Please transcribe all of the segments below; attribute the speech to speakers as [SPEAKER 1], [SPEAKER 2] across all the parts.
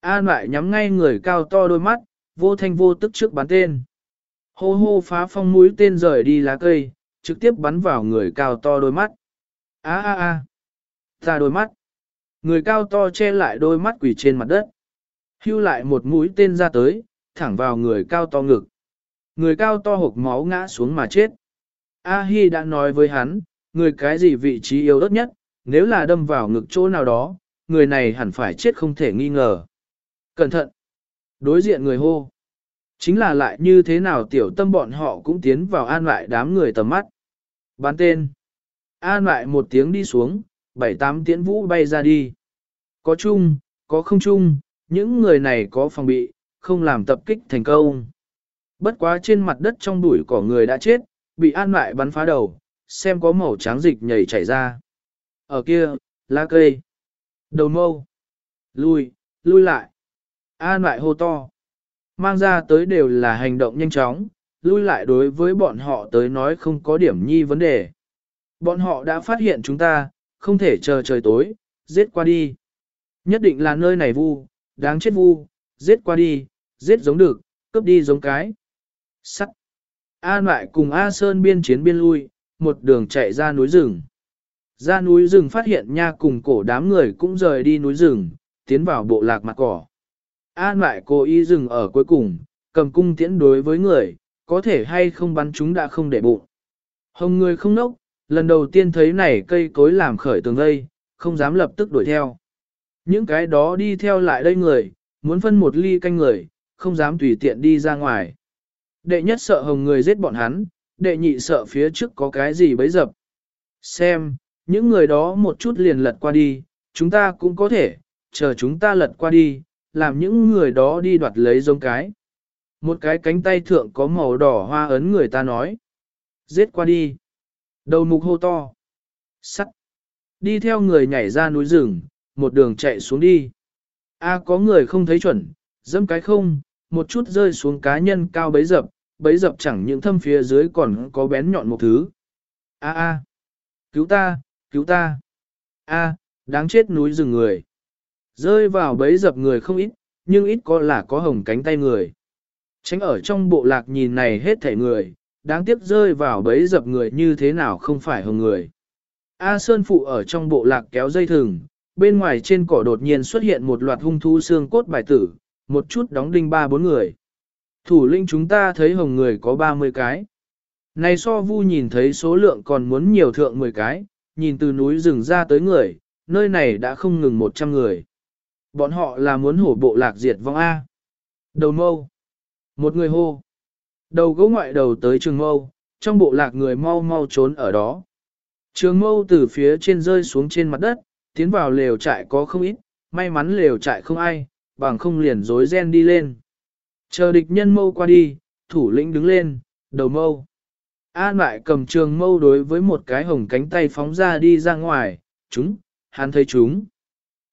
[SPEAKER 1] An lại nhắm ngay người cao to đôi mắt, vô thanh vô tức trước bắn tên. Hô hô phá phong mũi tên rời đi lá cây, trực tiếp bắn vào người cao to đôi mắt. A a a, ra đôi mắt. Người cao to che lại đôi mắt quỷ trên mặt đất. Hưu lại một mũi tên ra tới, thẳng vào người cao to ngực. Người cao to hộp máu ngã xuống mà chết. A Hi đã nói với hắn, người cái gì vị trí yếu ớt nhất, nếu là đâm vào ngực chỗ nào đó, người này hẳn phải chết không thể nghi ngờ. Cẩn thận! Đối diện người hô. Chính là lại như thế nào tiểu tâm bọn họ cũng tiến vào an lại đám người tầm mắt. Bán tên. An lại một tiếng đi xuống, bảy tám tiễn vũ bay ra đi. Có chung, có không chung, những người này có phòng bị, không làm tập kích thành công. Bất quá trên mặt đất trong bụi cỏ người đã chết, bị an lại bắn phá đầu, xem có màu trắng dịch nhảy chảy ra. Ở kia, lá cây, đầu mâu, lui, lui lại. An lại hô to. Mang ra tới đều là hành động nhanh chóng, lui lại đối với bọn họ tới nói không có điểm nhi vấn đề. Bọn họ đã phát hiện chúng ta, không thể chờ trời tối, giết qua đi. Nhất định là nơi này vu, đáng chết vu, giết qua đi, giết giống được, cướp đi giống cái. Sắt. A lại cùng A Sơn biên chiến biên lui, một đường chạy ra núi rừng. Ra núi rừng phát hiện nha cùng cổ đám người cũng rời đi núi rừng, tiến vào bộ lạc mặt cỏ. An lại cố ý dừng ở cuối cùng, cầm cung tiễn đối với người, có thể hay không bắn chúng đã không để bụng. Hồng người không nốc, lần đầu tiên thấy này cây cối làm khởi tường gây, không dám lập tức đuổi theo. Những cái đó đi theo lại đây người, muốn phân một ly canh người, không dám tùy tiện đi ra ngoài. Đệ nhất sợ hồng người giết bọn hắn, đệ nhị sợ phía trước có cái gì bấy dập. Xem, những người đó một chút liền lật qua đi, chúng ta cũng có thể, chờ chúng ta lật qua đi, làm những người đó đi đoạt lấy giống cái. Một cái cánh tay thượng có màu đỏ hoa ấn người ta nói. Giết qua đi. Đầu mục hô to. Sắt. Đi theo người nhảy ra núi rừng, một đường chạy xuống đi. A có người không thấy chuẩn, dâm cái không, một chút rơi xuống cá nhân cao bấy dập, bấy dập chẳng những thâm phía dưới còn có bén nhọn một thứ. A a, cứu ta, cứu ta. A, đáng chết núi rừng người. Rơi vào bấy dập người không ít, nhưng ít có là có hồng cánh tay người. Tránh ở trong bộ lạc nhìn này hết thảy người, đáng tiếc rơi vào bấy dập người như thế nào không phải hồng người. A Sơn Phụ ở trong bộ lạc kéo dây thừng, bên ngoài trên cỏ đột nhiên xuất hiện một loạt hung thú xương cốt bài tử, một chút đóng đinh ba bốn người. Thủ linh chúng ta thấy hồng người có 30 cái. Này so vu nhìn thấy số lượng còn muốn nhiều thượng 10 cái, nhìn từ núi rừng ra tới người, nơi này đã không ngừng 100 người. Bọn họ là muốn hổ bộ lạc diệt vong A. Đầu mâu. Một người hô. Đầu gấu ngoại đầu tới trường mâu, trong bộ lạc người mau mau trốn ở đó. Trường mâu từ phía trên rơi xuống trên mặt đất, tiến vào lều trại có không ít, may mắn lều trại không ai, bằng không liền rối ren đi lên. Chờ địch nhân mâu qua đi, thủ lĩnh đứng lên, đầu mâu. An lại cầm trường mâu đối với một cái hồng cánh tay phóng ra đi ra ngoài, chúng, hắn thấy chúng.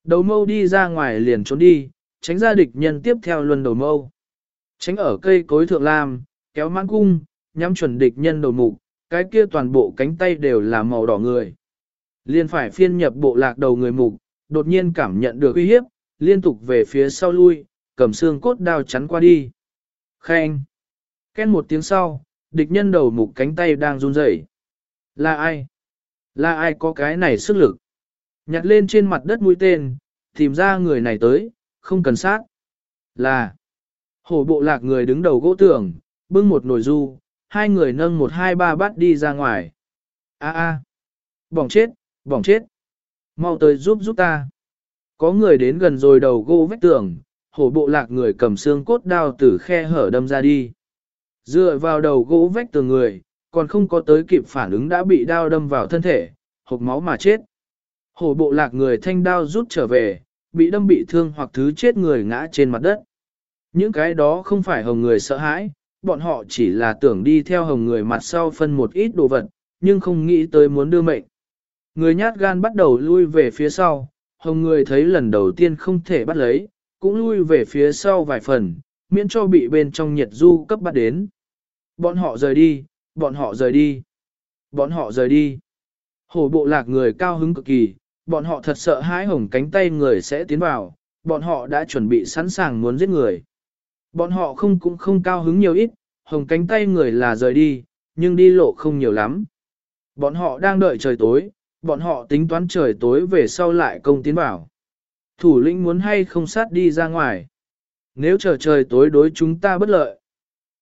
[SPEAKER 1] Đầu mâu đi ra ngoài liền trốn đi, tránh ra địch nhân tiếp theo luân đầu mâu. Tránh ở cây cối thượng lam, kéo mãn cung, nhắm chuẩn địch nhân đầu mục, cái kia toàn bộ cánh tay đều là màu đỏ người. Liên phải phiên nhập bộ lạc đầu người mục, đột nhiên cảm nhận được uy hiếp, liên tục về phía sau lui, cầm xương cốt đao chắn qua đi. Khen! Ken một tiếng sau, địch nhân đầu mục cánh tay đang run rẩy. Là ai? Là ai có cái này sức lực? Nhặt lên trên mặt đất mũi tên, tìm ra người này tới, không cần sát. Là hổ bộ lạc người đứng đầu gỗ tưởng, bưng một nồi du, hai người nâng một hai ba bát đi ra ngoài. A a, bỏng chết, bỏng chết. Mau tới giúp giúp ta. Có người đến gần rồi đầu gỗ vách tường, hổ bộ lạc người cầm xương cốt đao từ khe hở đâm ra đi. Dựa vào đầu gỗ vách tường người, còn không có tới kịp phản ứng đã bị đao đâm vào thân thể, hộp máu mà chết. Hổ bộ lạc người thanh đao rút trở về, bị đâm bị thương hoặc thứ chết người ngã trên mặt đất. Những cái đó không phải hồng người sợ hãi, bọn họ chỉ là tưởng đi theo hồng người mặt sau phân một ít đồ vật, nhưng không nghĩ tới muốn đưa mệnh. Người nhát gan bắt đầu lui về phía sau, hồng người thấy lần đầu tiên không thể bắt lấy, cũng lui về phía sau vài phần, miễn cho bị bên trong nhiệt du cấp bắt đến. Bọn họ rời đi, bọn họ rời đi, bọn họ rời đi. Hổ bộ lạc người cao hứng cực kỳ, bọn họ thật sợ hãi hồng cánh tay người sẽ tiến vào, bọn họ đã chuẩn bị sẵn sàng muốn giết người. Bọn họ không cũng không cao hứng nhiều ít, hồng cánh tay người là rời đi, nhưng đi lộ không nhiều lắm. Bọn họ đang đợi trời tối, bọn họ tính toán trời tối về sau lại công tiến vào. Thủ lĩnh muốn hay không sát đi ra ngoài. Nếu chờ trời tối đối chúng ta bất lợi.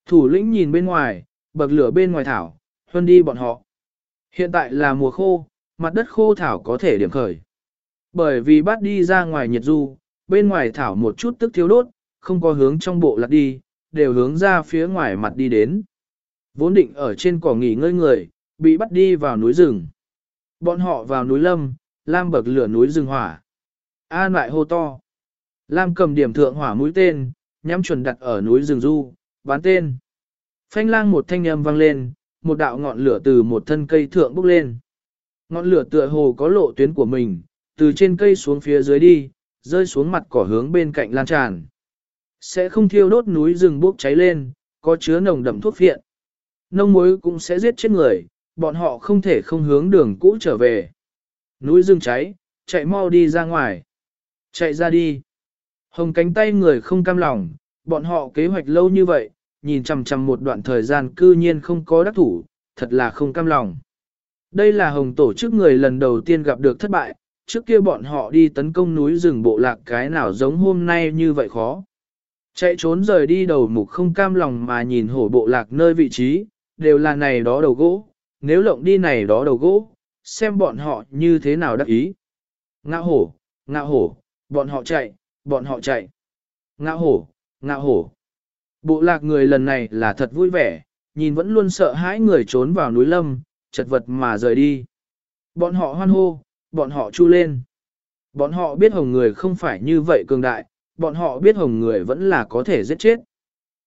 [SPEAKER 1] Thủ lĩnh nhìn bên ngoài, bậc lửa bên ngoài thảo, huân đi bọn họ. Hiện tại là mùa khô, mặt đất khô thảo có thể điểm khởi. Bởi vì bắt đi ra ngoài nhiệt du, bên ngoài thảo một chút tức thiếu đốt, không có hướng trong bộ lạc đi, đều hướng ra phía ngoài mặt đi đến. Vốn định ở trên cỏ nghỉ ngơi người, bị bắt đi vào núi rừng. Bọn họ vào núi lâm, Lam bậc lửa núi rừng hỏa. An lại hô to. Lam cầm điểm thượng hỏa mũi tên, nhắm chuẩn đặt ở núi rừng du, bán tên. Phanh lang một thanh âm vang lên, một đạo ngọn lửa từ một thân cây thượng bốc lên. Ngọn lửa tựa hồ có lộ tuyến của mình, từ trên cây xuống phía dưới đi, rơi xuống mặt cỏ hướng bên cạnh lan tràn. Sẽ không thiêu đốt núi rừng bốc cháy lên, có chứa nồng đậm thuốc viện Nông muối cũng sẽ giết chết người, bọn họ không thể không hướng đường cũ trở về. Núi rừng cháy, chạy mau đi ra ngoài. Chạy ra đi. Hồng cánh tay người không cam lòng, bọn họ kế hoạch lâu như vậy, nhìn chằm chằm một đoạn thời gian cư nhiên không có đắc thủ, thật là không cam lòng. Đây là hồng tổ chức người lần đầu tiên gặp được thất bại, trước kia bọn họ đi tấn công núi rừng bộ lạc cái nào giống hôm nay như vậy khó. Chạy trốn rời đi đầu mục không cam lòng mà nhìn hổ bộ lạc nơi vị trí, đều là này đó đầu gỗ, nếu lộng đi này đó đầu gỗ, xem bọn họ như thế nào đắc ý. Ngạo hổ, ngạo hổ, bọn họ chạy, bọn họ chạy. Ngạo hổ, ngạo hổ. Bộ lạc người lần này là thật vui vẻ, nhìn vẫn luôn sợ hãi người trốn vào núi lâm, chật vật mà rời đi. Bọn họ hoan hô, bọn họ chu lên. Bọn họ biết hồng người không phải như vậy cường đại, bọn họ biết hồng người vẫn là có thể giết chết.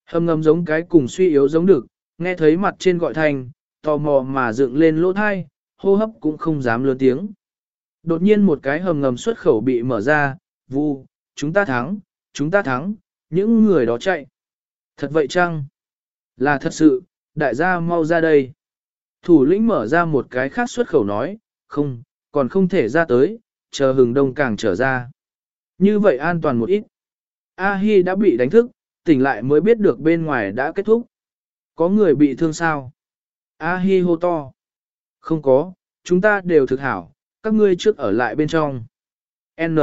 [SPEAKER 1] Hầm ngầm giống cái cùng suy yếu giống được, nghe thấy mặt trên gọi thành, tò mò mà dựng lên lỗ thai, hô hấp cũng không dám lớn tiếng. Đột nhiên một cái hầm ngầm xuất khẩu bị mở ra, vu, chúng ta thắng, chúng ta thắng, những người đó chạy. Thật vậy chăng? Là thật sự, đại gia mau ra đây. Thủ lĩnh mở ra một cái khác xuất khẩu nói, không, còn không thể ra tới, chờ hừng đông càng trở ra. Như vậy an toàn một ít. A-hi đã bị đánh thức, tỉnh lại mới biết được bên ngoài đã kết thúc. Có người bị thương sao? A-hi hô to. Không có, chúng ta đều thực hảo, các ngươi trước ở lại bên trong. N.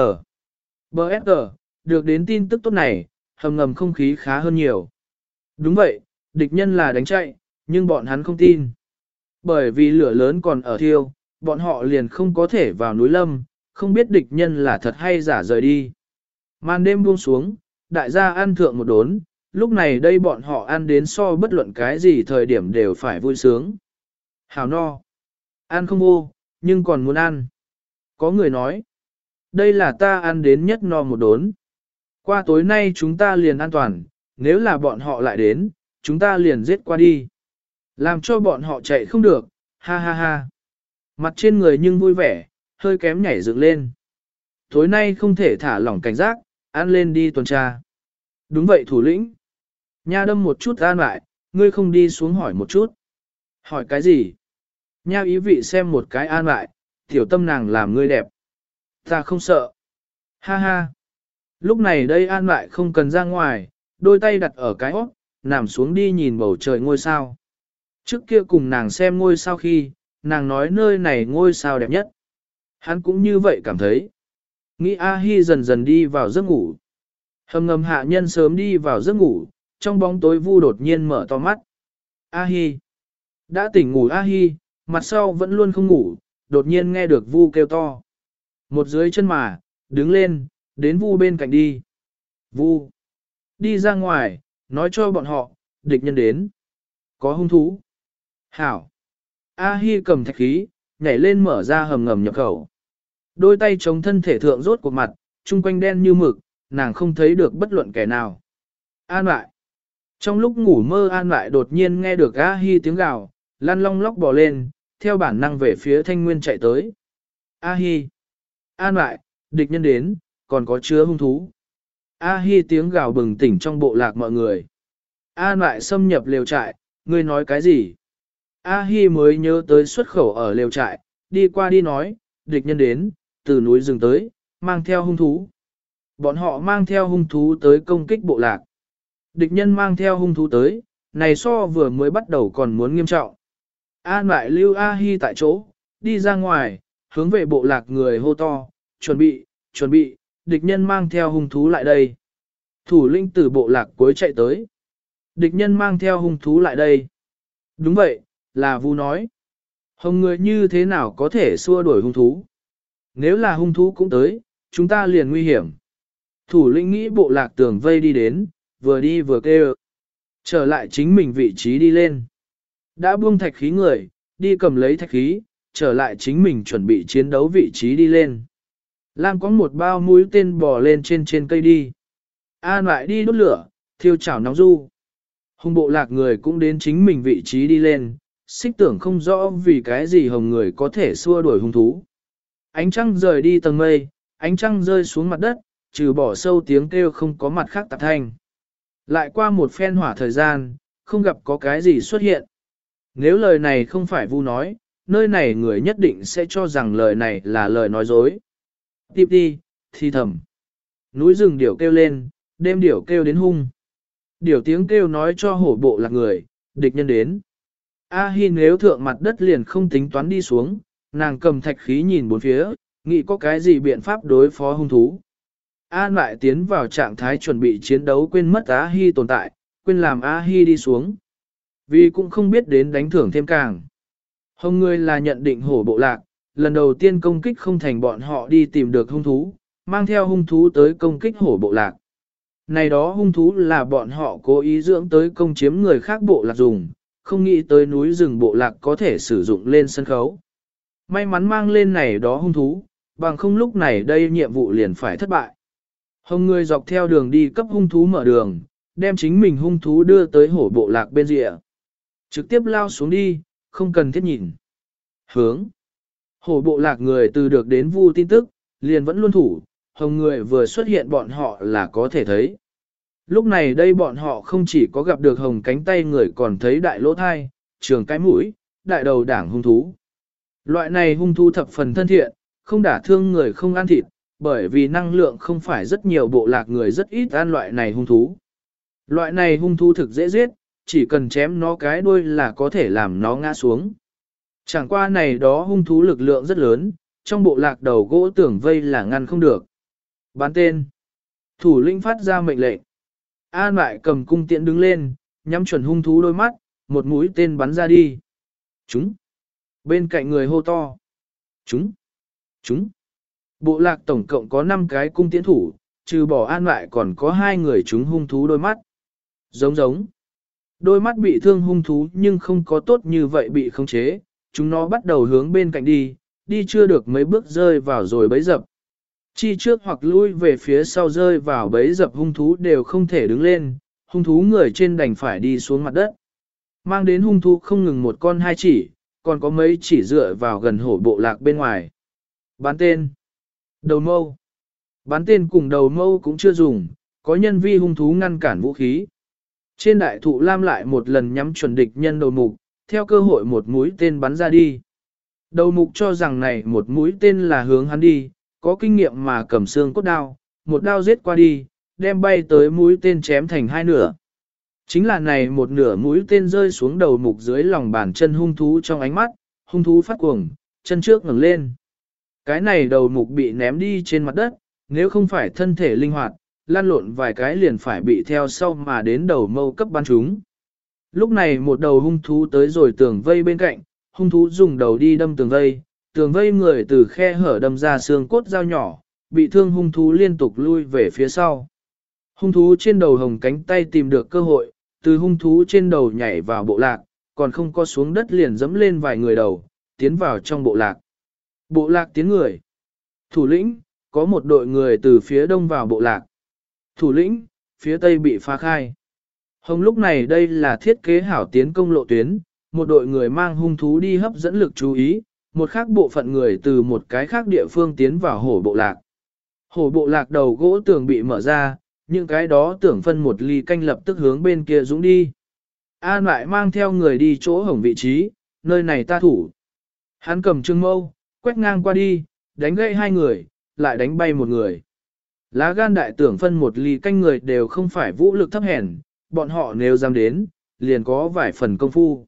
[SPEAKER 1] B. S. Được đến tin tức tốt này, hầm ngầm không khí khá hơn nhiều. Đúng vậy, địch nhân là đánh chạy, nhưng bọn hắn không tin. Bởi vì lửa lớn còn ở thiêu, bọn họ liền không có thể vào núi lâm, không biết địch nhân là thật hay giả rời đi. Màn đêm buông xuống, đại gia ăn thượng một đốn, lúc này đây bọn họ ăn đến so bất luận cái gì thời điểm đều phải vui sướng. Hào no. Ăn không vô, nhưng còn muốn ăn. Có người nói, đây là ta ăn đến nhất no một đốn. Qua tối nay chúng ta liền an toàn, nếu là bọn họ lại đến, chúng ta liền giết qua đi. Làm cho bọn họ chạy không được, ha ha ha. Mặt trên người nhưng vui vẻ, hơi kém nhảy dựng lên. Tối nay không thể thả lỏng cảnh giác, ăn lên đi tuần tra. Đúng vậy thủ lĩnh. Nha đâm một chút an lại, ngươi không đi xuống hỏi một chút. Hỏi cái gì? Nha ý vị xem một cái an lại, tiểu tâm nàng làm ngươi đẹp. Ta không sợ. Ha ha. Lúc này đây an lại không cần ra ngoài, đôi tay đặt ở cái óc, nằm xuống đi nhìn bầu trời ngôi sao. Trước kia cùng nàng xem ngôi sao khi, nàng nói nơi này ngôi sao đẹp nhất. Hắn cũng như vậy cảm thấy. Nghĩ A-hi dần dần đi vào giấc ngủ. Hầm ngầm hạ nhân sớm đi vào giấc ngủ, trong bóng tối vu đột nhiên mở to mắt. A-hi. Đã tỉnh ngủ A-hi, mặt sau vẫn luôn không ngủ, đột nhiên nghe được vu kêu to. Một dưới chân mà, đứng lên, đến vu bên cạnh đi. Vu. Đi ra ngoài, nói cho bọn họ, địch nhân đến. Có hung thú. Hảo. A-hi cầm thạch khí, nhảy lên mở ra hầm ngầm nhập khẩu. Đôi tay chống thân thể thượng rốt cuộc mặt, chung quanh đen như mực, nàng không thấy được bất luận kẻ nào. An lại. Trong lúc ngủ mơ an lại đột nhiên nghe được A-hi tiếng gào, lăn long lóc bò lên, theo bản năng về phía thanh nguyên chạy tới. A-hi. An lại, địch nhân đến, còn có chứa hung thú. A-hi tiếng gào bừng tỉnh trong bộ lạc mọi người. An lại xâm nhập lều trại, ngươi nói cái gì? A-hi mới nhớ tới xuất khẩu ở lều trại, đi qua đi nói, địch nhân đến, từ núi rừng tới, mang theo hung thú. Bọn họ mang theo hung thú tới công kích bộ lạc. Địch nhân mang theo hung thú tới, này so vừa mới bắt đầu còn muốn nghiêm trọng. An lại lưu A-hi tại chỗ, đi ra ngoài, hướng về bộ lạc người hô to, chuẩn bị, chuẩn bị, địch nhân mang theo hung thú lại đây. Thủ linh từ bộ lạc cuối chạy tới. Địch nhân mang theo hung thú lại đây. Đúng vậy, là Vu nói. Hồng người như thế nào có thể xua đuổi hung thú? Nếu là hung thú cũng tới, chúng ta liền nguy hiểm. Thủ lĩnh nghĩ bộ lạc tường vây đi đến, vừa đi vừa kêu. Trở lại chính mình vị trí đi lên. Đã buông thạch khí người, đi cầm lấy thạch khí, trở lại chính mình chuẩn bị chiến đấu vị trí đi lên. Lam có một bao mũi tên bò lên trên trên cây đi. An lại đi đốt lửa, thiêu chảo nóng du. Hùng bộ lạc người cũng đến chính mình vị trí đi lên, xích tưởng không rõ vì cái gì hồng người có thể xua đuổi hung thú. Ánh trăng rời đi tầng mây, ánh trăng rơi xuống mặt đất, trừ bỏ sâu tiếng kêu không có mặt khác tạp thanh. Lại qua một phen hỏa thời gian, không gặp có cái gì xuất hiện. Nếu lời này không phải vu nói, nơi này người nhất định sẽ cho rằng lời này là lời nói dối. Tiếp đi, thi thầm. Núi rừng điểu kêu lên, đêm điểu kêu đến hung. Điểu tiếng kêu nói cho hổ bộ là người, địch nhân đến. A Hi nếu thượng mặt đất liền không tính toán đi xuống, nàng cầm thạch khí nhìn bốn phía, nghĩ có cái gì biện pháp đối phó hung thú. An lại tiến vào trạng thái chuẩn bị chiến đấu quên mất A Hi tồn tại, quên làm A Hi đi xuống. Vì cũng không biết đến đánh thưởng thêm càng. Hồng người là nhận định hổ bộ lạc, lần đầu tiên công kích không thành bọn họ đi tìm được hung thú, mang theo hung thú tới công kích hổ bộ lạc. Này đó hung thú là bọn họ cố ý dưỡng tới công chiếm người khác bộ lạc dùng, không nghĩ tới núi rừng bộ lạc có thể sử dụng lên sân khấu. May mắn mang lên này đó hung thú, bằng không lúc này đây nhiệm vụ liền phải thất bại. Hồng người dọc theo đường đi cấp hung thú mở đường, đem chính mình hung thú đưa tới hổ bộ lạc bên rìa. Trực tiếp lao xuống đi, không cần thiết nhìn. Hướng. Hổ bộ lạc người từ được đến vu tin tức, liền vẫn luôn thủ, hồng người vừa xuất hiện bọn họ là có thể thấy. Lúc này đây bọn họ không chỉ có gặp được hồng cánh tay người còn thấy đại lỗ thai, trường cái mũi, đại đầu đảng hung thú. Loại này hung thú thập phần thân thiện, không đả thương người không ăn thịt, bởi vì năng lượng không phải rất nhiều bộ lạc người rất ít ăn loại này hung thú. Loại này hung thú thực dễ giết, chỉ cần chém nó cái đuôi là có thể làm nó ngã xuống. Chẳng qua này đó hung thú lực lượng rất lớn, trong bộ lạc đầu gỗ tưởng vây là ngăn không được. Bán tên. Thủ lĩnh phát ra mệnh lệnh. An lại cầm cung tiện đứng lên, nhắm chuẩn hung thú đôi mắt, một mũi tên bắn ra đi. Chúng. Bên cạnh người hô to. Chúng. Chúng. Bộ lạc tổng cộng có 5 cái cung tiễn thủ, trừ bỏ an lại còn có hai người chúng hung thú đôi mắt. Giống giống. Đôi mắt bị thương hung thú nhưng không có tốt như vậy bị khống chế, chúng nó bắt đầu hướng bên cạnh đi, đi chưa được mấy bước rơi vào rồi bấy dập. Chi trước hoặc lui về phía sau rơi vào bấy dập hung thú đều không thể đứng lên, hung thú người trên đành phải đi xuống mặt đất. Mang đến hung thú không ngừng một con hai chỉ, còn có mấy chỉ dựa vào gần hổ bộ lạc bên ngoài. Bán tên. Đầu mâu. Bán tên cùng đầu mâu cũng chưa dùng, có nhân vi hung thú ngăn cản vũ khí. Trên đại thụ lam lại một lần nhắm chuẩn địch nhân đầu mục, theo cơ hội một mũi tên bắn ra đi. Đầu mục cho rằng này một mũi tên là hướng hắn đi, có kinh nghiệm mà cầm xương cốt đao, một đao giết qua đi, đem bay tới mũi tên chém thành hai nửa. Chính là này một nửa mũi tên rơi xuống đầu mục dưới lòng bàn chân hung thú trong ánh mắt, hung thú phát cuồng, chân trước ngẩng lên. Cái này đầu mục bị ném đi trên mặt đất, nếu không phải thân thể linh hoạt, lan lộn vài cái liền phải bị theo sau mà đến đầu mâu cấp ban chúng. Lúc này một đầu hung thú tới rồi tường vây bên cạnh, hung thú dùng đầu đi đâm tường vây, tường vây người từ khe hở đâm ra xương cốt dao nhỏ, bị thương hung thú liên tục lui về phía sau. Hung thú trên đầu hồng cánh tay tìm được cơ hội, từ hung thú trên đầu nhảy vào bộ lạc, còn không có xuống đất liền dẫm lên vài người đầu, tiến vào trong bộ lạc. Bộ lạc tiến người. Thủ lĩnh, có một đội người từ phía đông vào bộ lạc. Thủ lĩnh, phía tây bị phá khai. Hồng lúc này đây là thiết kế hảo tiến công lộ tuyến, một đội người mang hung thú đi hấp dẫn lực chú ý, một khác bộ phận người từ một cái khác địa phương tiến vào hổ bộ lạc. Hổ bộ lạc đầu gỗ tường bị mở ra, những cái đó tưởng phân một ly canh lập tức hướng bên kia dũng đi. An lại mang theo người đi chỗ hổng vị trí, nơi này ta thủ. Hắn cầm trương mâu, quét ngang qua đi, đánh gãy hai người, lại đánh bay một người. Lá gan đại tưởng phân một ly canh người đều không phải vũ lực thấp hèn, bọn họ nếu dám đến, liền có vài phần công phu.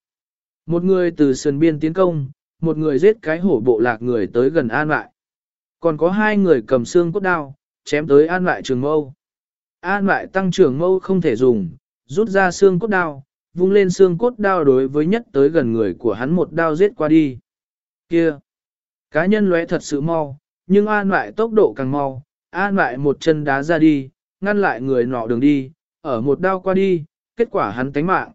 [SPEAKER 1] Một người từ sườn biên tiến công, một người giết cái hổ bộ lạc người tới gần an lại. Còn có hai người cầm xương cốt đao, chém tới an lại trường mâu. An lại tăng trưởng mâu không thể dùng, rút ra xương cốt đao, vung lên xương cốt đao đối với nhất tới gần người của hắn một đao giết qua đi. Kia! Cá nhân lóe thật sự mau, nhưng an lại tốc độ càng mau, an lại một chân đá ra đi, ngăn lại người nọ đường đi, ở một đao qua đi, kết quả hắn tánh mạng.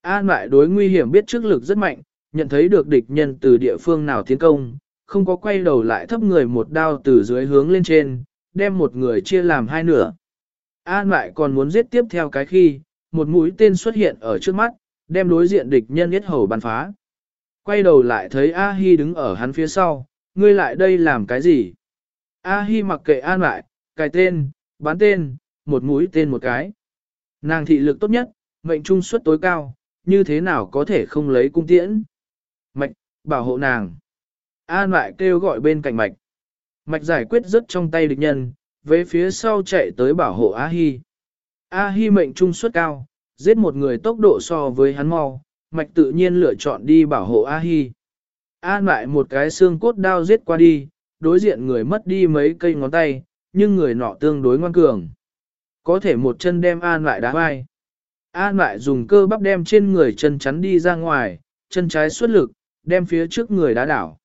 [SPEAKER 1] An lại đối nguy hiểm biết trước lực rất mạnh, nhận thấy được địch nhân từ địa phương nào tiến công, không có quay đầu lại thấp người một đao từ dưới hướng lên trên, đem một người chia làm hai nửa. An lại còn muốn giết tiếp theo cái khi, một mũi tên xuất hiện ở trước mắt, đem đối diện địch nhân yết hầu bắn phá. Quay đầu lại thấy A-hi đứng ở hắn phía sau, ngươi lại đây làm cái gì? A-hi mặc kệ an lại, cài tên, bán tên, một mũi tên một cái. Nàng thị lực tốt nhất, mệnh trung suất tối cao, như thế nào có thể không lấy cung tiễn? Mạch, bảo hộ nàng. An lại kêu gọi bên cạnh mạch. Mạch giải quyết rất trong tay địch nhân, về phía sau chạy tới bảo hộ A-hi. A-hi mệnh trung suất cao, giết một người tốc độ so với hắn mau, mạch tự nhiên lựa chọn đi bảo hộ A-hi. An lại một cái xương cốt đao giết qua đi, đối diện người mất đi mấy cây ngón tay, nhưng người nọ tương đối ngoan cường. Có thể một chân đem An lại đá vai. An lại dùng cơ bắp đem trên người chân chắn đi ra ngoài, chân trái xuất lực, đem phía trước người đá đảo.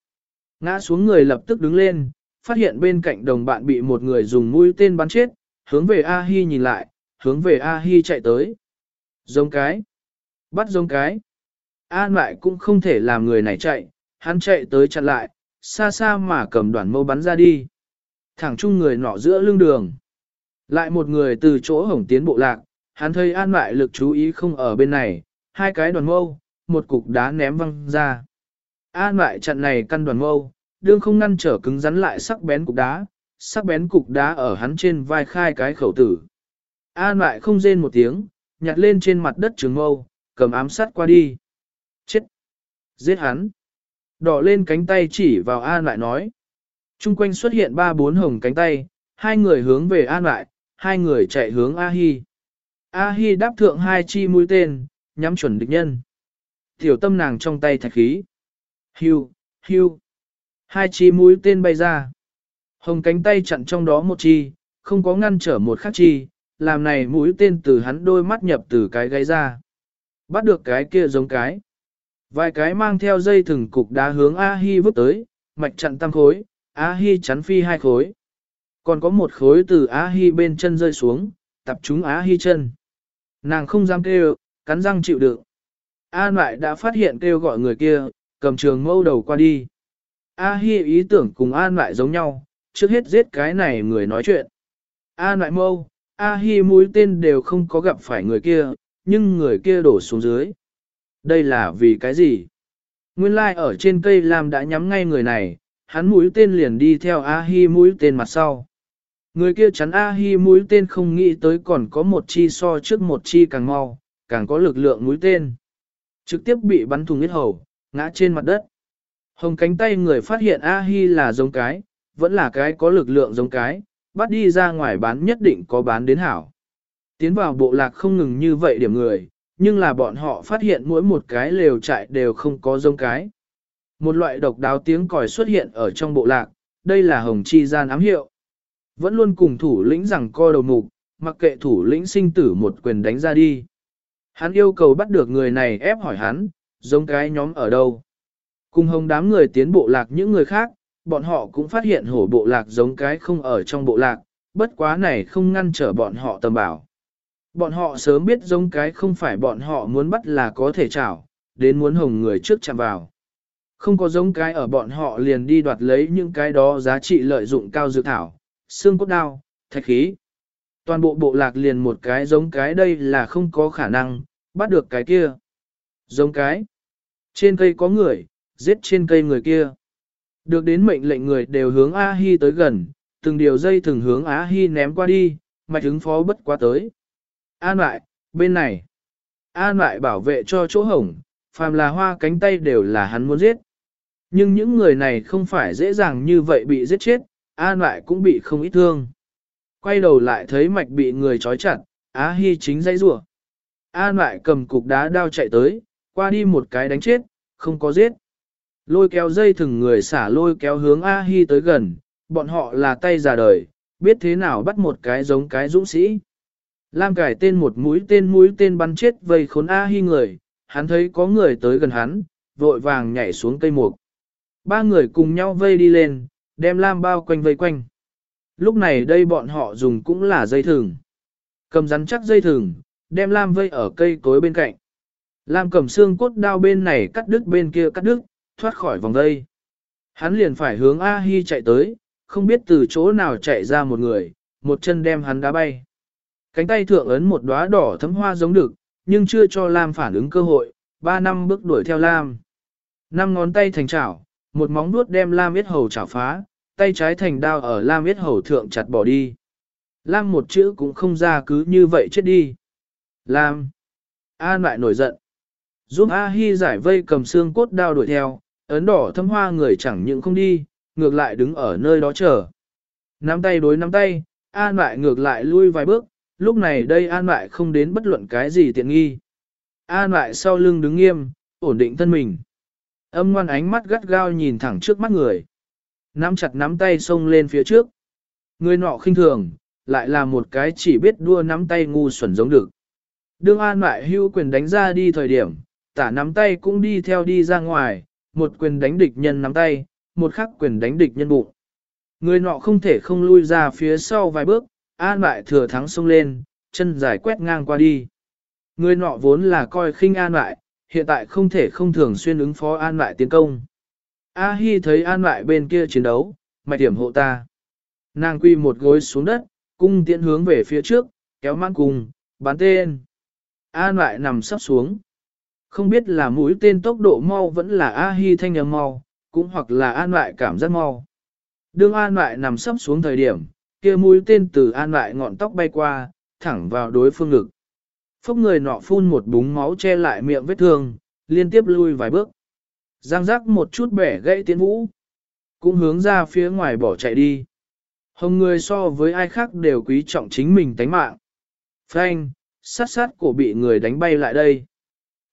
[SPEAKER 1] Ngã xuống người lập tức đứng lên, phát hiện bên cạnh đồng bạn bị một người dùng mũi tên bắn chết, hướng về A-hi nhìn lại, hướng về A-hi chạy tới. Giống cái. Bắt giống cái. An lại cũng không thể làm người này chạy, hắn chạy tới chặn lại, xa xa mà cầm đoàn mâu bắn ra đi. Thẳng chung người nọ giữa lưng đường. Lại một người từ chỗ hổng tiến bộ lạc, hắn thấy an lại lực chú ý không ở bên này, hai cái đoàn mâu, một cục đá ném văng ra. An lại chặn này căn đoàn mâu, đương không ngăn trở cứng rắn lại sắc bén cục đá, sắc bén cục đá ở hắn trên vai khai cái khẩu tử. An lại không rên một tiếng, nhặt lên trên mặt đất trường mâu, cầm ám sát qua đi. Chết! Giết hắn! Đỏ lên cánh tay chỉ vào An lại nói. Trung quanh xuất hiện ba bốn hồng cánh tay, hai người hướng về An lại, hai người chạy hướng A-hi. A-hi đáp thượng hai chi mũi tên, nhắm chuẩn địch nhân. Tiểu tâm nàng trong tay thạch khí. Hưu, hưu. Hai chi mũi tên bay ra. Hồng cánh tay chặn trong đó một chi, không có ngăn trở một khắc chi, làm này mũi tên từ hắn đôi mắt nhập từ cái gáy ra. Bắt được cái kia giống cái. Vài cái mang theo dây thừng cục đá hướng A-hi vứt tới, mạch chặn tam khối, A-hi chắn phi hai khối. Còn có một khối từ A-hi bên chân rơi xuống, tập trúng A-hi chân. Nàng không dám kêu, cắn răng chịu đựng. An lại đã phát hiện kêu gọi người kia, cầm trường mâu đầu qua đi. A-hi ý tưởng cùng An lại giống nhau, trước hết giết cái này người nói chuyện. An lại mâu, A-hi mũi tên đều không có gặp phải người kia, nhưng người kia đổ xuống dưới. Đây là vì cái gì? Nguyên lai like ở trên cây lam đã nhắm ngay người này, hắn mũi tên liền đi theo A-hi mũi tên mặt sau. Người kia chắn A-hi mũi tên không nghĩ tới còn có một chi so trước một chi càng mau, càng có lực lượng mũi tên. Trực tiếp bị bắn thùng huyết hầu, ngã trên mặt đất. Hồng cánh tay người phát hiện A-hi là giống cái, vẫn là cái có lực lượng giống cái, bắt đi ra ngoài bán nhất định có bán đến hảo. Tiến vào bộ lạc không ngừng như vậy điểm người, nhưng là bọn họ phát hiện mỗi một cái lều trại đều không có giống cái. Một loại độc đáo tiếng còi xuất hiện ở trong bộ lạc, đây là hồng chi gian ám hiệu. Vẫn luôn cùng thủ lĩnh rằng co đầu mục, mặc kệ thủ lĩnh sinh tử một quyền đánh ra đi. Hắn yêu cầu bắt được người này ép hỏi hắn, giống cái nhóm ở đâu. Cùng hồng đám người tiến bộ lạc những người khác, bọn họ cũng phát hiện hổ bộ lạc giống cái không ở trong bộ lạc, bất quá này không ngăn trở bọn họ tầm bảo. Bọn họ sớm biết giống cái không phải bọn họ muốn bắt là có thể chảo, đến muốn hồng người trước chạm vào. Không có giống cái ở bọn họ liền đi đoạt lấy những cái đó giá trị lợi dụng cao dự thảo, xương cốt đao, thạch khí. Toàn bộ bộ lạc liền một cái giống cái đây là không có khả năng, bắt được cái kia. Giống cái. Trên cây có người, giết trên cây người kia. Được đến mệnh lệnh người đều hướng A-hi tới gần, từng điều dây thường hướng A-hi ném qua đi, mạch ứng phó bất quá tới. An lại, bên này. An lại bảo vệ cho chỗ hổng, phàm là hoa cánh tay đều là hắn muốn giết. Nhưng những người này không phải dễ dàng như vậy bị giết chết, An lại cũng bị không ít thương. Quay đầu lại thấy mạch bị người trói chặt, Á Hi chính dãy rủa. An lại cầm cục đá đao chạy tới, qua đi một cái đánh chết, không có giết. Lôi kéo dây thừng người xả lôi kéo hướng A Hi tới gần, bọn họ là tay già đời, biết thế nào bắt một cái giống cái dũng sĩ. Lam cải tên một mũi tên mũi tên bắn chết vây khốn A Hi người, hắn thấy có người tới gần hắn, vội vàng nhảy xuống cây mục. Ba người cùng nhau vây đi lên, đem Lam bao quanh vây quanh. Lúc này đây bọn họ dùng cũng là dây thừng. Cầm rắn chắc dây thừng, đem Lam vây ở cây cối bên cạnh. Lam cầm xương cốt đao bên này cắt đứt bên kia cắt đứt, thoát khỏi vòng dây. Hắn liền phải hướng A Hi chạy tới, không biết từ chỗ nào chạy ra một người, một chân đem hắn đá bay. Cánh tay thượng ấn một đóa đỏ thấm hoa giống được, nhưng chưa cho Lam phản ứng cơ hội, ba năm bước đuổi theo Lam. Năm ngón tay thành chảo, một móng vuốt đem Lam yết hầu chảo phá, tay trái thành đao ở Lam yết hầu thượng chặt bỏ đi. Lam một chữ cũng không ra cứ như vậy chết đi. Lam. An lại nổi giận. Giúp A Hi giải vây cầm xương cốt đao đuổi theo, ấn đỏ thâm hoa người chẳng những không đi, ngược lại đứng ở nơi đó chờ. Nắm tay đối nắm tay, An mại ngược lại lui vài bước, lúc này đây An mại không đến bất luận cái gì tiện nghi. An mại sau lưng đứng nghiêm, ổn định thân mình. Âm ngoan ánh mắt gắt gao nhìn thẳng trước mắt người. Nắm chặt nắm tay xông lên phía trước. Người nọ khinh thường, lại là một cái chỉ biết đua nắm tay ngu xuẩn giống được. Đương an mại hưu quyền đánh ra đi thời điểm, tả nắm tay cũng đi theo đi ra ngoài, một quyền đánh địch nhân nắm tay, một khắc quyền đánh địch nhân bụng. Người nọ không thể không lui ra phía sau vài bước, an lại thừa thắng xông lên, chân dài quét ngang qua đi. Người nọ vốn là coi khinh an lại, hiện tại không thể không thường xuyên ứng phó an lại tiến công. A Hi thấy an lại bên kia chiến đấu, mạch điểm hộ ta. Nàng quy một gối xuống đất, cung tiễn hướng về phía trước, kéo mang cùng, bán tên. An lại nằm sắp xuống. Không biết là mũi tên tốc độ mau vẫn là A Hi thanh âm mau, cũng hoặc là an lại cảm giác mau. Đương an lại nằm sắp xuống thời điểm, kia mũi tên từ an lại ngọn tóc bay qua, thẳng vào đối phương ngực. Phốc người nọ phun một búng máu che lại miệng vết thương, liên tiếp lui vài bước. Giang rắc một chút bẻ gãy tiến vũ. Cũng hướng ra phía ngoài bỏ chạy đi. Hồng người so với ai khác đều quý trọng chính mình tánh mạng. Frank, sát sát cổ bị người đánh bay lại đây.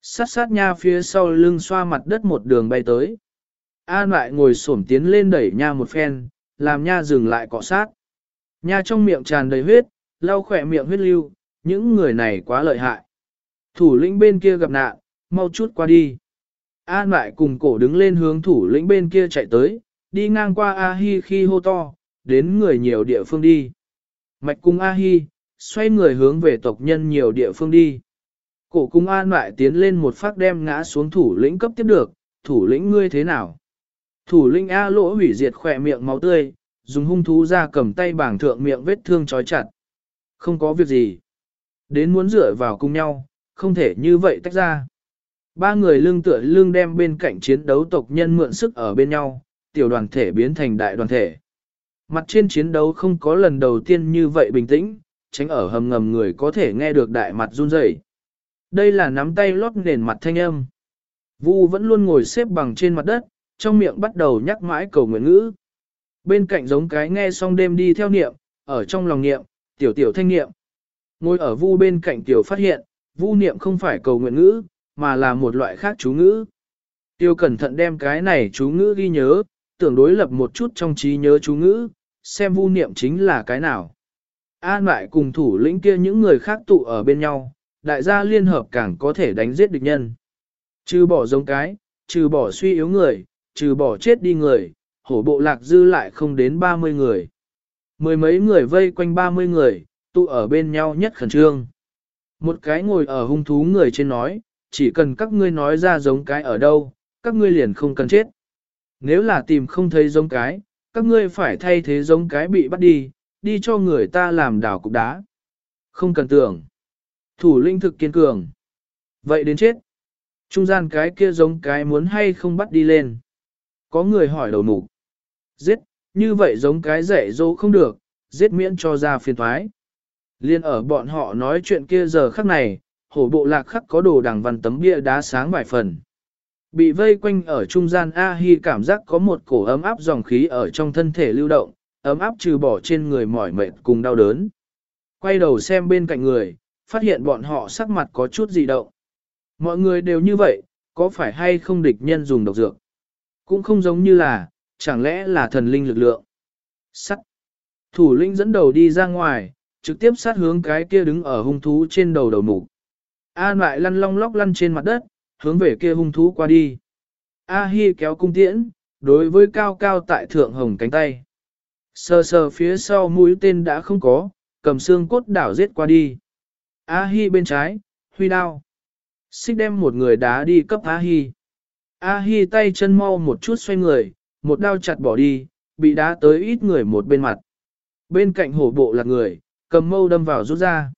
[SPEAKER 1] Sát sát nha phía sau lưng xoa mặt đất một đường bay tới. An lại ngồi xổm tiến lên đẩy nha một phen, làm nha dừng lại cọ sát. Nha trong miệng tràn đầy huyết, lau khỏe miệng huyết lưu, những người này quá lợi hại. Thủ lĩnh bên kia gặp nạn, mau chút qua đi. An lại cùng cổ đứng lên hướng thủ lĩnh bên kia chạy tới, đi ngang qua A-hi khi hô to, đến người nhiều địa phương đi. Mạch cùng A-hi, xoay người hướng về tộc nhân nhiều địa phương đi. Cổ cung an lại tiến lên một phát đem ngã xuống thủ lĩnh cấp tiếp được, thủ lĩnh ngươi thế nào? Thủ lĩnh A lỗ hủy diệt khỏe miệng máu tươi, dùng hung thú ra cầm tay bảng thượng miệng vết thương trói chặt. Không có việc gì. Đến muốn dựa vào cùng nhau, không thể như vậy tách ra. Ba người lưng tựa lưng đem bên cạnh chiến đấu tộc nhân mượn sức ở bên nhau, tiểu đoàn thể biến thành đại đoàn thể. Mặt trên chiến đấu không có lần đầu tiên như vậy bình tĩnh, tránh ở hầm ngầm người có thể nghe được đại mặt run rẩy. Đây là nắm tay lót nền mặt thanh âm. Vu vẫn luôn ngồi xếp bằng trên mặt đất, trong miệng bắt đầu nhắc mãi cầu nguyện ngữ. Bên cạnh giống cái nghe xong đêm đi theo niệm, ở trong lòng niệm, tiểu tiểu thanh niệm. Ngồi ở vu bên cạnh tiểu phát hiện, vu niệm không phải cầu nguyện ngữ, mà là một loại khác chú ngữ. Tiêu cẩn thận đem cái này chú ngữ ghi nhớ, tưởng đối lập một chút trong trí nhớ chú ngữ, xem vu niệm chính là cái nào. An lại cùng thủ lĩnh kia những người khác tụ ở bên nhau, đại gia liên hợp càng có thể đánh giết địch nhân. Trừ bỏ giống cái, trừ bỏ suy yếu người, trừ bỏ chết đi người, hổ bộ lạc dư lại không đến 30 người. Mười mấy người vây quanh 30 người, tụ ở bên nhau nhất khẩn trương. Một cái ngồi ở hung thú người trên nói, chỉ cần các ngươi nói ra giống cái ở đâu, các ngươi liền không cần chết. Nếu là tìm không thấy giống cái, các ngươi phải thay thế giống cái bị bắt đi, đi cho người ta làm đảo cục đá. Không cần tưởng. Thủ linh thực kiên cường. Vậy đến chết. Trung gian cái kia giống cái muốn hay không bắt đi lên. Có người hỏi đầu mục. Giết, như vậy giống cái dạy dỗ không được, giết miễn cho ra phiền thoái. Liên ở bọn họ nói chuyện kia giờ khắc này, hổ bộ lạc khắc có đồ đằng văn tấm bia đá sáng vài phần. Bị vây quanh ở trung gian A-hi cảm giác có một cổ ấm áp dòng khí ở trong thân thể lưu động, ấm áp trừ bỏ trên người mỏi mệt cùng đau đớn. Quay đầu xem bên cạnh người, phát hiện bọn họ sắc mặt có chút dị động. Mọi người đều như vậy, có phải hay không địch nhân dùng độc dược? Cũng không giống như là, chẳng lẽ là thần linh lực lượng? Sắt. Thủ linh dẫn đầu đi ra ngoài, trực tiếp sát hướng cái kia đứng ở hung thú trên đầu đầu mục. An lại lăn long lóc lăn trên mặt đất, hướng về kia hung thú qua đi. A Hi kéo cung tiễn, đối với cao cao tại thượng hồng cánh tay. Sờ sờ phía sau mũi tên đã không có, cầm xương cốt đảo giết qua đi. A Hi bên trái, huy đao. Xích đem một người đá đi cấp A Hi. A Hi tay chân mau một chút xoay người, một đao chặt bỏ đi, bị đá tới ít người một bên mặt. Bên cạnh hổ bộ là người, cầm mâu đâm vào rút ra.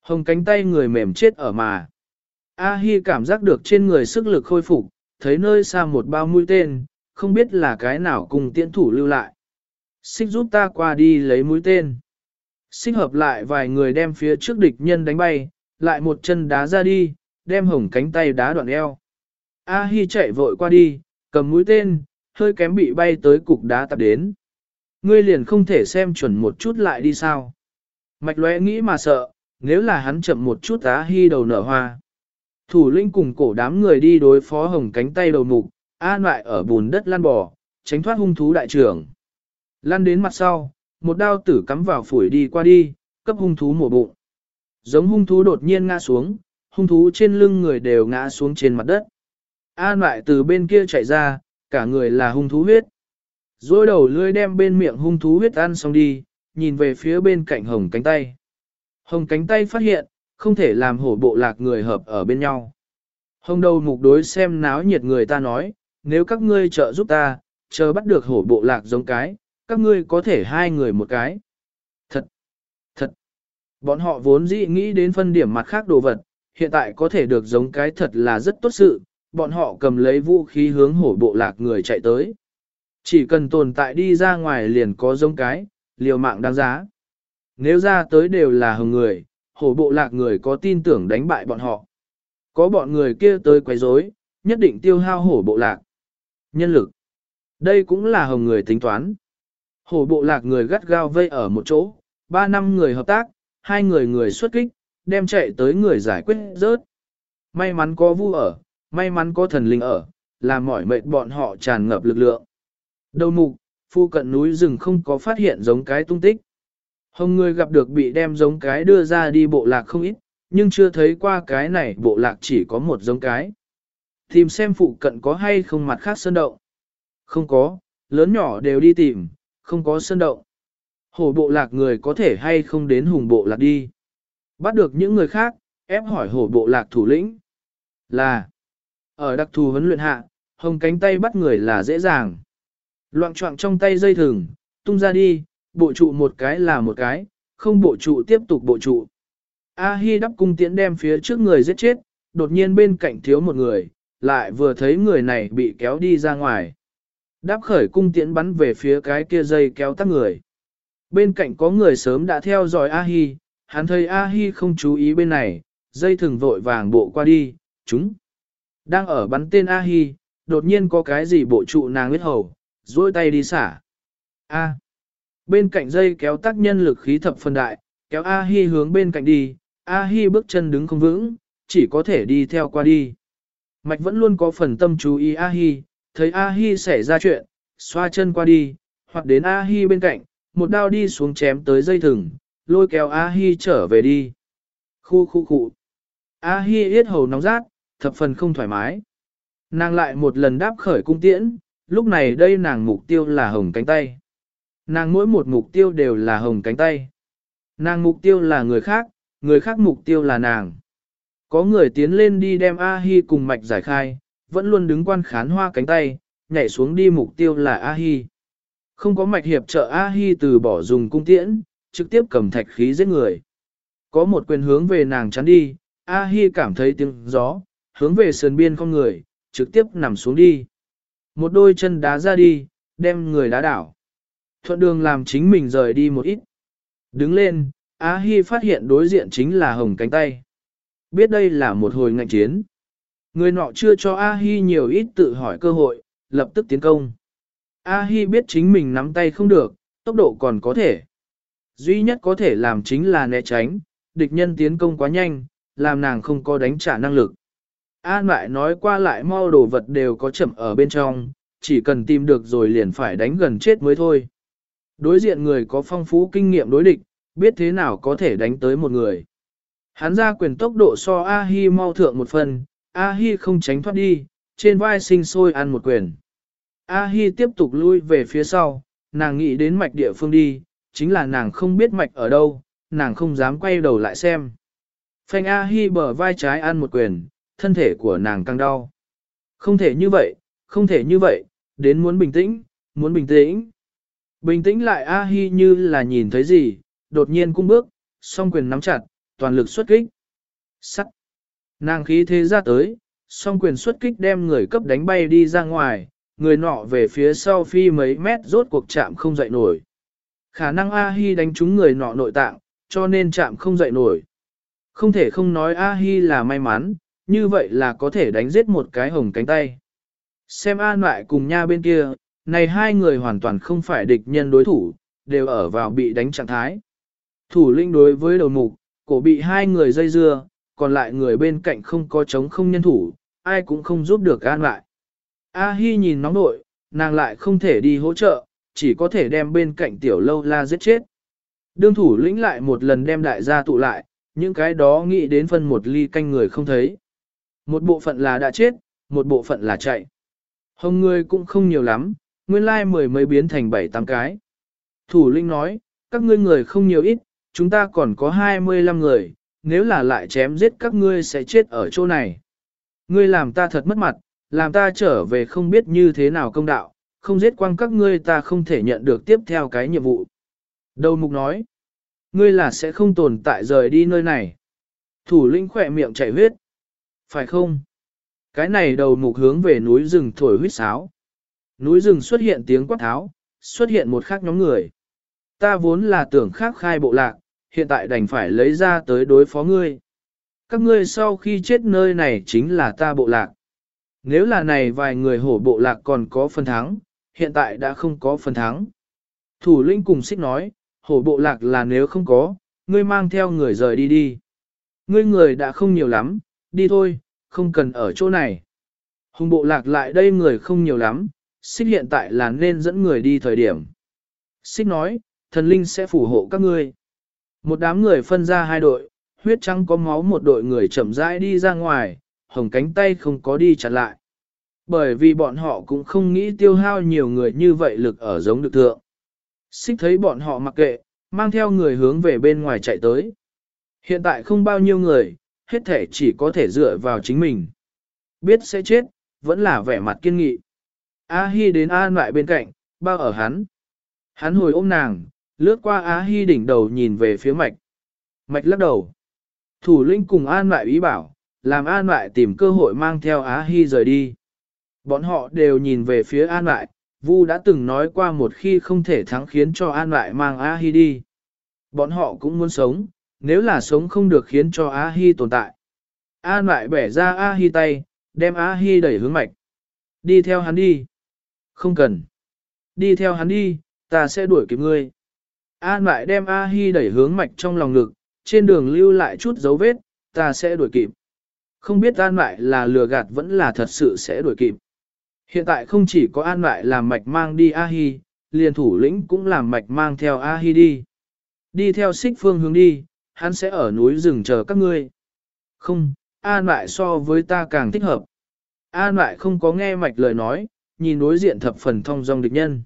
[SPEAKER 1] Hồng cánh tay người mềm chết ở mà. A Hi cảm giác được trên người sức lực khôi phục, thấy nơi xa một bao mũi tên, không biết là cái nào cùng tiễn thủ lưu lại. Xích giúp ta qua đi lấy mũi tên. Xích hợp lại vài người đem phía trước địch nhân đánh bay, lại một chân đá ra đi, đem hồng cánh tay đá đoạn eo. A Hi chạy vội qua đi, cầm mũi tên, hơi kém bị bay tới cục đá tập đến. Ngươi liền không thể xem chuẩn một chút lại đi sao. Mạch lóe nghĩ mà sợ, nếu là hắn chậm một chút A Hi đầu nở hoa. Thủ linh cùng cổ đám người đi đối phó hồng cánh tay đầu mục, an lại ở bùn đất lăn bò, tránh thoát hung thú đại trưởng. lăn đến mặt sau, một đao tử cắm vào phổi đi qua đi, cấp hung thú mổ bụng. Giống hung thú đột nhiên ngã xuống, hung thú trên lưng người đều ngã xuống trên mặt đất. An lại từ bên kia chạy ra, cả người là hung thú huyết. Rồi đầu lưỡi đem bên miệng hung thú huyết ăn xong đi, nhìn về phía bên cạnh hồng cánh tay. Hồng cánh tay phát hiện, không thể làm hổ bộ lạc người hợp ở bên nhau. Hồng đầu mục đối xem náo nhiệt người ta nói, nếu các ngươi trợ giúp ta, chờ bắt được hổ bộ lạc giống cái, các ngươi có thể hai người một cái. Thật, thật, bọn họ vốn dĩ nghĩ đến phân điểm mặt khác đồ vật, hiện tại có thể được giống cái thật là rất tốt sự, bọn họ cầm lấy vũ khí hướng hổ bộ lạc người chạy tới. Chỉ cần tồn tại đi ra ngoài liền có giống cái, liều mạng đáng giá. Nếu ra tới đều là hồng người, hổ bộ lạc người có tin tưởng đánh bại bọn họ. Có bọn người kia tới quấy rối, nhất định tiêu hao hổ bộ lạc. Nhân lực. Đây cũng là hồng người tính toán. Hổ bộ lạc người gắt gao vây ở một chỗ, ba năm người hợp tác, hai người người xuất kích, đem chạy tới người giải quyết rớt. May mắn có vu ở, may mắn có thần linh ở, làm mỏi mệt bọn họ tràn ngập lực lượng. Đầu mục, phu cận núi rừng không có phát hiện giống cái tung tích. Hồng người gặp được bị đem giống cái đưa ra đi bộ lạc không ít, nhưng chưa thấy qua cái này bộ lạc chỉ có một giống cái. Tìm xem phụ cận có hay không mặt khác sơn động. Không có, lớn nhỏ đều đi tìm, không có sơn động. Hổ bộ lạc người có thể hay không đến hùng bộ lạc đi. Bắt được những người khác, ép hỏi hổ bộ lạc thủ lĩnh. Là, ở đặc thù huấn luyện hạ, hồng cánh tay bắt người là dễ dàng. Loạn trọng trong tay dây thừng, tung ra đi, bộ trụ một cái là một cái, không bộ trụ tiếp tục bộ trụ. A Hi đắp cung tiễn đem phía trước người giết chết, đột nhiên bên cạnh thiếu một người, lại vừa thấy người này bị kéo đi ra ngoài. Đáp khởi cung tiễn bắn về phía cái kia dây kéo tắt người. Bên cạnh có người sớm đã theo dõi A Hi, hắn thấy A Hi không chú ý bên này, dây thừng vội vàng bộ qua đi, chúng. Đang ở bắn tên A Hi, đột nhiên có cái gì bộ trụ nàng huyết hầu, duỗi tay đi xả. A. Bên cạnh dây kéo tác nhân lực khí thập phân đại, kéo A Hi hướng bên cạnh đi, A Hi bước chân đứng không vững, chỉ có thể đi theo qua đi. Mạch vẫn luôn có phần tâm chú ý A Hi, thấy A Hi xảy ra chuyện, xoa chân qua đi, hoặc đến A Hi bên cạnh, một đao đi xuống chém tới dây thừng, lôi kéo A Hi trở về đi. Khu khu khu. A Hi yết hầu nóng rát, thập phần không thoải mái. Nàng lại một lần đáp khởi cung tiễn, lúc này đây nàng mục tiêu là hồng cánh tay. Nàng mỗi một mục tiêu đều là hồng cánh tay. Nàng mục tiêu là người khác, người khác mục tiêu là nàng. Có người tiến lên đi đem A-hi cùng mạch giải khai, vẫn luôn đứng quan khán hoa cánh tay, nhảy xuống đi mục tiêu là A-hi. Không có mạch hiệp trợ A-hi từ bỏ dùng cung tiễn, trực tiếp cầm thạch khí giết người. Có một quyền hướng về nàng chắn đi, A-hi cảm thấy tiếng gió, hướng về sườn biên con người, trực tiếp nằm xuống đi. Một đôi chân đá ra đi, đem người đá đảo. Thuận đường làm chính mình rời đi một ít. Đứng lên, A Hi phát hiện đối diện chính là hồng cánh tay. Biết đây là một hồi ngạnh chiến. Người nọ chưa cho A Hi nhiều ít tự hỏi cơ hội, lập tức tiến công. A Hi biết chính mình nắm tay không được, tốc độ còn có thể. Duy nhất có thể làm chính là né tránh, địch nhân tiến công quá nhanh, làm nàng không có đánh trả năng lực. An lại nói qua lại mau đồ vật đều có chậm ở bên trong, chỉ cần tìm được rồi liền phải đánh gần chết mới thôi. Đối diện người có phong phú kinh nghiệm đối địch, biết thế nào có thể đánh tới một người. Hắn ra quyền tốc độ so A-hi mau thượng một phần, A-hi không tránh thoát đi, trên vai sinh sôi ăn một quyền. A-hi tiếp tục lui về phía sau, nàng nghĩ đến mạch địa phương đi, chính là nàng không biết mạch ở đâu, nàng không dám quay đầu lại xem. Phanh A-hi bờ vai trái ăn một quyền, thân thể của nàng căng đau. Không thể như vậy, không thể như vậy, đến muốn bình tĩnh, muốn bình tĩnh. Bình tĩnh lại A-hi như là nhìn thấy gì, đột nhiên cung bước, song quyền nắm chặt, toàn lực xuất kích. Sắt. Nàng khí thế ra tới, song quyền xuất kích đem người cấp đánh bay đi ra ngoài, người nọ về phía sau phi mấy mét rốt cuộc chạm không dậy nổi. Khả năng A-hi đánh trúng người nọ nội tạng, cho nên chạm không dậy nổi. Không thể không nói A-hi là may mắn, như vậy là có thể đánh giết một cái hồng cánh tay. Xem an lại cùng nha bên kia, này hai người hoàn toàn không phải địch nhân đối thủ, đều ở vào bị đánh trạng thái. Thủ linh đối với đầu mục, cổ bị hai người dây dưa, còn lại người bên cạnh không có chống không nhân thủ, ai cũng không giúp được an lại. A Hi nhìn nóng nội, nàng lại không thể đi hỗ trợ, chỉ có thể đem bên cạnh tiểu lâu la giết chết. Đương thủ lĩnh lại một lần đem đại gia tụ lại, những cái đó nghĩ đến phân một ly canh người không thấy. Một bộ phận là đã chết, một bộ phận là chạy. Hồng người cũng không nhiều lắm, nguyên lai mười mấy biến thành bảy tám cái. Thủ lĩnh nói, các ngươi người không nhiều ít, chúng ta còn có 25 người, nếu là lại chém giết các ngươi sẽ chết ở chỗ này. Ngươi làm ta thật mất mặt, làm ta trở về không biết như thế nào công đạo, không giết quang các ngươi ta không thể nhận được tiếp theo cái nhiệm vụ. Đầu mục nói, ngươi là sẽ không tồn tại rời đi nơi này. Thủ lĩnh khỏe miệng chảy huyết. Phải không? Cái này đầu mục hướng về núi rừng thổi huyết sáo. Núi rừng xuất hiện tiếng quát tháo, xuất hiện một khác nhóm người. Ta vốn là tưởng khác khai bộ lạc, hiện tại đành phải lấy ra tới đối phó ngươi. Các ngươi sau khi chết nơi này chính là ta bộ lạc. Nếu là này vài người hổ bộ lạc còn có phần thắng, hiện tại đã không có phần thắng. Thủ lĩnh cùng xích nói, hổ bộ lạc là nếu không có, ngươi mang theo người rời đi đi. Ngươi người đã không nhiều lắm, đi thôi, không cần ở chỗ này. Hùng bộ lạc lại đây người không nhiều lắm, xích hiện tại là nên dẫn người đi thời điểm. Xích nói, thần linh sẽ phù hộ các ngươi. Một đám người phân ra hai đội, huyết trắng có máu một đội người chậm rãi đi ra ngoài, hồng cánh tay không có đi chặn lại. Bởi vì bọn họ cũng không nghĩ tiêu hao nhiều người như vậy lực ở giống được thượng. Xích thấy bọn họ mặc kệ, mang theo người hướng về bên ngoài chạy tới. Hiện tại không bao nhiêu người, hết thể chỉ có thể dựa vào chính mình. Biết sẽ chết, vẫn là vẻ mặt kiên nghị. A Hi đến a lại bên cạnh, bao ở hắn. Hắn hồi ôm nàng, lướt qua Á Hi đỉnh đầu nhìn về phía mạch. Mạch lắc đầu. Thủ lĩnh cùng an lại ý bảo, làm an lại tìm cơ hội mang theo Á Hi rời đi. Bọn họ đều nhìn về phía an lại, Vu đã từng nói qua một khi không thể thắng khiến cho an lại mang Á Hi đi. Bọn họ cũng muốn sống, nếu là sống không được khiến cho Á Hi tồn tại. An lại bẻ ra Á Hi tay, đem Á Hi đẩy hướng mạch. Đi theo hắn đi. Không cần. Đi theo hắn đi, ta sẽ đuổi kịp ngươi. An lại đem A Hi đẩy hướng mạch trong lòng ngực, trên đường lưu lại chút dấu vết, ta sẽ đuổi kịp. Không biết an lại là lừa gạt vẫn là thật sự sẽ đuổi kịp. Hiện tại không chỉ có an lại làm mạch mang đi A-hi, liền thủ lĩnh cũng làm mạch mang theo A-hi đi. Đi theo xích phương hướng đi, hắn sẽ ở núi rừng chờ các ngươi. Không, an lại so với ta càng thích hợp. An lại không có nghe mạch lời nói, nhìn đối diện thập phần thông dong địch nhân.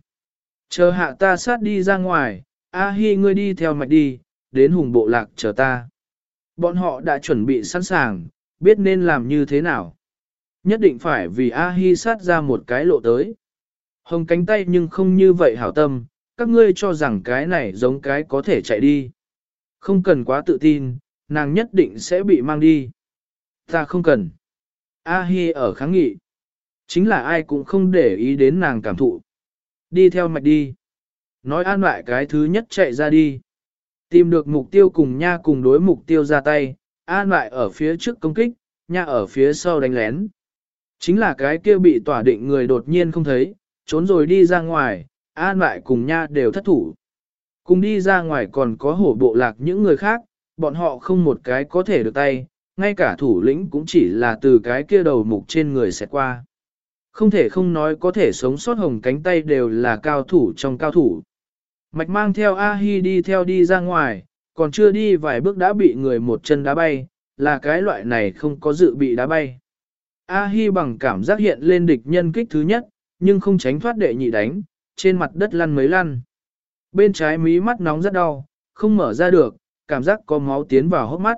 [SPEAKER 1] Chờ hạ ta sát đi ra ngoài, A-hi ngươi đi theo mạch đi, đến hùng bộ lạc chờ ta. Bọn họ đã chuẩn bị sẵn sàng, biết nên làm như thế nào. Nhất định phải vì A-hi sát ra một cái lộ tới. Hồng cánh tay nhưng không như vậy hảo tâm, các ngươi cho rằng cái này giống cái có thể chạy đi. Không cần quá tự tin, nàng nhất định sẽ bị mang đi. Ta không cần. A-hi ở kháng nghị. Chính là ai cũng không để ý đến nàng cảm thụ. Đi theo mạch đi. Nói an lại cái thứ nhất chạy ra đi. Tìm được mục tiêu cùng nha cùng đối mục tiêu ra tay, an lại ở phía trước công kích, nha ở phía sau đánh lén. Chính là cái kia bị tỏa định người đột nhiên không thấy, trốn rồi đi ra ngoài, an lại cùng nha đều thất thủ. Cùng đi ra ngoài còn có hổ bộ lạc những người khác, bọn họ không một cái có thể được tay, ngay cả thủ lĩnh cũng chỉ là từ cái kia đầu mục trên người sẽ qua. Không thể không nói có thể sống sót hồng cánh tay đều là cao thủ trong cao thủ. Mạch mang theo A-hi đi theo đi ra ngoài, còn chưa đi vài bước đã bị người một chân đá bay, là cái loại này không có dự bị đá bay. A-hi bằng cảm giác hiện lên địch nhân kích thứ nhất, nhưng không tránh thoát đệ nhị đánh, trên mặt đất lăn mấy lăn. Bên trái mí mắt nóng rất đau, không mở ra được, cảm giác có máu tiến vào hốc mắt.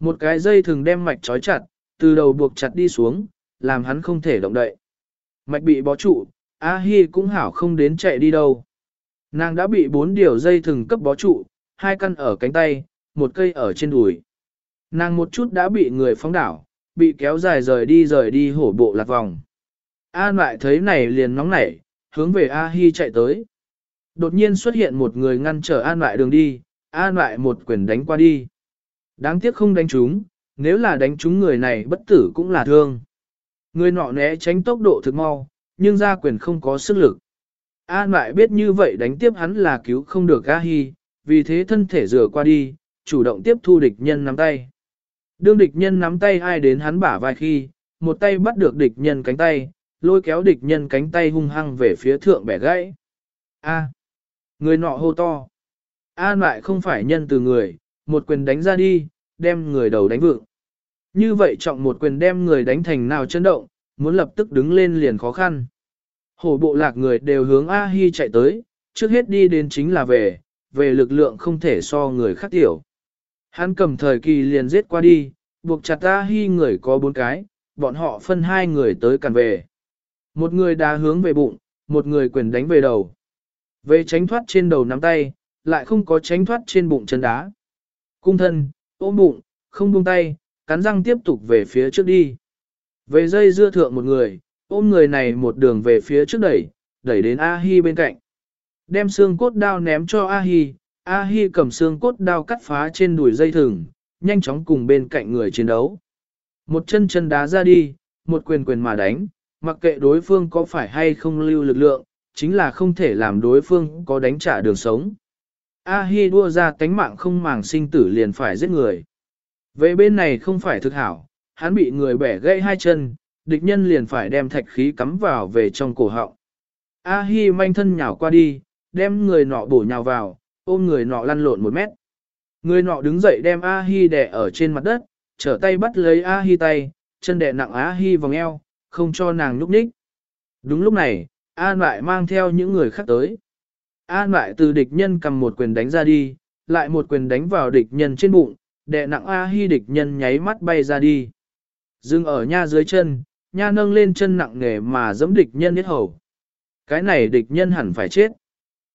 [SPEAKER 1] Một cái dây thường đem mạch trói chặt, từ đầu buộc chặt đi xuống, làm hắn không thể động đậy. Mạch bị bó trụ, A-hi cũng hảo không đến chạy đi đâu. Nàng đã bị bốn điều dây thừng cấp bó trụ, hai căn ở cánh tay, một cây ở trên đùi. Nàng một chút đã bị người phóng đảo, bị kéo dài rời đi rời đi hổ bộ lạc vòng. An lại thấy này liền nóng nảy, hướng về A-hi chạy tới. Đột nhiên xuất hiện một người ngăn trở An lại đường đi, An lại một quyền đánh qua đi. Đáng tiếc không đánh chúng, nếu là đánh chúng người này bất tử cũng là thương. Người nọ né tránh tốc độ thực mau, nhưng ra quyền không có sức lực. An lại biết như vậy đánh tiếp hắn là cứu không được A-hi, vì thế thân thể rửa qua đi, chủ động tiếp thu địch nhân nắm tay. Đương địch nhân nắm tay ai đến hắn bả vai khi, một tay bắt được địch nhân cánh tay, lôi kéo địch nhân cánh tay hung hăng về phía thượng bẻ gãy. A. người nọ hô to. An lại không phải nhân từ người, một quyền đánh ra đi, đem người đầu đánh vượng. Như vậy trọng một quyền đem người đánh thành nào chấn động, muốn lập tức đứng lên liền khó khăn. Hổ bộ lạc người đều hướng A-hi chạy tới, trước hết đi đến chính là về, về lực lượng không thể so người khác tiểu. Hắn cầm thời kỳ liền giết qua đi, buộc chặt A-hi người có bốn cái, bọn họ phân hai người tới càn về. Một người đá hướng về bụng, một người quyền đánh về đầu. Về tránh thoát trên đầu nắm tay, lại không có tránh thoát trên bụng chân đá. Cung thân, ôm bụng, không buông tay, cắn răng tiếp tục về phía trước đi. Về dây dưa thượng một người, ôm người này một đường về phía trước đẩy, đẩy đến A-hi bên cạnh. Đem xương cốt đao ném cho A-hi, A-hi cầm xương cốt đao cắt phá trên đùi dây thừng, nhanh chóng cùng bên cạnh người chiến đấu. Một chân chân đá ra đi, một quyền quyền mà đánh, mặc kệ đối phương có phải hay không lưu lực lượng, chính là không thể làm đối phương có đánh trả đường sống. A-hi đua ra tánh mạng không màng sinh tử liền phải giết người. Về bên này không phải thực hảo, hắn bị người bẻ gãy hai chân, địch nhân liền phải đem thạch khí cắm vào về trong cổ họng. A-hi manh thân nhào qua đi, đem người nọ bổ nhào vào, ôm người nọ lăn lộn một mét. Người nọ đứng dậy đem A-hi đè ở trên mặt đất, trở tay bắt lấy A-hi tay, chân đè nặng A-hi vòng eo, không cho nàng nhúc ních. Đúng lúc này, An lại mang theo những người khác tới. An lại từ địch nhân cầm một quyền đánh ra đi, lại một quyền đánh vào địch nhân trên bụng, đè nặng A-hi địch nhân nháy mắt bay ra đi. Dừng ở nha dưới chân, nha nâng lên chân nặng nề mà giẫm địch nhân nhất hầu. Cái này địch nhân hẳn phải chết.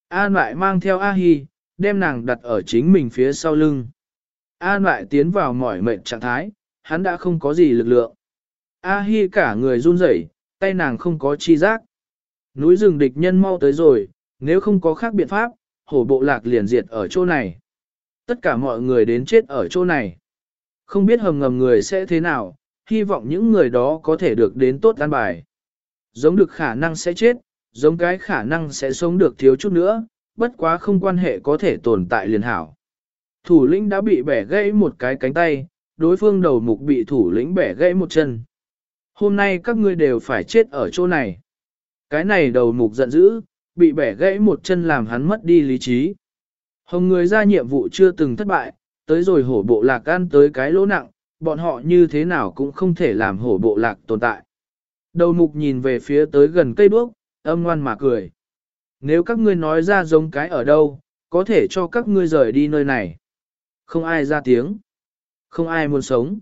[SPEAKER 1] An lại mang theo A-hi, đem nàng đặt ở chính mình phía sau lưng. An lại tiến vào mỏi mệt trạng thái, hắn đã không có gì lực lượng. A-hi cả người run rẩy, tay nàng không có chi giác. Núi rừng địch nhân mau tới rồi, nếu không có khác biện pháp, hổ bộ lạc liền diệt ở chỗ này. Tất cả mọi người đến chết ở chỗ này. Không biết hầm ngầm người sẽ thế nào, hy vọng những người đó có thể được đến tốt an bài. Giống được khả năng sẽ chết, giống cái khả năng sẽ sống được thiếu chút nữa, bất quá không quan hệ có thể tồn tại liền hảo. Thủ lĩnh đã bị bẻ gãy một cái cánh tay, đối phương đầu mục bị thủ lĩnh bẻ gãy một chân. Hôm nay các ngươi đều phải chết ở chỗ này. Cái này đầu mục giận dữ, bị bẻ gãy một chân làm hắn mất đi lý trí. Hồng người ra nhiệm vụ chưa từng thất bại, tới rồi hổ bộ lạc ăn tới cái lỗ nặng, bọn họ như thế nào cũng không thể làm hổ bộ lạc tồn tại. Đầu mục nhìn về phía tới gần cây đuốc, âm ngoan mà cười. Nếu các ngươi nói ra giống cái ở đâu, có thể cho các ngươi rời đi nơi này. Không ai ra tiếng. Không ai muốn sống.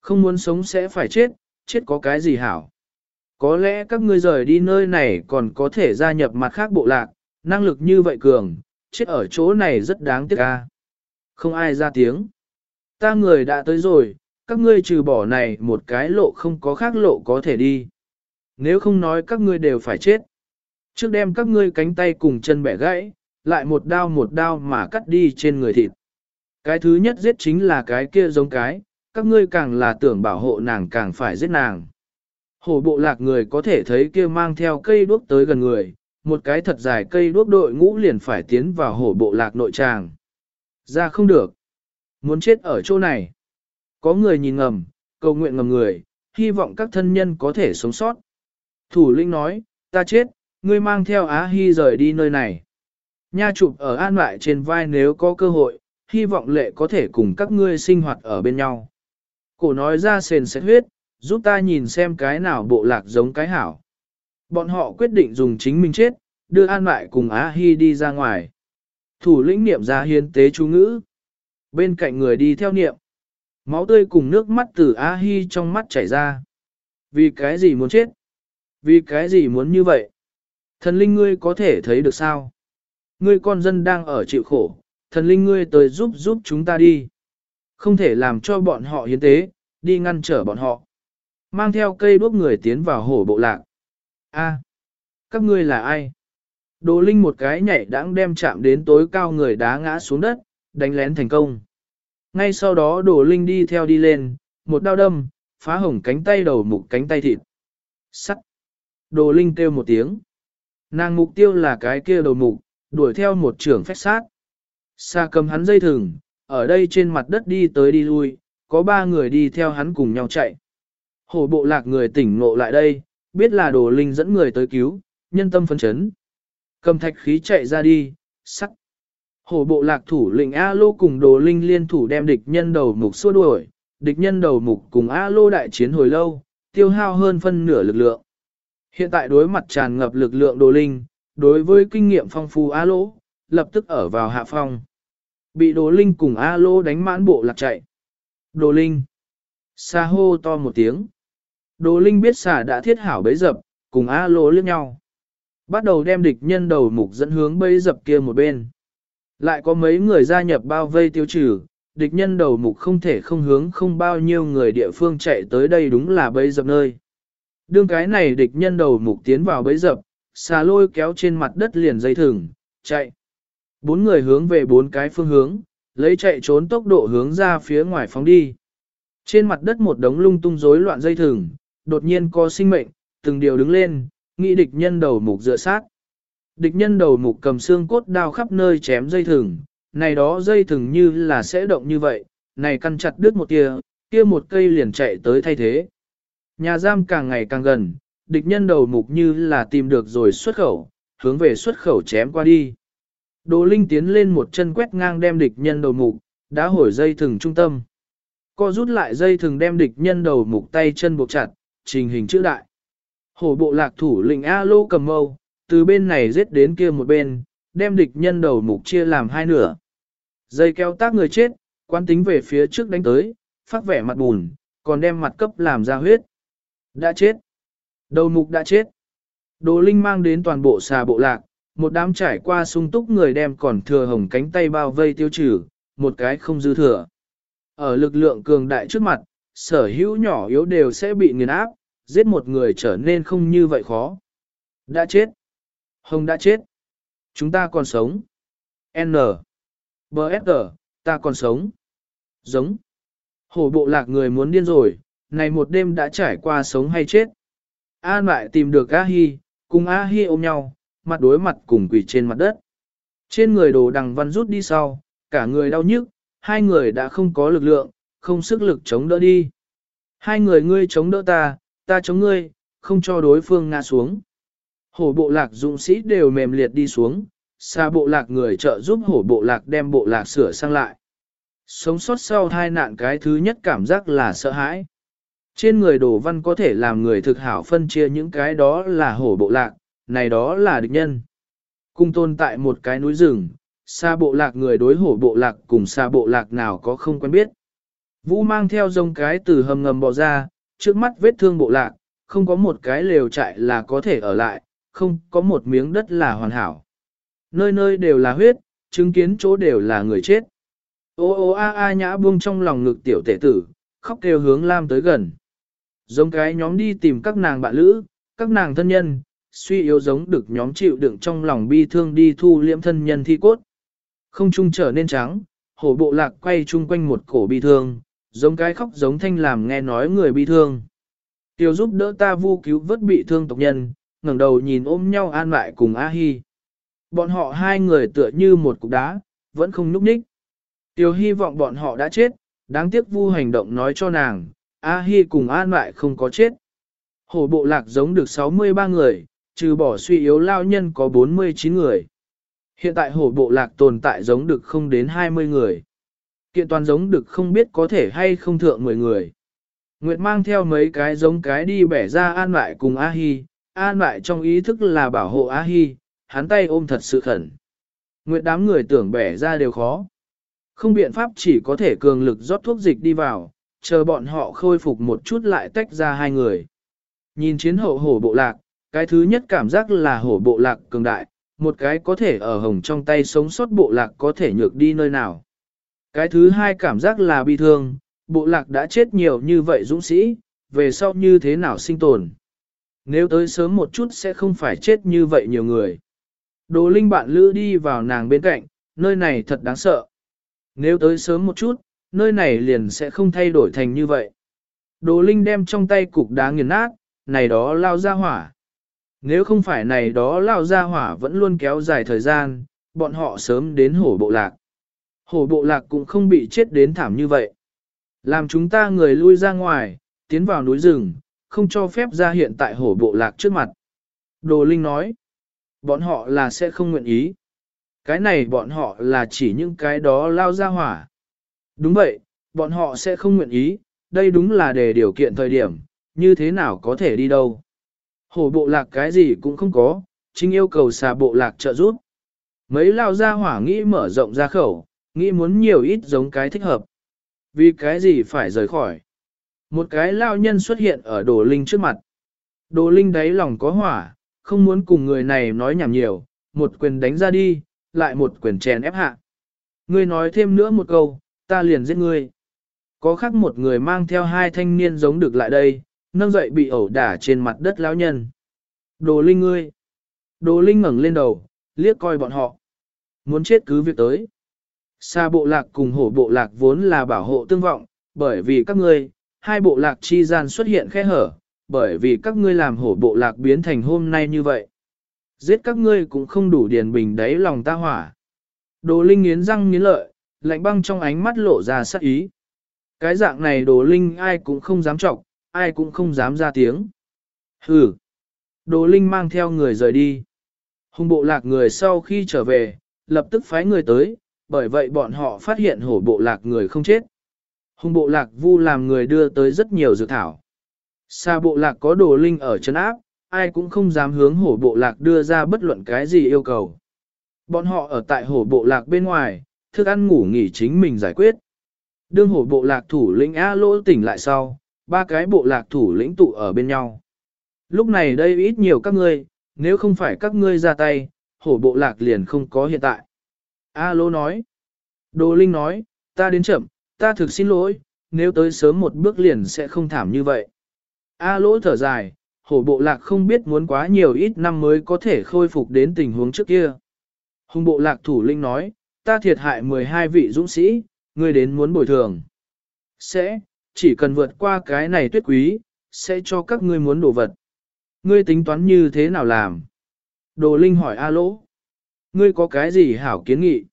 [SPEAKER 1] Không muốn sống sẽ phải chết, chết có cái gì hảo. Có lẽ các ngươi rời đi nơi này còn có thể gia nhập mặt khác bộ lạc, năng lực như vậy cường, chết ở chỗ này rất đáng tiếc ca. Không ai ra tiếng. Ta người đã tới rồi, các ngươi trừ bỏ này một cái lộ không có khác lộ có thể đi. Nếu không nói các ngươi đều phải chết. Trước đem các ngươi cánh tay cùng chân bẻ gãy, lại một đao một đao mà cắt đi trên người thịt. Cái thứ nhất giết chính là cái kia giống cái, các ngươi càng là tưởng bảo hộ nàng càng phải giết nàng. Hổ bộ lạc người có thể thấy kia mang theo cây đuốc tới gần người, một cái thật dài cây đuốc đội ngũ liền phải tiến vào hổ bộ lạc nội tràng. Ra không được. Muốn chết ở chỗ này. Có người nhìn ngầm, cầu nguyện ngầm người, hy vọng các thân nhân có thể sống sót. Thủ lĩnh nói, ta chết, ngươi mang theo Á Hy rời đi nơi này. Nha chụp ở an lại trên vai nếu có cơ hội, hy vọng lệ có thể cùng các ngươi sinh hoạt ở bên nhau. Cổ nói ra sền sẽ huyết, giúp ta nhìn xem cái nào bộ lạc giống cái hảo. Bọn họ quyết định dùng chính mình chết, đưa an lại cùng Á Hi đi ra ngoài. Thủ lĩnh niệm ra hiến tế chú ngữ. Bên cạnh người đi theo niệm. Máu tươi cùng nước mắt từ A-hi trong mắt chảy ra. Vì cái gì muốn chết? Vì cái gì muốn như vậy? Thần linh ngươi có thể thấy được sao? Ngươi con dân đang ở chịu khổ, thần linh ngươi tới giúp giúp chúng ta đi. Không thể làm cho bọn họ hiến tế, đi ngăn trở bọn họ. Mang theo cây đuốc người tiến vào hổ bộ lạc. A, các ngươi là ai? Đồ Linh một cái nhảy đãng đem chạm đến tối cao người đá ngã xuống đất, đánh lén thành công. Ngay sau đó Đồ Linh đi theo đi lên, một đao đâm, phá hỏng cánh tay đầu mục cánh tay thịt. Sắt. Đồ Linh kêu một tiếng. Nàng mục tiêu là cái kia đầu mục, đuổi theo một trưởng phách sát. Xa cầm hắn dây thừng, ở đây trên mặt đất đi tới đi lui, có ba người đi theo hắn cùng nhau chạy. Hổ bộ lạc người tỉnh ngộ lại đây, biết là đồ linh dẫn người tới cứu, nhân tâm phấn chấn. Cầm thạch khí chạy ra đi, sắc. Hổ bộ lạc thủ lĩnh A Lô cùng đồ linh liên thủ đem địch nhân đầu mục xua đuổi, địch nhân đầu mục cùng A Lô đại chiến hồi lâu, tiêu hao hơn phân nửa lực lượng. Hiện tại đối mặt tràn ngập lực lượng đồ linh, đối với kinh nghiệm phong phú A Lô, lập tức ở vào hạ phong. Bị đồ linh cùng A Lô đánh mãn bộ lạc chạy. Đồ linh. Sa hô to một tiếng. Đồ Linh biết xà đã thiết hảo bấy dập, cùng A lô liếc nhau. Bắt đầu đem địch nhân đầu mục dẫn hướng bấy dập kia một bên. Lại có mấy người gia nhập bao vây tiêu trừ, địch nhân đầu mục không thể không hướng không bao nhiêu người địa phương chạy tới đây đúng là bấy dập nơi. Đương cái này địch nhân đầu mục tiến vào bấy dập, xà lôi kéo trên mặt đất liền dây thừng, chạy. Bốn người hướng về bốn cái phương hướng, lấy chạy trốn tốc độ hướng ra phía ngoài phóng đi. Trên mặt đất một đống lung tung rối loạn dây thừng, đột nhiên có sinh mệnh, từng điều đứng lên, nghĩ địch nhân đầu mục dựa sát. Địch nhân đầu mục cầm xương cốt đao khắp nơi chém dây thừng, này đó dây thừng như là sẽ động như vậy, này căn chặt đứt một tia, kia một cây liền chạy tới thay thế. Nhà giam càng ngày càng gần, địch nhân đầu mục như là tìm được rồi xuất khẩu, hướng về xuất khẩu chém qua đi. Đồ Linh tiến lên một chân quét ngang đem địch nhân đầu mục, đã hồi dây thừng trung tâm. Co rút lại dây thừng đem địch nhân đầu mục tay chân buộc chặt, trình hình chữ đại. Hổ bộ lạc thủ lĩnh A Lô cầm mâu, từ bên này giết đến kia một bên, đem địch nhân đầu mục chia làm hai nửa. Dây kéo tác người chết, quan tính về phía trước đánh tới, phát vẻ mặt bùn, còn đem mặt cấp làm ra huyết. Đã chết. Đầu mục đã chết. Đồ Linh mang đến toàn bộ xà bộ lạc, một đám trải qua sung túc người đem còn thừa hồng cánh tay bao vây tiêu trừ, một cái không dư thừa. Ở lực lượng cường đại trước mặt, sở hữu nhỏ yếu đều sẽ bị nghiền áp, giết một người trở nên không như vậy khó. Đã chết. Hồng đã chết. Chúng ta còn sống. N. B.S.G. Ta còn sống. Giống. Hổ bộ lạc người muốn điên rồi, này một đêm đã trải qua sống hay chết. An lại tìm được A-hi, cùng A-hi ôm nhau, mặt đối mặt cùng quỷ trên mặt đất. Trên người đồ đằng văn rút đi sau, cả người đau nhức, hai người đã không có lực lượng, không sức lực chống đỡ đi. Hai người ngươi chống đỡ ta, ta chống ngươi, không cho đối phương ngã xuống. Hổ bộ lạc dũng sĩ đều mềm liệt đi xuống, xa bộ lạc người trợ giúp hổ bộ lạc đem bộ lạc sửa sang lại. Sống sót sau hai nạn cái thứ nhất cảm giác là sợ hãi. Trên người đồ văn có thể làm người thực hảo phân chia những cái đó là hổ bộ lạc, này đó là địch nhân. Cung tồn tại một cái núi rừng, xa bộ lạc người đối hổ bộ lạc cùng xa bộ lạc nào có không quen biết. Vũ mang theo dông cái từ hầm ngầm bò ra, trước mắt vết thương bộ lạc, không có một cái lều trại là có thể ở lại, không có một miếng đất là hoàn hảo. Nơi nơi đều là huyết, chứng kiến chỗ đều là người chết. Ô ô a a nhã buông trong lòng ngực tiểu tể tử, khóc kêu hướng Lam tới gần. Giống cái nhóm đi tìm các nàng bạn lữ, các nàng thân nhân, suy yếu giống được nhóm chịu đựng trong lòng bi thương đi thu liễm thân nhân thi cốt. Không trung trở nên trắng, hổ bộ lạc quay chung quanh một cổ bi thương, giống cái khóc giống thanh làm nghe nói người bi thương. Tiểu giúp đỡ ta vu cứu vớt bị thương tộc nhân, ngẩng đầu nhìn ôm nhau an lại cùng A Hi. Bọn họ hai người tựa như một cục đá, vẫn không nhúc nhích. Tiểu hy vọng bọn họ đã chết, đáng tiếc vu hành động nói cho nàng, A Hi cùng an lại không có chết. Hổ bộ lạc giống được 63 người, trừ bỏ suy yếu lao nhân có 49 người. Hiện tại hổ bộ lạc tồn tại giống được không đến 20 người. Kiện toàn giống được không biết có thể hay không thượng 10 người. Nguyệt mang theo mấy cái giống cái đi bẻ ra an lại cùng A Hi, an lại trong ý thức là bảo hộ A Hi, hắn tay ôm thật sự khẩn. Nguyệt đám người tưởng bẻ ra đều khó. Không biện pháp chỉ có thể cường lực rót thuốc dịch đi vào, chờ bọn họ khôi phục một chút lại tách ra hai người. Nhìn chiến hậu hổ bộ lạc, cái thứ nhất cảm giác là hổ bộ lạc cường đại, một cái có thể ở hồng trong tay sống sót bộ lạc có thể nhược đi nơi nào. Cái thứ hai cảm giác là bi thương, bộ lạc đã chết nhiều như vậy dũng sĩ, về sau như thế nào sinh tồn. Nếu tới sớm một chút sẽ không phải chết như vậy nhiều người. Đồ linh bạn lữ đi vào nàng bên cạnh, nơi này thật đáng sợ. Nếu tới sớm một chút, nơi này liền sẽ không thay đổi thành như vậy. Đồ linh đem trong tay cục đá nghiền nát, này đó lao ra hỏa. Nếu không phải này đó lao ra hỏa vẫn luôn kéo dài thời gian, bọn họ sớm đến hổ bộ lạc. Hổ bộ lạc cũng không bị chết đến thảm như vậy. Làm chúng ta người lui ra ngoài, tiến vào núi rừng, không cho phép ra hiện tại hổ bộ lạc trước mặt. Đồ Linh nói, bọn họ là sẽ không nguyện ý. Cái này bọn họ là chỉ những cái đó lao ra hỏa. Đúng vậy, bọn họ sẽ không nguyện ý, đây đúng là để điều kiện thời điểm, như thế nào có thể đi đâu. Hổ bộ lạc cái gì cũng không có, chính yêu cầu xà bộ lạc trợ giúp. Mấy lao ra hỏa nghĩ mở rộng ra khẩu, nghĩ muốn nhiều ít giống cái thích hợp. Vì cái gì phải rời khỏi? Một cái lao nhân xuất hiện ở đồ linh trước mặt. Đồ linh đáy lòng có hỏa, không muốn cùng người này nói nhảm nhiều, một quyền đánh ra đi, lại một quyền chèn ép hạ. Ngươi nói thêm nữa một câu, ta liền giết ngươi. Có khác một người mang theo hai thanh niên giống được lại đây, nâng dậy bị ẩu đả trên mặt đất lão nhân. Đồ linh ngươi. Đồ linh ngẩng lên đầu, liếc coi bọn họ. Muốn chết cứ việc tới. Sa bộ lạc cùng hổ bộ lạc vốn là bảo hộ tương vọng, bởi vì các ngươi, hai bộ lạc chi gian xuất hiện khe hở, bởi vì các ngươi làm hổ bộ lạc biến thành hôm nay như vậy. Giết các ngươi cũng không đủ điền bình đáy lòng ta hỏa. Đồ Linh nghiến răng nghiến lợi, lạnh băng trong ánh mắt lộ ra sát ý. Cái dạng này Đồ Linh ai cũng không dám trọng, ai cũng không dám ra tiếng. Hừ. Đồ Linh mang theo người rời đi. Hùng bộ lạc người sau khi trở về, lập tức phái người tới, bởi vậy bọn họ phát hiện hổ bộ lạc người không chết. Hùng bộ lạc vu làm người đưa tới rất nhiều dự thảo. Xa bộ lạc có đồ linh ở chân áp, ai cũng không dám hướng hổ bộ lạc đưa ra bất luận cái gì yêu cầu. Bọn họ ở tại hổ bộ lạc bên ngoài, thức ăn ngủ nghỉ chính mình giải quyết. Đương hổ bộ lạc thủ lĩnh A lỗ tỉnh lại sau, ba cái bộ lạc thủ lĩnh tụ ở bên nhau. Lúc này đây ít nhiều các ngươi, nếu không phải các ngươi ra tay, hổ bộ lạc liền không có hiện tại. A lỗ nói. Đồ Linh nói, ta đến chậm, ta thực xin lỗi, nếu tới sớm một bước liền sẽ không thảm như vậy. A lỗ thở dài, hổ bộ lạc không biết muốn quá nhiều ít năm mới có thể khôi phục đến tình huống trước kia. Hùng bộ lạc thủ linh nói, ta thiệt hại 12 vị dũng sĩ, ngươi đến muốn bồi thường. Sẽ, chỉ cần vượt qua cái này tuyết quý, sẽ cho các ngươi muốn đồ vật. Ngươi tính toán như thế nào làm? Đồ Linh hỏi A Lỗ. Ngươi có cái gì hảo kiến nghị?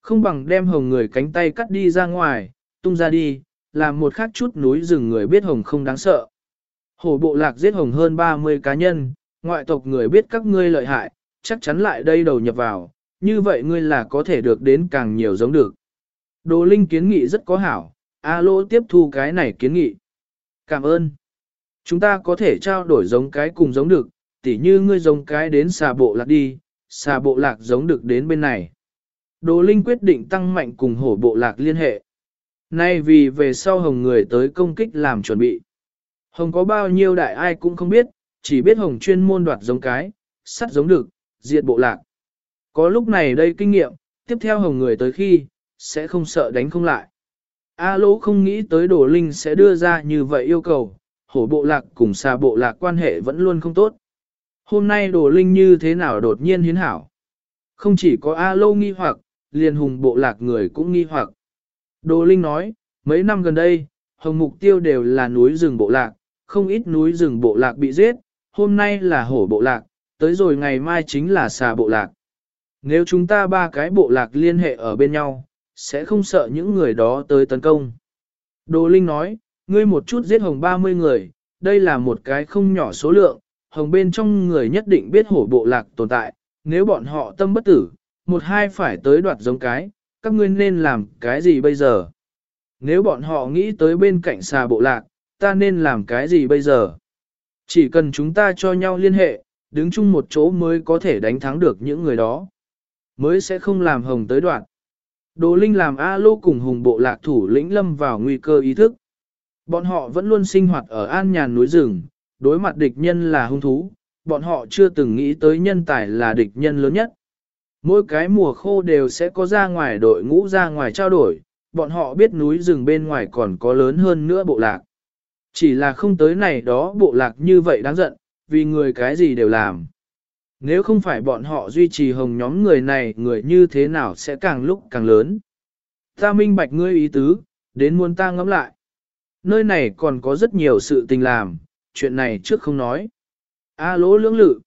[SPEAKER 1] Không bằng đem hồng người cánh tay cắt đi ra ngoài, tung ra đi, làm một khác chút núi rừng người biết hồng không đáng sợ. Hổ bộ lạc giết hồng hơn 30 cá nhân, ngoại tộc người biết các ngươi lợi hại, chắc chắn lại đây đầu nhập vào, như vậy ngươi là có thể được đến càng nhiều giống được. Đồ Linh kiến nghị rất có hảo, A Lô tiếp thu cái này kiến nghị. Cảm ơn. Chúng ta có thể trao đổi giống cái cùng giống được, tỉ như ngươi giống cái đến xà bộ lạc đi, xà bộ lạc giống được đến bên này. Đồ Linh quyết định tăng mạnh cùng hổ bộ lạc liên hệ. Nay vì về sau hồng người tới công kích làm chuẩn bị. Hồng có bao nhiêu đại ai cũng không biết, chỉ biết hồng chuyên môn đoạt giống cái, sắt giống được, diệt bộ lạc. Có lúc này đây kinh nghiệm, tiếp theo hồng người tới khi, sẽ không sợ đánh không lại. A lỗ không nghĩ tới đồ linh sẽ đưa ra như vậy yêu cầu, hổ bộ lạc cùng xa bộ lạc quan hệ vẫn luôn không tốt. Hôm nay đồ linh như thế nào đột nhiên hiến hảo. Không chỉ có A lô nghi hoặc, liền hùng bộ lạc người cũng nghi hoặc. Đồ linh nói, mấy năm gần đây, hồng mục tiêu đều là núi rừng bộ lạc, không ít núi rừng bộ lạc bị giết, hôm nay là hổ bộ lạc, tới rồi ngày mai chính là xà bộ lạc. Nếu chúng ta ba cái bộ lạc liên hệ ở bên nhau, sẽ không sợ những người đó tới tấn công. Đồ Linh nói, ngươi một chút giết hồng 30 người, đây là một cái không nhỏ số lượng, hồng bên trong người nhất định biết hổ bộ lạc tồn tại, nếu bọn họ tâm bất tử, một hai phải tới đoạt giống cái, các ngươi nên làm cái gì bây giờ? Nếu bọn họ nghĩ tới bên cạnh xà bộ lạc, ta nên làm cái gì bây giờ? Chỉ cần chúng ta cho nhau liên hệ, đứng chung một chỗ mới có thể đánh thắng được những người đó. Mới sẽ không làm hồng tới đoạn. Đồ Linh làm A Lô cùng hùng bộ lạc thủ lĩnh lâm vào nguy cơ ý thức. Bọn họ vẫn luôn sinh hoạt ở an nhàn núi rừng, đối mặt địch nhân là hung thú, bọn họ chưa từng nghĩ tới nhân tài là địch nhân lớn nhất. Mỗi cái mùa khô đều sẽ có ra ngoài đội ngũ ra ngoài trao đổi, bọn họ biết núi rừng bên ngoài còn có lớn hơn nữa bộ lạc. Chỉ là không tới này đó bộ lạc như vậy đáng giận, vì người cái gì đều làm. Nếu không phải bọn họ duy trì hồng nhóm người này, người như thế nào sẽ càng lúc càng lớn. Ta minh bạch ngươi ý tứ, đến muốn ta ngẫm lại. Nơi này còn có rất nhiều sự tình làm, chuyện này trước không nói. A lỗ lưỡng lự.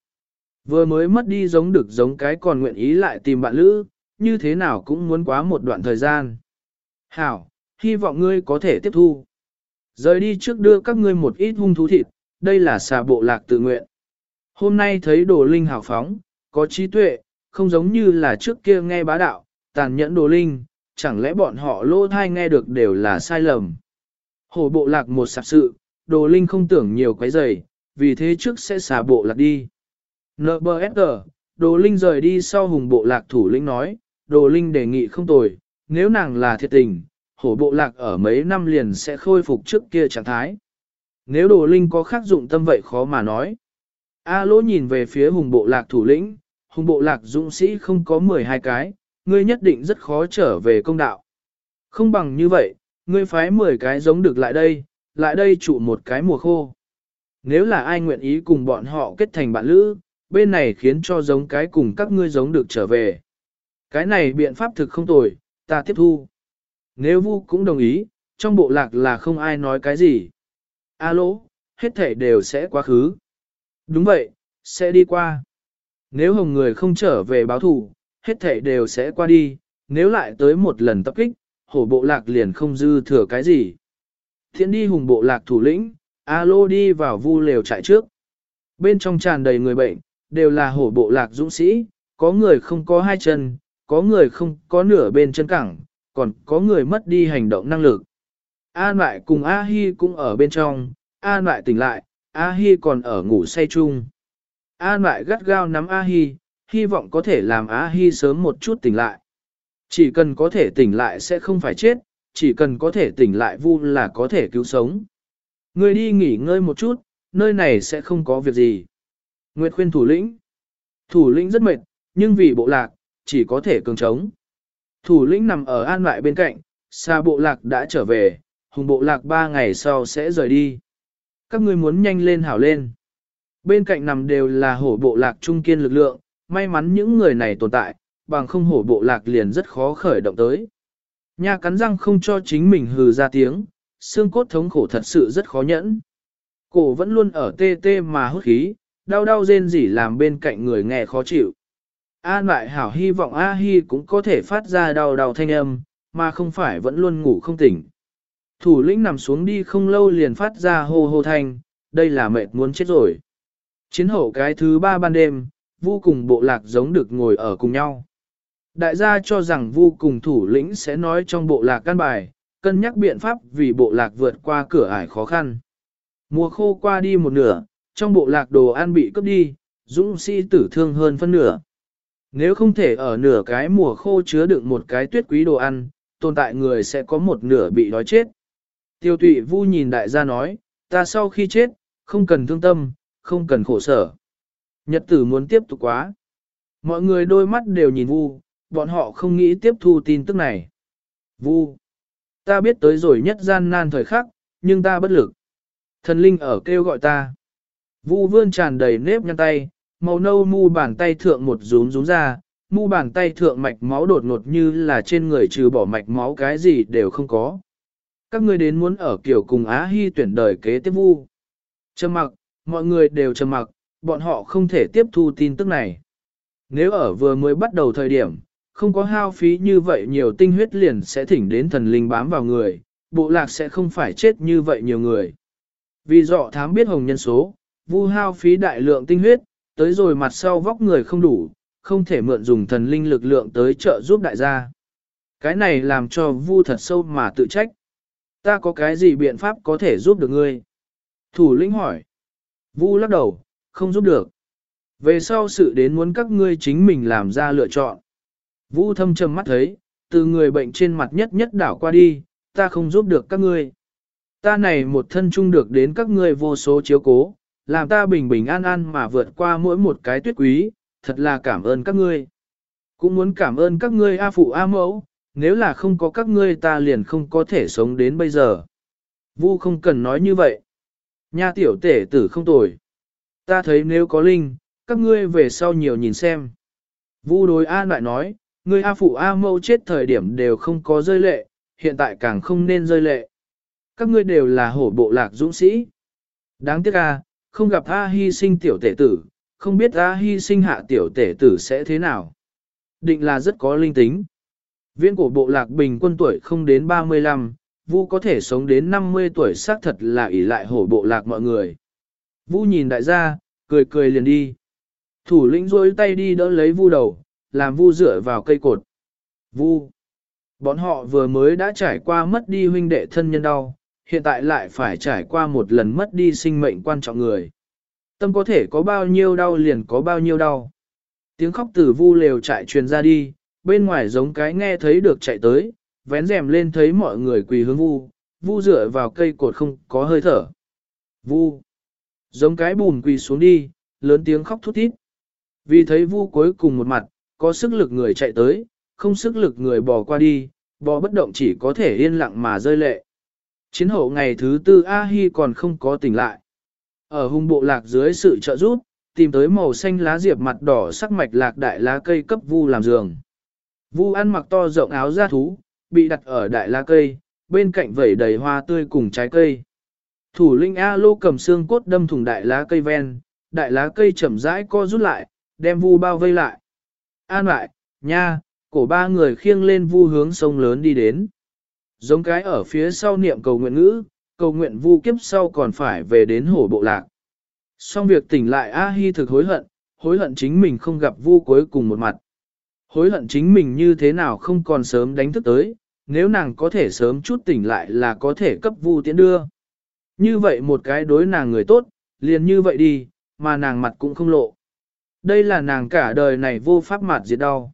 [SPEAKER 1] Vừa mới mất đi giống được giống cái còn nguyện ý lại tìm bạn lữ, như thế nào cũng muốn quá một đoạn thời gian. Hảo, hy vọng ngươi có thể tiếp thu. Rời đi trước đưa các ngươi một ít hung thú thịt, đây là xà bộ lạc tự nguyện. Hôm nay thấy đồ linh hào phóng, có trí tuệ, không giống như là trước kia nghe bá đạo, tàn nhẫn đồ linh, chẳng lẽ bọn họ lô thai nghe được đều là sai lầm. Hồ bộ lạc một sạp sự, đồ linh không tưởng nhiều quấy rầy, vì thế trước sẽ xà bộ lạc đi. NBSG, đồ linh rời đi sau hùng bộ lạc thủ lĩnh nói, đồ linh đề nghị không tồi, nếu nàng là thiệt tình, hổ bộ lạc ở mấy năm liền sẽ khôi phục trước kia trạng thái. Nếu đồ linh có khác dụng tâm vậy khó mà nói. A lỗ nhìn về phía hùng bộ lạc thủ lĩnh, hùng bộ lạc dũng sĩ không có 12 cái, ngươi nhất định rất khó trở về công đạo. Không bằng như vậy, ngươi phái 10 cái giống được lại đây, lại đây trụ một cái mùa khô. Nếu là ai nguyện ý cùng bọn họ kết thành bạn lữ, bên này khiến cho giống cái cùng các ngươi giống được trở về. Cái này biện pháp thực không tồi, ta tiếp thu. Nếu Vu cũng đồng ý, trong bộ lạc là không ai nói cái gì. Alo, hết thể đều sẽ quá khứ. Đúng vậy, sẽ đi qua. Nếu hồng người không trở về báo thủ, hết thể đều sẽ qua đi, nếu lại tới một lần tập kích, hổ bộ lạc liền không dư thừa cái gì. Thiện đi hùng bộ lạc thủ lĩnh, alo đi vào vu lều trại trước. Bên trong tràn đầy người bệnh, đều là hổ bộ lạc dũng sĩ, có người không có hai chân, có người không có nửa bên chân cẳng, còn có người mất đi hành động năng lực. An lại cùng A Hi cũng ở bên trong, An lại tỉnh lại, A Hi còn ở ngủ say chung. An lại gắt gao nắm A Hi, hy vọng có thể làm A Hi sớm một chút tỉnh lại. Chỉ cần có thể tỉnh lại sẽ không phải chết, chỉ cần có thể tỉnh lại vu là có thể cứu sống. Người đi nghỉ ngơi một chút, nơi này sẽ không có việc gì. Nguyệt khuyên thủ lĩnh. Thủ lĩnh rất mệt, nhưng vì bộ lạc, chỉ có thể cường trống. Thủ lĩnh nằm ở an lại bên cạnh, xa bộ lạc đã trở về, hùng bộ lạc ba ngày sau sẽ rời đi. Các ngươi muốn nhanh lên hảo lên. Bên cạnh nằm đều là hổ bộ lạc trung kiên lực lượng, may mắn những người này tồn tại, bằng không hổ bộ lạc liền rất khó khởi động tới. Nha cắn răng không cho chính mình hừ ra tiếng, xương cốt thống khổ thật sự rất khó nhẫn. Cổ vẫn luôn ở tê tê mà hút khí, đau đau rên rỉ làm bên cạnh người nghe khó chịu. An lại hảo hy vọng A Hi cũng có thể phát ra đau đau thanh âm, mà không phải vẫn luôn ngủ không tỉnh. Thủ lĩnh nằm xuống đi không lâu liền phát ra hô hô thanh, đây là mệt muốn chết rồi. Chiến hậu cái thứ ba ban đêm, vô cùng bộ lạc giống được ngồi ở cùng nhau. Đại gia cho rằng vô cùng thủ lĩnh sẽ nói trong bộ lạc căn bài, cân nhắc biện pháp vì bộ lạc vượt qua cửa ải khó khăn. Mùa khô qua đi một nửa, trong bộ lạc đồ ăn bị cướp đi, dũng sĩ tử thương hơn phân nửa. Nếu không thể ở nửa cái mùa khô chứa đựng một cái tuyết quý đồ ăn, tồn tại người sẽ có một nửa bị đói chết. Tiêu tụy vu nhìn đại gia nói, ta sau khi chết, không cần thương tâm, không cần khổ sở. Nhật tử muốn tiếp tục quá. Mọi người đôi mắt đều nhìn vu, bọn họ không nghĩ tiếp thu tin tức này. Vu, ta biết tới rồi nhất gian nan thời khắc, nhưng ta bất lực. Thần linh ở kêu gọi ta. Vu vươn tràn đầy nếp nhăn tay, màu nâu mu bàn tay thượng một rún rún ra, mu bàn tay thượng mạch máu đột ngột như là trên người trừ bỏ mạch máu cái gì đều không có. Các ngươi đến muốn ở kiểu cùng Á Hi tuyển đời kế tiếp vu. Trầm mặc, mọi người đều trầm mặc, bọn họ không thể tiếp thu tin tức này. Nếu ở vừa mới bắt đầu thời điểm, không có hao phí như vậy nhiều tinh huyết liền sẽ thỉnh đến thần linh bám vào người, bộ lạc sẽ không phải chết như vậy nhiều người. Vì dọ thám biết hồng nhân số, vu hao phí đại lượng tinh huyết, tới rồi mặt sau vóc người không đủ, không thể mượn dùng thần linh lực lượng tới trợ giúp đại gia. Cái này làm cho vu thật sâu mà tự trách. Ta có cái gì biện pháp có thể giúp được ngươi? Thủ lĩnh hỏi. Vu lắc đầu, không giúp được. Về sau sự đến muốn các ngươi chính mình làm ra lựa chọn. Vu thâm trầm mắt thấy, từ người bệnh trên mặt nhất nhất đảo qua đi, ta không giúp được các ngươi. Ta này một thân chung được đến các ngươi vô số chiếu cố, làm ta bình bình an an mà vượt qua mỗi một cái tuyết quý, thật là cảm ơn các ngươi. Cũng muốn cảm ơn các ngươi A phụ A mẫu, nếu là không có các ngươi ta liền không có thể sống đến bây giờ. Vu không cần nói như vậy. Nha tiểu tể tử không tồi. Ta thấy nếu có linh, các ngươi về sau nhiều nhìn xem. Vu đối A lại nói, ngươi A phụ A mẫu chết thời điểm đều không có rơi lệ, hiện tại càng không nên rơi lệ. Các ngươi đều là hổ bộ lạc dũng sĩ. Đáng tiếc A, không gặp A hy sinh tiểu tể tử, không biết A hy sinh hạ tiểu tể tử sẽ thế nào. Định là rất có linh tính. Viên cổ bộ lạc bình quân tuổi không đến 35, Vu có thể sống đến 50 tuổi xác thật là ỷ lại hổ bộ lạc mọi người. Vu nhìn đại gia, cười cười liền đi. Thủ lĩnh rôi tay đi đỡ lấy Vu đầu, làm Vu dựa vào cây cột. Vu. Bọn họ vừa mới đã trải qua mất đi huynh đệ thân nhân đau, hiện tại lại phải trải qua một lần mất đi sinh mệnh quan trọng người. Tâm có thể có bao nhiêu đau liền có bao nhiêu đau. Tiếng khóc từ Vu lều trại truyền ra đi, bên ngoài giống cái nghe thấy được chạy tới, vén rèm lên thấy mọi người quỳ hướng vu, vu dựa vào cây cột không có hơi thở. Vu, giống cái bùn quỳ xuống đi, lớn tiếng khóc thút thít. Vì thấy vu cuối cùng một mặt, có sức lực người chạy tới, không sức lực người bò qua đi, bò bất động chỉ có thể yên lặng mà rơi lệ. Chiến hậu ngày thứ tư A-hi còn không có tỉnh lại. Ở hung bộ lạc dưới sự trợ giúp, tìm tới màu xanh lá diệp mặt đỏ sắc mạch lạc đại lá cây cấp vu làm giường. Vu ăn mặc to rộng áo da thú, bị đặt ở đại lá cây, bên cạnh vẩy đầy hoa tươi cùng trái cây. Thủ linh A lô cầm xương cốt đâm thủng đại lá cây ven, đại lá cây chậm rãi co rút lại, đem vu bao vây lại. An lại, nha, cổ ba người khiêng lên vu hướng sông lớn đi đến. Giống cái ở phía sau niệm cầu nguyện ngữ, cầu nguyện vu kiếp sau còn phải về đến hổ bộ lạc. Xong việc tỉnh lại A Hi thực hối hận, hối hận chính mình không gặp vu cuối cùng một mặt. Hối hận chính mình như thế nào không còn sớm đánh thức tới, nếu nàng có thể sớm chút tỉnh lại là có thể cấp vu tiến đưa. Như vậy một cái đối nàng người tốt, liền như vậy đi, mà nàng mặt cũng không lộ. Đây là nàng cả đời này vô pháp mặt diệt đau.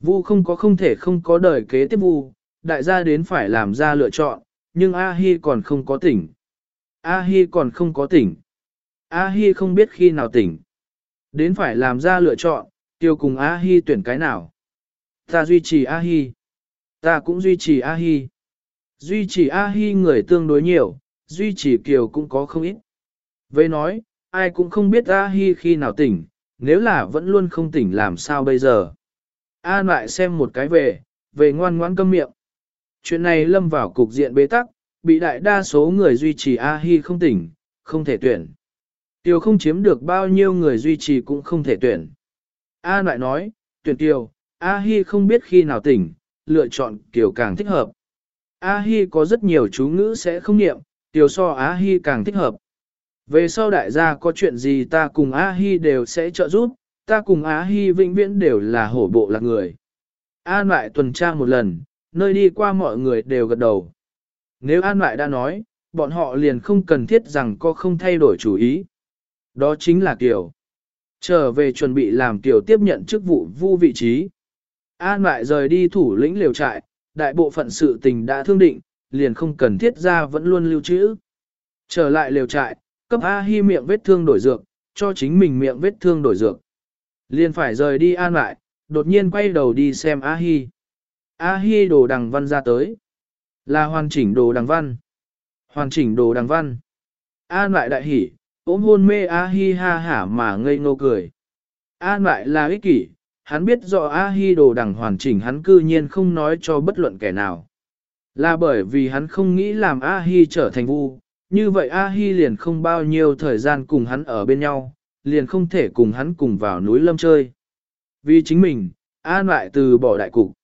[SPEAKER 1] Vu không có không thể không có đời kế tiếp vu, đại gia đến phải làm ra lựa chọn, nhưng A-hi còn không có tỉnh. A-hi còn không có tỉnh. A-hi không biết khi nào tỉnh. Đến phải làm ra lựa chọn, tiêu cùng A-hi tuyển cái nào. Ta duy trì A-hi. Ta cũng duy trì A-hi. Duy trì A-hi người tương đối nhiều, duy trì kiều cũng có không ít. Với nói, ai cũng không biết A-hi khi nào tỉnh, nếu là vẫn luôn không tỉnh làm sao bây giờ. A lại xem một cái về, về ngoan ngoãn câm miệng. Chuyện này lâm vào cục diện bế tắc, bị đại đa số người duy trì A-hi không tỉnh, không thể tuyển. Tiêu không chiếm được bao nhiêu người duy trì cũng không thể tuyển. A lại nói, tuyển Tiêu, A-hi không biết khi nào tỉnh, lựa chọn Kiều càng thích hợp. A-hi có rất nhiều chú ngữ sẽ không niệm, Tiêu so A-hi càng thích hợp. Về sau đại gia có chuyện gì ta cùng A-hi đều sẽ trợ giúp, ta cùng A-hi vĩnh viễn đều là hổ bộ là người. An lại tuần tra một lần, nơi đi qua mọi người đều gật đầu. Nếu An lại đã nói, bọn họ liền không cần thiết rằng có không thay đổi chủ ý. Đó chính là Kiều. Trở về chuẩn bị làm Kiều tiếp nhận chức vụ vu vị trí. An lại rời đi thủ lĩnh liều trại, đại bộ phận sự tình đã thương định, liền không cần thiết ra vẫn luôn lưu trữ. Trở lại liều trại, cấp A Hi miệng vết thương đổi dược, cho chính mình miệng vết thương đổi dược. Liền phải rời đi an lại, đột nhiên quay đầu đi xem A Hi. A Hi đồ đằng văn ra tới. Là hoàn chỉnh đồ đằng văn. Hoàn chỉnh đồ đằng văn. An lại đại hỉ, ôm hôn mê A Hi ha hả mà ngây ngô cười. An lại là ích kỷ, hắn biết rõ A Hi đồ đằng hoàn chỉnh hắn cư nhiên không nói cho bất luận kẻ nào. Là bởi vì hắn không nghĩ làm A Hi trở thành vu, như vậy A Hi liền không bao nhiêu thời gian cùng hắn ở bên nhau, liền không thể cùng hắn cùng vào núi lâm chơi. Vì chính mình, An lại từ bỏ đại cục.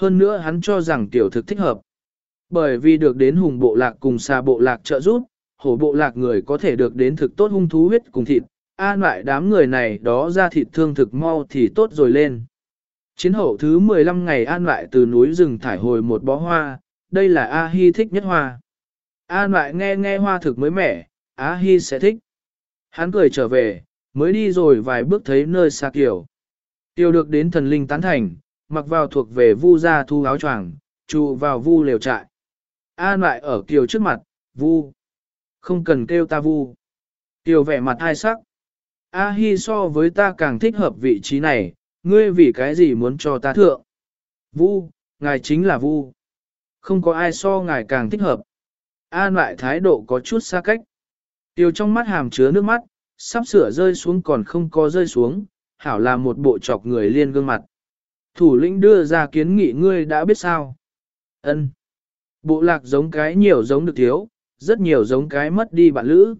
[SPEAKER 1] Hơn nữa hắn cho rằng tiểu thực thích hợp. Bởi vì được đến hùng bộ lạc cùng xa bộ lạc trợ giúp, hổ bộ lạc người có thể được đến thực tốt hung thú huyết cùng thịt, an lại đám người này đó ra thịt thương thực mau thì tốt rồi lên. Chiến hậu thứ 15 ngày an lại từ núi rừng thải hồi một bó hoa, đây là A-hi thích nhất hoa. An lại nghe nghe hoa thực mới mẻ, A-hi sẽ thích. Hắn cười trở về, mới đi rồi vài bước thấy nơi xa kiểu. Tiêu được đến thần linh tán thành, mặc vào thuộc về vu gia thu áo choàng, trụ vào vu lều trại. An lại ở kiều trước mặt, vu. Không cần kêu ta vu. Kiều vẻ mặt hai sắc. A Hi so với ta càng thích hợp vị trí này, ngươi vì cái gì muốn cho ta thượng? Vu, ngài chính là Vu. Không có ai so ngài càng thích hợp. An lại thái độ có chút xa cách. Tiêu trong mắt hàm chứa nước mắt, sắp sửa rơi xuống còn không có rơi xuống, hảo là một bộ chọc người liên gương mặt. Thủ lĩnh đưa ra kiến nghị ngươi đã biết sao. Ân. Bộ lạc giống cái nhiều giống được thiếu, rất nhiều giống cái mất đi bạn lữ.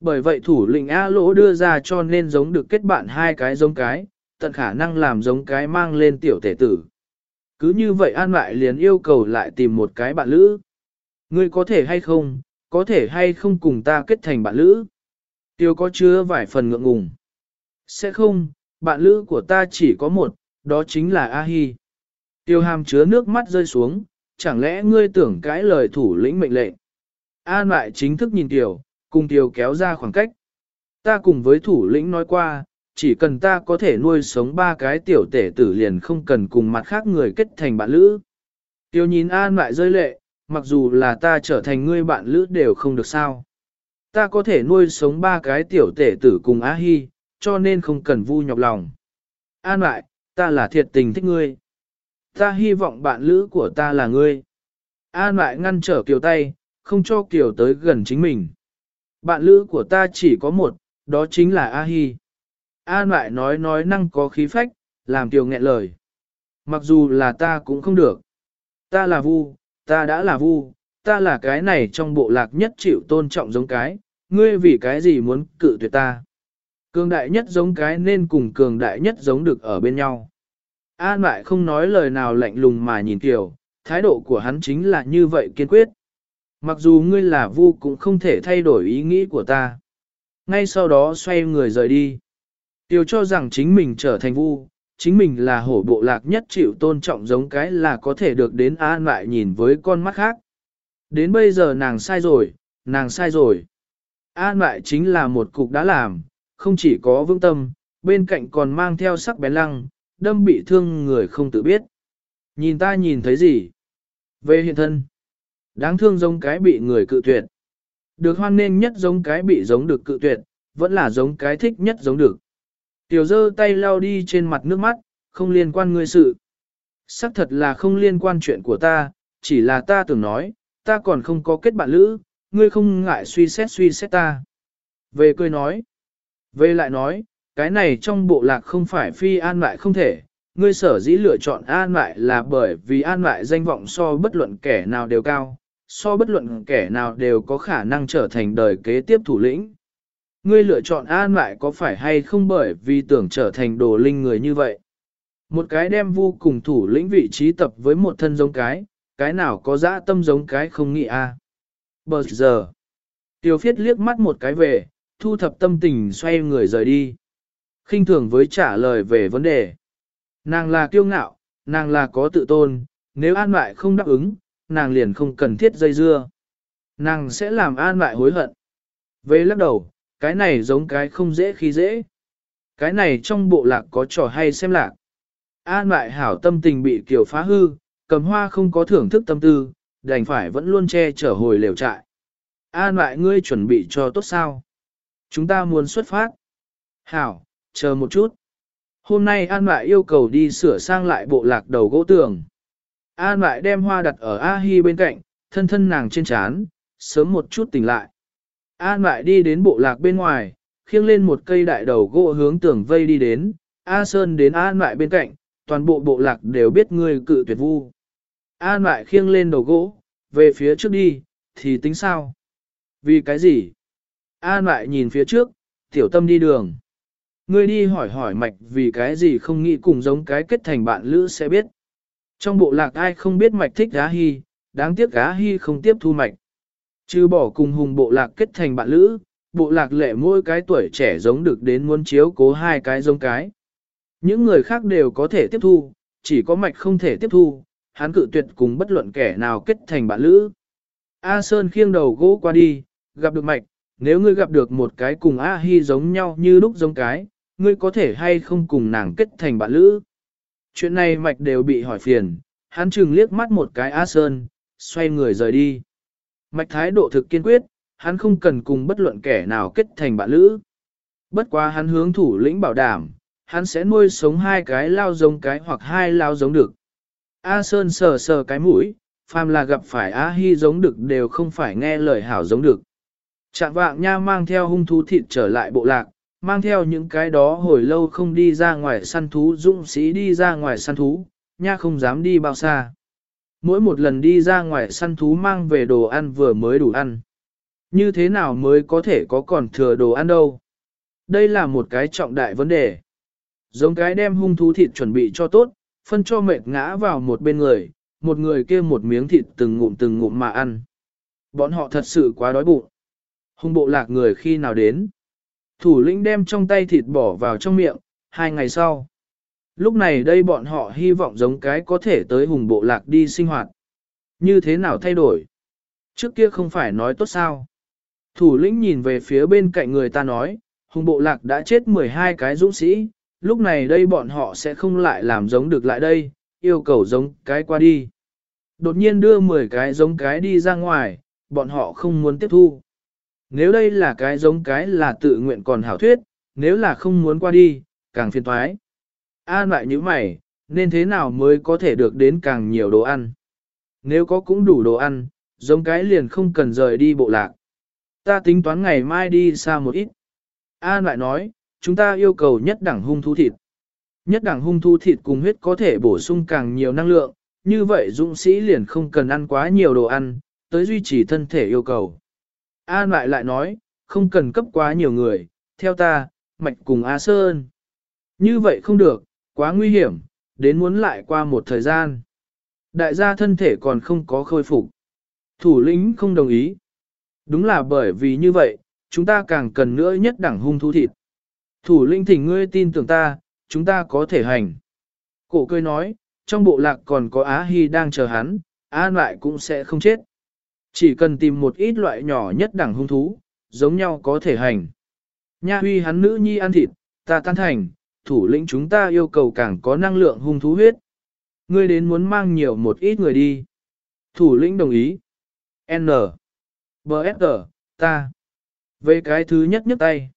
[SPEAKER 1] Bởi vậy thủ lĩnh A lỗ đưa ra cho nên giống được kết bạn hai cái giống cái, tận khả năng làm giống cái mang lên tiểu tể tử. Cứ như vậy an lại liền yêu cầu lại tìm một cái bạn lữ. Ngươi có thể hay không, có thể hay không cùng ta kết thành bạn lữ. Tiêu có chứa vài phần ngượng ngùng. Sẽ không, bạn lữ của ta chỉ có một, đó chính là A-hi. Tiêu hàm chứa nước mắt rơi xuống, chẳng lẽ ngươi tưởng cái lời thủ lĩnh mệnh lệnh. An lại chính thức nhìn Tiểu, cùng Tiểu kéo ra khoảng cách. Ta cùng với thủ lĩnh nói qua, chỉ cần ta có thể nuôi sống ba cái tiểu tể tử liền không cần cùng mặt khác người kết thành bạn lữ. Tiêu nhìn An lại rơi lệ, mặc dù là ta trở thành ngươi bạn lữ đều không được sao. Ta có thể nuôi sống ba cái tiểu tể tử cùng A Hi, cho nên không cần vu nhọc lòng. An lại, ta là thiệt tình thích ngươi. Ta hy vọng bạn lữ của ta là ngươi. An lại ngăn trở Kiều tay, không cho Kiều tới gần chính mình. Bạn lữ của ta chỉ có một, đó chính là A Hi. An lại nói nói năng có khí phách, làm Kiều nghẹn lời. Mặc dù là ta cũng không được. Ta là vu, ta đã là vu, ta là cái này trong bộ lạc nhất chịu tôn trọng giống cái, ngươi vì cái gì muốn cự tuyệt ta. Cường đại nhất giống cái nên cùng cường đại nhất giống được ở bên nhau. An lại không nói lời nào lạnh lùng mà nhìn Kiều, thái độ của hắn chính là như vậy kiên quyết. Mặc dù ngươi là vu cũng không thể thay đổi ý nghĩ của ta. Ngay sau đó xoay người rời đi. Tiểu cho rằng chính mình trở thành vu, chính mình là hổ bộ lạc nhất chịu tôn trọng giống cái là có thể được đến an lại nhìn với con mắt khác. Đến bây giờ nàng sai rồi, nàng sai rồi. An lại chính là một cục đã làm, không chỉ có vững tâm, bên cạnh còn mang theo sắc bén lăng, đâm bị thương người không tự biết. Nhìn ta nhìn thấy gì? Về hiện thân. Đáng thương giống cái bị người cự tuyệt. Được hoan nên nhất giống cái bị giống được cự tuyệt, vẫn là giống cái thích nhất giống được. Tiểu dơ tay lau đi trên mặt nước mắt, không liên quan ngươi sự. Sắc thật là không liên quan chuyện của ta, chỉ là ta tưởng nói, ta còn không có kết bạn lữ, ngươi không ngại suy xét suy xét ta. Về cười nói, về lại nói, cái này trong bộ lạc không phải phi an lại không thể, ngươi sở dĩ lựa chọn an lại là bởi vì an lại danh vọng so bất luận kẻ nào đều cao, so bất luận kẻ nào đều có khả năng trở thành đời kế tiếp thủ lĩnh. Ngươi lựa chọn an lại có phải hay không bởi vì tưởng trở thành đồ linh người như vậy? Một cái đem vu cùng thủ lĩnh vị trí tập với một thân giống cái, cái nào có dã tâm giống cái không nghĩ a à? Bờ giờ, tiêu phiết liếc mắt một cái về, thu thập tâm tình xoay người rời đi. khinh thường với trả lời về vấn đề. Nàng là kiêu ngạo, nàng là có tự tôn, nếu an lại không đáp ứng, nàng liền không cần thiết dây dưa. Nàng sẽ làm an lại hối hận. Về lắc đầu, cái này giống cái không dễ khi dễ. Cái này trong bộ lạc có trò hay xem lạc. An lại hảo tâm tình bị kiểu phá hư, cầm hoa không có thưởng thức tâm tư, đành phải vẫn luôn che chở hồi lều trại. An lại ngươi chuẩn bị cho tốt sao? Chúng ta muốn xuất phát. Hảo, chờ một chút. Hôm nay An mại yêu cầu đi sửa sang lại bộ lạc đầu gỗ tường. An mại đem hoa đặt ở A-hi bên cạnh, thân thân nàng trên chán, sớm một chút tỉnh lại. An mại đi đến bộ lạc bên ngoài, khiêng lên một cây đại đầu gỗ hướng tường vây đi đến, A Sơn đến An mại bên cạnh, toàn bộ bộ lạc đều biết ngươi cự tuyệt vu. An mại khiêng lên đầu gỗ, về phía trước đi, thì tính sao? Vì cái gì? An lại nhìn phía trước, tiểu tâm đi đường. Ngươi đi hỏi hỏi mạch vì cái gì không nghĩ cùng giống cái kết thành bạn lữ sẽ biết. Trong bộ lạc ai không biết mạch thích gá Hi, đáng tiếc gá Hi không tiếp thu mạch. Chứ bỏ cùng hùng bộ lạc kết thành bạn lữ, bộ lạc lệ mỗi cái tuổi trẻ giống được đến muốn chiếu cố hai cái giống cái. Những người khác đều có thể tiếp thu, chỉ có mạch không thể tiếp thu, hắn cự tuyệt cùng bất luận kẻ nào kết thành bạn lữ. A Sơn khiêng đầu gỗ qua đi, gặp được mạch, nếu ngươi gặp được một cái cùng A Hi giống nhau như lúc giống cái, ngươi có thể hay không cùng nàng kết thành bạn lữ. Chuyện này mạch đều bị hỏi phiền, hắn chừng liếc mắt một cái A Sơn, xoay người rời đi. Mạch thái độ thực kiên quyết, hắn không cần cùng bất luận kẻ nào kết thành bạn lữ. Bất quá hắn hướng thủ lĩnh bảo đảm, hắn sẽ nuôi sống hai cái lao giống cái hoặc hai lao giống được. A Sơn sờ sờ cái mũi, phàm là gặp phải A Hi giống được đều không phải nghe lời hảo giống được. Trạng vạng nha mang theo hung thú thịt trở lại bộ lạc, mang theo những cái đó hồi lâu không đi ra ngoài săn thú dũng sĩ đi ra ngoài săn thú, nha không dám đi bao xa. Mỗi một lần đi ra ngoài săn thú mang về đồ ăn vừa mới đủ ăn. Như thế nào mới có thể có còn thừa đồ ăn đâu? Đây là một cái trọng đại vấn đề. Giống cái đem hung thú thịt chuẩn bị cho tốt, phân cho mệt ngã vào một bên người, một người kia một miếng thịt từng ngụm từng ngụm mà ăn. Bọn họ thật sự quá đói bụng. Hung bộ lạc người khi nào đến? Thủ lĩnh đem trong tay thịt bỏ vào trong miệng, hai ngày sau. Lúc này đây bọn họ hy vọng giống cái có thể tới hùng bộ lạc đi sinh hoạt. Như thế nào thay đổi? Trước kia không phải nói tốt sao? Thủ lĩnh nhìn về phía bên cạnh người ta nói, hùng bộ lạc đã chết 12 cái dũng sĩ, lúc này đây bọn họ sẽ không lại làm giống được lại đây, yêu cầu giống cái qua đi. Đột nhiên đưa 10 cái giống cái đi ra ngoài, bọn họ không muốn tiếp thu. Nếu đây là cái giống cái là tự nguyện còn hảo thuyết, nếu là không muốn qua đi, càng phiền toái. An lại như mày, nên thế nào mới có thể được đến càng nhiều đồ ăn. Nếu có cũng đủ đồ ăn, giống cái liền không cần rời đi bộ lạc. Ta tính toán ngày mai đi xa một ít. An lại nói, chúng ta yêu cầu nhất đẳng hung thú thịt. Nhất đẳng hung thú thịt cùng huyết có thể bổ sung càng nhiều năng lượng, như vậy dũng sĩ liền không cần ăn quá nhiều đồ ăn, tới duy trì thân thể yêu cầu. An lại lại nói, không cần cấp quá nhiều người, theo ta, mạch cùng A Sơn. Như vậy không được, quá nguy hiểm, đến muốn lại qua một thời gian. Đại gia thân thể còn không có khôi phục. Thủ lĩnh không đồng ý. Đúng là bởi vì như vậy, chúng ta càng cần nữa nhất đẳng hung thú thịt. Thủ lĩnh thỉnh ngươi tin tưởng ta, chúng ta có thể hành. Cổ cười nói, trong bộ lạc còn có Á Hi đang chờ hắn, An lại cũng sẽ không chết. Chỉ cần tìm một ít loại nhỏ nhất đẳng hung thú, giống nhau có thể hành. Nha huy hắn nữ nhi ăn thịt, ta tan thành, thủ lĩnh chúng ta yêu cầu càng có năng lượng hung thú huyết. Ngươi đến muốn mang nhiều một ít người đi. Thủ lĩnh đồng ý. N. B. S. ta. Về cái thứ nhất nhấc tay.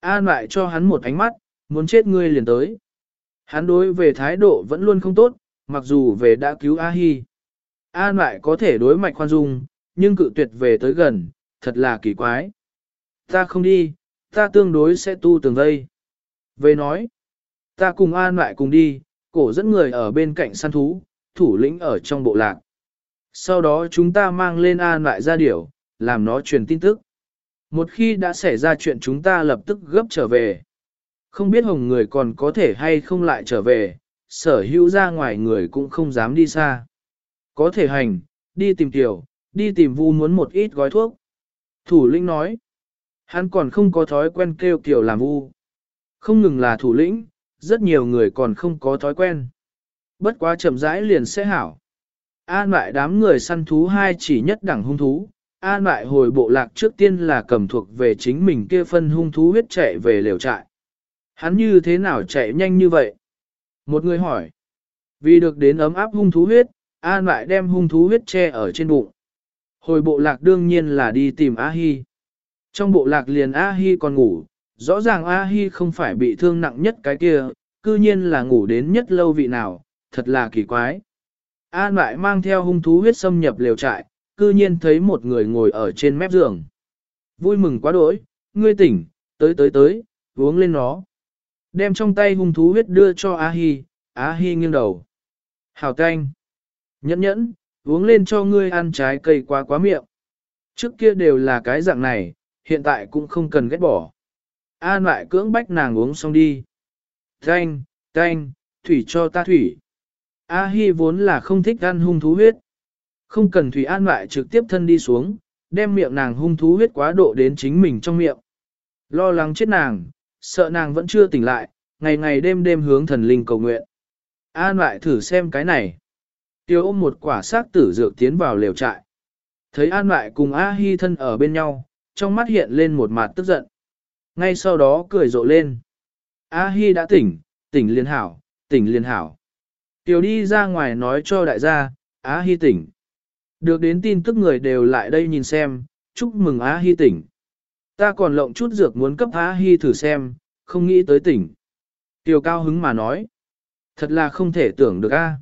[SPEAKER 1] An lại cho hắn một ánh mắt, muốn chết ngươi liền tới. Hắn đối về thái độ vẫn luôn không tốt, mặc dù về đã cứu A-hi. An lại có thể đối mạch khoan dung, nhưng cự tuyệt về tới gần, thật là kỳ quái. Ta không đi, ta tương đối sẽ tu tường vây. Về nói, ta cùng an lại cùng đi, cổ dẫn người ở bên cạnh săn thú, thủ lĩnh ở trong bộ lạc. Sau đó chúng ta mang lên an lại ra điểu, làm nó truyền tin tức. Một khi đã xảy ra chuyện chúng ta lập tức gấp trở về. Không biết hồng người còn có thể hay không lại trở về, sở hữu ra ngoài người cũng không dám đi xa. Có thể hành, đi tìm tiểu, đi tìm vu muốn một ít gói thuốc. Thủ lĩnh nói, hắn còn không có thói quen kêu kiểu làm vu. Không ngừng là thủ lĩnh, rất nhiều người còn không có thói quen. Bất quá chậm rãi liền sẽ hảo. An lại đám người săn thú hai chỉ nhất đẳng hung thú. An lại hồi bộ lạc trước tiên là cầm thuộc về chính mình kia phân hung thú huyết chạy về liều trại. Hắn như thế nào chạy nhanh như vậy? Một người hỏi. Vì được đến ấm áp hung thú huyết, An lại đem hung thú huyết che ở trên bụng. Hồi bộ lạc đương nhiên là đi tìm A-hi. Trong bộ lạc liền A-hi còn ngủ, rõ ràng A-hi không phải bị thương nặng nhất cái kia, cư nhiên là ngủ đến nhất lâu vị nào, thật là kỳ quái. An lại mang theo hung thú huyết xâm nhập liều trại, cư nhiên thấy một người ngồi ở trên mép giường. Vui mừng quá đỗi, ngươi tỉnh, tới tới tới, uống lên nó. Đem trong tay hung thú huyết đưa cho A-hi, A-hi nghiêng đầu. Hào canh. Nhẫn nhẫn, uống lên cho ngươi ăn trái cây quá quá miệng. Trước kia đều là cái dạng này, hiện tại cũng không cần ghét bỏ. An lại cưỡng bách nàng uống xong đi. Thanh, Thanh, thủy cho ta thủy. A Hi vốn là không thích ăn hung thú huyết. Không cần thủy an lại trực tiếp thân đi xuống, đem miệng nàng hung thú huyết quá độ đến chính mình trong miệng. Lo lắng chết nàng, sợ nàng vẫn chưa tỉnh lại, ngày ngày đêm đêm hướng thần linh cầu nguyện. An lại thử xem cái này. Tiêu ôm một quả xác tử dược tiến vào lều trại. Thấy An lại cùng A Hi thân ở bên nhau, trong mắt hiện lên một mặt tức giận. Ngay sau đó cười rộ lên. A Hi đã tỉnh, tỉnh liên hảo, tỉnh liên hảo. Tiêu đi ra ngoài nói cho đại gia, A Hi tỉnh. Được đến tin tức người đều lại đây nhìn xem, chúc mừng A Hi tỉnh. Ta còn lộng chút dược muốn cấp A Hi thử xem, không nghĩ tới tỉnh. Tiêu cao hứng mà nói. Thật là không thể tưởng được A.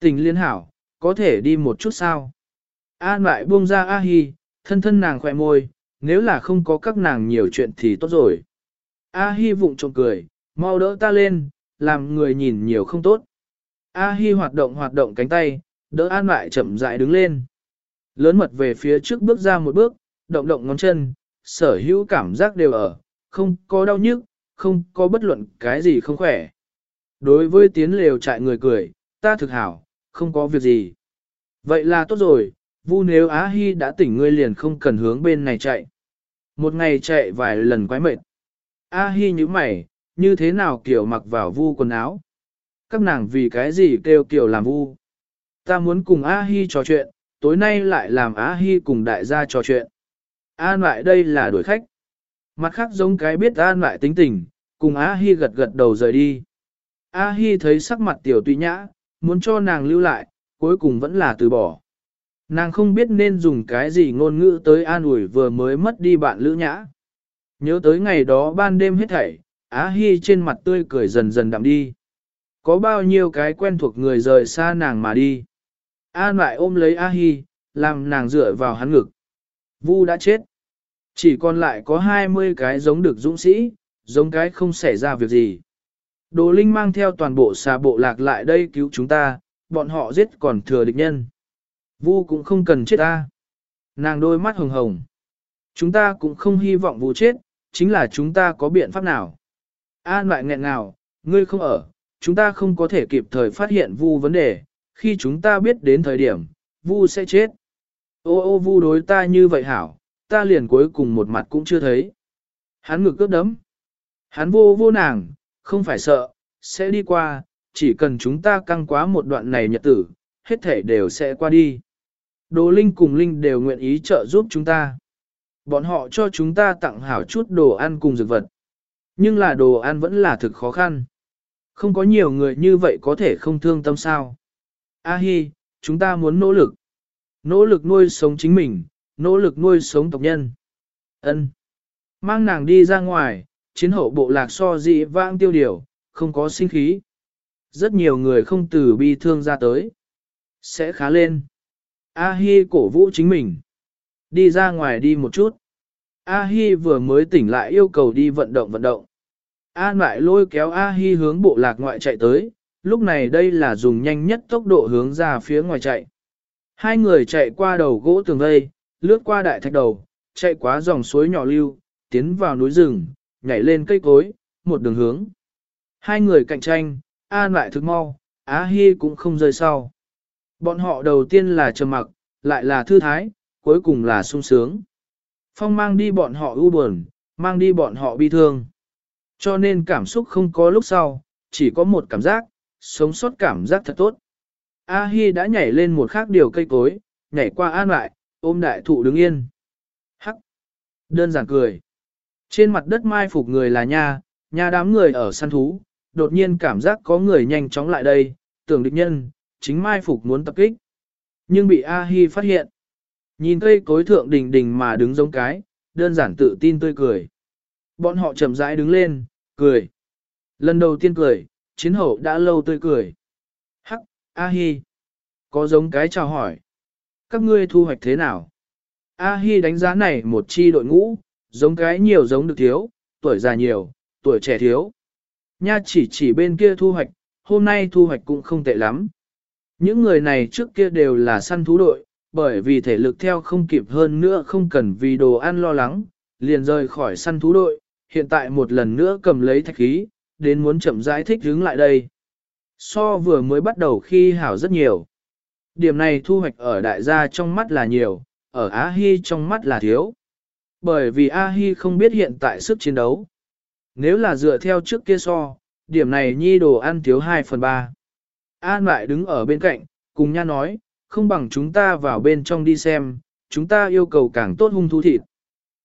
[SPEAKER 1] Tình liên hảo, có thể đi một chút sao? An lại buông ra A Hi, thân thân nàng khỏe môi, nếu là không có các nàng nhiều chuyện thì tốt rồi. A Hi vụng trộm cười, mau đỡ ta lên, làm người nhìn nhiều không tốt. A Hi hoạt động hoạt động cánh tay, đỡ An lại chậm rãi đứng lên. Lớn mật về phía trước bước ra một bước, động động ngón chân, sở hữu cảm giác đều ở, không có đau nhức, không có bất luận cái gì không khỏe. Đối với tiến lều trại người cười, ta thực hảo, không có việc gì. Vậy là tốt rồi, vu nếu Á Hi đã tỉnh ngươi liền không cần hướng bên này chạy. Một ngày chạy vài lần quái mệt. A Hi như mày, như thế nào kiểu mặc vào vu quần áo? Các nàng vì cái gì kêu kiểu làm vu? Ta muốn cùng A Hi trò chuyện, tối nay lại làm á Hi cùng đại gia trò chuyện. An lại đây là đuổi khách. Mặt khác giống cái biết an lại tính tình, cùng A Hi gật gật đầu rời đi. A Hi thấy sắc mặt tiểu tùy nhã, muốn cho nàng lưu lại, cuối cùng vẫn là từ bỏ. Nàng không biết nên dùng cái gì ngôn ngữ tới an ủi vừa mới mất đi bạn lữ nhã. Nhớ tới ngày đó ban đêm hết thảy, Á Hi trên mặt tươi cười dần dần đậm đi. Có bao nhiêu cái quen thuộc người rời xa nàng mà đi. An lại ôm lấy A Hi, làm nàng dựa vào hắn ngực. Vu đã chết. Chỉ còn lại có 20 cái giống được dũng sĩ, giống cái không xảy ra việc gì. Đồ Linh mang theo toàn bộ xà bộ lạc lại đây cứu chúng ta, bọn họ giết còn thừa địch nhân. Vu cũng không cần chết ta. Nàng đôi mắt hồng hồng. Chúng ta cũng không hy vọng Vu chết, chính là chúng ta có biện pháp nào. An lại nghẹn nào, ngươi không ở, chúng ta không có thể kịp thời phát hiện Vu vấn đề, khi chúng ta biết đến thời điểm, Vu sẽ chết. Ô ô Vu đối ta như vậy hảo, ta liền cuối cùng một mặt cũng chưa thấy. Hắn ngực cướp đấm. Hắn vô vô nàng, không phải sợ, sẽ đi qua, chỉ cần chúng ta căng quá một đoạn này nhật tử, hết thể đều sẽ qua đi. Đồ Linh cùng Linh đều nguyện ý trợ giúp chúng ta. Bọn họ cho chúng ta tặng hảo chút đồ ăn cùng dược vật. Nhưng là đồ ăn vẫn là thực khó khăn. Không có nhiều người như vậy có thể không thương tâm sao. A Hi, chúng ta muốn nỗ lực. Nỗ lực nuôi sống chính mình, nỗ lực nuôi sống tộc nhân. Ân. Mang nàng đi ra ngoài, chiến hậu bộ lạc so dị vãng tiêu điều, không có sinh khí. Rất nhiều người không từ bi thương ra tới. Sẽ khá lên. A-hi cổ vũ chính mình. Đi ra ngoài đi một chút. A-hi vừa mới tỉnh lại yêu cầu đi vận động vận động. An lại lôi kéo A-hi hướng bộ lạc ngoại chạy tới, lúc này đây là dùng nhanh nhất tốc độ hướng ra phía ngoài chạy. Hai người chạy qua đầu gỗ tường vây, lướt qua đại thạch đầu, chạy qua dòng suối nhỏ lưu, tiến vào núi rừng, nhảy lên cây cối, một đường hướng. Hai người cạnh tranh, An lại thức mau, Á Hi cũng không rơi sau. Bọn họ đầu tiên là trầm mặc, lại là thư thái, cuối cùng là sung sướng. Phong mang đi bọn họ ưu buồn, mang đi bọn họ bi thương. Cho nên cảm xúc không có lúc sau, chỉ có một cảm giác, sống sót cảm giác thật tốt. A Hi đã nhảy lên một khác điều cây cối, nhảy qua an lại, ôm đại thụ đứng yên. Hắc! Đơn giản cười. Trên mặt đất mai phục người là nha, nha đám người ở săn thú, đột nhiên cảm giác có người nhanh chóng lại đây, tưởng địch nhân, chính mai phục muốn tập kích. Nhưng bị A-hi phát hiện. Nhìn cây cối thượng đình đình mà đứng giống cái, đơn giản tự tin tươi cười. Bọn họ chậm rãi đứng lên, cười. Lần đầu tiên cười, chiến hậu đã lâu tươi cười. Hắc, A-hi. Có giống cái chào hỏi. Các ngươi thu hoạch thế nào? A-hi đánh giá này một chi đội ngũ, giống cái nhiều giống được thiếu, tuổi già nhiều, tuổi trẻ thiếu. Nha chỉ chỉ bên kia thu hoạch, hôm nay thu hoạch cũng không tệ lắm. Những người này trước kia đều là săn thú đội, bởi vì thể lực theo không kịp hơn nữa không cần vì đồ ăn lo lắng, liền rời khỏi săn thú đội, hiện tại một lần nữa cầm lấy thạch khí, đến muốn chậm giải thích hướng lại đây. So vừa mới bắt đầu khi hảo rất nhiều. Điểm này thu hoạch ở đại gia trong mắt là nhiều, ở Á Hy trong mắt là thiếu. Bởi vì A Hi không biết hiện tại sức chiến đấu. Nếu là dựa theo trước kia so, điểm này nhi đồ ăn thiếu 2 phần 3. An lại đứng ở bên cạnh, cùng nha nói, không bằng chúng ta vào bên trong đi xem, chúng ta yêu cầu càng tốt hung thú thịt.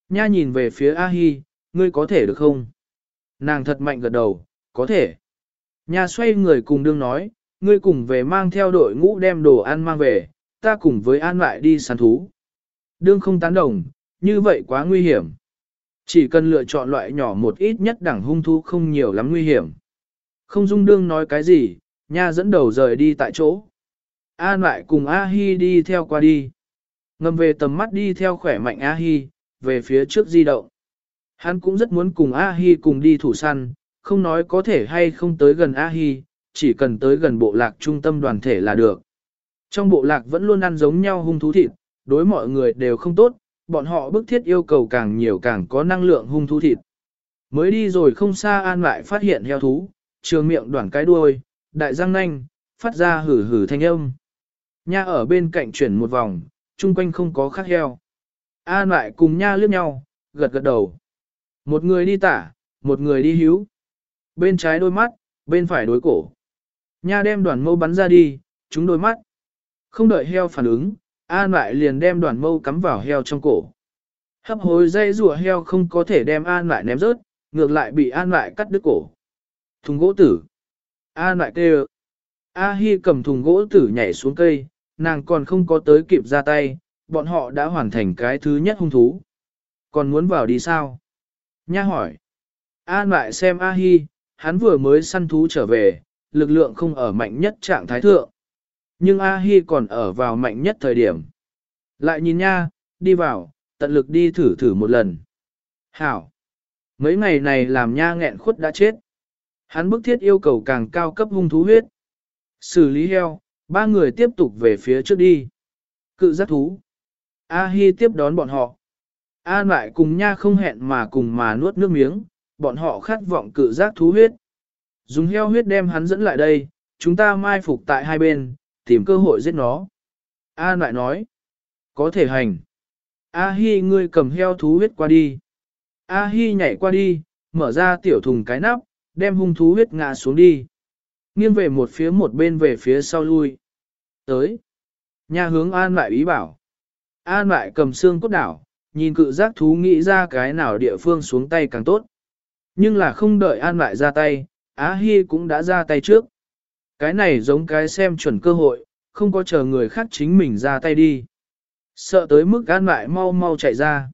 [SPEAKER 1] Nha nhìn về phía A Hi, ngươi có thể được không? Nàng thật mạnh gật đầu, có thể. Nha xoay người cùng đương nói, ngươi cùng về mang theo đội ngũ đem đồ ăn mang về, ta cùng với an lại đi săn thú. Đương không tán đồng, như vậy quá nguy hiểm. Chỉ cần lựa chọn loại nhỏ một ít nhất đẳng hung thú không nhiều lắm nguy hiểm. Không dung đương nói cái gì, nha dẫn đầu rời đi tại chỗ. An lại cùng A-hi đi theo qua đi. Ngầm về tầm mắt đi theo khỏe mạnh A-hi, về phía trước di động. Hắn cũng rất muốn cùng A-hi cùng đi thủ săn, không nói có thể hay không tới gần A-hi, chỉ cần tới gần bộ lạc trung tâm đoàn thể là được. Trong bộ lạc vẫn luôn ăn giống nhau hung thú thịt, đối mọi người đều không tốt, bọn họ bức thiết yêu cầu càng nhiều càng có năng lượng hung thú thịt. Mới đi rồi không xa an lại phát hiện heo thú, trường miệng đoạn cái đuôi, đại răng nanh, phát ra hử hử thanh âm. Nha ở bên cạnh chuyển một vòng, chung quanh không có khác heo. An lại cùng nha liếc nhau, gật gật đầu. Một người đi tả, một người đi hữu. Bên trái đôi mắt, bên phải đối cổ. Nha đem đoàn mâu bắn ra đi, chúng đôi mắt. Không đợi heo phản ứng, An lại liền đem đoàn mâu cắm vào heo trong cổ. Hấp hối dây rùa heo không có thể đem An lại ném rớt, ngược lại bị An lại cắt đứt cổ. Thùng gỗ tử. An lại kêu. A Hi cầm thùng gỗ tử nhảy xuống cây, nàng còn không có tới kịp ra tay, bọn họ đã hoàn thành cái thứ nhất hung thú. Còn muốn vào đi sao? Nha hỏi. An lại xem A Hi, hắn vừa mới săn thú trở về, lực lượng không ở mạnh nhất trạng thái thượng. Nhưng A-hi còn ở vào mạnh nhất thời điểm. Lại nhìn nha, đi vào, tận lực đi thử thử một lần. Hảo! Mấy ngày này làm nha nghẹn khuất đã chết. Hắn bức thiết yêu cầu càng cao cấp hung thú huyết. Xử lý heo, ba người tiếp tục về phía trước đi. Cự giác thú. A-hi tiếp đón bọn họ. An lại cùng nha không hẹn mà cùng mà nuốt nước miếng, bọn họ khát vọng cự giác thú huyết. Dùng heo huyết đem hắn dẫn lại đây, chúng ta mai phục tại hai bên, tìm cơ hội giết nó. A lại nói, có thể hành. A Hi ngươi cầm heo thú huyết qua đi. A Hi nhảy qua đi, mở ra tiểu thùng cái nắp, đem hung thú huyết ngã xuống đi. Nghiêng về một phía một bên về phía sau lui. Tới. Nhà hướng An lại ý bảo. An lại cầm xương cốt đảo, nhìn cự giác thú nghĩ ra cái nào địa phương xuống tay càng tốt. Nhưng là không đợi An lại ra tay, Á Hi cũng đã ra tay trước. Cái này giống cái xem chuẩn cơ hội, không có chờ người khác chính mình ra tay đi. Sợ tới mức gan lại mau mau chạy ra.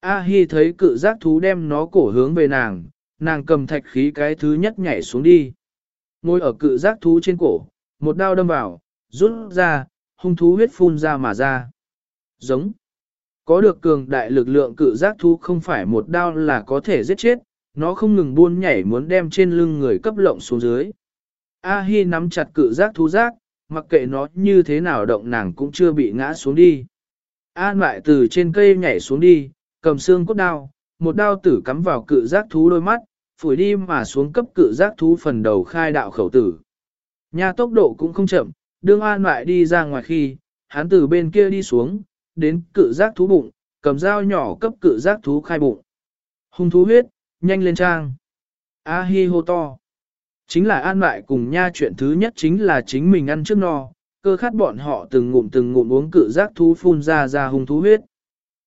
[SPEAKER 1] A Hi thấy cự giác thú đem nó cổ hướng về nàng, nàng cầm thạch khí cái thứ nhất nhảy xuống đi. Ngồi ở cự giác thú trên cổ, một đao đâm vào, rút ra, hung thú huyết phun ra mà ra. Giống. Có được cường đại lực lượng cự giác thú không phải một đao là có thể giết chết, nó không ngừng buôn nhảy muốn đem trên lưng người cấp lộng xuống dưới. A Hi nắm chặt cự giác thú giác, mặc kệ nó như thế nào động nàng cũng chưa bị ngã xuống đi. An lại từ trên cây nhảy xuống đi, cầm xương cốt đao, một đao tử cắm vào cự giác thú đôi mắt, phủi đi mà xuống cấp cự giác thú phần đầu khai đạo khẩu tử. Nhà tốc độ cũng không chậm, đương an lại đi ra ngoài khi, hắn từ bên kia đi xuống, đến cự giác thú bụng, cầm dao nhỏ cấp cự giác thú khai bụng. Hung thú huyết, nhanh lên trang. A hi hô to. Chính là an lại cùng nha chuyện thứ nhất chính là chính mình ăn trước no, cơ khát bọn họ từng ngụm từng ngụm uống cự giác thú phun ra ra hung thú huyết.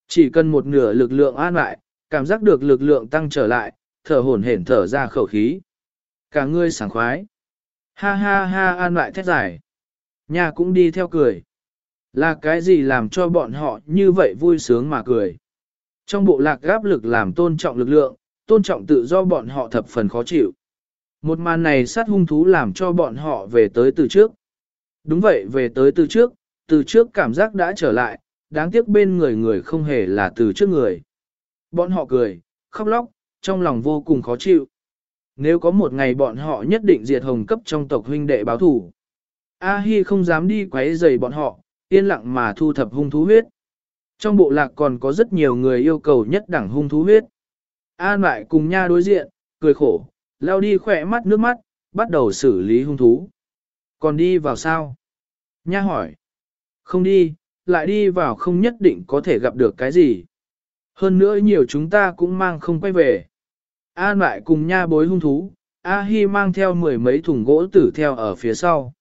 [SPEAKER 1] Chỉ cần một nửa lực lượng an lại, cảm giác được lực lượng tăng trở lại, thở hổn hển thở ra khẩu khí. Cả ngươi sảng khoái. Ha ha ha an lại thét giải. Nha cũng đi theo cười. Là cái gì làm cho bọn họ như vậy vui sướng mà cười. Trong bộ lạc gáp lực làm tôn trọng lực lượng, tôn trọng tự do bọn họ thập phần khó chịu. Một màn này sát hung thú làm cho bọn họ về tới từ trước. Đúng vậy về tới từ trước, từ trước cảm giác đã trở lại, đáng tiếc bên người người không hề là từ trước người. Bọn họ cười, khóc lóc, trong lòng vô cùng khó chịu. Nếu có một ngày bọn họ nhất định diệt hồng cấp trong tộc huynh đệ báo thủ. A-hi không dám đi quấy rầy bọn họ, yên lặng mà thu thập hung thú huyết. Trong bộ lạc còn có rất nhiều người yêu cầu nhất đẳng hung thú huyết. An lại cùng nha đối diện, cười khổ, lao đi khỏe mắt nước mắt, bắt đầu xử lý hung thú. Còn đi vào sao? Nha hỏi. Không đi, lại đi vào không nhất định có thể gặp được cái gì. Hơn nữa nhiều chúng ta cũng mang không quay về. An lại cùng nha bối hung thú, A Hi mang theo mười mấy thùng gỗ tử theo ở phía sau.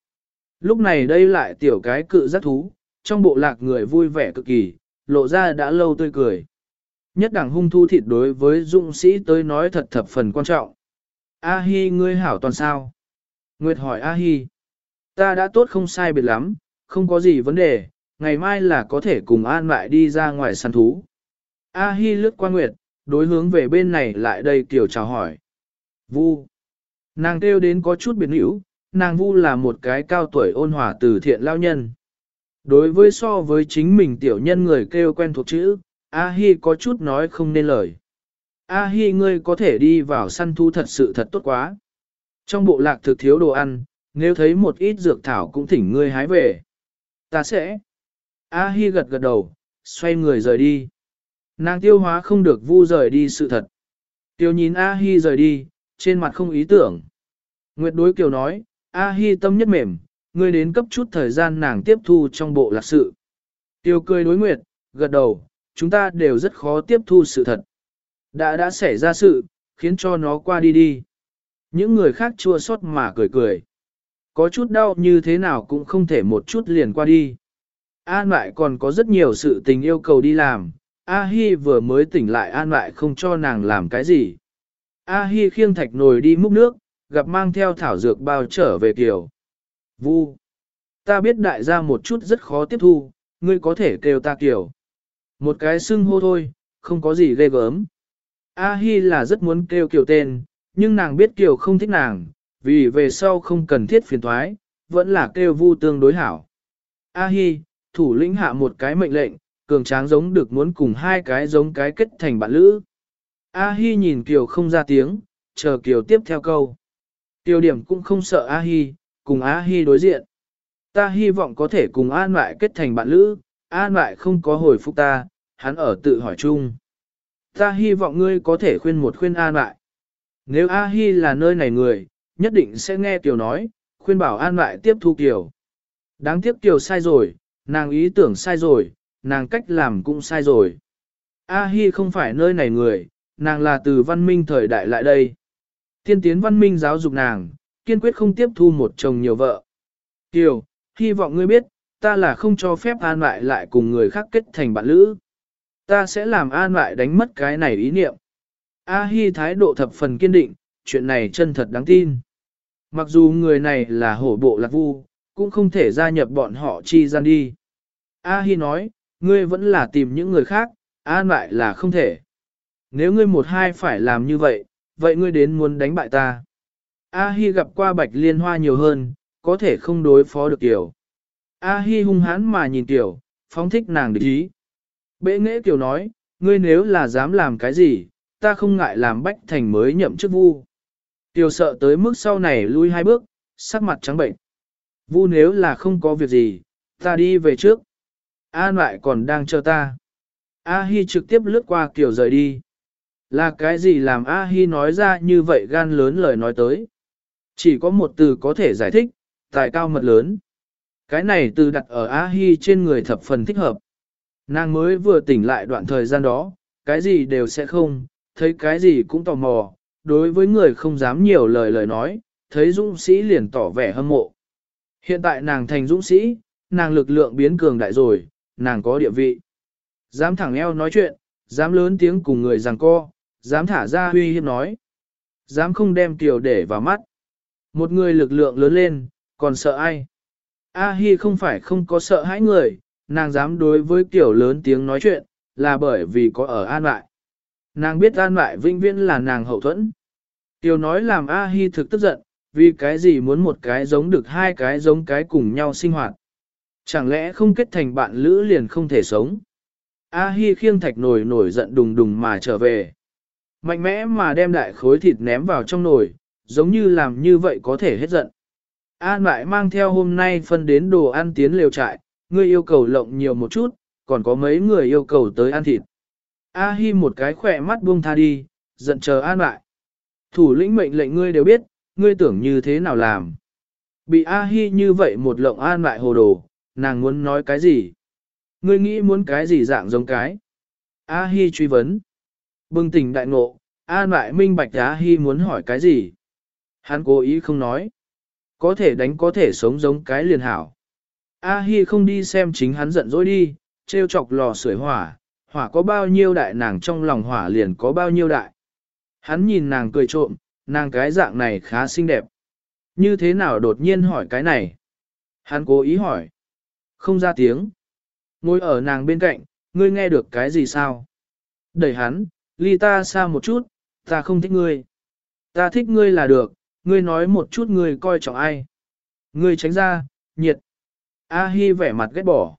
[SPEAKER 1] Lúc này đây lại tiểu cái cự giác thú, trong bộ lạc người vui vẻ cực kỳ, lộ ra đã lâu tươi cười. Nhất đẳng hung thu thịt đối với dũng sĩ tới nói thật thập phần quan trọng. A Hi ngươi hảo toàn sao? Nguyệt hỏi A Hi. Ta đã tốt không sai biệt lắm, không có gì vấn đề, ngày mai là có thể cùng an lại đi ra ngoài săn thú. A Hi lướt qua Nguyệt, đối hướng về bên này lại đây kiểu chào hỏi. Vu. Nàng kêu đến có chút biệt hữu, nàng Vu là một cái cao tuổi ôn hòa từ thiện lao nhân. Đối với so với chính mình tiểu nhân người kêu quen thuộc chữ, A Hi có chút nói không nên lời. A Hi ngươi có thể đi vào săn thu thật sự thật tốt quá. Trong bộ lạc thực thiếu đồ ăn, nếu thấy một ít dược thảo cũng thỉnh ngươi hái về. Ta sẽ. A Hi gật gật đầu, xoay người rời đi. Nàng tiêu hóa không được vu rời đi sự thật. Tiêu nhìn A Hi rời đi, trên mặt không ý tưởng. Nguyệt đối kiều nói, A Hi tâm nhất mềm, ngươi đến cấp chút thời gian nàng tiếp thu trong bộ lạc sự. Tiêu cười đối Nguyệt, gật đầu, chúng ta đều rất khó tiếp thu sự thật. Đã đã xảy ra sự, khiến cho nó qua đi đi. Những người khác chua xót mà cười cười. Có chút đau như thế nào cũng không thể một chút liền qua đi. An lại còn có rất nhiều sự tình yêu cầu đi làm. A Hi vừa mới tỉnh lại an lại không cho nàng làm cái gì. A Hi khiêng thạch nồi đi múc nước, gặp mang theo thảo dược bao trở về kiều. Vu. Ta biết đại gia một chút rất khó tiếp thu, ngươi có thể kêu ta kiều. Một cái xưng hô thôi, không có gì ghê gớm. A Hi là rất muốn kêu kiều tên, nhưng nàng biết kiều không thích nàng, vì về sau không cần thiết phiền thoái, vẫn là kêu vu tương đối hảo. A Hi, thủ lĩnh hạ một cái mệnh lệnh, cường tráng giống được muốn cùng hai cái giống cái kết thành bạn lữ. A Hi nhìn Kiều không ra tiếng, chờ Kiều tiếp theo câu. Tiêu điểm cũng không sợ A Hi, cùng A Hi đối diện. Ta hy vọng có thể cùng An lại kết thành bạn lữ, An lại không có hồi phục ta, hắn ở tự hỏi chung. Ta hy vọng ngươi có thể khuyên một khuyên An lại. Nếu A Hi là nơi này người, nhất định sẽ nghe Kiều nói, khuyên bảo An lại tiếp thu Kiều. Đáng tiếc Kiều sai rồi, nàng ý tưởng sai rồi, nàng cách làm cũng sai rồi. A Hi không phải nơi này người, nàng là từ văn minh thời đại lại đây. Tiên tiến văn minh giáo dục nàng, kiên quyết không tiếp thu một chồng nhiều vợ. Kiều, hy vọng ngươi biết, ta là không cho phép an lại lại cùng người khác kết thành bạn lữ. Ta sẽ làm an lại đánh mất cái này ý niệm. A Hi thái độ thập phần kiên định, chuyện này chân thật đáng tin. Mặc dù người này là hổ bộ lạc vu, cũng không thể gia nhập bọn họ chi gian đi. A Hi nói, ngươi vẫn là tìm những người khác, an lại là không thể. Nếu ngươi một hai phải làm như vậy, vậy ngươi đến muốn đánh bại ta. A Hi gặp qua bạch liên hoa nhiều hơn, có thể không đối phó được tiểu. A Hi hung hãn mà nhìn tiểu, phóng thích nàng địch ý. Bệ nghệ tiểu nói, ngươi nếu là dám làm cái gì, ta không ngại làm bách thành mới nhậm chức vu. Tiểu sợ tới mức sau này lui hai bước, sắc mặt trắng bệnh. Vu nếu là không có việc gì, ta đi về trước. An lại còn đang chờ ta. A Hi trực tiếp lướt qua kiểu rời đi. Là cái gì làm A Hi nói ra như vậy gan lớn lời nói tới? Chỉ có một từ có thể giải thích, tài cao mật lớn. Cái này từ đặt ở A Hi trên người thập phần thích hợp. Nàng mới vừa tỉnh lại đoạn thời gian đó, cái gì đều sẽ không, thấy cái gì cũng tò mò, đối với người không dám nhiều lời lời nói, thấy dũng sĩ liền tỏ vẻ hâm mộ. Hiện tại nàng thành dũng sĩ, nàng lực lượng biến cường đại rồi, nàng có địa vị. Dám thẳng eo nói chuyện, dám lớn tiếng cùng người rằng co, dám thả ra huy hiếp nói. Dám không đem tiểu để vào mắt. Một người lực lượng lớn lên, còn sợ ai? A Hi không phải không có sợ hãi người, nàng dám đối với kiểu lớn tiếng nói chuyện, là bởi vì có ở an lại. Nàng biết an lại vinh viễn là nàng hậu thuẫn. Tiểu nói làm A Hi thực tức giận, vì cái gì muốn một cái giống được hai cái giống cái cùng nhau sinh hoạt. Chẳng lẽ không kết thành bạn lữ liền không thể sống? A Hi khiêng thạch nồi nổi giận đùng đùng mà trở về. Mạnh mẽ mà đem đại khối thịt ném vào trong nồi, giống như làm như vậy có thể hết giận. An lại mang theo hôm nay phân đến đồ ăn tiến lều trại, ngươi yêu cầu lộng nhiều một chút, còn có mấy người yêu cầu tới ăn thịt. A Hi một cái khỏe mắt buông tha đi, giận chờ an lại. Thủ lĩnh mệnh lệnh ngươi đều biết, ngươi tưởng như thế nào làm. Bị A-hi như vậy một lộng an lại hồ đồ, nàng muốn nói cái gì? Ngươi nghĩ muốn cái gì dạng giống cái? A-hi truy vấn. Bừng tỉnh đại ngộ, an lại minh bạch A-hi muốn hỏi cái gì? Hắn cố ý không nói. Có thể đánh có thể sống giống cái liền hảo. A-hi không đi xem chính hắn giận dỗi đi, treo chọc lò sưởi hỏa, hỏa có bao nhiêu đại nàng trong lòng hỏa liền có bao nhiêu đại. Hắn nhìn nàng cười trộm, nàng cái dạng này khá xinh đẹp. Như thế nào đột nhiên hỏi cái này? Hắn cố ý hỏi. Không ra tiếng. Ngồi ở nàng bên cạnh, ngươi nghe được cái gì sao? Đẩy hắn, ly ta xa một chút, ta không thích ngươi. Ta thích ngươi là được, ngươi nói một chút ngươi coi trọng ai. Ngươi tránh ra, nhiệt. A Hi vẻ mặt ghét bỏ.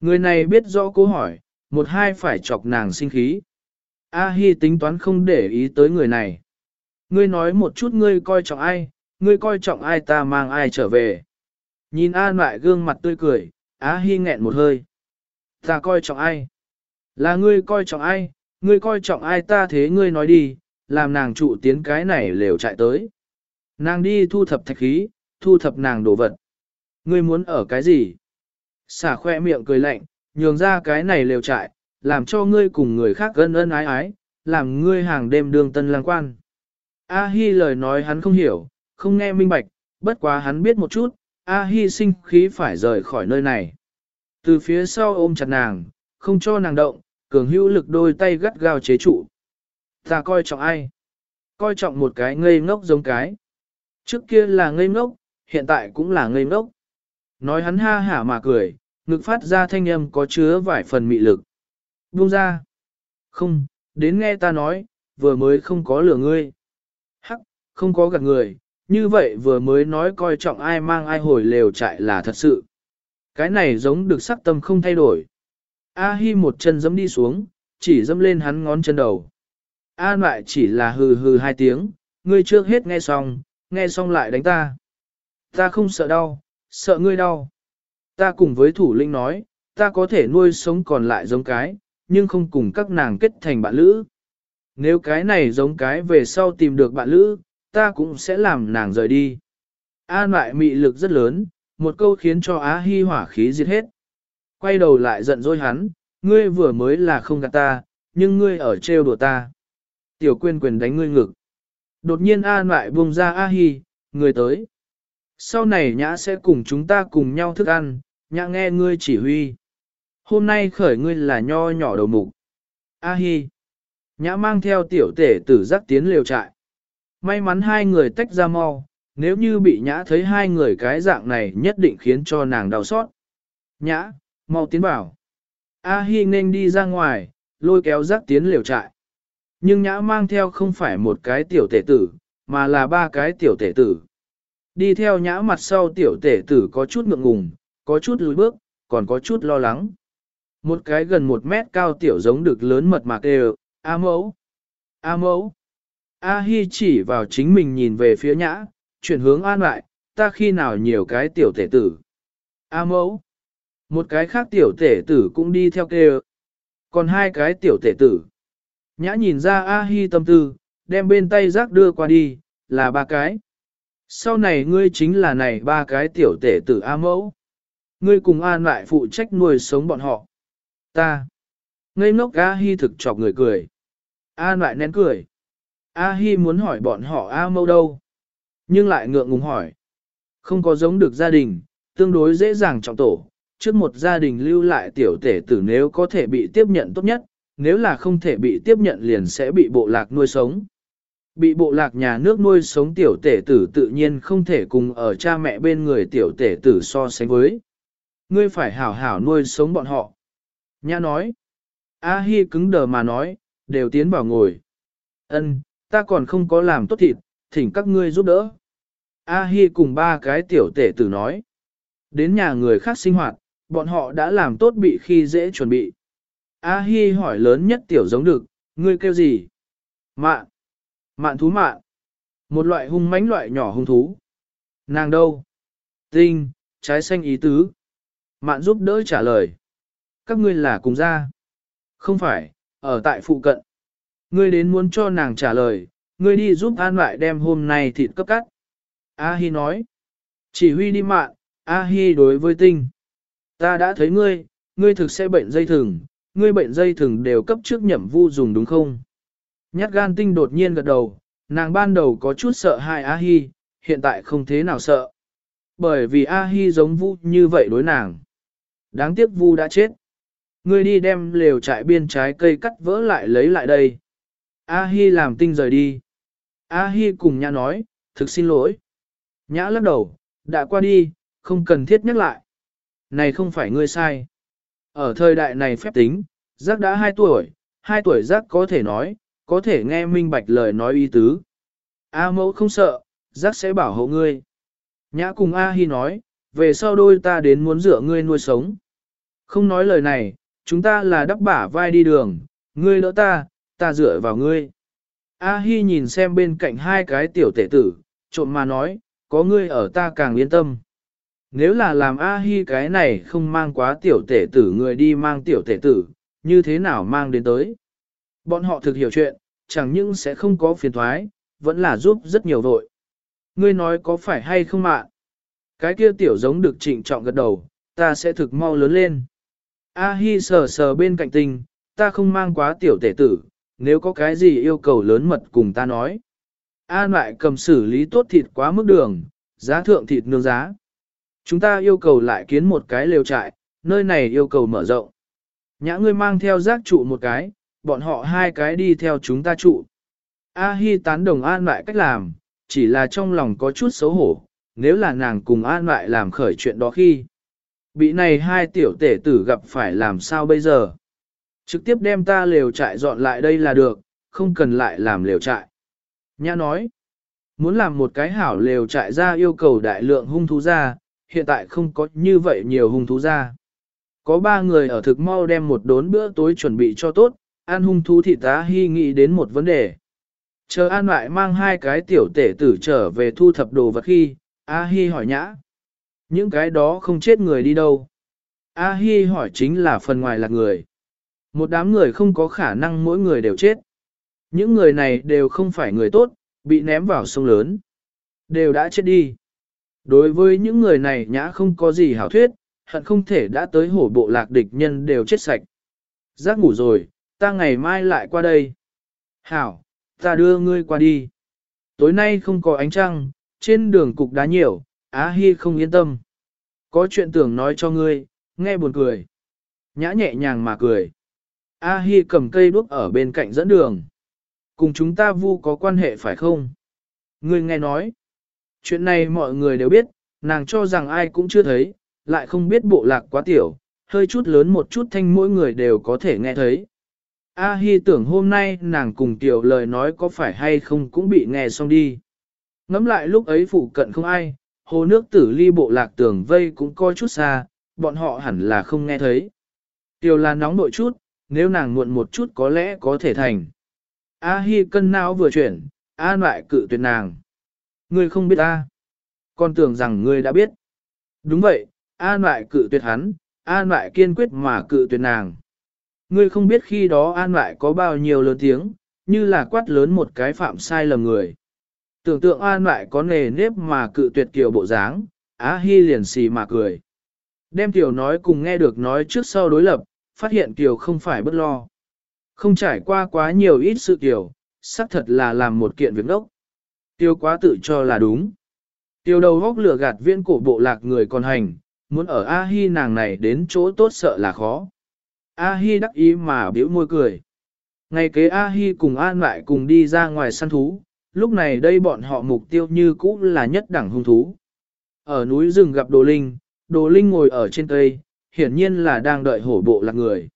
[SPEAKER 1] Người này biết rõ câu hỏi, một hai phải chọc nàng sinh khí. A Hi tính toán không để ý tới người này. Ngươi nói một chút ngươi coi trọng ai, ngươi coi trọng ai ta mang ai trở về. Nhìn An lại gương mặt tươi cười, A Hi nghẹn một hơi. Ta coi trọng ai? Là ngươi coi trọng ai? Ngươi coi trọng ai ta thế ngươi nói đi, làm nàng trụ tiến cái này lều chạy tới. Nàng đi thu thập thạch khí, thu thập nàng đồ vật. Ngươi muốn ở cái gì? Xả khoe miệng cười lạnh, nhường ra cái này lều trại, làm cho ngươi cùng người khác gân ân ái ái, làm ngươi hàng đêm đường tân lang quan. A Hi lời nói hắn không hiểu, không nghe minh bạch, bất quá hắn biết một chút, A Hi sinh khí phải rời khỏi nơi này. Từ phía sau ôm chặt nàng, không cho nàng động, cường hữu lực đôi tay gắt gao chế trụ. Ta coi trọng ai? Coi trọng một cái ngây ngốc giống cái. Trước kia là ngây ngốc, hiện tại cũng là ngây ngốc. Nói hắn ha hả mà cười, ngực phát ra thanh âm có chứa vài phần mị lực. Buông ra. Không, đến nghe ta nói, vừa mới không có lửa ngươi. Hắc, không có gạt người, như vậy vừa mới nói coi trọng ai mang ai hồi lều trại là thật sự. Cái này giống được sắc tâm không thay đổi. A Hi một chân dẫm đi xuống, chỉ dẫm lên hắn ngón chân đầu. A lại chỉ là hừ hừ hai tiếng, ngươi trước hết nghe xong, nghe xong lại đánh ta. Ta không sợ đau, sợ ngươi đau. Ta cùng với thủ lĩnh nói, ta có thể nuôi sống còn lại giống cái, nhưng không cùng các nàng kết thành bạn lữ. Nếu cái này giống cái về sau tìm được bạn lữ, ta cũng sẽ làm nàng rời đi. An lại mị lực rất lớn, một câu khiến cho Á Hi hỏa khí diệt hết. Quay đầu lại giận dỗi hắn, ngươi vừa mới là không gạt ta, nhưng ngươi ở trêu đùa ta. Tiểu quên quyền đánh ngươi ngực. Đột nhiên An lại buông ra A Hi, người tới. Sau này nhã sẽ cùng chúng ta cùng nhau thức ăn, nhã nghe ngươi chỉ huy. Hôm nay khởi ngươi là nho nhỏ đầu mục. A Hi. Nhã mang theo tiểu tể tử giác tiến liều trại. May mắn hai người tách ra mau, nếu như bị nhã thấy hai người cái dạng này nhất định khiến cho nàng đau xót. Nhã, mau tiến vào. A Hi nên đi ra ngoài, lôi kéo giác tiến liều trại. Nhưng nhã mang theo không phải một cái tiểu tể tử, mà là ba cái tiểu tể tử. Đi theo nhã mặt sau tiểu tể tử có chút ngượng ngùng, có chút lùi bước, còn có chút lo lắng. Một cái gần một mét cao tiểu giống được lớn mật mạc đều, A mẫu, A mẫu. A Hi chỉ vào chính mình nhìn về phía nhã, chuyển hướng an lại, ta khi nào nhiều cái tiểu tể tử. A mẫu. Một cái khác tiểu tể tử cũng đi theo kêu. Còn hai cái tiểu tể tử. Nhã nhìn ra A Hi tâm tư, đem bên tay rác đưa qua đi, là ba cái. Sau này ngươi chính là này ba cái tiểu tể tử A mẫu. Ngươi cùng an lại phụ trách nuôi sống bọn họ. Ta. Ngây ngốc A Hi thực chọc người cười. An lại nén cười. A Hi muốn hỏi bọn họ A mẫu đâu. Nhưng lại ngượng ngùng hỏi. Không có giống được gia đình, tương đối dễ dàng trọng tổ. Trước một gia đình lưu lại tiểu tể tử nếu có thể bị tiếp nhận tốt nhất, nếu là không thể bị tiếp nhận liền sẽ bị bộ lạc nuôi sống. Bị bộ lạc nhà nước nuôi sống tiểu tể tử tự nhiên không thể cùng ở cha mẹ bên người tiểu tể tử so sánh với. Ngươi phải hảo hảo nuôi sống bọn họ. Nhã nói. A Hi cứng đờ mà nói, đều tiến vào ngồi. Ân, ta còn không có làm tốt thịt, thỉnh các ngươi giúp đỡ. A Hi cùng ba cái tiểu tể tử nói. Đến nhà người khác sinh hoạt, bọn họ đã làm tốt bị khi dễ chuẩn bị. A Hi hỏi lớn nhất tiểu giống được, ngươi kêu gì? mạ Mạn thú mạn. Một loại hung mãnh loại nhỏ hung thú. Nàng đâu? Tinh, trái xanh ý tứ. Mạn giúp đỡ trả lời. Các ngươi là cùng ra, Không phải, ở tại phụ cận. Ngươi đến muốn cho nàng trả lời, ngươi đi giúp an lại đem hôm nay thịt cấp cắt. A Hi nói, chỉ huy đi mạn. A Hi đối với tinh. Ta đã thấy ngươi, ngươi thực sẽ bệnh dây thừng, ngươi bệnh dây thừng đều cấp trước nhậm vu dùng đúng không? Nhát gan tinh đột nhiên gật đầu, nàng ban đầu có chút sợ hai A Hi, hiện tại không thế nào sợ. Bởi vì A Hi giống vu như vậy đối nàng. Đáng tiếc vu đã chết. Ngươi đi đem lều trại biên trái cây cắt vỡ lại lấy lại đây. A Hi làm tinh rời đi. A Hi cùng Nhã nói, thực xin lỗi. Nhã lắc đầu, đã qua đi, không cần thiết nhắc lại. Này không phải ngươi sai. Ở thời đại này phép tính, giác đã 2 tuổi, 2 tuổi giác có thể nói, có thể nghe minh bạch lời nói ý tứ. A mẫu không sợ, giác sẽ bảo hộ ngươi. Nhã cùng A Hi nói, về sau đôi ta đến muốn dựa ngươi nuôi sống. Không nói lời này, chúng ta là đắp bả vai đi đường, ngươi đỡ ta, ta dựa vào ngươi. A Hi nhìn xem bên cạnh hai cái tiểu tể tử, trộm mà nói, có ngươi ở ta càng yên tâm. Nếu là làm A Hi cái này không mang quá tiểu tể tử người đi mang tiểu tể tử, như thế nào mang đến tới? Bọn họ thực hiểu chuyện, chẳng những sẽ không có phiền thoái, vẫn là giúp rất nhiều vội. Ngươi nói có phải hay không ạ? Cái kia tiểu giống được trịnh trọng gật đầu, ta sẽ thực mau lớn lên. A Hi sờ sờ bên cạnh tình, ta không mang quá tiểu tể tử, nếu có cái gì yêu cầu lớn mật cùng ta nói. a lại cầm xử lý tốt thịt quá mức đường, giá thượng thịt nương giá. Chúng ta yêu cầu lại kiến một cái lều trại, nơi này yêu cầu mở rộng. Nhã ngươi mang theo giác trụ một cái, bọn họ hai cái đi theo chúng ta trụ. A Hi tán đồng an lại cách làm, chỉ là trong lòng có chút xấu hổ, nếu là nàng cùng an lại làm khởi chuyện đó khi. Bị này hai tiểu tể tử gặp phải làm sao bây giờ? Trực tiếp đem ta lều trại dọn lại đây là được, không cần lại làm lều trại. Nhã nói, muốn làm một cái hảo lều trại ra yêu cầu đại lượng hung thú ra, hiện tại không có như vậy nhiều hung thú ra. Có ba người ở thực mau đem một đốn bữa tối chuẩn bị cho tốt, An hung thú thị tá hy nghĩ đến một vấn đề. Chờ an lại mang hai cái tiểu tể tử trở về thu thập đồ vật khi, A Hi hỏi nhã. Những cái đó không chết người đi đâu. A Hi hỏi chính là phần ngoài là người. Một đám người không có khả năng mỗi người đều chết. Những người này đều không phải người tốt, bị ném vào sông lớn. Đều đã chết đi. Đối với những người này nhã không có gì hảo thuyết, hận không thể đã tới hổ bộ lạc địch nhân đều chết sạch. Giác ngủ rồi, ta ngày mai lại qua đây. Hảo, ta đưa ngươi qua đi. Tối nay không có ánh trăng, trên đường cục đá nhiều, Á Hi không yên tâm. Có chuyện tưởng nói cho ngươi, nghe buồn cười. Nhã nhẹ nhàng mà cười. A Hi cầm cây đuốc ở bên cạnh dẫn đường. Cùng chúng ta vu có quan hệ phải không? Ngươi nghe nói. Chuyện này mọi người đều biết, nàng cho rằng ai cũng chưa thấy, lại không biết bộ lạc quá tiểu, hơi chút lớn một chút thanh mỗi người đều có thể nghe thấy. A Hi tưởng hôm nay nàng cùng tiểu lời nói có phải hay không cũng bị nghe xong đi. Ngắm lại lúc ấy phụ cận không ai, hồ nước tử ly bộ lạc tường vây cũng coi chút xa, bọn họ hẳn là không nghe thấy. Tiểu là nóng nội chút, nếu nàng muộn một chút có lẽ có thể thành. A Hi cân não vừa chuyển, A lại cự tuyệt nàng. Ngươi không biết ta. Con tưởng rằng ngươi đã biết. Đúng vậy, A lại cự tuyệt hắn, A lại kiên quyết mà cự tuyệt nàng. Ngươi không biết khi đó An lại có bao nhiêu lớn tiếng, như là quát lớn một cái phạm sai lầm người. Tưởng tượng An lại có nề nếp mà cự tuyệt kiểu bộ dáng, Á Hi liền xì mà cười. Đem Kiều nói cùng nghe được nói trước sau đối lập, phát hiện Kiều không phải bất lo. Không trải qua quá nhiều ít sự Kiều, xác thật là làm một kiện việc đốc. Tiêu quá tự cho là đúng. Tiêu đầu góc lửa gạt viên cổ bộ lạc người còn hành, muốn ở A Hi nàng này đến chỗ tốt sợ là khó. A Hi đắc ý mà biểu môi cười. Ngày kế A Hi cùng An lại cùng đi ra ngoài săn thú, lúc này đây bọn họ mục tiêu như cũ là nhất đẳng hung thú. Ở núi rừng gặp Đồ Linh, Đồ Linh ngồi ở trên cây, hiển nhiên là đang đợi hổ bộ lạc người.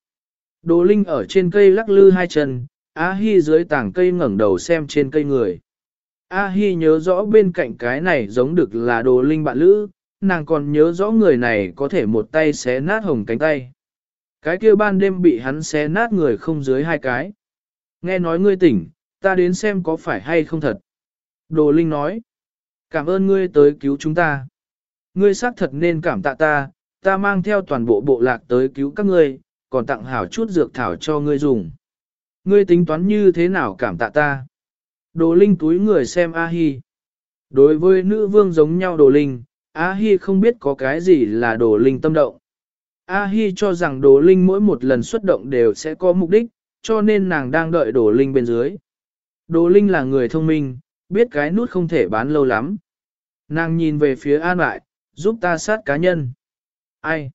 [SPEAKER 1] Đồ Linh ở trên cây lắc lư hai chân, A Hi dưới tảng cây ngẩng đầu xem trên cây người. A Hi nhớ rõ bên cạnh cái này giống được là Đồ Linh bạn lữ, nàng còn nhớ rõ người này có thể một tay xé nát hồng cánh tay. Cái kia ban đêm bị hắn xé nát người không dưới hai cái. Nghe nói ngươi tỉnh, ta đến xem có phải hay không thật. Đồ Linh nói, cảm ơn ngươi tới cứu chúng ta. Ngươi xác thật nên cảm tạ ta, ta mang theo toàn bộ bộ lạc tới cứu các ngươi, còn tặng hảo chút dược thảo cho ngươi dùng. Ngươi tính toán như thế nào cảm tạ ta? Đồ Linh túi người xem A-hi. Đối với nữ vương giống nhau Đồ Linh, A-hi không biết có cái gì là Đồ Linh tâm động. A-hi cho rằng Đồ Linh mỗi một lần xuất động đều sẽ có mục đích, cho nên nàng đang đợi Đồ Linh bên dưới. Đồ Linh là người thông minh, biết cái nút không thể bán lâu lắm. Nàng nhìn về phía An lại, giúp ta sát cá nhân. Ai?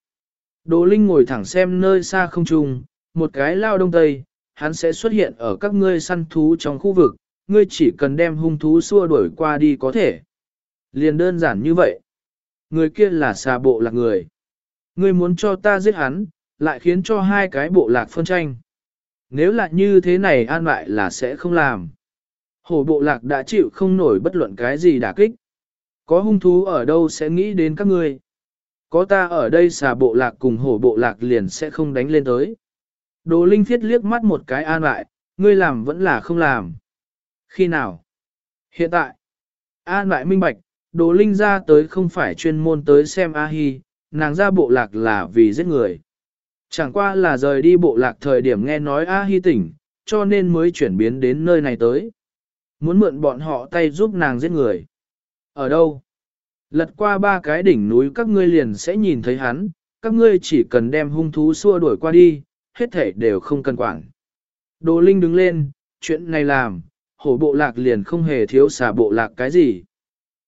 [SPEAKER 1] Đồ Linh ngồi thẳng xem nơi xa không trùng, một cái lao đông tây, hắn sẽ xuất hiện ở các ngươi săn thú trong khu vực, ngươi chỉ cần đem hung thú xua đuổi qua đi có thể. Liền đơn giản như vậy. Người kia là xà bộ lạc người. Ngươi muốn cho ta giết hắn, lại khiến cho hai cái bộ lạc phân tranh. Nếu là như thế này an lại là sẽ không làm. Hổ bộ lạc đã chịu không nổi bất luận cái gì đả kích. Có hung thú ở đâu sẽ nghĩ đến các ngươi. Có ta ở đây xà bộ lạc cùng hổ bộ lạc liền sẽ không đánh lên tới. Đồ Linh thiết liếc mắt một cái an lại, ngươi làm vẫn là không làm. Khi nào? Hiện tại. An lại minh bạch, Đồ Linh ra tới không phải chuyên môn tới xem A-hi, nàng ra bộ lạc là vì giết người. Chẳng qua là rời đi bộ lạc thời điểm nghe nói A-hi tỉnh, cho nên mới chuyển biến đến nơi này tới. Muốn mượn bọn họ tay giúp nàng giết người. Ở đâu? Lật qua ba cái đỉnh núi các ngươi liền sẽ nhìn thấy hắn, các ngươi chỉ cần đem hung thú xua đuổi qua đi, hết thể đều không cần quản. Đồ Linh đứng lên, chuyện này làm, hổ bộ lạc liền không hề thiếu xà bộ lạc cái gì.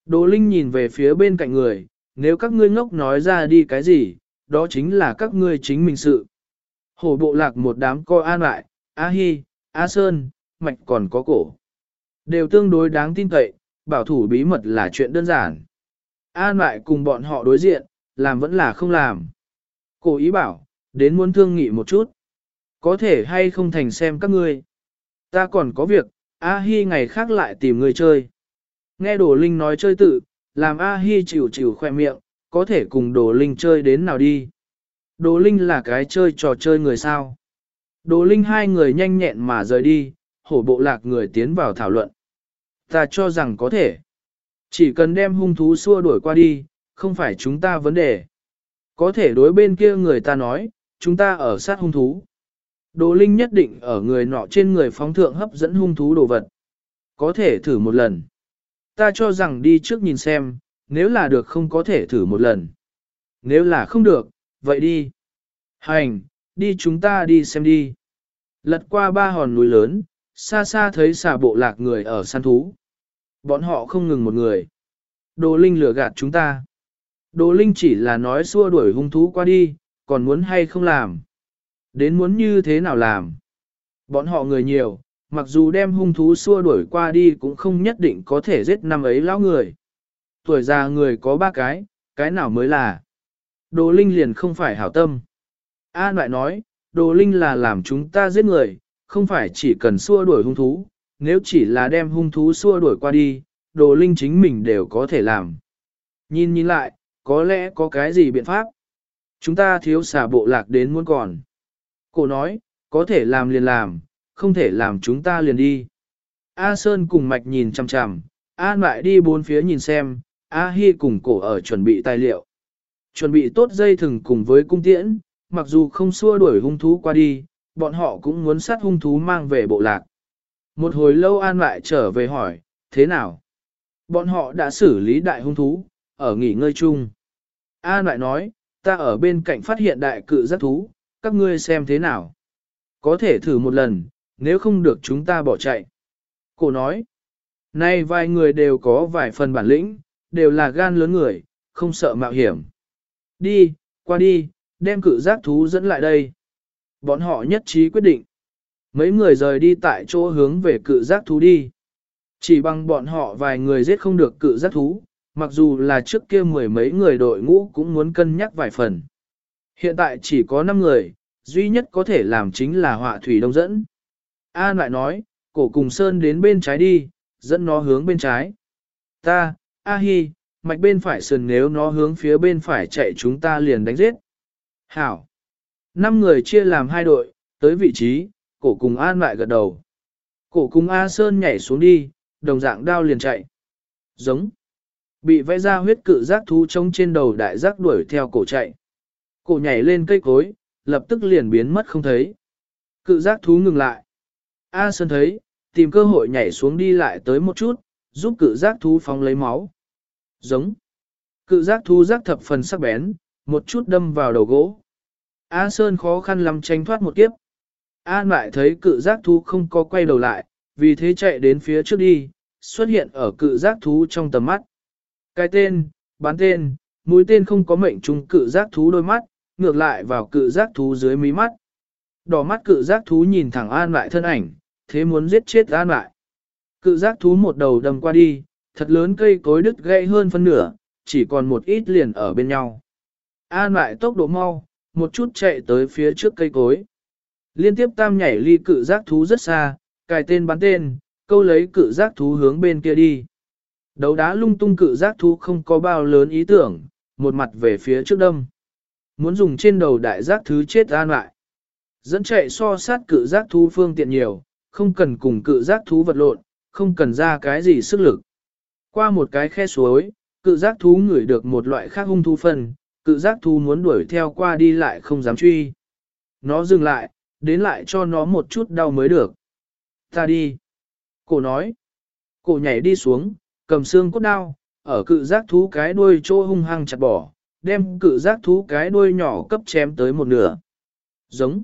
[SPEAKER 1] Đồ Linh nhìn về phía bên cạnh người, nếu các ngươi ngốc nói ra đi cái gì, đó chính là các ngươi chính mình sự. Hổ bộ lạc một đám co an lại, A Hi, A Sơn, Mạch còn có cổ. Đều tương đối đáng tin cậy, bảo thủ bí mật là chuyện đơn giản. An lại cùng bọn họ đối diện, làm vẫn là không làm. Cổ ý bảo, đến muốn thương nghị một chút. Có thể hay không thành xem các ngươi. Ta còn có việc, A Hi ngày khác lại tìm người chơi. Nghe Đồ Linh nói chơi tự, làm A Hi chịu chịu khoe miệng, có thể cùng Đồ Linh chơi đến nào đi. Đồ Linh là cái chơi trò chơi người sao. Đồ Linh hai người nhanh nhẹn mà rời đi, hổ bộ lạc người tiến vào thảo luận. Ta cho rằng có thể. Chỉ cần đem hung thú xua đuổi qua đi, không phải chúng ta vấn đề. Có thể đối bên kia người ta nói, chúng ta ở sát hung thú. Đồ Linh nhất định ở người nọ trên người phóng thượng hấp dẫn hung thú đồ vật. Có thể thử một lần. Ta cho rằng đi trước nhìn xem, nếu là được không có thể thử một lần. Nếu là không được, vậy đi. Hành, đi chúng ta đi xem đi. Lật qua ba hòn núi lớn, xa xa thấy xà bộ lạc người ở săn thú. Bọn họ không ngừng một người. Đồ Linh lừa gạt chúng ta. Đồ Linh chỉ là nói xua đuổi hung thú qua đi, còn muốn hay không làm. Đến muốn như thế nào làm. Bọn họ người nhiều, mặc dù đem hung thú xua đuổi qua đi cũng không nhất định có thể giết năm ấy lão người. Tuổi già người có ba cái, cái nào mới là. Đồ Linh liền không phải hảo tâm. An lại nói, Đồ Linh là làm chúng ta giết người, không phải chỉ cần xua đuổi hung thú, nếu chỉ là đem hung thú xua đuổi qua đi, Đồ Linh chính mình đều có thể làm. Nhìn nhìn lại, có lẽ có cái gì biện pháp. Chúng ta thiếu xả bộ lạc đến muốn còn. Cô nói, có thể làm liền làm, không thể làm chúng ta liền đi. A Sơn cùng Mạch nhìn chằm chằm, A lại đi bốn phía nhìn xem, A Hi cùng cổ ở chuẩn bị tài liệu. Chuẩn bị tốt dây thừng cùng với cung tiễn, mặc dù không xua đuổi hung thú qua đi, bọn họ cũng muốn sát hung thú mang về bộ lạc. Một hồi lâu An lại trở về hỏi, thế nào? Bọn họ đã xử lý đại hung thú, ở nghỉ ngơi chung. An lại nói, ta ở bên cạnh phát hiện đại cự giác thú, các ngươi xem thế nào. Có thể thử một lần, nếu không được chúng ta bỏ chạy. Cổ nói, nay vài người đều có vài phần bản lĩnh, đều là gan lớn người, không sợ mạo hiểm. Đi, qua đi, đem cự giác thú dẫn lại đây. Bọn họ nhất trí quyết định. Mấy người rời đi tại chỗ hướng về cự giác thú đi. Chỉ bằng bọn họ vài người giết không được cự giác thú, mặc dù là trước kia mười mấy người đội ngũ cũng muốn cân nhắc vài phần. Hiện tại chỉ có 5 người, duy nhất có thể làm chính là họa thủy đông dẫn. An lại nói, cổ cùng Sơn đến bên trái đi, dẫn nó hướng bên trái. Ta, A Hi, mạch bên phải sườn nếu nó hướng phía bên phải chạy chúng ta liền đánh giết. Hảo. Năm người chia làm hai đội, tới vị trí, cổ cùng An lại gật đầu. Cổ cùng A Sơn nhảy xuống đi, đồng dạng đao liền chạy. Giống. Bị vẽ ra huyết cự giác thú trông trên đầu đại giác đuổi theo cổ chạy. Cổ nhảy lên cây cối, lập tức liền biến mất không thấy. Cự giác thú ngừng lại. A Sơn thấy, tìm cơ hội nhảy xuống đi lại tới một chút, giúp cự giác thú phóng lấy máu. Giống. Cự giác thú giác thập phần sắc bén, một chút đâm vào đầu gỗ. A Sơn khó khăn lắm tránh thoát một kiếp. An lại thấy cự giác thú không có quay đầu lại, vì thế chạy đến phía trước đi, xuất hiện ở cự giác thú trong tầm mắt. Cái tên, bán tên, mũi tên không có mệnh trùng cự giác thú đôi mắt, ngược lại vào cự giác thú dưới mí mắt. Đỏ mắt cự giác thú nhìn thẳng An lại thân ảnh, thế muốn giết chết An lại. Cự giác thú một đầu đâm qua đi, thật lớn cây cối đứt gãy hơn phân nửa, chỉ còn một ít liền ở bên nhau. An lại tốc độ mau, một chút chạy tới phía trước cây cối. Liên tiếp tam nhảy ly cự giác thú rất xa, cài tên bắn tên, câu lấy cự giác thú hướng bên kia đi. Đấu đá lung tung cự giác thú không có bao lớn ý tưởng, một mặt về phía trước đâm. Muốn dùng trên đầu đại giác thứ chết an lại. Dẫn chạy so sát cự giác thú phương tiện nhiều, không cần cùng cự giác thú vật lộn, không cần ra cái gì sức lực. Qua một cái khe suối, cự giác thú ngửi được một loại khác hung thú phân, cự giác thú muốn đuổi theo qua đi lại không dám truy. Nó dừng lại, đến lại cho nó một chút đau mới được. Ta đi. Cổ nói. Cổ nhảy đi xuống, cầm xương cốt đao, ở cự giác thú cái đuôi chỗ hung hăng chặt bỏ, đem cự giác thú cái đuôi nhỏ cấp chém tới một nửa. Giống.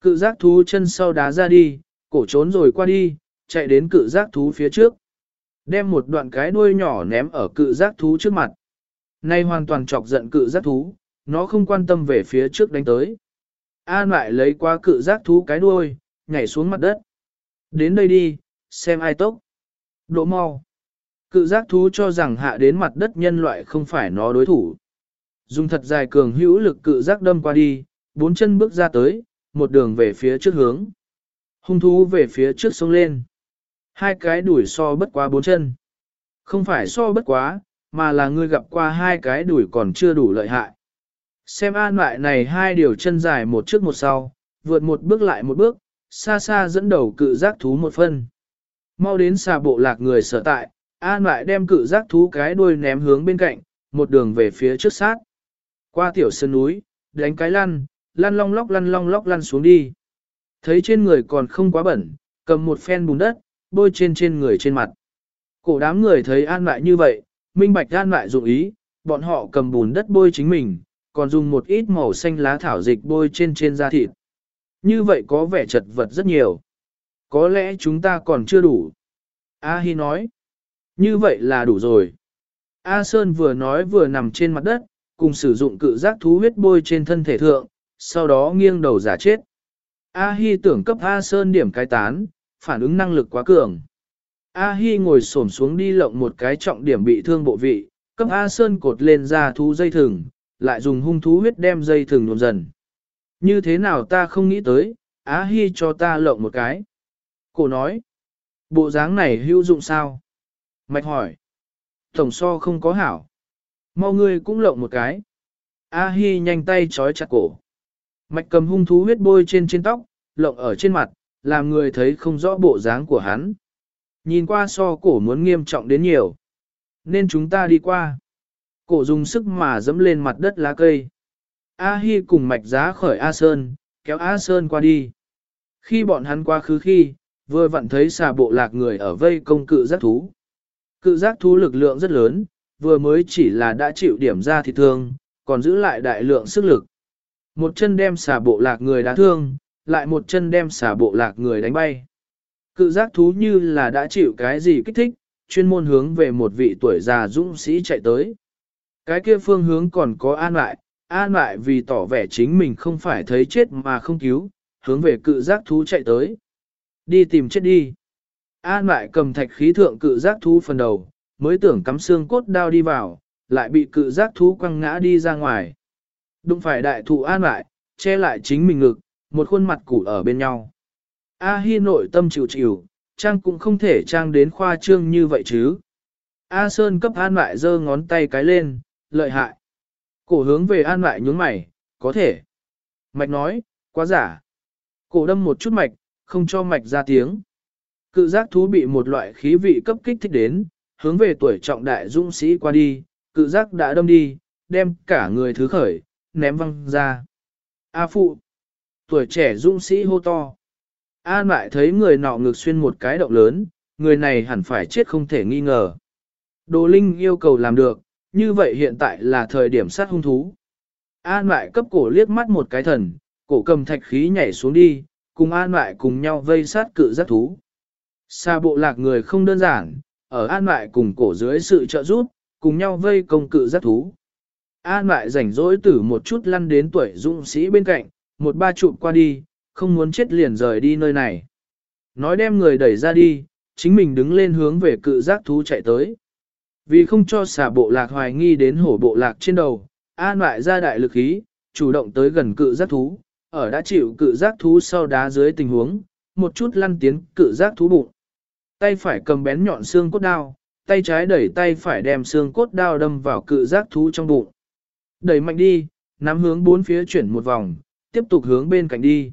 [SPEAKER 1] Cự giác thú chân sau đá ra đi, cổ trốn rồi qua đi, chạy đến cự giác thú phía trước. Đem một đoạn cái đuôi nhỏ ném ở cự giác thú trước mặt. Nay hoàn toàn chọc giận cự giác thú, nó không quan tâm về phía trước đánh tới. An lại lấy qua cự giác thú cái đuôi, nhảy xuống mặt đất. Đến đây đi, xem ai tốc. Độ mau. Cự giác thú cho rằng hạ đến mặt đất nhân loại không phải nó đối thủ. Dùng thật dài cường hữu lực cự giác đâm qua đi, bốn chân bước ra tới, một đường về phía trước hướng. Hung thú về phía trước sông lên. Hai cái đuổi so bất quá bốn chân. Không phải so bất quá, mà là ngươi gặp qua hai cái đuổi còn chưa đủ lợi hại. Xem an loại này hai điều chân dài một trước một sau, vượt một bước lại một bước, xa xa dẫn đầu cự giác thú một phân. Mau đến xà bộ lạc người sở tại, an lại đem cự giác thú cái đuôi ném hướng bên cạnh, một đường về phía trước sát. Qua tiểu sơn núi, đánh cái lăn, lăn long lóc lăn long lóc lăn xuống đi. Thấy trên người còn không quá bẩn, cầm một phen bùn đất, bôi trên trên người trên mặt. Cổ đám người thấy an lại như vậy, minh bạch an lại dụng ý, bọn họ cầm bùn đất bôi chính mình, còn dùng một ít màu xanh lá thảo dịch bôi trên trên da thịt. Như vậy có vẻ chật vật rất nhiều. Có lẽ chúng ta còn chưa đủ. A Hi nói. Như vậy là đủ rồi. A Sơn vừa nói vừa nằm trên mặt đất, cùng sử dụng cự giác thú huyết bôi trên thân thể thượng, sau đó nghiêng đầu giả chết. A Hi tưởng cấp A Sơn điểm cái tán, phản ứng năng lực quá cường. A Hi ngồi xổm xuống đi lộng một cái trọng điểm bị thương bộ vị, cấp A Sơn cột lên ra thú dây thừng, lại dùng hung thú huyết đem dây thừng nhuộm dần. Như thế nào ta không nghĩ tới, A Hi cho ta lộng một cái. Cổ nói, bộ dáng này hữu dụng sao? Mạch hỏi, tổng so không có hảo. Mau ngươi cũng lộng một cái. A Hi nhanh tay trói chặt cổ. Mạch cầm hung thú huyết bôi trên trên tóc, lộng ở trên mặt, làm người thấy không rõ bộ dáng của hắn. Nhìn qua so cổ muốn nghiêm trọng đến nhiều. Nên chúng ta đi qua. Cổ dùng sức mà dẫm lên mặt đất lá cây. A Hi cùng mạch giá khởi A Sơn, kéo A Sơn qua đi. Khi bọn hắn qua khứ khi, vừa vặn thấy xà bộ lạc người ở vây công cự giác thú. Cự giác thú lực lượng rất lớn, vừa mới chỉ là đã chịu điểm ra thì thương, còn giữ lại đại lượng sức lực. Một chân đem xà bộ lạc người đá thương, lại một chân đem xả bộ lạc người đánh bay. Cự giác thú như là đã chịu cái gì kích thích, chuyên môn hướng về một vị tuổi già dũng sĩ chạy tới. Cái kia phương hướng còn có an lại, an lại vì tỏ vẻ chính mình không phải thấy chết mà không cứu, hướng về cự giác thú chạy tới. Đi tìm chết đi. An lại cầm thạch khí thượng cự giác thú phần đầu, mới tưởng cắm xương cốt đao đi vào, lại bị cự giác thú quăng ngã đi ra ngoài. Đụng phải đại thụ an lại, che lại chính mình ngực, một khuôn mặt củ ở bên nhau. A Hi nội tâm chịu chịu, trang cũng không thể trang đến khoa trương như vậy chứ. A Sơn cấp an lại giơ ngón tay cái lên, lợi hại. Cổ hướng về an lại nhướng mày, có thể. Mạch nói, quá giả. Cổ đâm một chút mạch, không cho mạch ra tiếng. Cự giác thú bị một loại khí vị cấp kích thích đến, hướng về tuổi trọng đại dũng sĩ qua đi, cự giác đã đâm đi, đem cả người thứ khởi, ném văng ra. A phụ, tuổi trẻ dũng sĩ hô to. An lại thấy người nọ ngực xuyên một cái động lớn, người này hẳn phải chết không thể nghi ngờ. Đồ Linh yêu cầu làm được, như vậy hiện tại là thời điểm sát hung thú. An lại cấp cổ liếc mắt một cái thần, cổ cầm thạch khí nhảy xuống đi, cùng an lại cùng nhau vây sát cự giác thú. Xa bộ lạc người không đơn giản, ở an lại cùng cổ dưới sự trợ giúp, cùng nhau vây công cự giác thú. An lại rảnh rỗi tử một chút lăn đến tuổi dũng sĩ bên cạnh, một ba chụp qua đi, không muốn chết liền rời đi nơi này. Nói đem người đẩy ra đi, chính mình đứng lên hướng về cự giác thú chạy tới. Vì không cho xả bộ lạc hoài nghi đến hổ bộ lạc trên đầu, an lại ra đại lực khí, chủ động tới gần cự giác thú, ở đã chịu cự giác thú sau đá dưới tình huống, một chút lăn tiến cự giác thú bụng. Tay phải cầm bén nhọn xương cốt đao, tay trái đẩy tay phải đem xương cốt đao đâm vào cự giác thú trong bụng. Đẩy mạnh đi, nắm hướng bốn phía chuyển một vòng, tiếp tục hướng bên cạnh đi.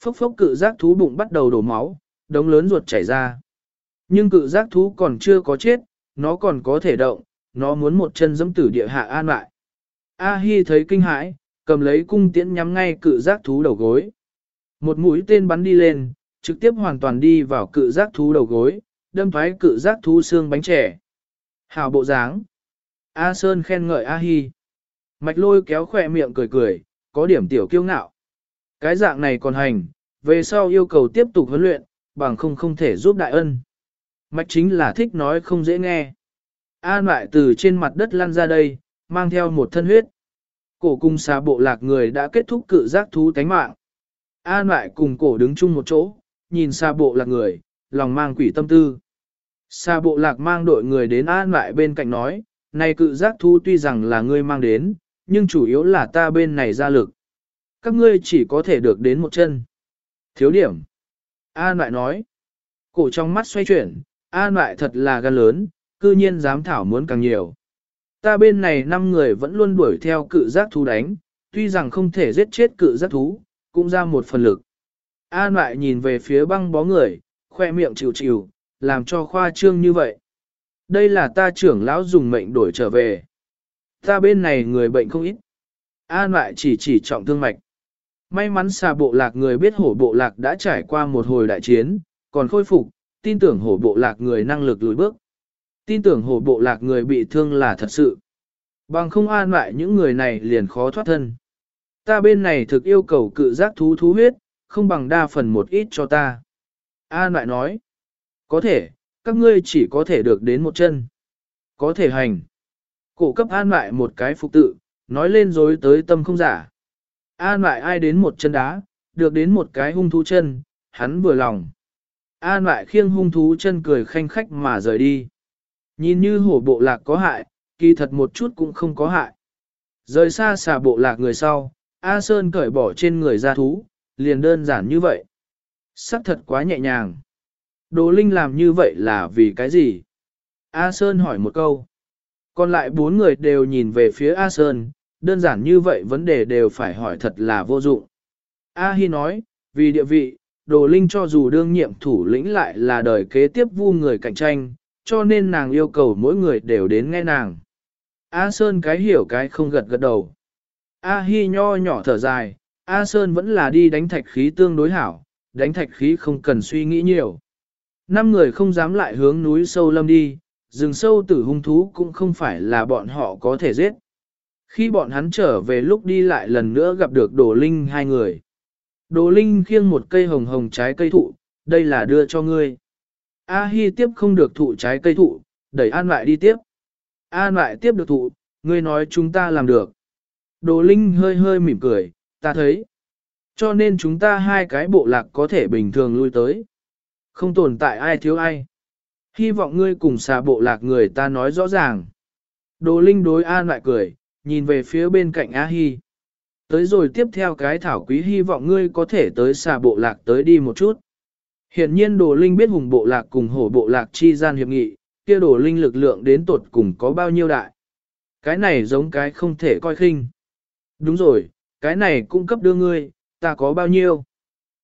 [SPEAKER 1] Phốc phốc cự giác thú bụng bắt đầu đổ máu, đống lớn ruột chảy ra. Nhưng cự giác thú còn chưa có chết, nó còn có thể động, nó muốn một chân dẫm tử địa hạ an lại. A Hi thấy kinh hãi, cầm lấy cung tiễn nhắm ngay cự giác thú đầu gối. Một mũi tên bắn đi lên, trực tiếp hoàn toàn đi vào cự giác thú đầu gối, đâm thoái cự giác thú xương bánh trẻ. Hào bộ dáng. A Sơn khen ngợi A Hi. Mạch lôi kéo khỏe miệng cười cười, có điểm tiểu kiêu ngạo. Cái dạng này còn hành, về sau yêu cầu tiếp tục huấn luyện, bằng không không thể giúp đại ân. Mạch chính là thích nói không dễ nghe. An lại từ trên mặt đất lăn ra đây, mang theo một thân huyết. Cổ cung xà bộ lạc người đã kết thúc cự giác thú tánh mạng. An lại cùng cổ đứng chung một chỗ, nhìn xa bộ lạc người, lòng mang quỷ tâm tư. Xa bộ lạc mang đội người đến an lại bên cạnh nói, này cự giác thú tuy rằng là ngươi mang đến, nhưng chủ yếu là ta bên này ra lực. Các ngươi chỉ có thể được đến một chân. Thiếu điểm. An lại nói. Cổ trong mắt xoay chuyển, an lại thật là gan lớn, cư nhiên dám thảo muốn càng nhiều. Ta bên này năm người vẫn luôn đuổi theo cự giác thú đánh, tuy rằng không thể giết chết cự giác thú, cũng ra một phần lực. An lại nhìn về phía băng bó người, khoe miệng chịu chịu, làm cho khoa trương như vậy. Đây là ta trưởng lão dùng mệnh đổi trở về. Ta bên này người bệnh không ít. An lại chỉ chỉ trọng thương mạch. May mắn xà bộ lạc người biết hổ bộ lạc đã trải qua một hồi đại chiến, còn khôi phục, tin tưởng hổ bộ lạc người năng lực lùi bước. Tin tưởng hổ bộ lạc người bị thương là thật sự. Bằng không an lại những người này liền khó thoát thân. Ta bên này thực yêu cầu cự giác thú thú huyết, không bằng đa phần một ít cho ta. An lại nói. Có thể, các ngươi chỉ có thể được đến một chân. Có thể hành. Cổ cấp an lại một cái phục tự, nói lên dối tới tâm không giả. An lại ai đến một chân đá, được đến một cái hung thú chân, hắn vừa lòng. An lại khiêng hung thú chân cười khanh khách mà rời đi. Nhìn như hổ bộ lạc có hại, kỳ thật một chút cũng không có hại. Rời xa xà bộ lạc người sau, A Sơn cởi bỏ trên người ra thú, liền đơn giản như vậy. Sắc thật quá nhẹ nhàng. Đồ Linh làm như vậy là vì cái gì? A Sơn hỏi một câu. Còn lại bốn người đều nhìn về phía A Sơn, đơn giản như vậy vấn đề đều phải hỏi thật là vô dụng. A Hi nói, vì địa vị, Đồ Linh cho dù đương nhiệm thủ lĩnh lại là đời kế tiếp vu người cạnh tranh, cho nên nàng yêu cầu mỗi người đều đến nghe nàng. A Sơn cái hiểu cái không gật gật đầu. A Hi nho nhỏ thở dài, A Sơn vẫn là đi đánh thạch khí tương đối hảo, đánh thạch khí không cần suy nghĩ nhiều. Năm người không dám lại hướng núi sâu lâm đi, rừng sâu tử hung thú cũng không phải là bọn họ có thể giết. Khi bọn hắn trở về lúc đi lại lần nữa gặp được Đồ Linh hai người. Đồ Linh khiêng một cây hồng hồng trái cây thụ, đây là đưa cho ngươi. A Hi tiếp không được thụ trái cây thụ, đẩy An lại đi tiếp. An lại tiếp được thụ, ngươi nói chúng ta làm được. Đồ Linh hơi hơi mỉm cười, ta thấy. Cho nên chúng ta hai cái bộ lạc có thể bình thường lui tới. Không tồn tại ai thiếu ai. Hy vọng ngươi cùng xà bộ lạc người ta nói rõ ràng. Đồ Linh đối An lại cười, nhìn về phía bên cạnh A Hi. Tới rồi tiếp theo cái thảo quý hy vọng ngươi có thể tới xà bộ lạc tới đi một chút. Hiện nhiên đồ linh biết hùng bộ lạc cùng hổ bộ lạc chi gian hiệp nghị, kia đồ linh lực lượng đến tột cùng có bao nhiêu đại. Cái này giống cái không thể coi khinh. Đúng rồi, cái này cung cấp đưa ngươi, ta có bao nhiêu.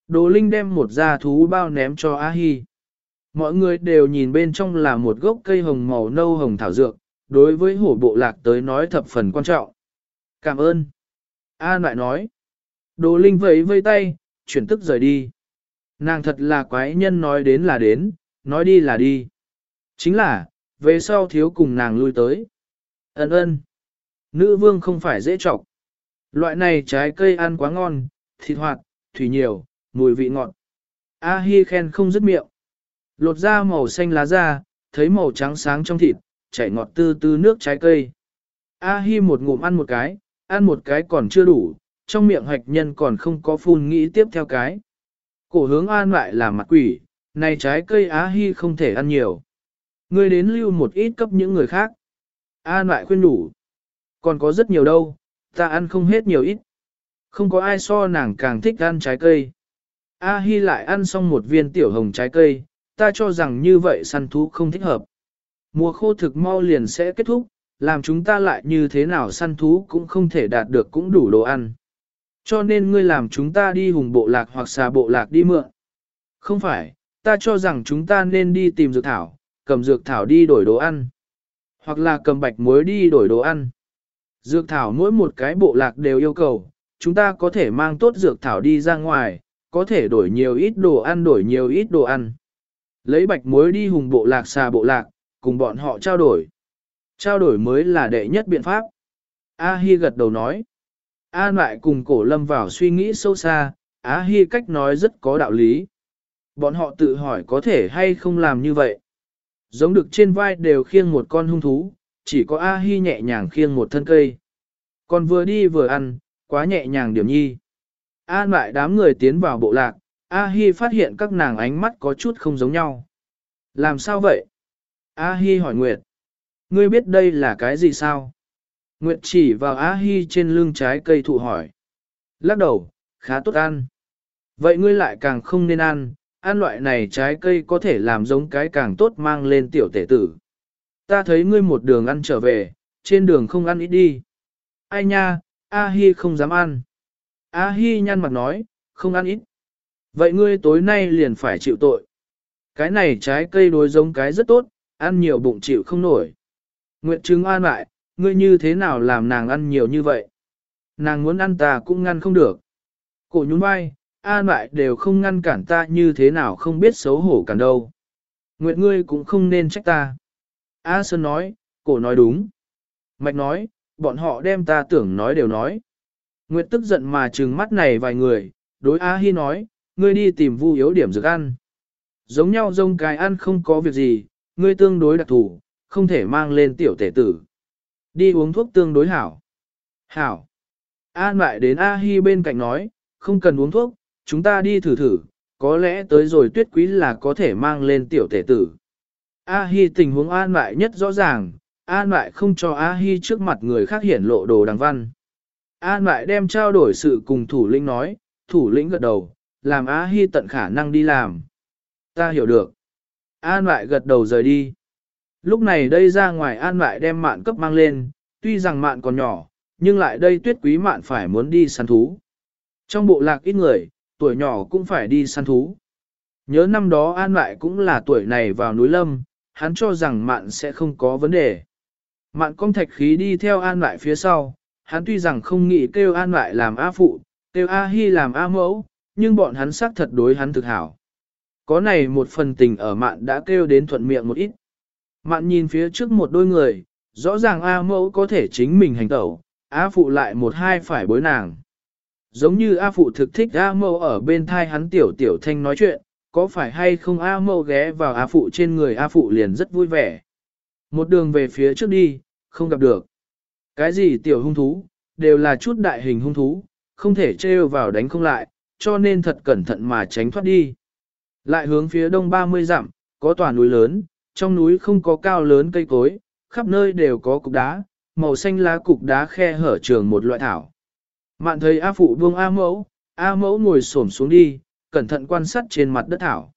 [SPEAKER 1] Đồ linh đem một gia thú bao ném cho A Hi. Mọi người đều nhìn bên trong là một gốc cây hồng màu nâu hồng thảo dược, đối với hổ bộ lạc tới nói thập phần quan trọng. Cảm ơn. A lại nói. Đồ linh vẫy vây tay, chuyển tức rời đi. Nàng thật là quái nhân nói đến là đến, nói đi là đi. Chính là, về sau thiếu cùng nàng lui tới. Ấn ơn. Nữ vương không phải dễ trọc. Loại này trái cây ăn quá ngon, thịt hoạt, thủy nhiều, mùi vị ngọt. A Hi khen không dứt miệng. Lột ra màu xanh lá da, thấy màu trắng sáng trong thịt, chảy ngọt tư tư nước trái cây. A Hi một ngụm ăn một cái, ăn một cái còn chưa đủ, trong miệng hoạch nhân còn không có phun nghĩ tiếp theo cái. Cổ hướng an lại là mặt quỷ, này trái cây Á Hi không thể ăn nhiều. Ngươi đến lưu một ít cấp những người khác. An lại khuyên đủ. Còn có rất nhiều đâu, ta ăn không hết nhiều ít. Không có ai so nàng càng thích ăn trái cây. A Hi lại ăn xong một viên tiểu hồng trái cây, ta cho rằng như vậy săn thú không thích hợp. Mùa khô thực mau liền sẽ kết thúc, làm chúng ta lại như thế nào săn thú cũng không thể đạt được cũng đủ đồ ăn. Cho nên ngươi làm chúng ta đi hùng bộ lạc hoặc xà bộ lạc đi mượn. Không phải, ta cho rằng chúng ta nên đi tìm dược thảo, cầm dược thảo đi đổi đồ ăn. Hoặc là cầm bạch muối đi đổi đồ ăn. Dược thảo mỗi một cái bộ lạc đều yêu cầu, chúng ta có thể mang tốt dược thảo đi ra ngoài, có thể đổi nhiều ít đồ ăn đổi nhiều ít đồ ăn. Lấy bạch muối đi hùng bộ lạc xà bộ lạc, cùng bọn họ trao đổi. Trao đổi mới là đệ nhất biện pháp. A Hi gật đầu nói. An lại cùng cổ lâm vào suy nghĩ sâu xa, A Hi cách nói rất có đạo lý. Bọn họ tự hỏi có thể hay không làm như vậy. Giống được trên vai đều khiêng một con hung thú, chỉ có A Hi nhẹ nhàng khiêng một thân cây. Còn vừa đi vừa ăn, quá nhẹ nhàng điểm nhi. An lại đám người tiến vào bộ lạc, A Hi phát hiện các nàng ánh mắt có chút không giống nhau. Làm sao vậy? A Hi hỏi Nguyệt. Ngươi biết đây là cái gì sao? Nguyệt chỉ vào A-hi trên lưng trái cây thụ hỏi. Lắc đầu, khá tốt ăn. Vậy ngươi lại càng không nên ăn, ăn loại này trái cây có thể làm giống cái càng tốt mang lên tiểu tể tử. Ta thấy ngươi một đường ăn trở về, trên đường không ăn ít đi. Ai nha, A Hi không dám ăn. A Hi nhăn mặt nói, không ăn ít. Vậy ngươi tối nay liền phải chịu tội. Cái này trái cây đối giống cái rất tốt, ăn nhiều bụng chịu không nổi. Nguyệt chứng an lại, ngươi như thế nào làm nàng ăn nhiều như vậy? Nàng muốn ăn ta cũng ngăn không được. Cổ nhún vai, an lại đều không ngăn cản ta như thế nào không biết xấu hổ cản đâu. Nguyệt ngươi cũng không nên trách ta. A Sơn nói, cổ nói đúng. Mạch nói, bọn họ đem ta tưởng nói đều nói. Nguyệt tức giận mà trừng mắt này vài người, đối A Hi nói, ngươi đi tìm vu yếu điểm dược ăn. Giống nhau dông cái ăn không có việc gì, ngươi tương đối đặc thủ, không thể mang lên tiểu tể tử. Đi uống thuốc tương đối hảo. Hảo. An lại đến A Hi bên cạnh nói, không cần uống thuốc, chúng ta đi thử thử, có lẽ tới rồi tuyết quý là có thể mang lên tiểu tể tử. A Hi tình huống an lại nhất rõ ràng, an lại không cho A Hi trước mặt người khác hiển lộ đồ đằng văn. An lại đem trao đổi sự cùng thủ lĩnh nói, thủ lĩnh gật đầu, làm A Hi tận khả năng đi làm. Ta hiểu được. An lại gật đầu rời đi. Lúc này đây ra ngoài an lại đem mạn cấp mang lên, tuy rằng mạn còn nhỏ, nhưng lại đây tuyết quý mạn phải muốn đi săn thú. Trong bộ lạc ít người, tuổi nhỏ cũng phải đi săn thú. Nhớ năm đó an lại cũng là tuổi này vào núi lâm, hắn cho rằng mạn sẽ không có vấn đề. Mạn công thạch khí đi theo an lại phía sau, hắn tuy rằng không nghĩ kêu an lại làm A phụ, kêu A hi làm A mẫu, nhưng bọn hắn xác thật đối hắn thực hảo. Có này một phần tình ở mạn đã kêu đến thuận miệng một ít. Mạn nhìn phía trước một đôi người, rõ ràng A mẫu có thể chính mình hành tẩu, A phụ lại một hai phải bối nàng. Giống như A phụ thực thích A mẫu ở bên thai hắn tiểu tiểu thanh nói chuyện, có phải hay không A mẫu ghé vào A phụ trên người A phụ liền rất vui vẻ. Một đường về phía trước đi, không gặp được. Cái gì tiểu hung thú, đều là chút đại hình hung thú, không thể trêu vào đánh không lại, cho nên thật cẩn thận mà tránh thoát đi. Lại hướng phía đông 30 dặm, có tòa núi lớn, trong núi không có cao lớn cây cối, khắp nơi đều có cục đá, màu xanh lá cục đá khe hở trường một loại thảo. Mạn thấy A Phụ buông A Mẫu, A Mẫu ngồi xổm xuống đi, cẩn thận quan sát trên mặt đất thảo.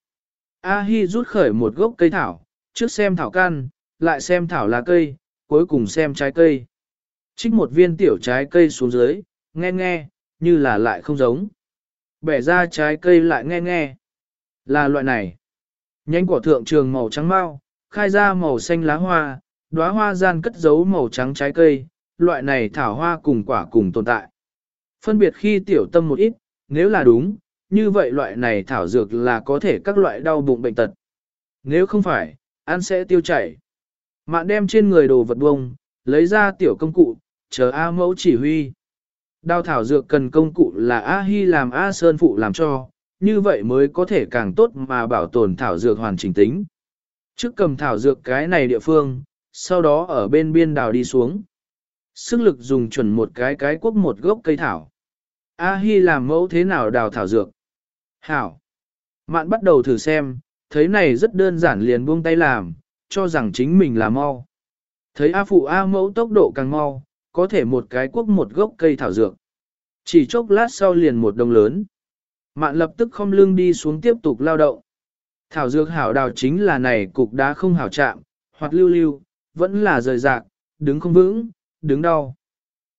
[SPEAKER 1] A Hi rút khởi một gốc cây thảo, trước xem thảo can, lại xem thảo lá cây, cuối cùng xem trái cây. Trích một viên tiểu trái cây xuống dưới, nghe nghe, như là lại không giống. Bẻ ra trái cây lại nghe nghe. Là loại này. Nhánh quả thượng trường màu trắng mau, khai ra màu xanh lá hoa, đóa hoa gian cất giấu màu trắng trái cây, loại này thảo hoa cùng quả cùng tồn tại. Phân biệt khi tiểu tâm một ít, nếu là đúng, như vậy loại này thảo dược là có thể các loại đau bụng bệnh tật. Nếu không phải, ăn sẽ tiêu chảy. Mạn đem trên người đồ vật bông, lấy ra tiểu công cụ, chờ A mẫu chỉ huy. Đào thảo dược cần công cụ là A Hi làm A Sơn phụ làm cho, như vậy mới có thể càng tốt mà bảo tồn thảo dược hoàn chỉnh tính. Trước cầm thảo dược cái này địa phương, sau đó ở bên biên đào đi xuống. Sức lực dùng chuẩn một cái cái quốc một gốc cây thảo. A Hi làm mẫu thế nào đào thảo dược. Hảo. Mạn bắt đầu thử xem, thấy này rất đơn giản liền buông tay làm, cho rằng chính mình là mau. Thấy A phụ A mẫu tốc độ càng mau, có thể một cái quốc một gốc cây thảo dược. Chỉ chốc lát sau liền một đồng lớn. Mạn lập tức không lưng đi xuống tiếp tục lao động. Thảo dược hảo đào chính là này cục đá không hảo chạm, hoặc lưu lưu, vẫn là rời rạc, đứng không vững, đứng đau.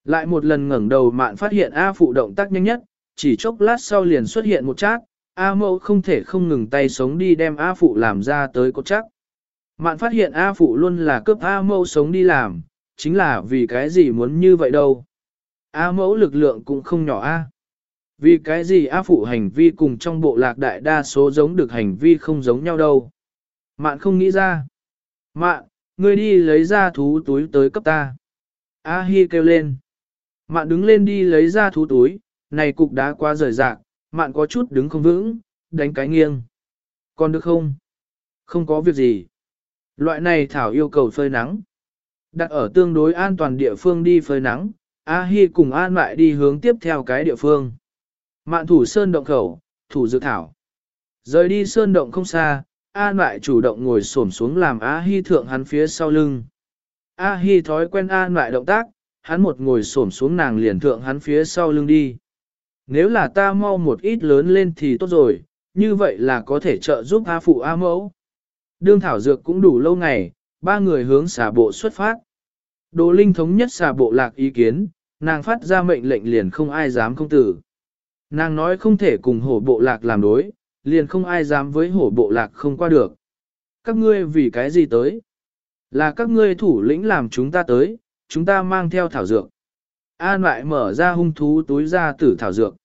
[SPEAKER 1] Lại một lần ngẩng đầu mạn phát hiện A phụ động tác nhanh nhất, chỉ chốc lát sau liền xuất hiện một chát, A mẫu không thể không ngừng tay sống đi đem A phụ làm ra tới cột chắc. Mạn phát hiện A phụ luôn là cướp A mẫu sống đi làm, chính là vì cái gì muốn như vậy đâu. A mẫu lực lượng cũng không nhỏ A. Vì cái gì A phụ hành vi cùng trong bộ lạc đại đa số giống được hành vi không giống nhau đâu. Mạn không nghĩ ra. Mạn, ngươi đi lấy ra thú túi tới cấp ta. A Hi kêu lên. Mạn đứng lên đi lấy ra thú túi, này cục đá quá rời rạc, mạn có chút đứng không vững, đánh cái nghiêng. Còn được không? Không có việc gì. Loại này Thảo yêu cầu phơi nắng. Đặt ở tương đối an toàn địa phương đi phơi nắng, A Hi cùng An lại đi hướng tiếp theo cái địa phương. Mạn thủ sơn động khẩu, thủ dược thảo. Rời đi sơn động không xa, An lại chủ động ngồi xổm xuống làm A Hi thượng hắn phía sau lưng. A Hi thói quen An lại động tác, hắn một ngồi xổm xuống nàng liền thượng hắn phía sau lưng đi. Nếu là ta mau một ít lớn lên thì tốt rồi, như vậy là có thể trợ giúp A phụ A mẫu. Đương thảo dược cũng đủ lâu ngày, ba người hướng xà bộ xuất phát. Đồ Linh thống nhất xà bộ lạc ý kiến, nàng phát ra mệnh lệnh liền không ai dám không tử. Nàng nói không thể cùng hổ bộ lạc làm đối, liền không ai dám với hổ bộ lạc không qua được. Các ngươi vì cái gì tới? Là các ngươi thủ lĩnh làm chúng ta tới, chúng ta mang theo thảo dược. An lại mở ra hung thú túi ra tử thảo dược.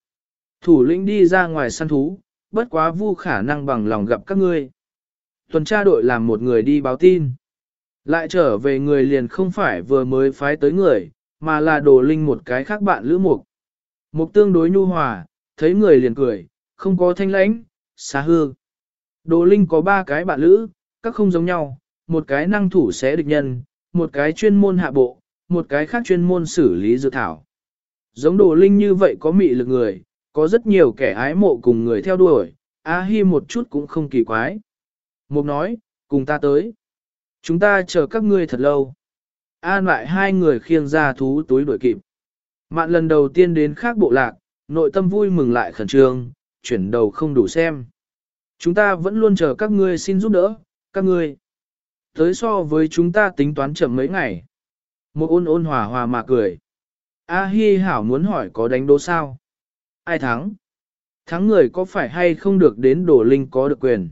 [SPEAKER 1] Thủ lĩnh đi ra ngoài săn thú, bất quá vu khả năng bằng lòng gặp các ngươi. Tuần tra đội làm một người đi báo tin. Lại trở về người liền không phải vừa mới phái tới người, mà là đồ linh một cái khác bạn lữ mục. Mục tương đối nhu hòa, thấy người liền cười, không có thanh lãnh, xa hư. Đồ linh có ba cái bạn lữ, các không giống nhau, một cái năng thủ sẽ địch nhân, một cái chuyên môn hạ bộ, một cái khác chuyên môn xử lý dự thảo. Giống đồ linh như vậy có mị lực người, có rất nhiều kẻ ái mộ cùng người theo đuổi, A Hi một chút cũng không kỳ quái. Mục nói, cùng ta tới. Chúng ta chờ các ngươi thật lâu. An lại hai người khiêng ra thú túi đuổi kịp. Mạn lần đầu tiên đến khác bộ lạc, nội tâm vui mừng lại khẩn trương, chuyển đầu không đủ xem. Chúng ta vẫn luôn chờ các ngươi xin giúp đỡ, các ngươi. Tới so với chúng ta tính toán chậm mấy ngày. Một ôn ôn hòa hòa mà cười. A Hi hảo muốn hỏi có đánh đố sao? Ai thắng? Thắng người có phải hay không được đến đổ linh có được quyền?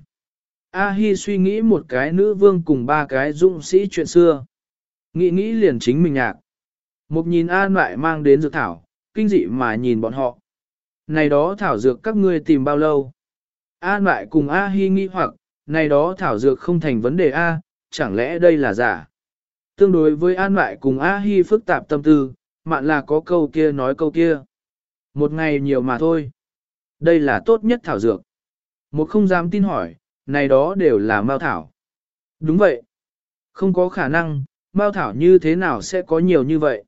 [SPEAKER 1] A Hi suy nghĩ một cái nữ vương cùng ba cái dũng sĩ chuyện xưa. Nghĩ nghĩ liền chính mình nhạc. Một nhìn An lại mang đến dược thảo, kinh dị mà nhìn bọn họ. Này đó thảo dược các ngươi tìm bao lâu? An lại cùng A Hi nghĩ hoặc, này đó thảo dược không thành vấn đề A, chẳng lẽ đây là giả? Tương đối với An lại cùng A Hi phức tạp tâm tư, mạn là có câu kia nói câu kia. Một ngày nhiều mà thôi. Đây là tốt nhất thảo dược. Một không dám tin hỏi, này đó đều là mao thảo. Đúng vậy. Không có khả năng, mao thảo như thế nào sẽ có nhiều như vậy.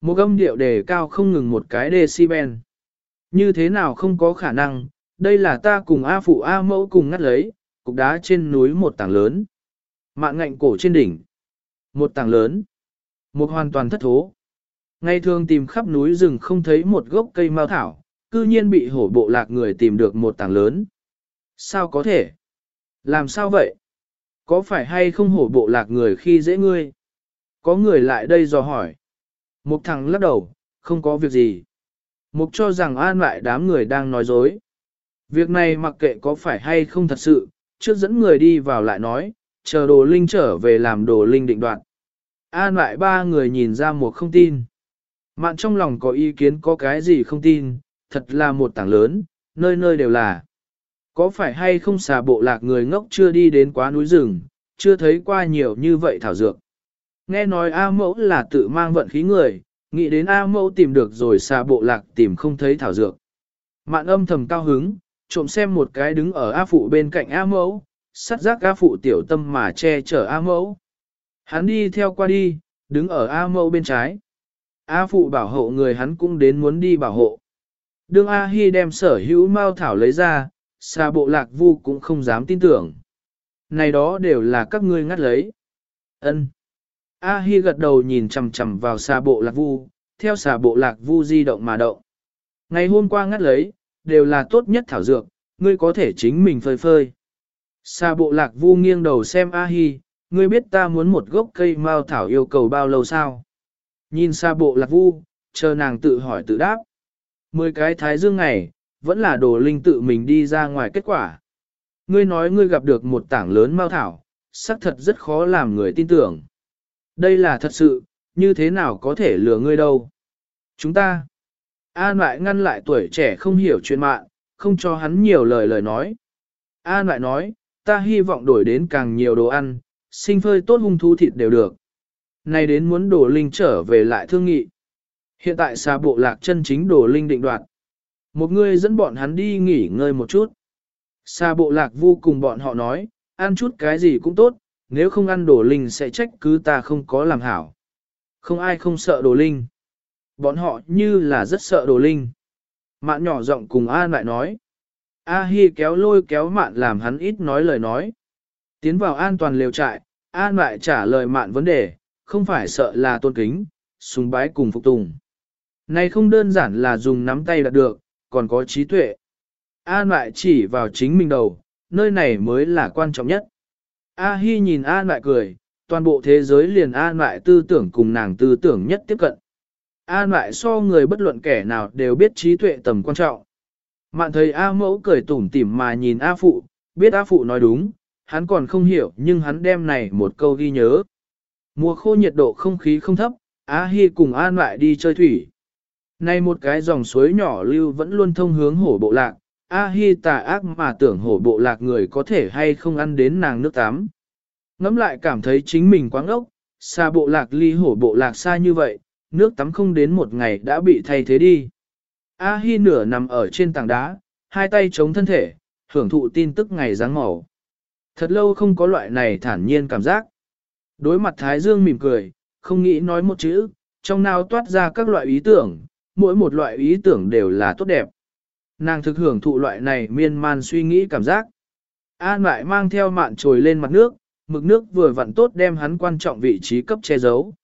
[SPEAKER 1] Một âm điệu đề cao không ngừng một cái decibel. Như thế nào không có khả năng, đây là ta cùng A phụ A mẫu cùng ngắt lấy, cục đá trên núi một tảng lớn. Mạng ngạnh cổ trên đỉnh. Một tảng lớn. Một hoàn toàn thất thố. Ngày thường tìm khắp núi rừng không thấy một gốc cây mao thảo, cư nhiên bị hổ bộ lạc người tìm được một tảng lớn. Sao có thể? Làm sao vậy? Có phải hay không hổ bộ lạc người khi dễ ngươi? Có người lại đây dò hỏi. Mục thằng lắc đầu, không có việc gì. Mục cho rằng an lại đám người đang nói dối. Việc này mặc kệ có phải hay không thật sự, trước dẫn người đi vào lại nói, chờ đồ linh trở về làm đồ linh định đoạn. An lại ba người nhìn ra một không tin. Mạn trong lòng có ý kiến có cái gì không tin, thật là một tảng lớn, nơi nơi đều là. Có phải hay không xà bộ lạc người ngốc chưa đi đến quá núi rừng, chưa thấy qua nhiều như vậy thảo dược. Nghe nói A mẫu là tự mang vận khí người, nghĩ đến A mẫu tìm được rồi xà bộ lạc tìm không thấy thảo dược. Mạn âm thầm cao hứng, trộm xem một cái đứng ở A phụ bên cạnh A mẫu, sắt giác A phụ tiểu tâm mà che chở A mẫu. Hắn đi theo qua đi, đứng ở A mẫu bên trái. A phụ bảo hộ người hắn cũng đến muốn đi bảo hộ. Đương A Hi đem sở hữu mao thảo lấy ra, xa bộ lạc vu cũng không dám tin tưởng. Này đó đều là các ngươi ngắt lấy. Ân. A Hi gật đầu nhìn chằm chằm vào xa bộ lạc vu, theo xà bộ lạc vu di động mà động. Ngày hôm qua ngắt lấy, đều là tốt nhất thảo dược, ngươi có thể chính mình phơi phơi. Xà bộ lạc vu nghiêng đầu xem A Hi, ngươi biết ta muốn một gốc cây mao thảo yêu cầu bao lâu sao? Nhìn xa bộ lạc vu, chờ nàng tự hỏi tự đáp. Mười cái thái dương ngày, vẫn là đồ linh tự mình đi ra ngoài kết quả. Ngươi nói ngươi gặp được một tảng lớn mao thảo, xác thật rất khó làm người tin tưởng. Đây là thật sự, như thế nào có thể lừa ngươi đâu. Chúng ta, An lại ngăn lại tuổi trẻ không hiểu chuyện mạng, không cho hắn nhiều lời lời nói. An lại nói, ta hy vọng đổi đến càng nhiều đồ ăn, sinh phơi tốt hung thú thịt đều được. Này đến muốn đồ linh trở về lại thương nghị. Hiện tại xa bộ lạc chân chính đồ linh định đoạt. Một người dẫn bọn hắn đi nghỉ ngơi một chút. xa bộ lạc vô cùng bọn họ nói, ăn chút cái gì cũng tốt, nếu không ăn đồ linh sẽ trách cứ ta không có làm hảo. Không ai không sợ đồ linh. Bọn họ như là rất sợ đồ linh. Mạn nhỏ giọng cùng An lại nói. A Hi kéo lôi kéo mạn làm hắn ít nói lời nói. Tiến vào an toàn liều trại, An lại trả lời mạn vấn đề, không phải sợ là tôn kính, súng bái cùng phục tùng. Này không đơn giản là dùng nắm tay đạt được, còn có trí tuệ. An lại chỉ vào chính mình đầu, nơi này mới là quan trọng nhất. A Hi nhìn An lại cười, toàn bộ thế giới liền An lại tư tưởng cùng nàng tư tưởng nhất tiếp cận. An lại so người bất luận kẻ nào đều biết trí tuệ tầm quan trọng. Mạn thầy A mẫu cười tủm tỉm mà nhìn A phụ, biết A phụ nói đúng, hắn còn không hiểu nhưng hắn đem này một câu ghi nhớ. Mùa khô nhiệt độ không khí không thấp, A Hi cùng An lại đi chơi thủy. Nay một cái dòng suối nhỏ lưu vẫn luôn thông hướng hổ bộ lạc, A Hi tà ác mà tưởng hổ bộ lạc người có thể hay không ăn đến nàng nước tắm. Ngắm lại cảm thấy chính mình quá ngốc, xa bộ lạc ly hổ bộ lạc xa như vậy, nước tắm không đến một ngày đã bị thay thế đi. A Hi nửa nằm ở trên tảng đá, hai tay chống thân thể, hưởng thụ tin tức ngày dáng màu. Thật lâu không có loại này thản nhiên cảm giác. Đối mặt Thái Dương mỉm cười, không nghĩ nói một chữ, trong nào toát ra các loại ý tưởng, mỗi một loại ý tưởng đều là tốt đẹp. Nàng thực hưởng thụ loại này miên man suy nghĩ cảm giác. An lại mang theo mạn trồi lên mặt nước, mực nước vừa vặn tốt đem hắn quan trọng vị trí cấp che giấu.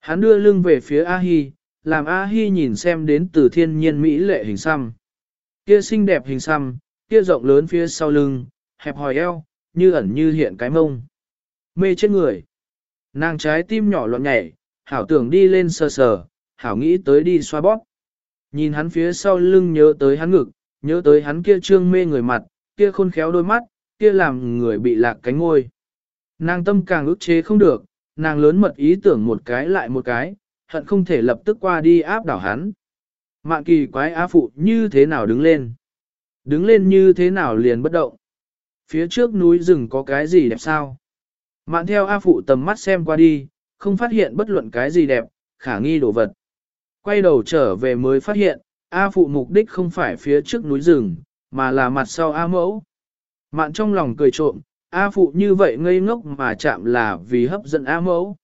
[SPEAKER 1] Hắn đưa lưng về phía A-hi, làm A-hi nhìn xem đến từ thiên nhiên mỹ lệ hình xăm. Kia xinh đẹp hình xăm, kia rộng lớn phía sau lưng, hẹp hòi eo, như ẩn như hiện cái mông. Mê chết người. Nàng trái tim nhỏ loạn nhảy, hảo tưởng đi lên sờ sờ, hảo nghĩ tới đi xoa bóp. Nhìn hắn phía sau lưng nhớ tới hắn ngực, nhớ tới hắn kia trương mê người mặt, kia khôn khéo đôi mắt, kia làm người bị lạc cánh ngôi. Nàng tâm càng ức chế không được, nàng lớn mật ý tưởng một cái lại một cái, hận không thể lập tức qua đi áp đảo hắn. Mạn kỳ quái á phụ như thế nào đứng lên? Đứng lên như thế nào liền bất động? Phía trước núi rừng có cái gì đẹp sao? Mạn theo A phụ tầm mắt xem qua đi, không phát hiện bất luận cái gì đẹp, khả nghi đồ vật. Quay đầu trở về mới phát hiện, A phụ mục đích không phải phía trước núi rừng, mà là mặt sau A mẫu. Mạn trong lòng cười trộm, A phụ như vậy ngây ngốc mà chạm là vì hấp dẫn A mẫu.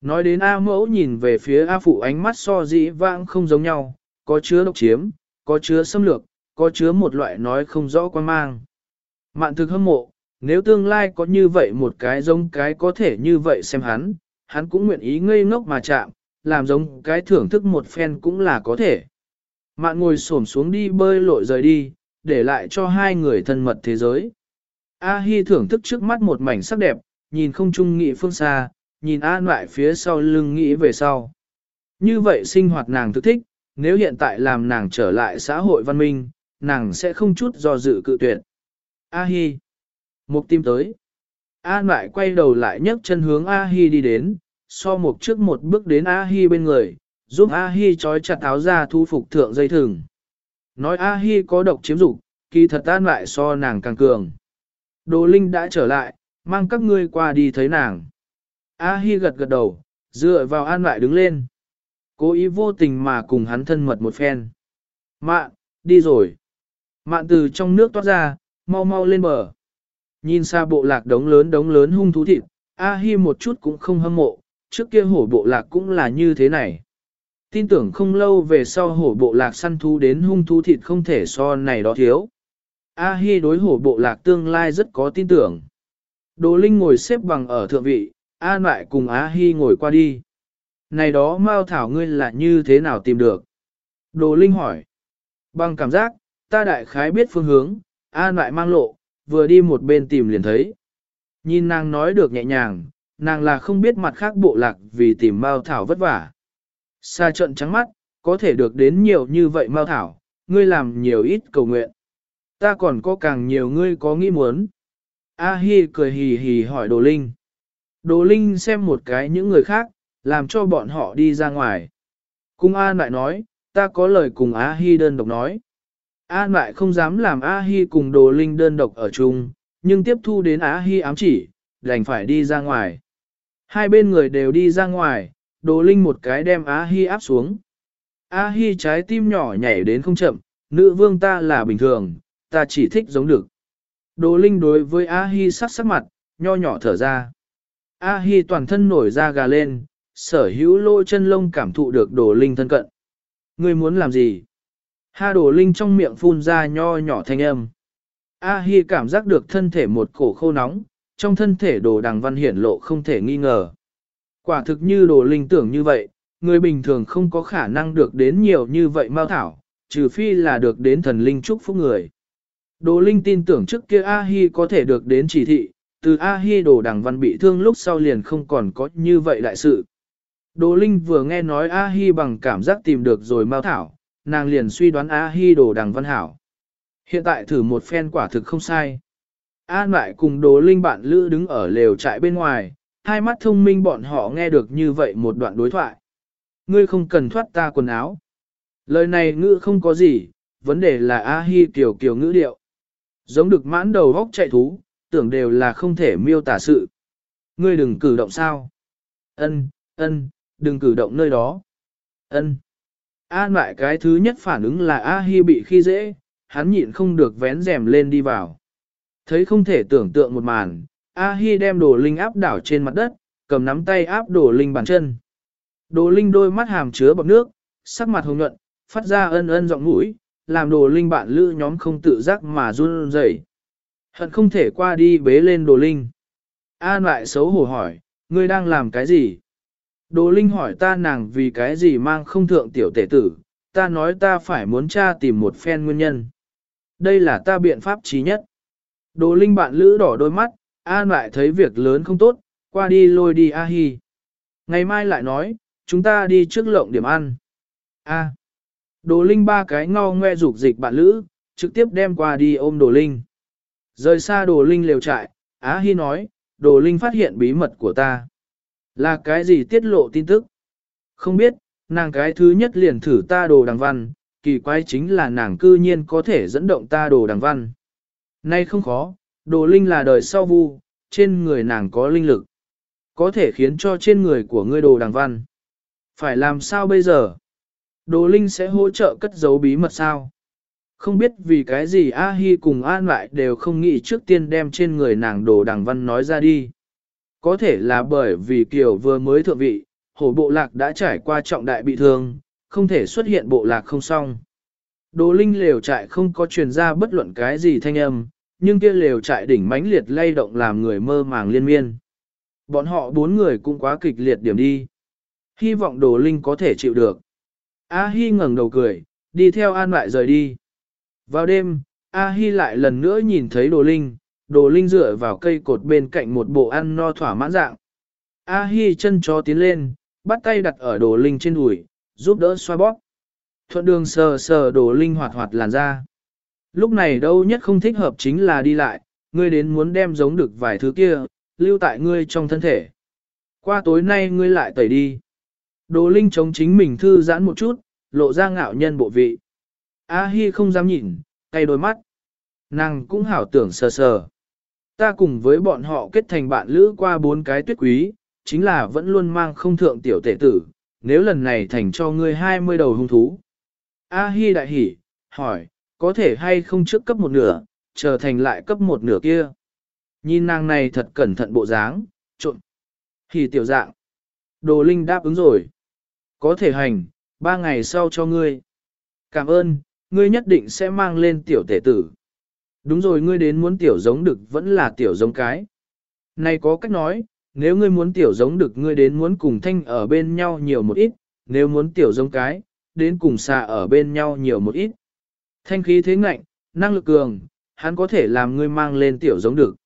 [SPEAKER 1] Nói đến A mẫu nhìn về phía A phụ ánh mắt so dĩ vãng không giống nhau, có chứa độc chiếm, có chứa xâm lược, có chứa một loại nói không rõ quan mang. Mạn thực hâm mộ, nếu tương lai có như vậy một cái giống cái có thể như vậy xem hắn, hắn cũng nguyện ý ngây ngốc mà chạm, làm giống cái thưởng thức một phen cũng là có thể. Mạn ngồi xổm xuống đi bơi lội rời đi, để lại cho hai người thân mật thế giới. A Hi thưởng thức trước mắt một mảnh sắc đẹp, nhìn không trung nghị phương xa, nhìn an lại phía sau lưng nghĩ về sau. Như vậy sinh hoạt nàng thực thích, nếu hiện tại làm nàng trở lại xã hội văn minh, nàng sẽ không chút do dự cự tuyệt. A Hi. Mục tim tới. An lại quay đầu lại nhấc chân hướng A Hi đi đến, so một trước một bước đến A Hi bên người, giúp A Hi trói chặt áo ra thu phục thượng dây thừng. Nói A-hi có độc chiếm dục, kỳ thật an lại so nàng càng cường. Đồ Linh đã trở lại, mang các ngươi qua đi thấy nàng. A-hi gật gật đầu, dựa vào an lại đứng lên. Cố ý vô tình mà cùng hắn thân mật một phen. Mạn, đi rồi. Mạn từ trong nước toát ra, mau mau lên bờ. Nhìn xa bộ lạc đống lớn đống lớn hung thú thịt, A-hi một chút cũng không hâm mộ, trước kia hổ bộ lạc cũng là như thế này. Tin tưởng không lâu về sau hổ bộ lạc săn thú đến hung thú thịt không thể so này đó thiếu. A-hi đối hổ bộ lạc tương lai rất có tin tưởng. Đồ Linh ngồi xếp bằng ở thượng vị, An lại cùng A-hi ngồi qua đi. Này đó Mao Thảo ngươi là như thế nào tìm được? Đồ Linh hỏi. Bằng cảm giác, ta đại khái biết phương hướng, An lại mang lộ, vừa đi một bên tìm liền thấy. Nhìn nàng nói được nhẹ nhàng, nàng là không biết mặt khác bộ lạc vì tìm Mao Thảo vất vả. Xa trận trắng mắt, có thể được đến nhiều như vậy Mao Thảo, ngươi làm nhiều ít cầu nguyện. Ta còn có càng nhiều ngươi có nghĩ muốn. A Hi cười hì hì hỏi Đồ Linh. Đồ Linh xem một cái những người khác, làm cho bọn họ đi ra ngoài. Cung An lại nói, ta có lời cùng A Hi đơn độc nói. An lại không dám làm A Hi cùng Đồ Linh đơn độc ở chung, nhưng tiếp thu đến A Hi ám chỉ, đành phải đi ra ngoài. Hai bên người đều đi ra ngoài, Đồ Linh một cái đem A Hi áp xuống. A Hi trái tim nhỏ nhảy đến không chậm, nữ vương ta là bình thường, ta chỉ thích giống được. Đồ Linh đối với A Hi sắc sắc mặt, nho nhỏ thở ra. A Hi toàn thân nổi da gà lên, sở hữu lỗ chân lông cảm thụ được Đồ Linh thân cận. Ngươi muốn làm gì? Ha Đồ Linh trong miệng phun ra nho nhỏ thanh âm. A Hi cảm giác được thân thể một cổ khô nóng, trong thân thể đồ đằng văn hiển lộ không thể nghi ngờ. Quả thực như đồ linh tưởng như vậy, người bình thường không có khả năng được đến nhiều như vậy mao thảo, trừ phi là được đến thần linh chúc phúc người. Đồ linh tin tưởng trước kia A-hi có thể được đến chỉ thị, từ A-hi đồ đằng văn bị thương lúc sau liền không còn có như vậy đại sự. Đồ linh vừa nghe nói A-hi bằng cảm giác tìm được rồi mao thảo, nàng liền suy đoán A-hi đồ đằng văn hảo. Hiện tại thử một phen quả thực không sai. An lại cùng đồ linh bạn lữ đứng ở lều trại bên ngoài, hai mắt thông minh bọn họ nghe được như vậy một đoạn đối thoại. Ngươi không cần thoát ta quần áo. Lời này ngữ không có gì, vấn đề là A-hi kiểu kiểu ngữ điệu. Giống được mãn đầu góc chạy thú, tưởng đều là không thể miêu tả sự. Ngươi đừng cử động sao. Ân, ân, đừng cử động nơi đó. Ân. An lại cái thứ nhất phản ứng là A-hi bị khi dễ, hắn nhịn không được vén rèm lên đi vào. Thấy không thể tưởng tượng một màn, A-hi đem đồ linh áp đảo trên mặt đất, cầm nắm tay áp đồ linh bàn chân. Đồ linh đôi mắt hàm chứa bọc nước, sắc mặt hồng nhuận, phát ra ân ân giọng mũi, làm đồ linh bạn lữ nhóm không tự giác mà run rẩy. Hận không thể qua đi bế lên đồ linh. An lại xấu hổ hỏi, ngươi đang làm cái gì? Đồ linh hỏi ta nàng vì cái gì mang không thượng tiểu tể tử, ta nói ta phải muốn tra tìm một phen nguyên nhân. Đây là ta biện pháp trí nhất. Đồ linh bạn lữ đỏ đôi mắt, An lại thấy việc lớn không tốt, qua đi lôi đi A Hi. Ngày mai lại nói, chúng ta đi trước lộng điểm ăn. A. Đồ Linh ba cái ngao ngoe rục dịch bạn lữ, trực tiếp đem qua đi ôm Đồ Linh. Rời xa Đồ Linh liều trại, Á Hi nói, Đồ Linh phát hiện bí mật của ta. Là cái gì tiết lộ tin tức? Không biết, nàng cái thứ nhất liền thử ta đồ đằng văn, kỳ quái chính là nàng cư nhiên có thể dẫn động ta đồ đằng văn. Nay không khó, Đồ linh là đời sau vu, trên người nàng có linh lực. Có thể khiến cho trên người của ngươi đồ đàng văn. Phải làm sao bây giờ? Đồ linh sẽ hỗ trợ cất giấu bí mật sao? Không biết vì cái gì A Hi cùng An lại đều không nghĩ trước tiên đem trên người nàng đồ đàng văn nói ra đi. Có thể là bởi vì Kiều vừa mới thượng vị, hổ bộ lạc đã trải qua trọng đại bị thương, không thể xuất hiện bộ lạc không xong. Đồ linh lều trại không có truyền ra bất luận cái gì thanh âm, nhưng kia lều trại đỉnh mãnh liệt lay động làm người mơ màng liên miên. Bọn họ bốn người cũng quá kịch liệt điểm đi. Hy vọng đồ linh có thể chịu được. A Hi ngẩng đầu cười, đi theo an lại rời đi. Vào đêm, A Hi lại lần nữa nhìn thấy đồ linh, đồ linh dựa vào cây cột bên cạnh một bộ ăn no thỏa mãn dạng. A Hi chân chó tiến lên, bắt tay đặt ở đồ linh trên đùi, giúp đỡ xoa bóp. Thuận đường sờ sờ đồ linh hoạt hoạt làn ra. Lúc này đâu nhất không thích hợp chính là đi lại, ngươi đến muốn đem giống được vài thứ kia, lưu tại ngươi trong thân thể. Qua tối nay ngươi lại tẩy đi. Đồ Linh chống chính mình thư giãn một chút, lộ ra ngạo nhân bộ vị. A-hi không dám nhìn, cay đôi mắt. Nàng cũng hảo tưởng sờ sờ. Ta cùng với bọn họ kết thành bạn lữ qua bốn cái tuyết quý, chính là vẫn luôn mang không thượng tiểu tể tử, nếu lần này thành cho ngươi 20 đầu hung thú. A-hi đại hỉ, hỏi, có thể hay không trước cấp một nửa, trở thành lại cấp một nửa kia. Nhìn nàng này thật cẩn thận bộ dáng, trộn. Hỉ tiểu dạng. Đồ Linh đáp ứng rồi. Có thể hành, ba ngày sau cho ngươi. Cảm ơn, ngươi nhất định sẽ mang lên tiểu tể tử. Đúng rồi ngươi đến muốn tiểu giống được vẫn là tiểu giống cái. Này có cách nói, nếu ngươi muốn tiểu giống được ngươi đến muốn cùng thanh ở bên nhau nhiều một ít, nếu muốn tiểu giống cái, đến cùng xà ở bên nhau nhiều một ít. Thanh khí thế ngạnh, năng lực cường, hắn có thể làm ngươi mang lên tiểu giống được.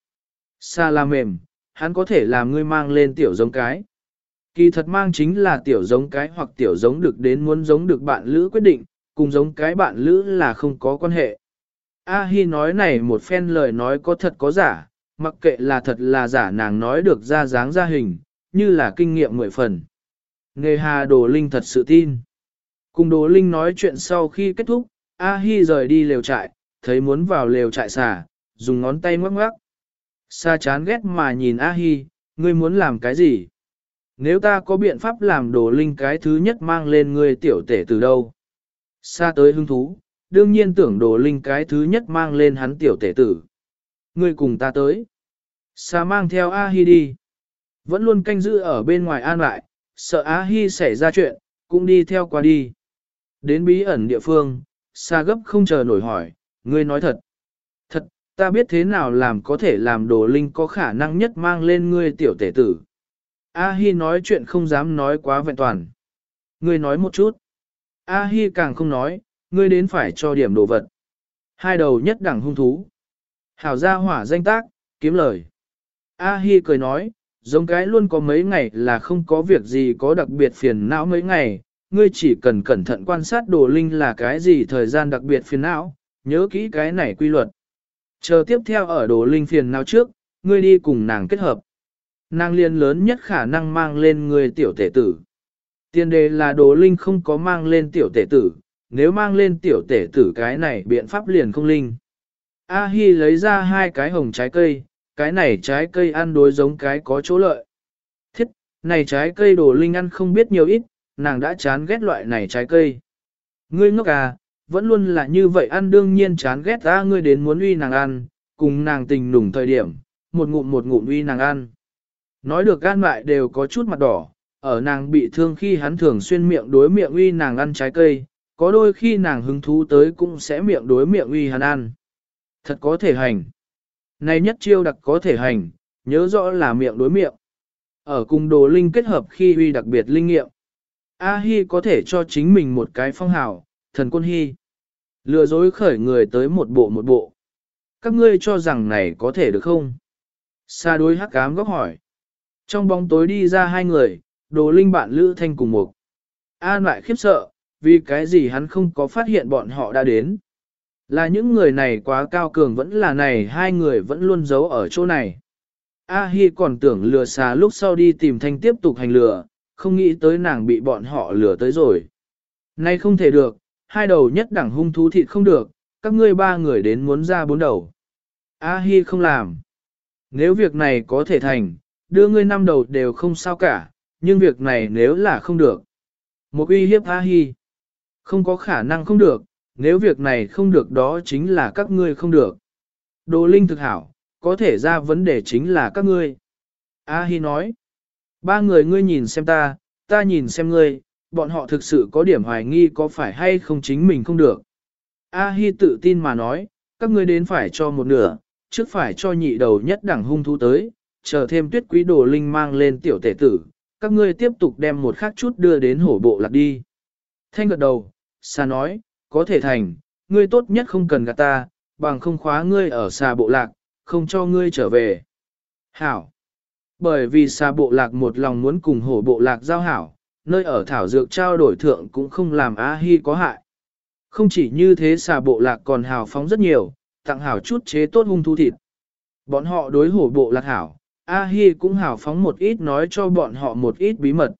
[SPEAKER 1] Xà là mềm, hắn có thể làm ngươi mang lên tiểu giống cái. Kỳ thật mang chính là tiểu giống cái hoặc tiểu giống được đến muốn giống được bạn lữ quyết định, cùng giống cái bạn lữ là không có quan hệ. A Hi nói này một phen lời nói có thật có giả, mặc kệ là thật là giả nàng nói được ra dáng ra hình, như là kinh nghiệm mười phần. Nghề hà đồ linh thật sự tin. Cùng đồ linh nói chuyện sau khi kết thúc, A Hi rời đi lều trại, thấy muốn vào lều trại xả, dùng ngón tay ngoắc ngoắc. Sa chán ghét mà nhìn A Hi, ngươi muốn làm cái gì? Nếu ta có biện pháp làm đồ linh cái thứ nhất mang lên ngươi tiểu tể từ đâu? Sa tới hứng thú, đương nhiên tưởng đồ linh cái thứ nhất mang lên hắn tiểu tể tử. Ngươi cùng ta tới. Sa mang theo A Hi đi. Vẫn luôn canh giữ ở bên ngoài an lại, sợ A Hi xảy ra chuyện, cũng đi theo qua đi. Đến bí ẩn địa phương, xa gấp không chờ nổi hỏi, ngươi nói thật. Thật, ta biết thế nào làm có thể làm đồ linh có khả năng nhất mang lên ngươi tiểu tể tử. A Hi nói chuyện không dám nói quá vẹn toàn. Ngươi nói một chút. A Hi càng không nói, ngươi đến phải cho điểm đồ vật. Hai đầu nhất đẳng hung thú. Hảo gia hỏa danh tác, kiếm lời. A Hi cười nói, giống cái luôn có mấy ngày là không có việc gì có đặc biệt phiền não mấy ngày, ngươi chỉ cần cẩn thận quan sát đồ linh là cái gì thời gian đặc biệt phiền não, nhớ kỹ cái này quy luật. Chờ tiếp theo ở đồ linh phiền não trước, ngươi đi cùng nàng kết hợp. Nàng liên lớn nhất khả năng mang lên người tiểu tể tử. Tiên đề là đồ linh không có mang lên tiểu tể tử, nếu mang lên tiểu tể tử cái này biện pháp liền không linh. A Hi lấy ra hai cái hồng trái cây, cái này trái cây ăn đối giống cái có chỗ lợi. Thiết, này trái cây đồ linh ăn không biết nhiều ít, nàng đã chán ghét loại này trái cây. Ngươi ngốc à, vẫn luôn là như vậy ăn đương nhiên chán ghét ra ngươi đến muốn uy nàng ăn, cùng nàng tình nùng thời điểm, một ngụm một ngụm uy nàng ăn. Nói được gan lại đều có chút mặt đỏ, ở nàng bị thương khi hắn thường xuyên miệng đối miệng uy nàng ăn trái cây, có đôi khi nàng hứng thú tới cũng sẽ miệng đối miệng uy hắn ăn. Thật có thể hành. Này nhất chiêu đặc có thể hành, nhớ rõ là miệng đối miệng. Ở cùng đồ linh kết hợp khi uy đặc biệt linh nghiệm. A-hi có thể cho chính mình một cái phong hào, thần quân hy. Lừa dối khởi người tới một bộ một bộ. Các ngươi cho rằng này có thể được không? Sa đối hắc cám góc hỏi. Trong bóng tối đi ra hai người, đồ linh bạn Lữ Thanh cùng một. An lại khiếp sợ, vì cái gì hắn không có phát hiện bọn họ đã đến. Là những người này quá cao cường vẫn là này hai người vẫn luôn giấu ở chỗ này. A Hi còn tưởng lừa xà lúc sau đi tìm Thanh tiếp tục hành lừa, không nghĩ tới nàng bị bọn họ lừa tới rồi. Nay không thể được, hai đầu nhất đẳng hung thú thịt không được, các ngươi ba người đến muốn ra bốn đầu. A Hi không làm. Nếu việc này có thể thành, đưa ngươi năm đầu đều không sao cả, nhưng việc này nếu là không được. Một uy hiếp A Hi. Không có khả năng không được, nếu việc này không được đó chính là các ngươi không được. Đồ linh thực hảo, có thể ra vấn đề chính là các ngươi. A Hi nói. Ba người ngươi nhìn xem ta, ta nhìn xem ngươi, bọn họ thực sự có điểm hoài nghi có phải hay không chính mình không được. A Hi tự tin mà nói, các ngươi đến phải cho một nửa, trước phải cho nhị đầu nhất đẳng hung thú tới, chờ thêm tuyết quý đồ linh mang lên tiểu tể tử, các ngươi tiếp tục đem một khác chút đưa đến hổ bộ lạc đi. Thanh gật đầu, xa nói, có thể thành, ngươi tốt nhất không cần gạt ta, bằng không khóa ngươi ở xa bộ lạc, không cho ngươi trở về. Hảo! Bởi vì xa bộ lạc một lòng muốn cùng hổ bộ lạc giao hảo, nơi ở thảo dược trao đổi thượng cũng không làm A-hi có hại. Không chỉ như thế xà bộ lạc còn hào phóng rất nhiều, tặng hảo chút chế tốt hung thu thịt. Bọn họ đối hổ bộ lạc hảo, A-hi cũng hào phóng một ít nói cho bọn họ một ít bí mật.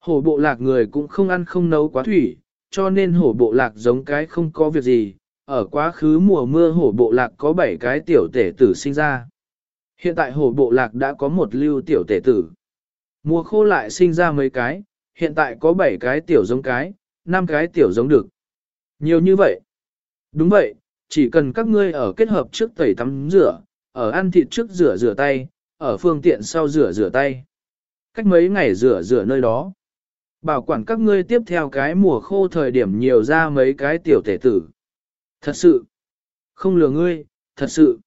[SPEAKER 1] Hổ bộ lạc người cũng không ăn không nấu quá thủy, cho nên hổ bộ lạc giống cái không có việc gì, ở quá khứ mùa mưa hổ bộ lạc có 7 cái tiểu tể tử sinh ra. Hiện tại hổ bộ lạc đã có một lưu tiểu tể tử. Mùa khô lại sinh ra mấy cái, hiện tại có 7 cái tiểu giống cái, 5 cái tiểu giống được. Nhiều như vậy. Đúng vậy, chỉ cần các ngươi ở kết hợp trước tẩy tắm rửa, ở ăn thịt trước rửa rửa tay, ở phương tiện sau rửa rửa tay. Cách mấy ngày rửa rửa nơi đó. Bảo quản các ngươi tiếp theo cái mùa khô thời điểm nhiều ra mấy cái tiểu tể tử. Thật sự. Không lừa ngươi, thật sự.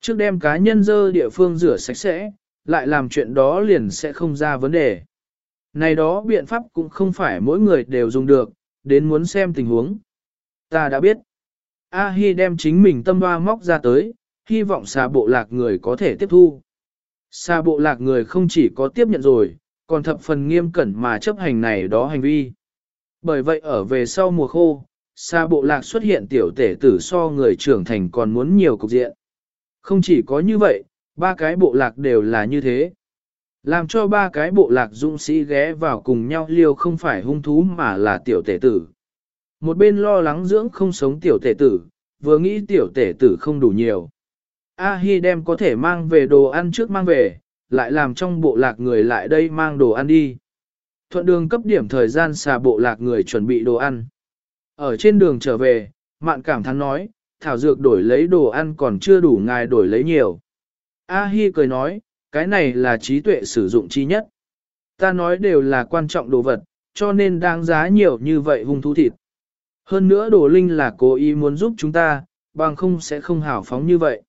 [SPEAKER 1] Trước đem cá nhân dơ địa phương rửa sạch sẽ, lại làm chuyện đó liền sẽ không ra vấn đề. Này đó biện pháp cũng không phải mỗi người đều dùng được, đến muốn xem tình huống. Ta đã biết. A Hi đem chính mình tâm hoa móc ra tới, hy vọng xà bộ lạc người có thể tiếp thu. Xà bộ lạc người không chỉ có tiếp nhận rồi, còn thập phần nghiêm cẩn mà chấp hành này đó hành vi. Bởi vậy ở về sau mùa khô, xà bộ lạc xuất hiện tiểu tể tử so người trưởng thành còn muốn nhiều cục diện. Không chỉ có như vậy, ba cái bộ lạc đều là như thế. Làm cho ba cái bộ lạc dũng sĩ ghé vào cùng nhau liêu không phải hung thú mà là tiểu tể tử. Một bên lo lắng dưỡng không sống tiểu tể tử, vừa nghĩ tiểu tể tử không đủ nhiều. A-hi đem có thể mang về đồ ăn trước mang về, lại làm trong bộ lạc người lại đây mang đồ ăn đi. Thuận đường cấp điểm thời gian xà bộ lạc người chuẩn bị đồ ăn. Ở trên đường trở về, mạn cảm thắn nói, thảo dược đổi lấy đồ ăn còn chưa đủ ngài đổi lấy nhiều. A-hi cười nói, cái này là trí tuệ sử dụng chi nhất. Ta nói đều là quan trọng đồ vật, cho nên đáng giá nhiều như vậy hung thú thịt. Hơn nữa đồ linh là cố ý muốn giúp chúng ta, bằng không sẽ không hảo phóng như vậy.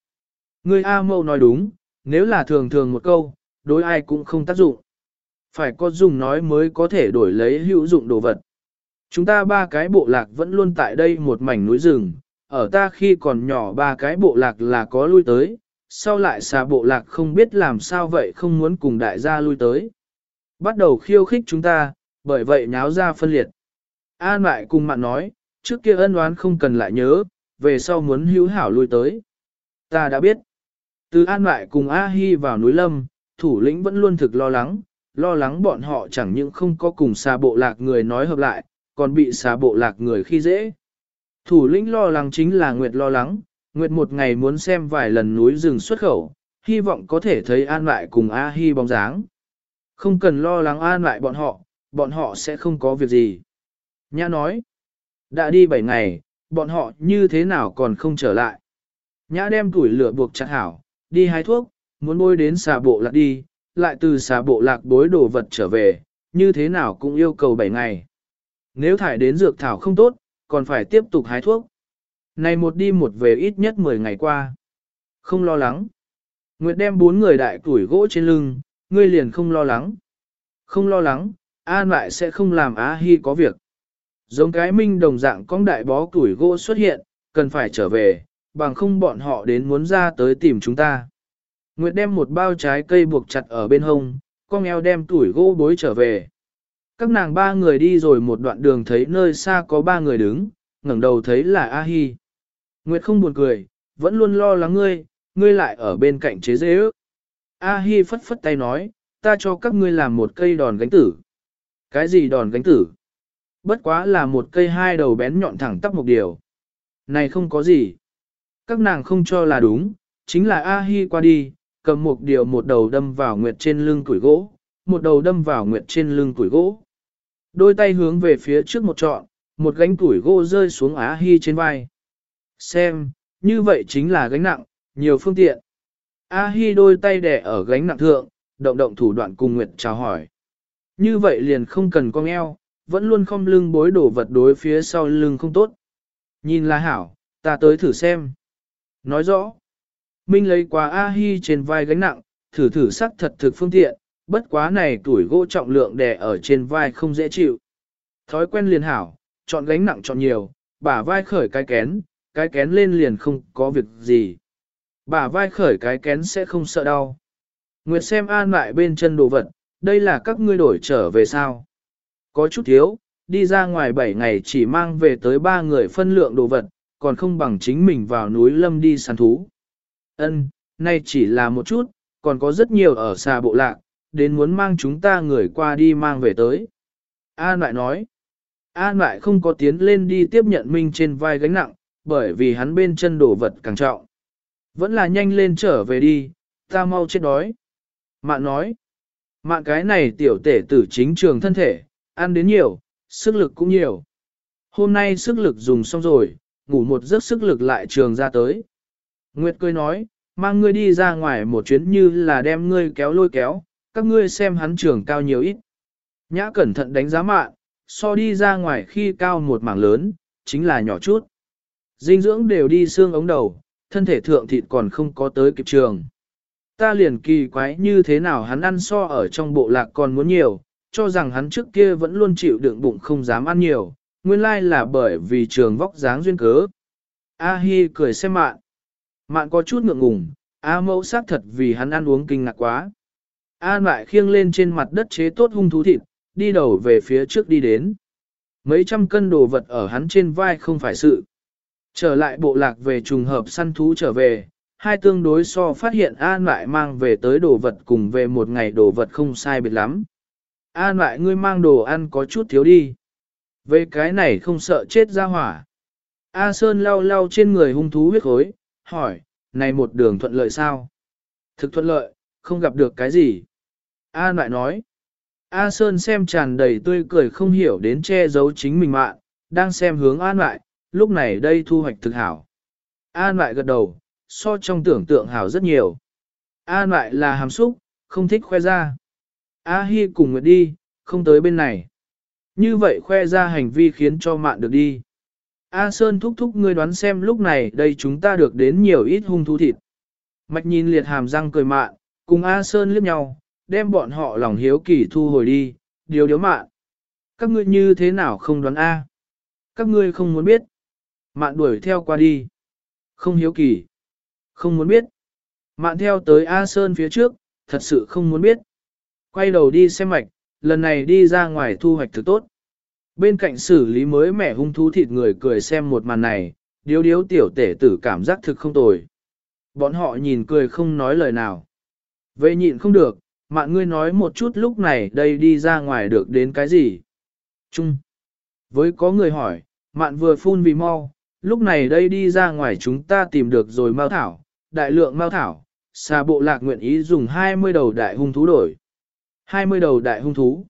[SPEAKER 1] Người A mâu nói đúng, nếu là thường thường một câu, đối ai cũng không tác dụng. Phải có dùng nói mới có thể đổi lấy hữu dụng đồ vật. Chúng ta ba cái bộ lạc vẫn luôn tại đây một mảnh núi rừng, ở ta khi còn nhỏ ba cái bộ lạc là có lui tới, sau lại xà bộ lạc không biết làm sao vậy không muốn cùng đại gia lui tới. Bắt đầu khiêu khích chúng ta, bởi vậy nháo ra phân liệt. An lại cùng mạn nói, trước kia ân oán không cần lại nhớ, về sau muốn hữu hảo lui tới. Ta đã biết. Từ An lại cùng A Hi vào núi Lâm, thủ lĩnh vẫn luôn thực lo lắng, lo lắng bọn họ chẳng những không có cùng xà bộ lạc người nói hợp lại, còn bị xà bộ lạc người khi dễ. Thủ lĩnh lo lắng chính là Nguyệt lo lắng, Nguyệt một ngày muốn xem vài lần núi rừng xuất khẩu, hy vọng có thể thấy An lại cùng A Hi bóng dáng. Không cần lo lắng An lại bọn họ, bọn họ sẽ không có việc gì. Nhã nói, đã đi 7 ngày, bọn họ như thế nào còn không trở lại. Nhã đem tuổi lửa buộc chặt hảo, đi hái thuốc, muốn bôi đến xà bộ lạc đi, lại từ xà bộ lạc bối đồ vật trở về, như thế nào cũng yêu cầu 7 ngày. Nếu thải đến dược thảo không tốt, còn phải tiếp tục hái thuốc. Này một đi một về ít nhất 10 ngày qua. Không lo lắng. Nguyệt đem bốn người đại tuổi gỗ trên lưng, ngươi liền không lo lắng. Không lo lắng, An lại sẽ không làm Á Hi có việc. Giống cái minh đồng dạng con đại bó tuổi gỗ xuất hiện, cần phải trở về, bằng không bọn họ đến muốn ra tới tìm chúng ta. Nguyệt đem một bao trái cây buộc chặt ở bên hông, con eo đem tuổi gỗ bối trở về. Các nàng ba người đi rồi một đoạn đường thấy nơi xa có ba người đứng, ngẩng đầu thấy là A Hi. Nguyệt không buồn cười, vẫn luôn lo lắng ngươi, ngươi lại ở bên cạnh chế dễ ước. A Hi phất phất tay nói, ta cho các ngươi làm một cây đòn gánh tử. Cái gì đòn gánh tử? Bất quá là một cây hai đầu bén nhọn thẳng tắp một điều. Này không có gì. Các nàng không cho là đúng, chính là A Hi qua đi, cầm một điều một đầu đâm vào Nguyệt trên lưng tuổi gỗ, một đầu đâm vào Nguyệt trên lưng tuổi gỗ. Đôi tay hướng về phía trước một trọn, một gánh tuổi gỗ rơi xuống Á Hi trên vai. Xem, như vậy chính là gánh nặng, nhiều phương tiện. A Hi đôi tay đẻ ở gánh nặng thượng, động động thủ đoạn cùng Nguyệt chào hỏi. Như vậy liền không cần cong eo, vẫn luôn không lưng bối đổ vật đối phía sau lưng không tốt. Nhìn là hảo, ta tới thử xem. Nói rõ, Minh lấy qua A-hi trên vai gánh nặng, thử thử sắc thật thực phương tiện, bất quá này tuổi gỗ trọng lượng đè ở trên vai không dễ chịu. Thói quen liền hảo, chọn gánh nặng chọn nhiều, bả vai khởi cái kén, cái kén lên liền không có việc gì. Bả vai khởi cái kén sẽ không sợ đau. Nguyệt xem an lại bên chân đồ vật, đây là các ngươi đổi trở về sao. Có chút thiếu, đi ra ngoài 7 ngày chỉ mang về tới 3 người phân lượng đồ vật, còn không bằng chính mình vào núi lâm đi săn thú. Ân, nay chỉ là một chút, còn có rất nhiều ở xa bộ lạc, đến muốn mang chúng ta người qua đi mang về tới. An lại nói, An lại không có tiến lên đi tiếp nhận Minh trên vai gánh nặng, bởi vì hắn bên chân đổ vật càng trọng. Vẫn là nhanh lên trở về đi, ta mau chết đói. Mạn nói, mạn cái này tiểu tể tử chính trường thân thể, ăn đến nhiều, sức lực cũng nhiều. Hôm nay sức lực dùng xong rồi, ngủ một giấc sức lực lại trường ra tới. Nguyệt cười nói, mang ngươi đi ra ngoài một chuyến như là đem ngươi kéo lôi kéo, các ngươi xem hắn trường cao nhiều ít. Nhã cẩn thận đánh giá mạn, so đi ra ngoài khi cao một mảng lớn, chính là nhỏ chút. Dinh dưỡng đều đi xương ống đầu, thân thể thượng thịt còn không có tới kịp trường. Ta liền kỳ quái như thế nào hắn ăn so ở trong bộ lạc còn muốn nhiều, cho rằng hắn trước kia vẫn luôn chịu đựng bụng không dám ăn nhiều, nguyên lai là bởi vì trường vóc dáng duyên cớ. A Hi cười xem mạn. Mạn có chút ngượng ngùng, A mẫu xác thật vì hắn ăn uống kinh ngạc quá. An lại khiêng lên trên mặt đất chế tốt hung thú thịt, đi đầu về phía trước đi đến. Mấy trăm cân đồ vật ở hắn trên vai không phải sự. Trở lại bộ lạc về trùng hợp săn thú trở về, hai tương đối so phát hiện An lại mang về tới đồ vật cùng về một ngày đồ vật không sai biệt lắm. An lại ngươi mang đồ ăn có chút thiếu đi. Về cái này không sợ chết ra hỏa. A Sơn lau lau trên người hung thú huyết khối, hỏi, này một đường thuận lợi sao? Thực thuận lợi, không gặp được cái gì. A lại nói, A Sơn xem tràn đầy tươi cười không hiểu đến che giấu chính mình mạng, đang xem hướng An lại, lúc này đây thu hoạch thực hảo. An lại gật đầu, so trong tưởng tượng hảo rất nhiều. An lại là hàm xúc, không thích khoe ra. A Hi cùng Nguyệt đi, không tới bên này. Như vậy khoe ra hành vi khiến cho mạng được đi. A Sơn thúc thúc ngươi đoán xem lúc này đây chúng ta được đến nhiều ít hung thú thịt. Mạch nhìn liệt hàm răng cười mạn, cùng A Sơn liếc nhau, đem bọn họ lòng hiếu kỳ thu hồi đi, điều điếu mạn. Các ngươi như thế nào không đoán A? Các ngươi không muốn biết. Mạn đuổi theo qua đi. Không hiếu kỳ. Không muốn biết. Mạn theo tới A Sơn phía trước, thật sự không muốn biết. Quay đầu đi xem mạch, lần này đi ra ngoài thu hoạch thực tốt. Bên cạnh xử lý mới mẻ hung thú thịt người cười xem một màn này, điếu điếu tiểu tể tử cảm giác thực không tồi. Bọn họ nhìn cười không nói lời nào. Vậy nhịn không được, mạn ngươi nói một chút lúc này đây đi ra ngoài được đến cái gì? Chung. Với có người hỏi, mạn vừa phun vì mau, lúc này đây đi ra ngoài chúng ta tìm được rồi mao thảo, đại lượng mao thảo, xà bộ lạc nguyện ý dùng 20 đầu đại hung thú đổi. 20 đầu đại hung thú.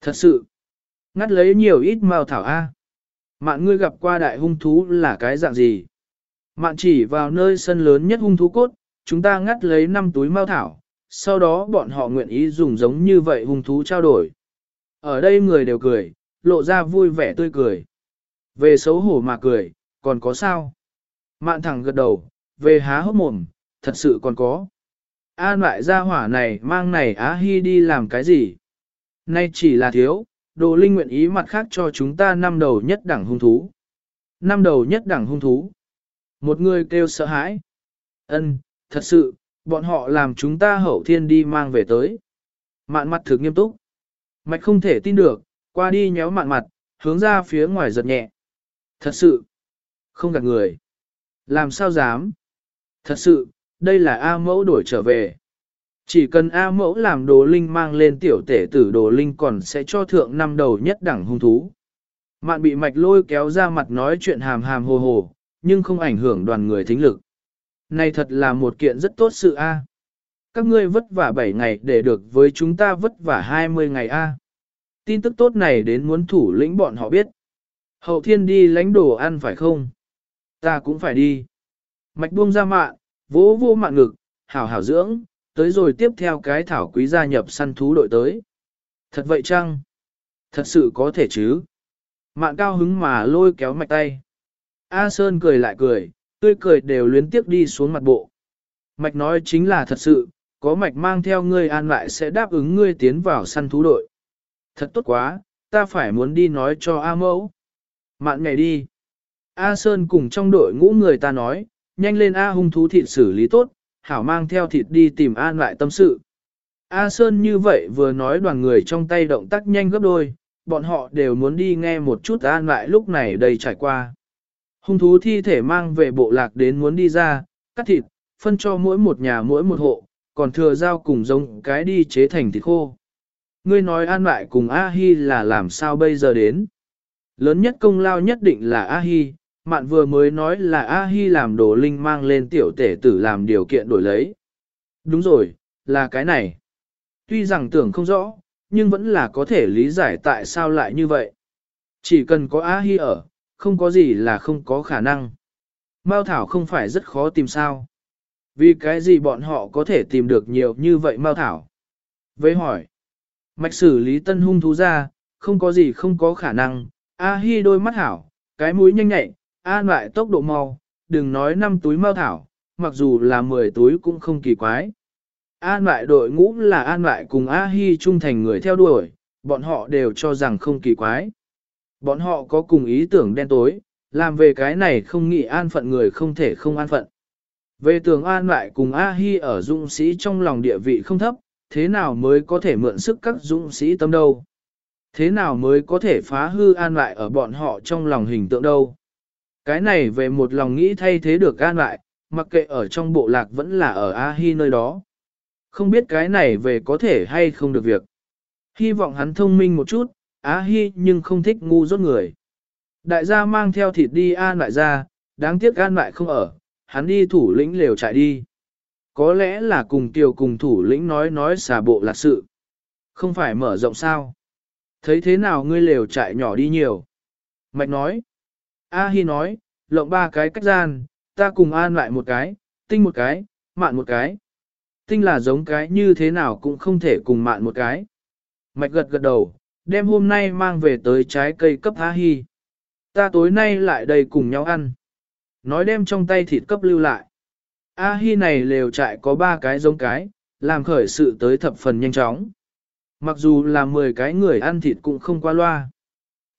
[SPEAKER 1] Thật sự, ngắt lấy nhiều ít mao thảo A. Mạn ngươi gặp qua đại hung thú là cái dạng gì? Mạn chỉ vào nơi sân lớn nhất hung thú cốt, chúng ta ngắt lấy 5 túi mao thảo, sau đó bọn họ nguyện ý dùng giống như vậy hung thú trao đổi. Ở đây người đều cười, lộ ra vui vẻ tươi cười. Về xấu hổ mà cười, còn có sao? Mạn thẳng gật đầu, về há hốc mồm, thật sự còn có. An lại gia hỏa này mang này Á hy đi làm cái gì? Nay chỉ là thiếu, đồ linh nguyện ý mặt khác cho chúng ta năm đầu nhất đẳng hung thú. Năm đầu nhất đẳng hung thú. Một người kêu sợ hãi. Ân, thật sự, bọn họ làm chúng ta hậu thiên đi mang về tới. Mạn mặt thực nghiêm túc. Mạch không thể tin được, qua đi nhéo mạn mặt, hướng ra phía ngoài giật nhẹ. Thật sự, không gạt người. Làm sao dám? Thật sự, đây là A mẫu đổi trở về. Chỉ cần A mẫu làm đồ linh mang lên tiểu tể tử đồ linh còn sẽ cho thượng năm đầu nhất đẳng hung thú. Mạn bị mạch lôi kéo ra mặt nói chuyện hàm hàm hồ hồ, nhưng không ảnh hưởng đoàn người thính lực. Này thật là một kiện rất tốt sự A. Các ngươi vất vả 7 ngày để được với chúng ta vất vả 20 ngày A. Tin tức tốt này đến muốn thủ lĩnh bọn họ biết. Hậu thiên đi lãnh đồ ăn phải không? Ta cũng phải đi. Mạch buông ra mạn, vỗ vô mạn ngực, hảo hảo dưỡng, tới rồi tiếp theo cái thảo quý gia nhập săn thú đội tới. Thật vậy chăng? Thật sự có thể chứ? Mạn cao hứng mà lôi kéo mạch tay. A Sơn cười lại cười, tươi cười đều luyến tiếp đi xuống mặt bộ. Mạch nói chính là thật sự, có mạch mang theo ngươi an lại sẽ đáp ứng ngươi tiến vào săn thú đội. Thật tốt quá, ta phải muốn đi nói cho A mẫu. Mạn ngày đi. A Sơn cùng trong đội ngũ người ta nói, nhanh lên A hung thú thịt xử lý tốt, hảo mang theo thịt đi tìm an lại tâm sự. A Sơn như vậy vừa nói đoàn người trong tay động tác nhanh gấp đôi, bọn họ đều muốn đi nghe một chút an lại lúc này đầy trải qua. Hung thú thi thể mang về bộ lạc đến muốn đi ra, cắt thịt, phân cho mỗi một nhà mỗi một hộ, còn thừa dao cùng giống cái đi chế thành thịt khô. Ngươi nói an lại cùng A Hi là làm sao bây giờ đến? Lớn nhất công lao nhất định là A-hi, mạn vừa mới nói là A-hi làm đồ linh mang lên tiểu tể tử làm điều kiện đổi lấy. Đúng rồi, là cái này. Tuy rằng tưởng không rõ, nhưng vẫn là có thể lý giải tại sao lại như vậy. Chỉ cần có A-hi ở, không có gì là không có khả năng. Mao thảo không phải rất khó tìm sao. Vì cái gì bọn họ có thể tìm được nhiều như vậy Mao thảo? Với hỏi, mạch xử lý tân hung thú ra, không có gì không có khả năng, A-hi đôi mắt hảo, cái mũi nhanh nhạy, an lại tốc độ mau, đừng nói 5 túi Mao thảo, mặc dù là 10 túi cũng không kỳ quái. An lại đội ngũ là an lại cùng A-hi trung thành người theo đuổi, bọn họ đều cho rằng không kỳ quái. Bọn họ có cùng ý tưởng đen tối, làm về cái này không nghĩ an phận người không thể không an phận. Về tường an lại cùng A-hi ở dũng sĩ trong lòng địa vị không thấp, thế nào mới có thể mượn sức các dũng sĩ tâm đâu? Thế nào mới có thể phá hư an lại ở bọn họ trong lòng hình tượng đâu? Cái này về một lòng nghĩ thay thế được an lại, mặc kệ ở trong bộ lạc vẫn là ở A-hi nơi đó. Không biết cái này về có thể hay không được việc. Hy vọng hắn thông minh một chút, Á Hi nhưng không thích ngu rốt người. Đại gia mang theo thịt đi an lại ra, đáng tiếc an lại không ở, hắn đi thủ lĩnh lều chạy đi. Có lẽ là cùng tiểu cùng thủ lĩnh nói nói xà bộ lạc sự. Không phải mở rộng sao. Thấy thế nào ngươi lều chạy nhỏ đi nhiều. Mạch nói. A Hi nói, lộng ba cái cách gian, ta cùng an lại một cái, tinh một cái, mạn một cái. Tinh là giống cái như thế nào cũng không thể cùng mạn một cái. Mạch gật gật đầu, đem hôm nay mang về tới trái cây cấp A Hi. Ta tối nay lại đây cùng nhau ăn. Nói đem trong tay thịt cấp lưu lại. A Hi này lều trại có ba cái giống cái, làm khởi sự tới thập phần nhanh chóng. Mặc dù là 10 cái người ăn thịt cũng không qua loa.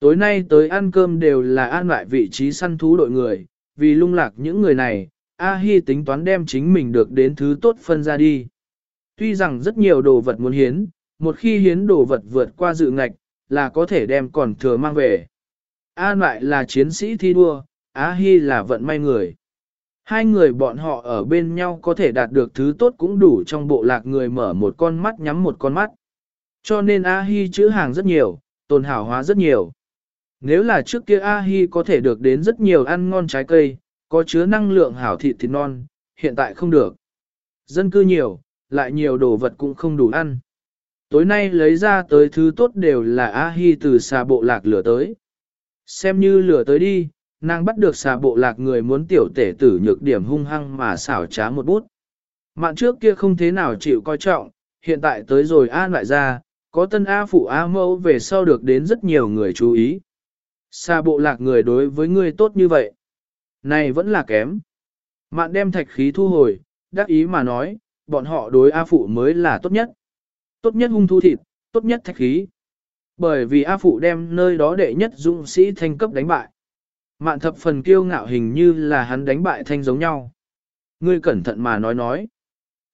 [SPEAKER 1] Tối nay tới ăn cơm đều là an lại vị trí săn thú đội người, vì lung lạc những người này, A Hi tính toán đem chính mình được đến thứ tốt phân ra đi. Tuy rằng rất nhiều đồ vật muốn hiến, một khi hiến đồ vật vượt qua dự ngạch, là có thể đem còn thừa mang về. An lại là chiến sĩ thi đua, Á Hi là vận may người. Hai người bọn họ ở bên nhau có thể đạt được thứ tốt cũng đủ trong bộ lạc người mở một con mắt nhắm một con mắt. Cho nên A-hi chữ hàng rất nhiều, tồn hảo hóa rất nhiều. Nếu là trước kia A-hi có thể được đến rất nhiều ăn ngon trái cây, có chứa năng lượng hảo thịt thịt non, hiện tại không được. Dân cư nhiều, lại nhiều đồ vật cũng không đủ ăn. Tối nay lấy ra tới thứ tốt đều là A-hi từ xà bộ lạc lửa tới. Xem như lửa tới đi, nàng bắt được xà bộ lạc người muốn tiểu tể tử nhược điểm hung hăng mà xảo trá một bút. Mạn trước kia không thế nào chịu coi trọng, hiện tại tới rồi an lại ra, có tân A phụ A mẫu về sau được đến rất nhiều người chú ý. Xà bộ lạc người đối với ngươi tốt như vậy. Này vẫn là kém. Mạn đem thạch khí thu hồi, đắc ý mà nói, bọn họ đối A phụ mới là tốt nhất. Tốt nhất hung thu thịt, tốt nhất thạch khí. Bởi vì A phụ đem nơi đó đệ nhất dũng sĩ thanh cấp đánh bại. Mạn thập phần kiêu ngạo hình như là hắn đánh bại thanh giống nhau. Ngươi cẩn thận mà nói nói.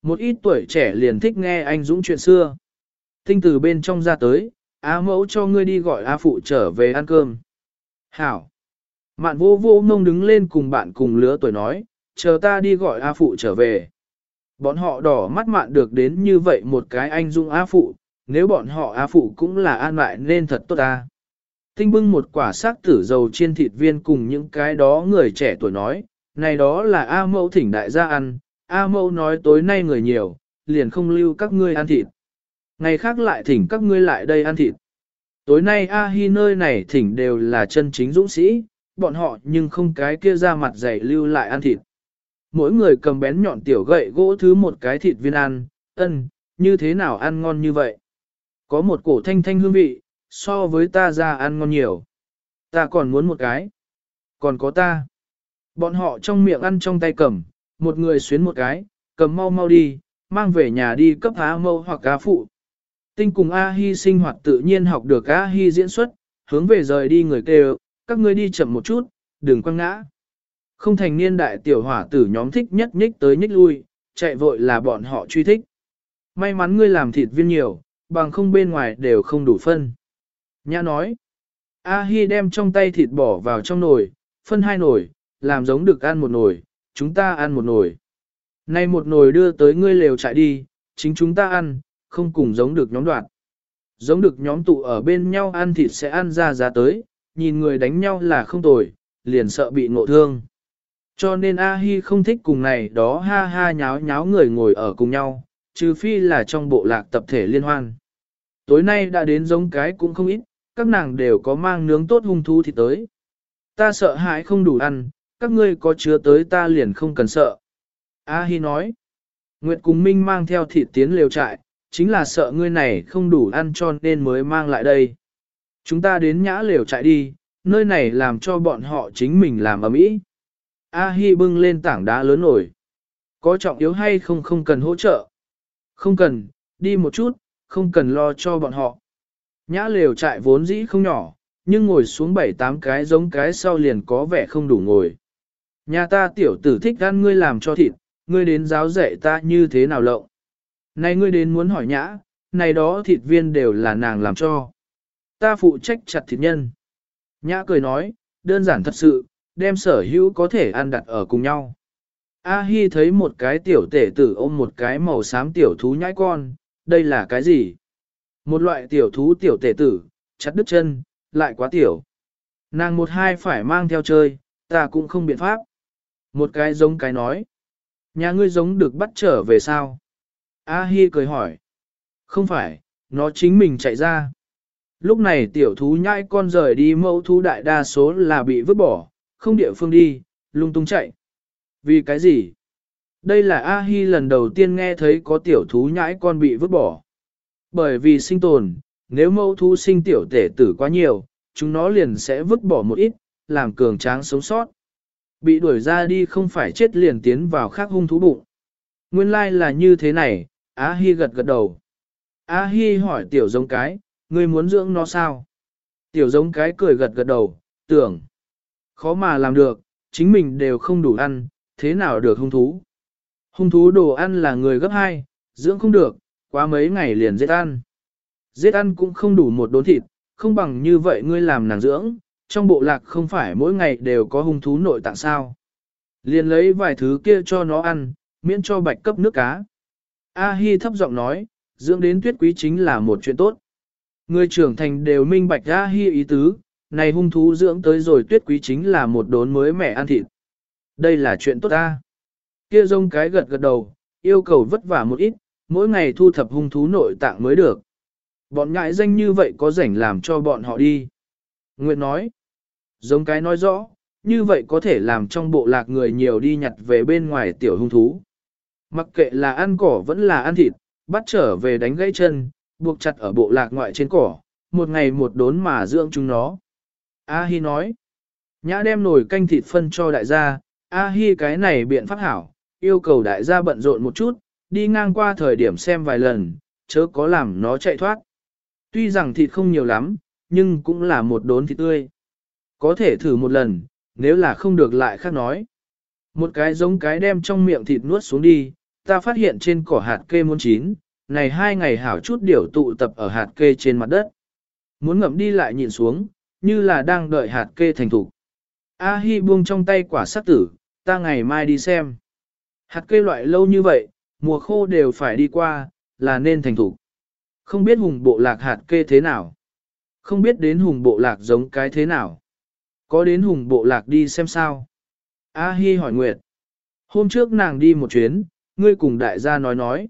[SPEAKER 1] Một ít tuổi trẻ liền thích nghe anh Dũng chuyện xưa. Tinh từ bên trong ra tới, A mẫu cho ngươi đi gọi A phụ trở về ăn cơm. Hảo. Mạn vô vô ngông đứng lên cùng bạn cùng lứa tuổi nói, chờ ta đi gọi A phụ trở về. Bọn họ đỏ mắt mạn được đến như vậy một cái anh dung A phụ, nếu bọn họ A phụ cũng là an lại nên thật tốt ta. Tinh bưng một quả xác tử dầu chiên thịt viên cùng những cái đó người trẻ tuổi nói, này đó là A mẫu thỉnh đại gia ăn, A mẫu nói tối nay người nhiều, liền không lưu các ngươi ăn thịt. Ngày khác lại thỉnh các ngươi lại đây ăn thịt. Tối nay A hi nơi này thỉnh đều là chân chính dũng sĩ, bọn họ nhưng không cái kia ra mặt dày lưu lại ăn thịt. Mỗi người cầm bén nhọn tiểu gậy gỗ thứ một cái thịt viên ăn, ân, như thế nào ăn ngon như vậy. Có một cổ thanh thanh hương vị, so với ta ra ăn ngon nhiều. Ta còn muốn một cái. Còn có ta. Bọn họ trong miệng ăn trong tay cầm, một người xuyến một cái, cầm mau mau đi, mang về nhà đi cấp á mâu hoặc cá phụ. Tinh cùng A-hi sinh hoạt tự nhiên học được A-hi diễn xuất, hướng về rời đi người kêu, các ngươi đi chậm một chút, đừng quăng ngã. Không thành niên đại tiểu hỏa tử nhóm thích nhất nhích tới nhích lui, chạy vội là bọn họ truy thích. May mắn ngươi làm thịt viên nhiều, bằng không bên ngoài đều không đủ phân. Nhã nói, A-hi đem trong tay thịt bỏ vào trong nồi, phân hai nồi, làm giống được ăn một nồi, chúng ta ăn một nồi. Nay một nồi đưa tới ngươi lều chạy đi, chính chúng ta ăn, không cùng giống được nhóm đoạn. Giống được nhóm tụ ở bên nhau ăn thịt sẽ ăn ra giá tới, nhìn người đánh nhau là không tồi, liền sợ bị ngộ thương. Cho nên A-hi không thích cùng này đó ha ha nháo nháo người ngồi ở cùng nhau, trừ phi là trong bộ lạc tập thể liên hoan. Tối nay đã đến giống cái cũng không ít, các nàng đều có mang nướng tốt hung thú thì tới. Ta sợ hãi không đủ ăn, các ngươi có chứa tới ta liền không cần sợ. A-hi nói, Nguyệt cùng Minh mang theo thịt tiến liều trại, chính là sợ ngươi này không đủ ăn cho nên mới mang lại đây. Chúng ta đến nhã liều trại đi, nơi này làm cho bọn họ chính mình làm ở A-hi bưng lên tảng đá lớn nổi. Có trọng yếu hay không không cần hỗ trợ. Không cần, đi một chút, không cần lo cho bọn họ. Nhã lều trại vốn dĩ không nhỏ, nhưng ngồi xuống bảy tám cái giống cái sau liền có vẻ không đủ ngồi. Nhà ta tiểu tử thích ăn ngươi làm cho thịt, ngươi đến giáo dạy ta như thế nào lộng. Này ngươi đến muốn hỏi nhã, này đó thịt viên đều là nàng làm cho. Ta phụ trách chặt thịt nhân. Nhã cười nói, đơn giản thật sự, đem sở hữu có thể ăn đặt ở cùng nhau. A Hi thấy một cái tiểu tể tử ôm một cái màu xám tiểu thú nhãi con, đây là cái gì? Một loại tiểu thú tiểu tể tử, chặt đứt chân, lại quá tiểu. Nàng một hai phải mang theo chơi, ta cũng không biện pháp. Một cái giống cái nói. Nhà ngươi giống được bắt trở về sao? A Hi cười hỏi. Không phải, nó chính mình chạy ra. Lúc này tiểu thú nhãi con rời đi mẫu thú đại đa số là bị vứt bỏ, không địa phương đi, lung tung chạy. Vì cái gì? Đây là A-hi lần đầu tiên nghe thấy có tiểu thú nhãi con bị vứt bỏ. Bởi vì sinh tồn, nếu mẫu thú sinh tiểu tể tử quá nhiều, chúng nó liền sẽ vứt bỏ một ít, làm cường tráng sống sót. Bị đuổi ra đi không phải chết liền tiến vào khác hung thú bụng. Nguyên lai like là như thế này, A-hi gật gật đầu. A-hi hỏi tiểu giống cái, ngươi muốn dưỡng nó sao? Tiểu giống cái cười gật gật đầu, tưởng. Khó mà làm được, chính mình đều không đủ ăn, thế nào được hung thú? Hung thú đồ ăn là người gấp hai, dưỡng không được, quá mấy ngày liền giết ăn. Giết ăn cũng không đủ một đốn thịt, không bằng như vậy ngươi làm nàng dưỡng, trong bộ lạc không phải mỗi ngày đều có hung thú nội tạng sao. Liền lấy vài thứ kia cho nó ăn, miễn cho bạch cấp nước cá. A Hi thấp giọng nói, dưỡng đến tuyết quý chính là một chuyện tốt. Người trưởng thành đều minh bạch A Hi ý tứ, này hung thú dưỡng tới rồi tuyết quý chính là một đốn mới mẻ ăn thịt. Đây là chuyện tốt ta. Kia rông cái gật gật đầu, yêu cầu vất vả một ít, mỗi ngày thu thập hung thú nội tạng mới được. Bọn ngại danh như vậy có rảnh làm cho bọn họ đi. Nguyệt nói, giống cái nói rõ, như vậy có thể làm trong bộ lạc người nhiều đi nhặt về bên ngoài tiểu hung thú. Mặc kệ là ăn cỏ vẫn là ăn thịt, bắt trở về đánh gãy chân, buộc chặt ở bộ lạc ngoại trên cỏ, một ngày một đốn mà dưỡng chúng nó. A Hi nói, nhã đem nồi canh thịt phân cho đại gia, A Hi cái này biện pháp hảo, yêu cầu đại gia bận rộn một chút, đi ngang qua thời điểm xem vài lần, chớ có làm nó chạy thoát. Tuy rằng thịt không nhiều lắm, nhưng cũng là một đốn thịt tươi. Có thể thử một lần, nếu là không được lại khác nói. Một cái giống cái đem trong miệng thịt nuốt xuống đi, ta phát hiện trên cỏ hạt kê muốn chín, này hai ngày hảo chút điểu tụ tập ở hạt kê trên mặt đất. Muốn ngậm đi lại nhìn xuống, như là đang đợi hạt kê thành thủ. A Hi buông trong tay quả sát tử, ta ngày mai đi xem. Hạt kê loại lâu như vậy, mùa khô đều phải đi qua, là nên thành thủ. Không biết hùng bộ lạc hạt kê thế nào. Không biết đến hùng bộ lạc giống cái thế nào. Có đến hùng bộ lạc đi xem sao. A Hi hỏi Nguyệt. Hôm trước nàng đi một chuyến, ngươi cùng đại gia nói nói.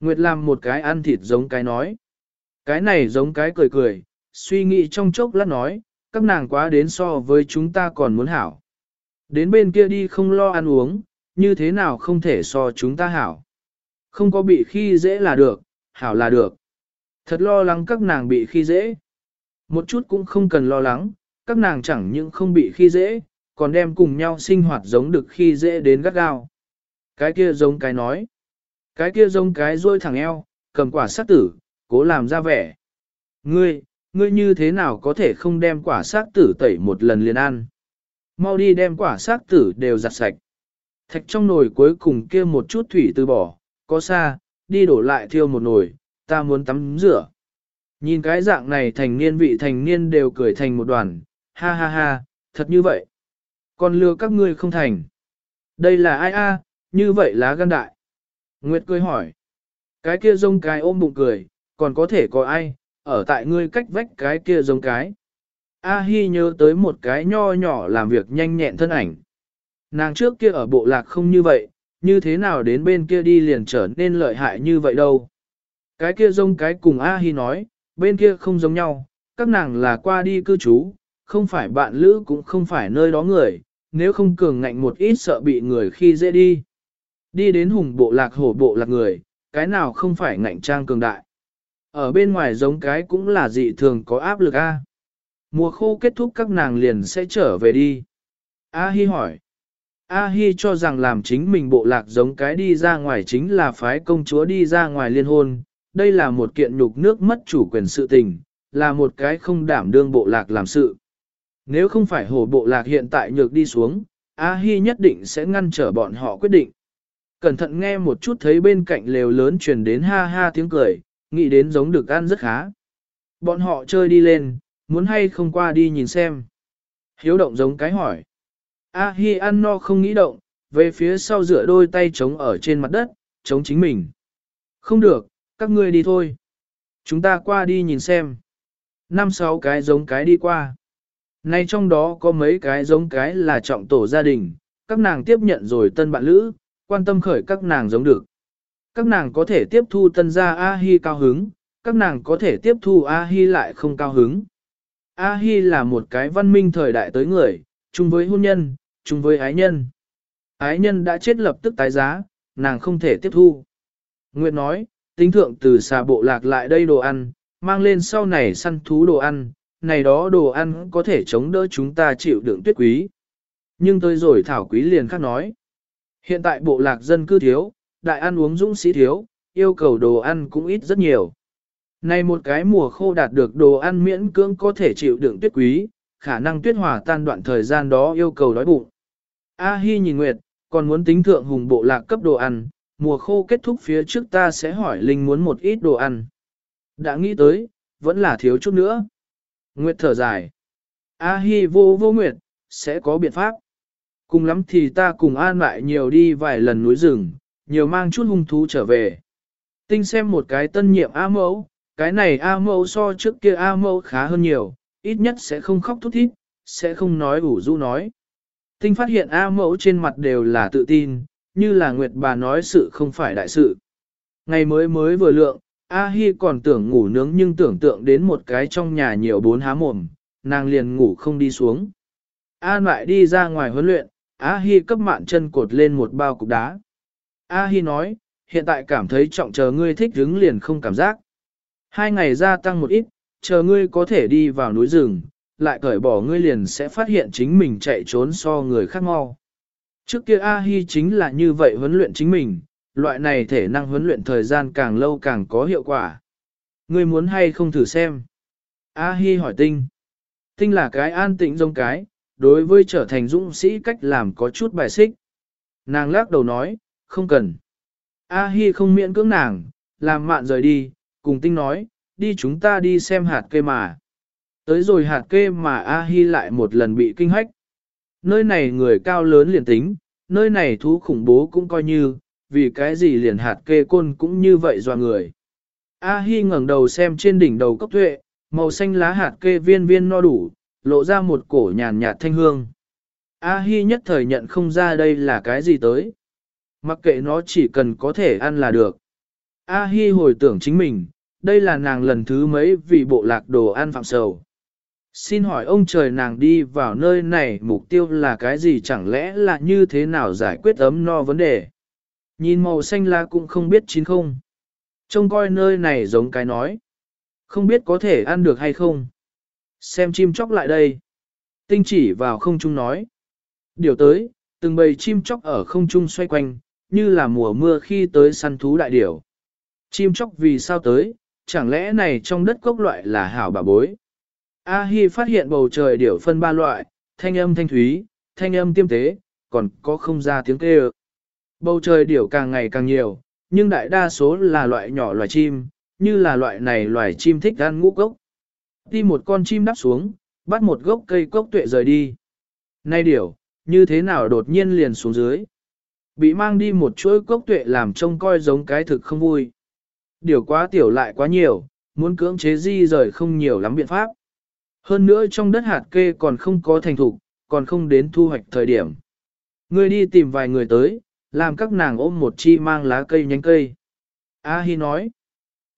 [SPEAKER 1] Nguyệt làm một cái ăn thịt giống cái nói. Cái này giống cái cười cười, suy nghĩ trong chốc lát nói, các nàng quá đến so với chúng ta còn muốn hảo. Đến bên kia đi không lo ăn uống, như thế nào không thể so chúng ta hảo. Không có bị khi dễ là được, hảo là được. Thật lo lắng các nàng bị khi dễ. Một chút cũng không cần lo lắng, các nàng chẳng những không bị khi dễ, còn đem cùng nhau sinh hoạt giống được khi dễ đến gắt gao. Cái kia giống cái nói. Cái kia giống cái rôi thẳng eo, cầm quả sát tử, cố làm ra vẻ. Ngươi, ngươi như thế nào có thể không đem quả sát tử tẩy một lần liền ăn? Mau đi đem quả sát tử đều giặt sạch. Thạch trong nồi cuối cùng kia một chút thủy từ bỏ, có xa, đi đổ lại thiêu một nồi, ta muốn tắm rửa. Nhìn cái dạng này thành niên vị thành niên đều cười thành một đoàn, ha ha ha, thật như vậy. Còn lừa các ngươi không thành. Đây là ai a? như vậy lá gan đại. Nguyệt cười hỏi. Cái kia rông cái ôm bụng cười, còn có thể có ai, ở tại ngươi cách vách cái kia giống cái. A-hi nhớ tới một cái nho nhỏ làm việc nhanh nhẹn thân ảnh. Nàng trước kia ở bộ lạc không như vậy, như thế nào đến bên kia đi liền trở nên lợi hại như vậy đâu. Cái kia giống cái cùng A-hi nói, bên kia không giống nhau, các nàng là qua đi cư trú, không phải bạn lữ cũng không phải nơi đó người, nếu không cường ngạnh một ít sợ bị người khi dễ đi. Đi đến hùng bộ lạc hổ bộ lạc người, cái nào không phải ngạnh trang cường đại. Ở bên ngoài giống cái cũng là dị thường có áp lực A. Mùa khô kết thúc các nàng liền sẽ trở về đi. A Hi hỏi. A Hi cho rằng làm chính mình bộ lạc giống cái đi ra ngoài chính là phái công chúa đi ra ngoài liên hôn. Đây là một kiện nhục nước mất chủ quyền sự tình, là một cái không đảm đương bộ lạc làm sự. Nếu không phải hổ bộ lạc hiện tại nhược đi xuống, A Hi nhất định sẽ ngăn trở bọn họ quyết định. Cẩn thận nghe một chút thấy bên cạnh lều lớn truyền đến ha ha tiếng cười, nghĩ đến giống được ăn rất khá. Bọn họ chơi đi lên, muốn hay không qua đi nhìn xem. Hiếu động giống cái hỏi. A Hi ăn no không nghĩ động, về phía sau dựa đôi tay chống ở trên mặt đất, chống chính mình. Không được, các ngươi đi thôi. Chúng ta qua đi nhìn xem. Năm sáu cái giống cái đi qua. Nay trong đó có mấy cái giống cái là trọng tổ gia đình, các nàng tiếp nhận rồi tân bạn lữ, quan tâm khởi các nàng giống được. Các nàng có thể tiếp thu tân gia A-hi cao hứng, các nàng có thể tiếp thu A-hi lại không cao hứng. A-hi là một cái văn minh thời đại tới người, chung với hôn nhân, chung với ái nhân. Ái nhân đã chết lập tức tái giá, nàng không thể tiếp thu. Nguyệt nói, tính thượng từ xà bộ lạc lại đây đồ ăn, mang lên sau này săn thú đồ ăn, này đó đồ ăn có thể chống đỡ chúng ta chịu đựng tuyết quý. Nhưng tới rồi Thảo Quý liền khác nói. Hiện tại bộ lạc dân cư thiếu, đại ăn uống dũng sĩ thiếu, yêu cầu đồ ăn cũng ít rất nhiều. Này một cái mùa khô đạt được đồ ăn miễn cưỡng có thể chịu đựng tuyết quý, khả năng tuyết hòa tan đoạn thời gian đó yêu cầu đói bụng. A Hi nhìn Nguyệt, còn muốn tính thượng hùng bộ lạc cấp đồ ăn, mùa khô kết thúc phía trước ta sẽ hỏi Linh muốn một ít đồ ăn. Đã nghĩ tới, vẫn là thiếu chút nữa. Nguyệt thở dài. A Hi vô vô Nguyệt, sẽ có biện pháp. Cùng lắm thì ta cùng an lại nhiều đi vài lần núi rừng, nhiều mang chút hung thú trở về. Tinh xem một cái tân nhiệm A mẫu, cái này A mẫu so trước kia A mẫu khá hơn nhiều, ít nhất sẽ không khóc thút thít, sẽ không nói ủ rũ nói. Tinh phát hiện A mẫu trên mặt đều là tự tin, như là Nguyệt bà nói sự không phải đại sự. Ngày mới mới vừa lượng, A Hi còn tưởng ngủ nướng nhưng tưởng tượng đến một cái trong nhà nhiều bốn há mồm, nàng liền ngủ không đi xuống. A lại đi ra ngoài huấn luyện, A Hi cấp mạn chân cột lên một bao cục đá. A Hi nói, hiện tại cảm thấy trọng chờ ngươi thích đứng liền không cảm giác. Hai ngày gia tăng một ít, chờ ngươi có thể đi vào núi rừng, lại cởi bỏ ngươi liền sẽ phát hiện chính mình chạy trốn so người khác mau. Trước kia A Hi chính là như vậy huấn luyện chính mình, loại này thể năng huấn luyện thời gian càng lâu càng có hiệu quả. Ngươi muốn hay không thử xem? A Hi hỏi Tinh. Tinh là cái an tĩnh giống cái, đối với trở thành dũng sĩ cách làm có chút bài xích. Nàng lắc đầu nói, không cần. A Hi không miễn cưỡng nàng, làm mạn rời đi, cùng Tinh nói, đi chúng ta đi xem hạt kê mà. Tới rồi hạt kê mà A Hi lại một lần bị kinh hách. Nơi này người cao lớn liền tính, nơi này thú khủng bố cũng coi như, vì cái gì liền hạt kê côn cũng như vậy dò người. A Hi ngẩng đầu xem trên đỉnh đầu cốc tuệ, màu xanh lá hạt kê viên viên no đủ, lộ ra một cổ nhàn nhạt thanh hương. A Hi nhất thời nhận không ra đây là cái gì tới. Mặc kệ nó chỉ cần có thể ăn là được. A Hi hồi tưởng chính mình, đây là nàng lần thứ mấy vì bộ lạc đồ ăn phạm sầu. Xin hỏi ông trời nàng đi vào nơi này mục tiêu là cái gì chẳng lẽ là như thế nào giải quyết ấm no vấn đề. Nhìn màu xanh lá cũng không biết chín không. Trông coi nơi này giống cái nói. Không biết có thể ăn được hay không. Xem chim chóc lại đây. Tinh chỉ vào không trung nói. Điều tới, từng bầy chim chóc ở không trung xoay quanh, như là mùa mưa khi tới săn thú đại điểu. Chim chóc vì sao tới, chẳng lẽ này trong đất cốc loại là hảo bà bối. A Hi phát hiện bầu trời điểu phân ba loại, thanh âm thanh thúy, thanh âm tiêm tế, còn có không ra tiếng kêu. Bầu trời điểu càng ngày càng nhiều, nhưng đại đa số là loại nhỏ loài chim, như là loại này loài chim thích ăn ngũ cốc. Đi một con chim đắp xuống, bắt một gốc cây cốc tuệ rời đi. Nay điểu, như thế nào đột nhiên liền xuống dưới. Bị mang đi một chuỗi cốc tuệ làm trông coi giống cái thực không vui. Điều quá tiểu lại quá nhiều, muốn cưỡng chế di rời không nhiều lắm biện pháp. Hơn nữa trong đất hạt kê còn không có thành thục, còn không đến thu hoạch thời điểm. Ngươi đi tìm vài người tới, làm các nàng ôm một chi mang lá cây nhánh cây. A Hi nói.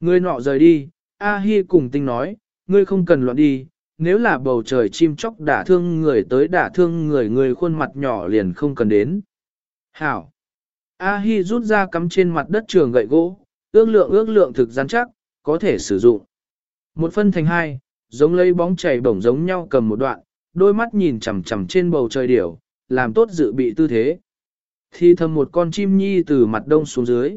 [SPEAKER 1] Ngươi nọ rời đi, A Hi cùng tinh nói, ngươi không cần loạn đi, nếu là bầu trời chim chóc đả thương người tới đả thương người người khuôn mặt nhỏ liền không cần đến. Hảo. A Hi rút ra cắm trên mặt đất trường gậy gỗ, ước lượng ước lượng thực rắn chắc, có thể sử dụng. Một phân thành hai, giống lấy bóng chảy bổng giống nhau cầm một đoạn, đôi mắt nhìn chằm chằm trên bầu trời điểu, làm tốt dự bị tư thế. Thì thầm một con chim nhi từ mặt đông xuống dưới.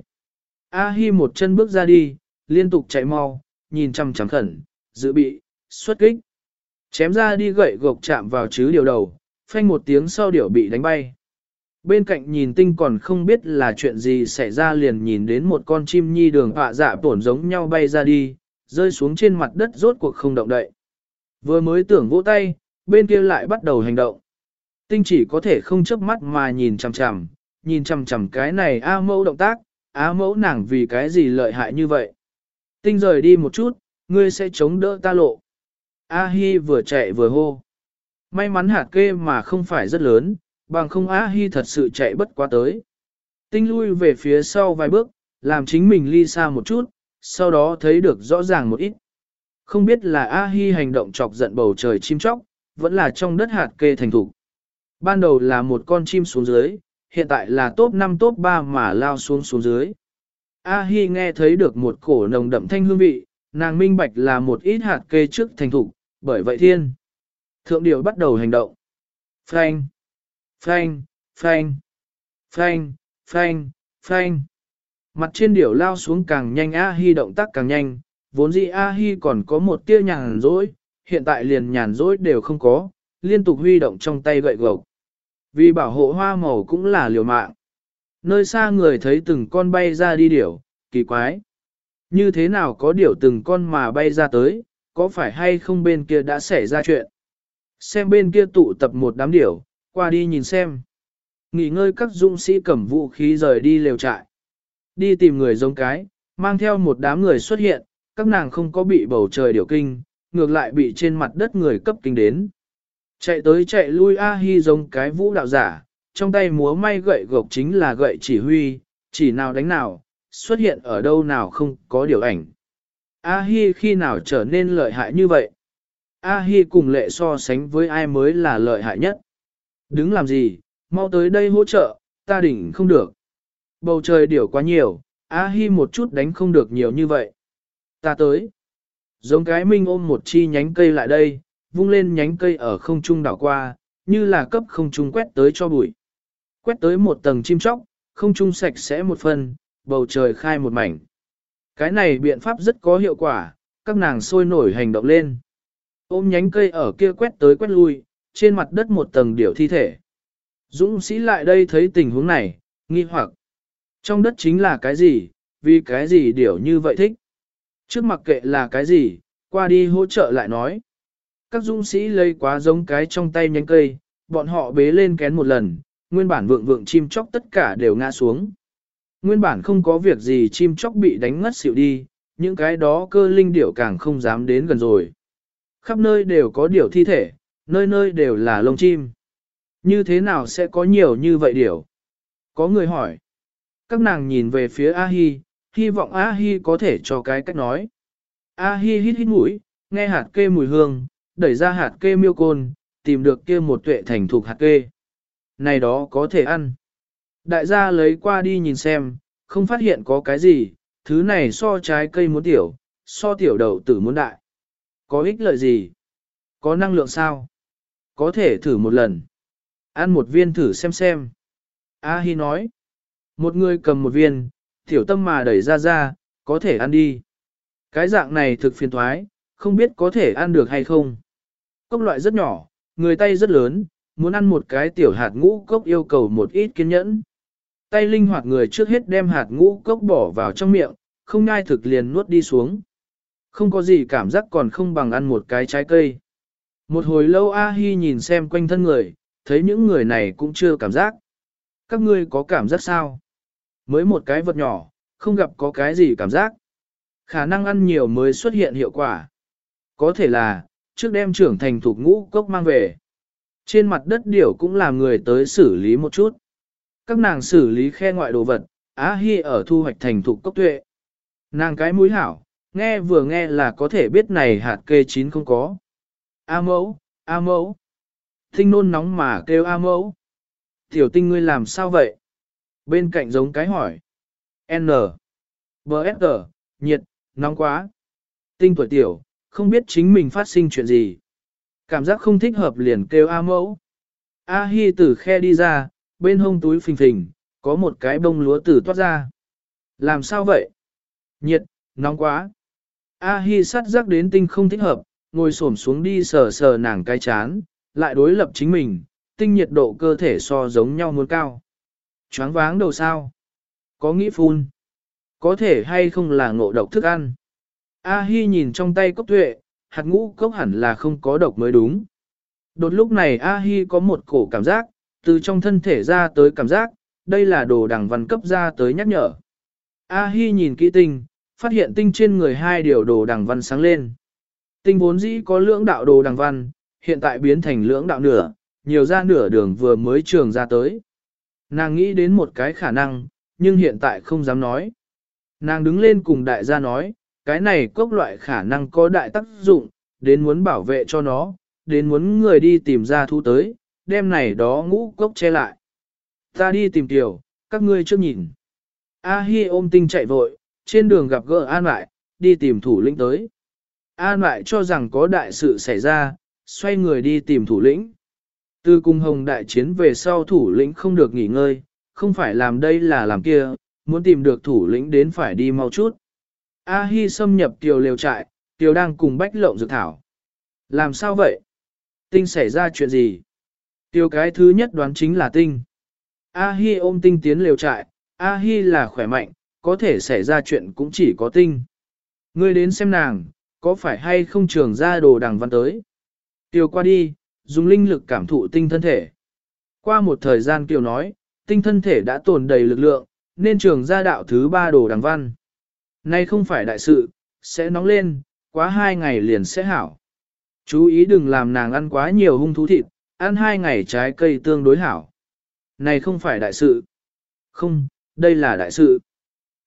[SPEAKER 1] A Hi một chân bước ra đi, liên tục chạy mau, nhìn chằm chằm khẩn, dự bị, xuất kích. Chém ra đi gậy gộc chạm vào chứ điều đầu, phanh một tiếng sau điểu bị đánh bay. Bên cạnh nhìn tinh còn không biết là chuyện gì xảy ra liền nhìn đến một con chim nhi đường họa dạ tổn giống nhau bay ra đi, rơi xuống trên mặt đất rốt cuộc không động đậy. Vừa mới tưởng vỗ tay, bên kia lại bắt đầu hành động. Tinh chỉ có thể không chớp mắt mà nhìn chằm chằm, nhìn chằm chằm cái này A mẫu động tác, A mẫu nàng vì cái gì lợi hại như vậy. Tinh rời đi một chút, ngươi sẽ chống đỡ ta lộ. A Hi vừa chạy vừa hô. May mắn hạt kê mà không phải rất lớn, bằng không A Hi thật sự chạy bất quá tới. Tinh lui về phía sau vài bước, làm chính mình ly xa một chút, sau đó thấy được rõ ràng một ít. Không biết là A Hi hành động chọc giận bầu trời chim chóc, vẫn là trong đất hạt kê thành thủ. Ban đầu là một con chim xuống dưới, hiện tại là top 5 top 3 mà lao xuống xuống dưới. A Hi nghe thấy được một cổ nồng đậm thanh hương vị, nàng minh bạch là một ít hạt kê trước thành thủ, bởi vậy thiên. Thượng điệu bắt đầu hành động. Phanh, phanh, phanh, phanh, phanh, phanh. Mặt trên điểu lao xuống càng nhanh A Hi động tác càng nhanh, vốn dĩ A Hi còn có một tia nhàn rỗi, hiện tại liền nhàn rỗi đều không có, liên tục huy động trong tay gậy gộc. Vì bảo hộ hoa màu cũng là liều mạng. Nơi xa người thấy từng con bay ra đi điểu, kỳ quái. Như thế nào có điểu từng con mà bay ra tới, có phải hay không bên kia đã xảy ra chuyện? Xem bên kia tụ tập một đám điểu, qua đi nhìn xem. Nghỉ ngơi các dũng sĩ cầm vũ khí rời đi lều trại. Đi tìm người giống cái, mang theo một đám người xuất hiện, các nàng không có bị bầu trời điều kinh, ngược lại bị trên mặt đất người cấp kinh đến. Chạy tới chạy lui A Hi giống cái vũ đạo giả, trong tay múa may gậy gộc chính là gậy chỉ huy, chỉ nào đánh nào, xuất hiện ở đâu nào không có điều ảnh. A Hi khi nào trở nên lợi hại như vậy? A Hi cùng lệ so sánh với ai mới là lợi hại nhất? Đứng làm gì, mau tới đây hỗ trợ, ta đỉnh không được. Bầu trời điểu quá nhiều, A Hi một chút đánh không được nhiều như vậy. Ta tới. Giống cái minh ôm một chi nhánh cây lại đây, vung lên nhánh cây ở không trung đảo qua, như là cấp không trung quét tới cho bụi. Quét tới một tầng chim chóc, không trung sạch sẽ một phần, bầu trời khai một mảnh. Cái này biện pháp rất có hiệu quả, các nàng sôi nổi hành động lên. Ôm nhánh cây ở kia quét tới quét lui, trên mặt đất một tầng điểu thi thể. Dũng sĩ lại đây thấy tình huống này, nghi hoặc. Trong đất chính là cái gì, vì cái gì điểu như vậy thích. Trước mặc kệ là cái gì, qua đi hỗ trợ lại nói. Các dũng sĩ lấy quá giống cái trong tay nhánh cây, bọn họ bế lên kén một lần, nguyên bản vượng vượng chim chóc tất cả đều ngã xuống. Nguyên bản không có việc gì chim chóc bị đánh ngất xỉu đi, những cái đó cơ linh điểu càng không dám đến gần rồi. Khắp nơi đều có điểu thi thể, nơi nơi đều là lông chim. Như thế nào sẽ có nhiều như vậy điều Có người hỏi. Các nàng nhìn về phía A-hi, hy vọng A-hi có thể cho cái cách nói. A-hi hít hít mũi, nghe hạt kê mùi hương, đẩy ra hạt kê miêu côn, tìm được kia một tuệ thành thục hạt kê. Này đó có thể ăn. Đại gia lấy qua đi nhìn xem, không phát hiện có cái gì, thứ này so trái cây muốn tiểu, so tiểu đậu tử muốn đại. Có ích lợi gì? Có năng lượng sao? Có thể thử một lần. Ăn một viên thử xem xem. A Hi nói. Một người cầm một viên, tiểu tâm mà đẩy ra ra, có thể ăn đi. Cái dạng này thực phiền thoái, không biết có thể ăn được hay không. Cốc loại rất nhỏ, người tay rất lớn, muốn ăn một cái tiểu hạt ngũ cốc yêu cầu một ít kiên nhẫn. Tay linh hoạt người trước hết đem hạt ngũ cốc bỏ vào trong miệng, không ngai thực liền nuốt đi xuống. Không có gì cảm giác còn không bằng ăn một cái trái cây. Một hồi lâu A Hi nhìn xem quanh thân người, thấy những người này cũng chưa cảm giác. Các ngươi có cảm giác sao? Mới một cái vật nhỏ, không gặp có cái gì cảm giác. Khả năng ăn nhiều mới xuất hiện hiệu quả. Có thể là, trước đem trưởng thành thuộc ngũ cốc mang về. Trên mặt đất điểu cũng làm người tới xử lý một chút. Các nàng xử lý khe ngoại đồ vật, Á Hi ở thu hoạch thành thục cốc tuệ. Nàng cái mũi hảo, nghe vừa nghe là có thể biết này hạt kê chín không có. A mẫu, A mẫu. Tinh nôn nóng mà kêu A mẫu. Tiểu tinh ngươi làm sao vậy? Bên cạnh giống cái hỏi. N. B. S. nhiệt, nóng quá. Tinh tuổi tiểu, không biết chính mình phát sinh chuyện gì. Cảm giác không thích hợp liền kêu A mẫu. A Hi từ khe đi ra, bên hông túi phình phình, có một cái bông lúa tử toát ra. Làm sao vậy? Nhiệt, nóng quá. A Hi sát giác đến tinh không thích hợp, ngồi xổm xuống đi sờ sờ nàng cái chán, lại đối lập chính mình, tinh nhiệt độ cơ thể so giống nhau muốn cao. Choáng váng đầu sao? Có nghĩ phun? Có thể hay không là ngộ độc thức ăn? A Hi nhìn trong tay cốc tuệ, hạt ngũ cốc hẳn là không có độc mới đúng. Đột lúc này A Hi có một cổ cảm giác, từ trong thân thể ra tới cảm giác, đây là đồ đằng văn cấp ra tới nhắc nhở. A Hi nhìn kỹ tinh, phát hiện tinh trên người hai điều đồ đằng văn sáng lên. Tinh vốn dĩ có lưỡng đạo đồ đằng văn, hiện tại biến thành lưỡng đạo nửa, nhiều ra nửa đường vừa mới trường ra tới. Nàng nghĩ đến một cái khả năng, nhưng hiện tại không dám nói. Nàng đứng lên cùng đại gia nói, cái này cốc loại khả năng có đại tác dụng, đến muốn bảo vệ cho nó, đến muốn người đi tìm ra thu tới, đem này đó ngũ cốc che lại. Ta đi tìm tiểu, các ngươi chưa nhìn. A Hi ôm tinh chạy vội, trên đường gặp gỡ An lại, đi tìm thủ lĩnh tới. An lại cho rằng có đại sự xảy ra, xoay người đi tìm thủ lĩnh. Từ cung hồng đại chiến về sau thủ lĩnh không được nghỉ ngơi, không phải làm đây là làm kia, muốn tìm được thủ lĩnh đến phải đi mau chút. A Hi xâm nhập tiểu liều trại, tiểu đang cùng bách lộng dược thảo. Làm sao vậy? Tinh xảy ra chuyện gì? Tiểu cái thứ nhất đoán chính là tinh. A Hi ôm tinh tiến liều trại, A Hi là khỏe mạnh, có thể xảy ra chuyện cũng chỉ có tinh. Ngươi đến xem nàng, có phải hay không trường ra đồ đằng văn tới. Tiểu qua đi, dùng linh lực cảm thụ tinh thân thể. Qua một thời gian Kiều nói, tinh thân thể đã tồn đầy lực lượng, nên trường ra đạo thứ ba đồ đằng văn. Nay không phải đại sự, sẽ nóng lên, quá hai ngày liền sẽ hảo. Chú ý đừng làm nàng ăn quá nhiều hung thú thịt, ăn hai ngày trái cây tương đối hảo. Này không phải đại sự. Không, đây là đại sự.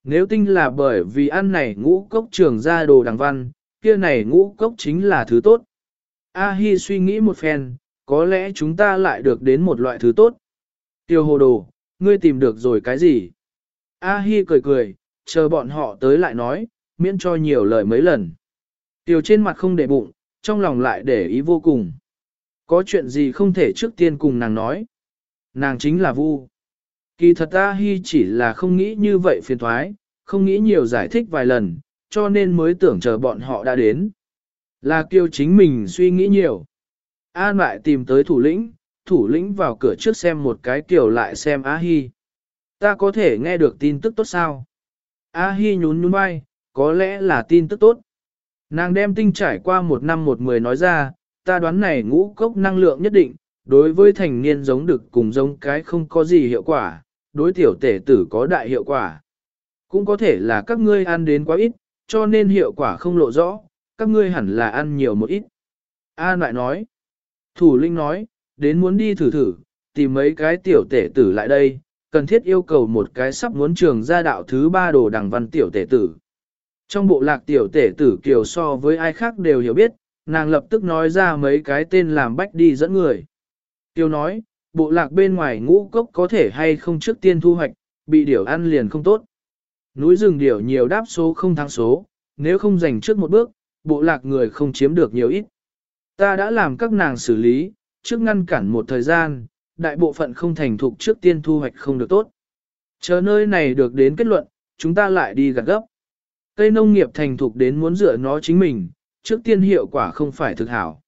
[SPEAKER 1] Nếu tinh là bởi vì ăn này ngũ cốc trường ra đồ đằng văn, kia này ngũ cốc chính là thứ tốt. A-hi suy nghĩ một phen, có lẽ chúng ta lại được đến một loại thứ tốt. Tiêu hồ đồ, ngươi tìm được rồi cái gì? A-hi cười cười, chờ bọn họ tới lại nói, miễn cho nhiều lời mấy lần. Tiêu trên mặt không để bụng, trong lòng lại để ý vô cùng. Có chuyện gì không thể trước tiên cùng nàng nói. Nàng chính là Vu. Kỳ thật A-hi chỉ là không nghĩ như vậy phiền thoái, không nghĩ nhiều giải thích vài lần, cho nên mới tưởng chờ bọn họ đã đến. Là kiêu chính mình suy nghĩ nhiều. An lại tìm tới thủ lĩnh, thủ lĩnh vào cửa trước xem một cái kiểu lại xem A-hi. Ta có thể nghe được tin tức tốt sao? A-hi nhún nhún vai, có lẽ là tin tức tốt. Nàng đem tinh trải qua một năm một mười nói ra, ta đoán này ngũ cốc năng lượng nhất định, đối với thành niên giống được cùng giống cái không có gì hiệu quả, đối tiểu tể tử có đại hiệu quả. Cũng có thể là các ngươi ăn đến quá ít, cho nên hiệu quả không lộ rõ, các ngươi hẳn là ăn nhiều một ít. An lại nói, thủ linh nói, đến muốn đi thử thử, tìm mấy cái tiểu tể tử lại đây, cần thiết yêu cầu một cái sắp muốn trường gia đạo thứ ba đồ đằng văn tiểu tể tử. Trong bộ lạc tiểu tể tử kiều so với ai khác đều hiểu biết, nàng lập tức nói ra mấy cái tên làm bách đi dẫn người. Kiều nói, bộ lạc bên ngoài ngũ cốc có thể hay không trước tiên thu hoạch, bị điểu ăn liền không tốt. Núi rừng điểu nhiều đáp số không thắng số, nếu không giành trước một bước, bộ lạc người không chiếm được nhiều ít. Ta đã làm các nàng xử lý, trước ngăn cản một thời gian, đại bộ phận không thành thục trước tiên thu hoạch không được tốt. Chờ nơi này được đến kết luận, chúng ta lại đi gặt gấp. Cây nông nghiệp thành thục đến muốn dựa nó chính mình, trước tiên hiệu quả không phải thực hảo.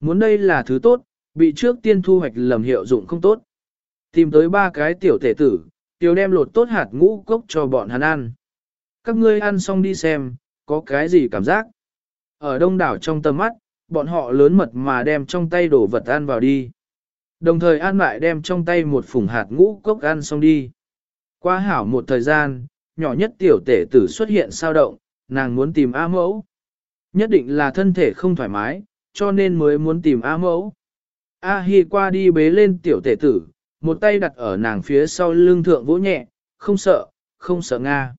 [SPEAKER 1] Muốn đây là thứ tốt, bị trước tiên thu hoạch lầm hiệu dụng không tốt. Tìm tới ba cái tiểu thể tử, tiểu đem lột tốt hạt ngũ cốc cho bọn hắn ăn. Các ngươi ăn xong đi xem, có cái gì cảm giác. Ở đông đảo trong tầm mắt, bọn họ lớn mật mà đem trong tay đổ vật ăn vào đi. Đồng thời an lại đem trong tay một phùng hạt ngũ cốc ăn xong đi. Qua hảo một thời gian, nhỏ nhất tiểu tể tử xuất hiện sao động, nàng muốn tìm A mẫu. Nhất định là thân thể không thoải mái, cho nên mới muốn tìm A mẫu. A Hi qua đi bế lên tiểu tể tử, một tay đặt ở nàng phía sau lưng thượng vỗ nhẹ, không sợ, không sợ Nga.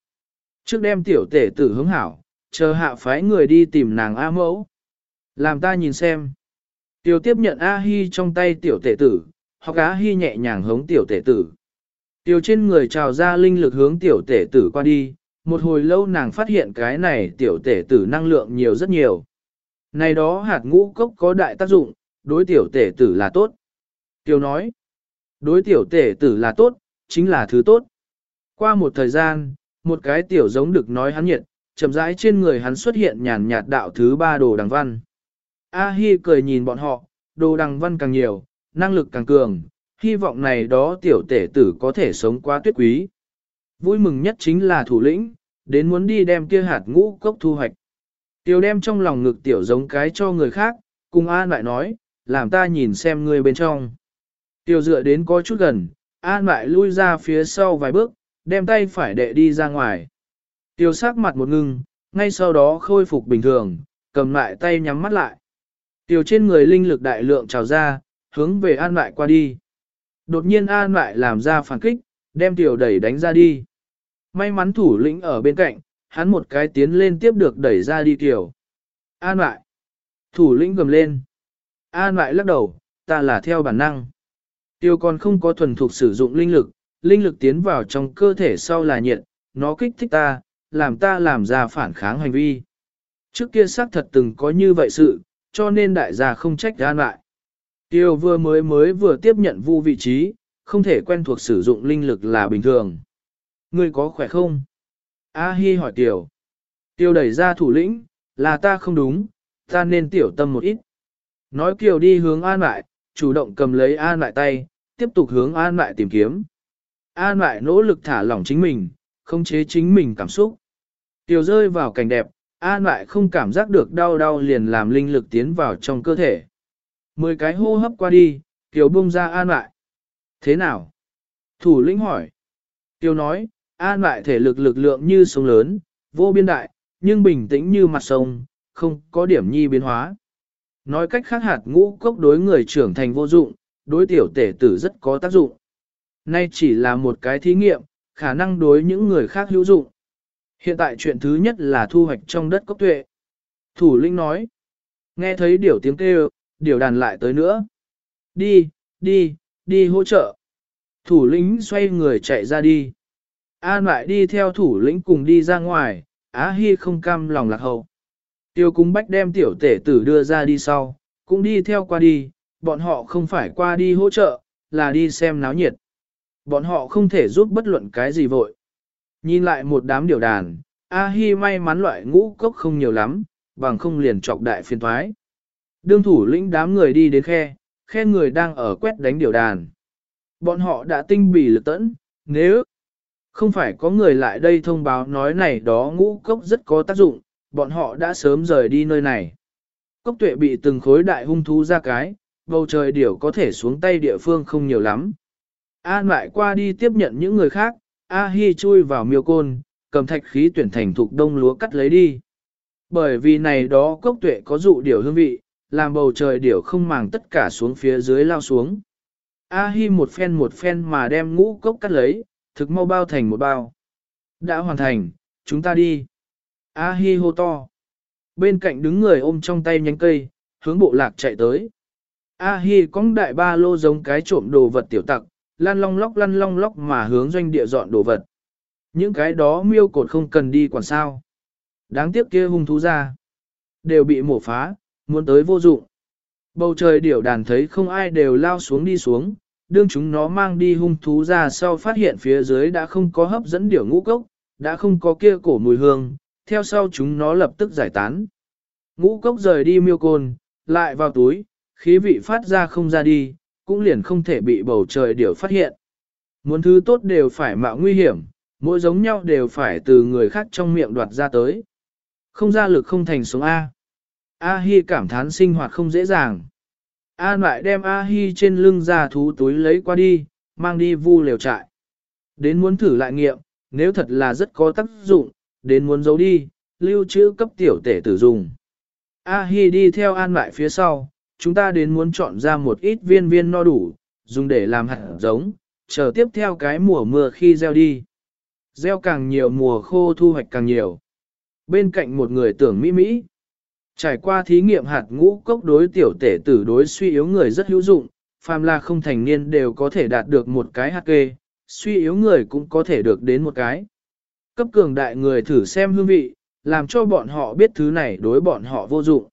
[SPEAKER 1] Trước đem tiểu tể tử hướng hảo, chờ hạ phái người đi tìm nàng A mẫu. Làm ta nhìn xem. Tiểu tiếp nhận A Hi trong tay tiểu tể tử, hoặc A Hi nhẹ nhàng hống tiểu tể tử. Tiểu trên người trào ra linh lực hướng tiểu tể tử qua đi, một hồi lâu nàng phát hiện cái này tiểu tể tử năng lượng nhiều rất nhiều. Này đó hạt ngũ cốc có đại tác dụng, đối tiểu tể tử là tốt. Tiểu nói, đối tiểu tể tử là tốt, chính là thứ tốt. Qua một thời gian, một cái tiểu giống được nói hắn nhiệt, chậm rãi trên người hắn xuất hiện nhàn nhạt đạo thứ ba đồ đằng văn. A Hi cười nhìn bọn họ, đồ đằng văn càng nhiều, năng lực càng cường, hy vọng này đó tiểu tể tử có thể sống qua tuyết quý. Vui mừng nhất chính là thủ lĩnh, đến muốn đi đem kia hạt ngũ cốc thu hoạch. Tiểu đem trong lòng ngực tiểu giống cái cho người khác, cùng An lại nói, làm ta nhìn xem người bên trong. Tiểu dựa đến có chút gần, An lại lui ra phía sau vài bước, đem tay phải đệ đi ra ngoài. Tiểu sắc mặt một ngưng, ngay sau đó khôi phục bình thường, cầm lại tay nhắm mắt lại. Tiểu trên người linh lực đại lượng trào ra, hướng về An lại qua đi. Đột nhiên An lại làm ra phản kích, đem tiểu đẩy đánh ra đi. May mắn thủ lĩnh ở bên cạnh, hắn một cái tiến lên tiếp được đẩy ra đi tiểu. An lại. Thủ lĩnh gầm lên. An lại lắc đầu, ta là theo bản năng. Tiêu còn không có thuần thục sử dụng linh lực, linh lực tiến vào trong cơ thể sau là nhiệt, nó kích thích ta, làm ta làm ra phản kháng hành vi. Trước kia xác thật từng có như vậy sự, cho nên đại gia không trách gan lại. Tiêu vừa mới mới vừa tiếp nhận vu vị trí, không thể quen thuộc sử dụng linh lực là bình thường. Ngươi có khỏe không? A Hi hỏi Tiểu. Tiêu đẩy ra thủ lĩnh, là ta không đúng, ta nên tiểu tâm một ít. Nói Kiều đi hướng An lại, chủ động cầm lấy An lại tay, tiếp tục hướng An lại tìm kiếm. An lại nỗ lực thả lỏng chính mình, không chế chính mình cảm xúc. Tiểu rơi vào cảnh đẹp, An lại không cảm giác được đau đau liền làm linh lực tiến vào trong cơ thể. Mười cái hô hấp qua đi, Tiểu buông ra An lại. Thế nào? Thủ lĩnh hỏi. Tiểu nói, An lại thể lực lực lượng như sông lớn, vô biên đại, nhưng bình tĩnh như mặt sông, không có điểm nhi biến hóa. Nói cách khác hạt ngũ cốc đối người trưởng thành vô dụng, đối tiểu tể tử rất có tác dụng. Nay chỉ là một cái thí nghiệm, khả năng đối những người khác hữu dụng. Hiện tại chuyện thứ nhất là thu hoạch trong đất cốc tuệ. Thủ lĩnh nói, nghe thấy điều tiếng kêu, điều đàn lại tới nữa. Đi, đi, đi hỗ trợ. Thủ lĩnh xoay người chạy ra đi. An lại đi theo thủ lĩnh cùng đi ra ngoài, Á Hi không cam lòng lạc hậu. Tiêu cung bách đem tiểu tể tử đưa ra đi sau, cũng đi theo qua đi, bọn họ không phải qua đi hỗ trợ, là đi xem náo nhiệt. Bọn họ không thể giúp bất luận cái gì vội. Nhìn lại một đám điều đàn, A Hi may mắn loại ngũ cốc không nhiều lắm, bằng không liền trọc đại phiên thoái. Đương thủ lĩnh đám người đi đến khe, khe người đang ở quét đánh điều đàn. Bọn họ đã tinh bỉ lực tẫn, nếu không phải có người lại đây thông báo nói này đó ngũ cốc rất có tác dụng, bọn họ đã sớm rời đi nơi này. Cốc tuệ bị từng khối đại hung thú ra cái, bầu trời điểu có thể xuống tay địa phương không nhiều lắm. An lại qua đi tiếp nhận những người khác, A Hi chui vào miêu côn, cầm thạch khí tuyển thành thục đông lúa cắt lấy đi. Bởi vì này đó cốc tuệ có dụ điểu hương vị, làm bầu trời điểu không màng tất cả xuống phía dưới lao xuống. A Hi một phen một phen mà đem ngũ cốc cắt lấy, thực mau bao thành một bao. Đã hoàn thành, chúng ta đi. A Hi hô to. Bên cạnh đứng người ôm trong tay nhánh cây, hướng bộ lạc chạy tới. A Hi cong đại ba lô giống cái trộm đồ vật tiểu tặc, lăn long lóc lăn long lóc mà hướng doanh địa dọn đồ vật. Những cái đó miêu cột không cần đi quản sao. Đáng tiếc kia hung thú ra. Đều bị mổ phá, muốn tới vô dụng. Bầu trời điểu đàn thấy không ai đều lao xuống đi xuống, đương chúng nó mang đi hung thú ra sau phát hiện phía dưới đã không có hấp dẫn điểu ngũ cốc, đã không có kia cổ mùi hương, theo sau chúng nó lập tức giải tán. Ngũ cốc rời đi miêu côn, lại vào túi, khí vị phát ra không ra đi, cũng liền không thể bị bầu trời điều phát hiện. Muốn thứ tốt đều phải mạo nguy hiểm, mỗi giống nhau đều phải từ người khác trong miệng đoạt ra tới. Không ra lực không thành sống A. A Hi cảm thán sinh hoạt không dễ dàng. An lại đem A Hi trên lưng ra thú túi lấy qua đi, mang đi vu liều trại. Đến muốn thử lại nghiệm, nếu thật là rất có tác dụng, đến muốn giấu đi, lưu trữ cấp tiểu tể tử dùng. A-hi đi theo an lại phía sau, chúng ta đến muốn chọn ra một ít viên viên no đủ, dùng để làm hạt giống, chờ tiếp theo cái mùa mưa khi gieo đi. Gieo càng nhiều mùa khô thu hoạch càng nhiều. Bên cạnh một người tưởng mỹ mỹ. Trải qua thí nghiệm hạt ngũ cốc đối tiểu tể tử đối suy yếu người rất hữu dụng, phàm là không thành niên đều có thể đạt được một cái hạt kê, suy yếu người cũng có thể được đến một cái. Cấp cường đại người thử xem hương vị, làm cho bọn họ biết thứ này đối bọn họ vô dụng.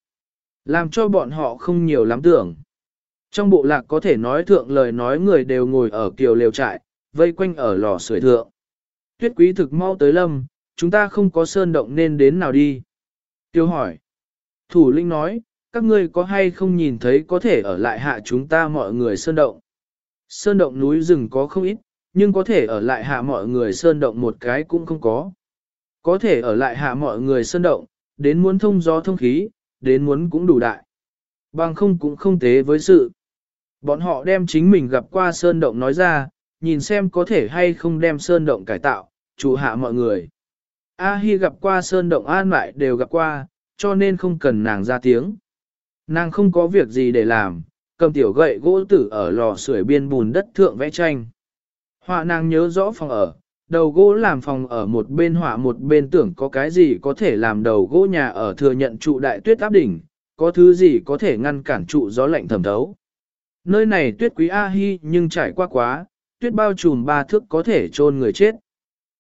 [SPEAKER 1] Làm cho bọn họ không nhiều lắm tưởng. Trong bộ lạc có thể nói thượng lời nói người đều ngồi ở kiều lều trại, vây quanh ở lò sưởi thượng. Tuyết quý thực mau tới lâm, chúng ta không có sơn động nên đến nào đi. Tiêu hỏi. Thủ linh nói, các ngươi có hay không nhìn thấy có thể ở lại hạ chúng ta mọi người sơn động. Sơn động núi rừng có không ít, nhưng có thể ở lại hạ mọi người sơn động một cái cũng không có. Có thể ở lại hạ mọi người sơn động, đến muốn thông gió thông khí, đến muốn cũng đủ đại. Bằng không cũng không tế với sự. Bọn họ đem chính mình gặp qua sơn động nói ra, nhìn xem có thể hay không đem sơn động cải tạo, chủ hạ mọi người. A Hi gặp qua sơn động an lại đều gặp qua, cho nên không cần nàng ra tiếng. Nàng không có việc gì để làm, cầm tiểu gậy gỗ tử ở lò sưởi biên bùn đất thượng vẽ tranh. Họa nàng nhớ rõ phòng ở, đầu gỗ làm phòng ở một bên họa một bên tưởng có cái gì có thể làm đầu gỗ nhà ở thừa nhận trụ đại tuyết áp đỉnh, có thứ gì có thể ngăn cản trụ gió lạnh thẩm thấu. Nơi này tuyết quý A-hi nhưng trải qua quá, tuyết bao trùm ba thước có thể chôn người chết.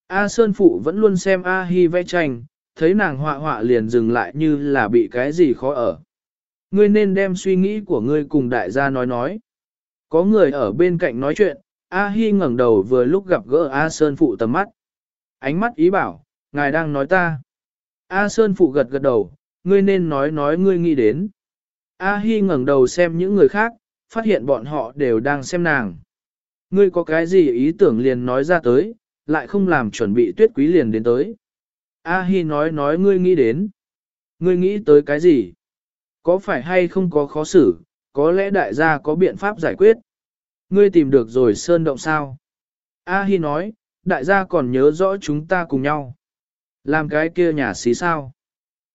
[SPEAKER 1] A Sơn Phụ vẫn luôn xem A-hi vẽ tranh, thấy nàng họa họa liền dừng lại như là bị cái gì khó ở. Ngươi nên đem suy nghĩ của ngươi cùng đại gia nói nói. Có người ở bên cạnh nói chuyện, A Hi ngẩng đầu vừa lúc gặp gỡ A Sơn Phụ tầm mắt. Ánh mắt ý bảo, ngài đang nói ta. A Sơn Phụ gật gật đầu, ngươi nên nói nói ngươi nghĩ đến. A Hi ngẩng đầu xem những người khác, phát hiện bọn họ đều đang xem nàng. Ngươi có cái gì ý tưởng liền nói ra tới, lại không làm chuẩn bị tuyết quý liền đến tới. A Hi nói nói ngươi nghĩ đến. Ngươi nghĩ tới cái gì? Có phải hay không có khó xử, có lẽ đại gia có biện pháp giải quyết. Ngươi tìm được rồi sơn động sao? A Hi nói, đại gia còn nhớ rõ chúng ta cùng nhau. Làm cái kia nhà xí sao?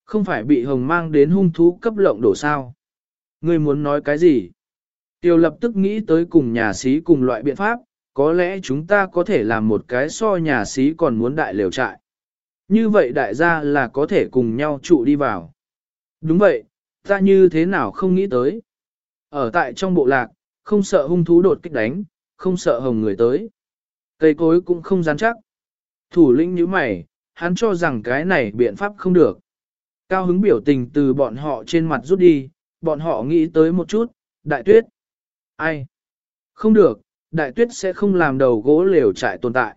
[SPEAKER 1] Không phải bị hồng mang đến hung thú cấp lộng đổ sao? Ngươi muốn nói cái gì? Tiêu lập tức nghĩ tới cùng nhà xí cùng loại biện pháp, có lẽ chúng ta có thể làm một cái so nhà xí còn muốn đại liều trại. Như vậy đại gia là có thể cùng nhau trụ đi vào. Đúng vậy, ta như thế nào không nghĩ tới. Ở tại trong bộ lạc, không sợ hung thú đột kích đánh, không sợ hồng người tới. Cây cối cũng không rắn chắc. Thủ lĩnh như mày, hắn cho rằng cái này biện pháp không được. Cao hứng biểu tình từ bọn họ trên mặt rút đi, bọn họ nghĩ tới một chút, đại tuyết. Ai? Không được, đại tuyết sẽ không làm đầu gỗ lều trại tồn tại.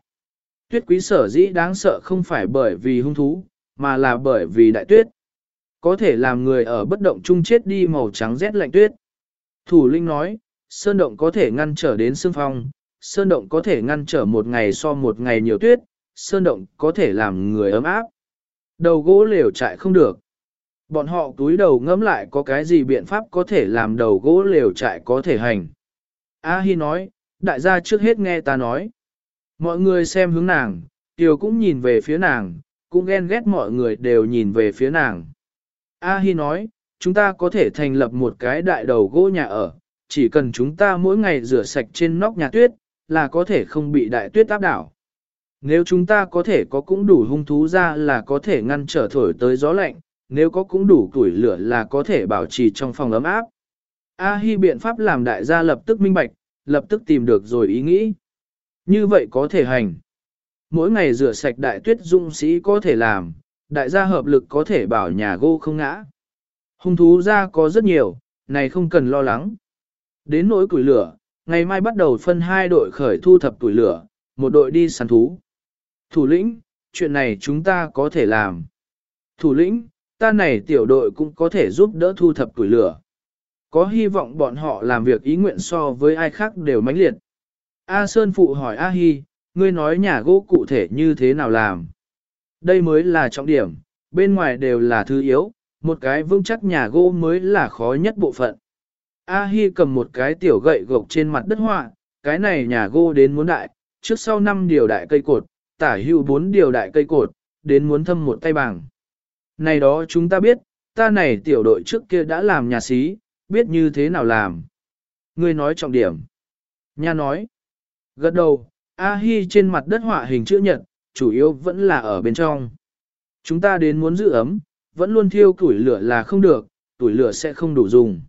[SPEAKER 1] Tuyết quý sở dĩ đáng sợ không phải bởi vì hung thú, mà là bởi vì đại tuyết. Có thể làm người ở bất động chung chết đi màu trắng rét lạnh tuyết. Thủ linh nói, sơn động có thể ngăn trở đến xương phong, sơn động có thể ngăn trở một ngày so một ngày nhiều tuyết, sơn động có thể làm người ấm áp. Đầu gỗ lều trại không được. Bọn họ túi đầu ngẫm lại có cái gì biện pháp có thể làm đầu gỗ lều trại có thể hành. A Hi nói, đại gia trước hết nghe ta nói. Mọi người xem hướng nàng, Tiều cũng nhìn về phía nàng, cũng ghen ghét mọi người đều nhìn về phía nàng. A Hi nói, chúng ta có thể thành lập một cái đại đầu gỗ nhà ở, chỉ cần chúng ta mỗi ngày rửa sạch trên nóc nhà tuyết, là có thể không bị đại tuyết áp đảo. Nếu chúng ta có thể có cũng đủ hung thú ra là có thể ngăn trở thổi tới gió lạnh, nếu có cũng đủ tuổi lửa là có thể bảo trì trong phòng ấm áp. A Hi biện pháp làm đại gia lập tức minh bạch, lập tức tìm được rồi ý nghĩ. Như vậy có thể hành. Mỗi ngày rửa sạch đại tuyết dung sĩ có thể làm, đại gia hợp lực có thể bảo nhà gỗ không ngã. Hung thú ra có rất nhiều, này không cần lo lắng. Đến nỗi củi lửa, ngày mai bắt đầu phân hai đội khởi thu thập củi lửa, một đội đi săn thú. Thủ lĩnh, chuyện này chúng ta có thể làm. Thủ lĩnh, ta này tiểu đội cũng có thể giúp đỡ thu thập củi lửa. Có hy vọng bọn họ làm việc ý nguyện so với ai khác đều mãnh liệt. A Sơn Phụ hỏi A Hi, ngươi nói nhà gỗ cụ thể như thế nào làm? Đây mới là trọng điểm, bên ngoài đều là thứ yếu, một cái vững chắc nhà gỗ mới là khó nhất bộ phận. A Hi cầm một cái tiểu gậy gộc trên mặt đất họa, cái này nhà gỗ đến muốn đại, trước sau năm điều đại cây cột, tả hữu bốn điều đại cây cột, đến muốn thâm một tay bằng. Này đó chúng ta biết, ta này tiểu đội trước kia đã làm nhà xí, biết như thế nào làm. Ngươi nói trọng điểm. Nha nói. Gật đầu, A-hi trên mặt đất họa hình chữ nhật, chủ yếu vẫn là ở bên trong. Chúng ta đến muốn giữ ấm, vẫn luôn thiêu củi lửa là không được, tuổi lửa sẽ không đủ dùng.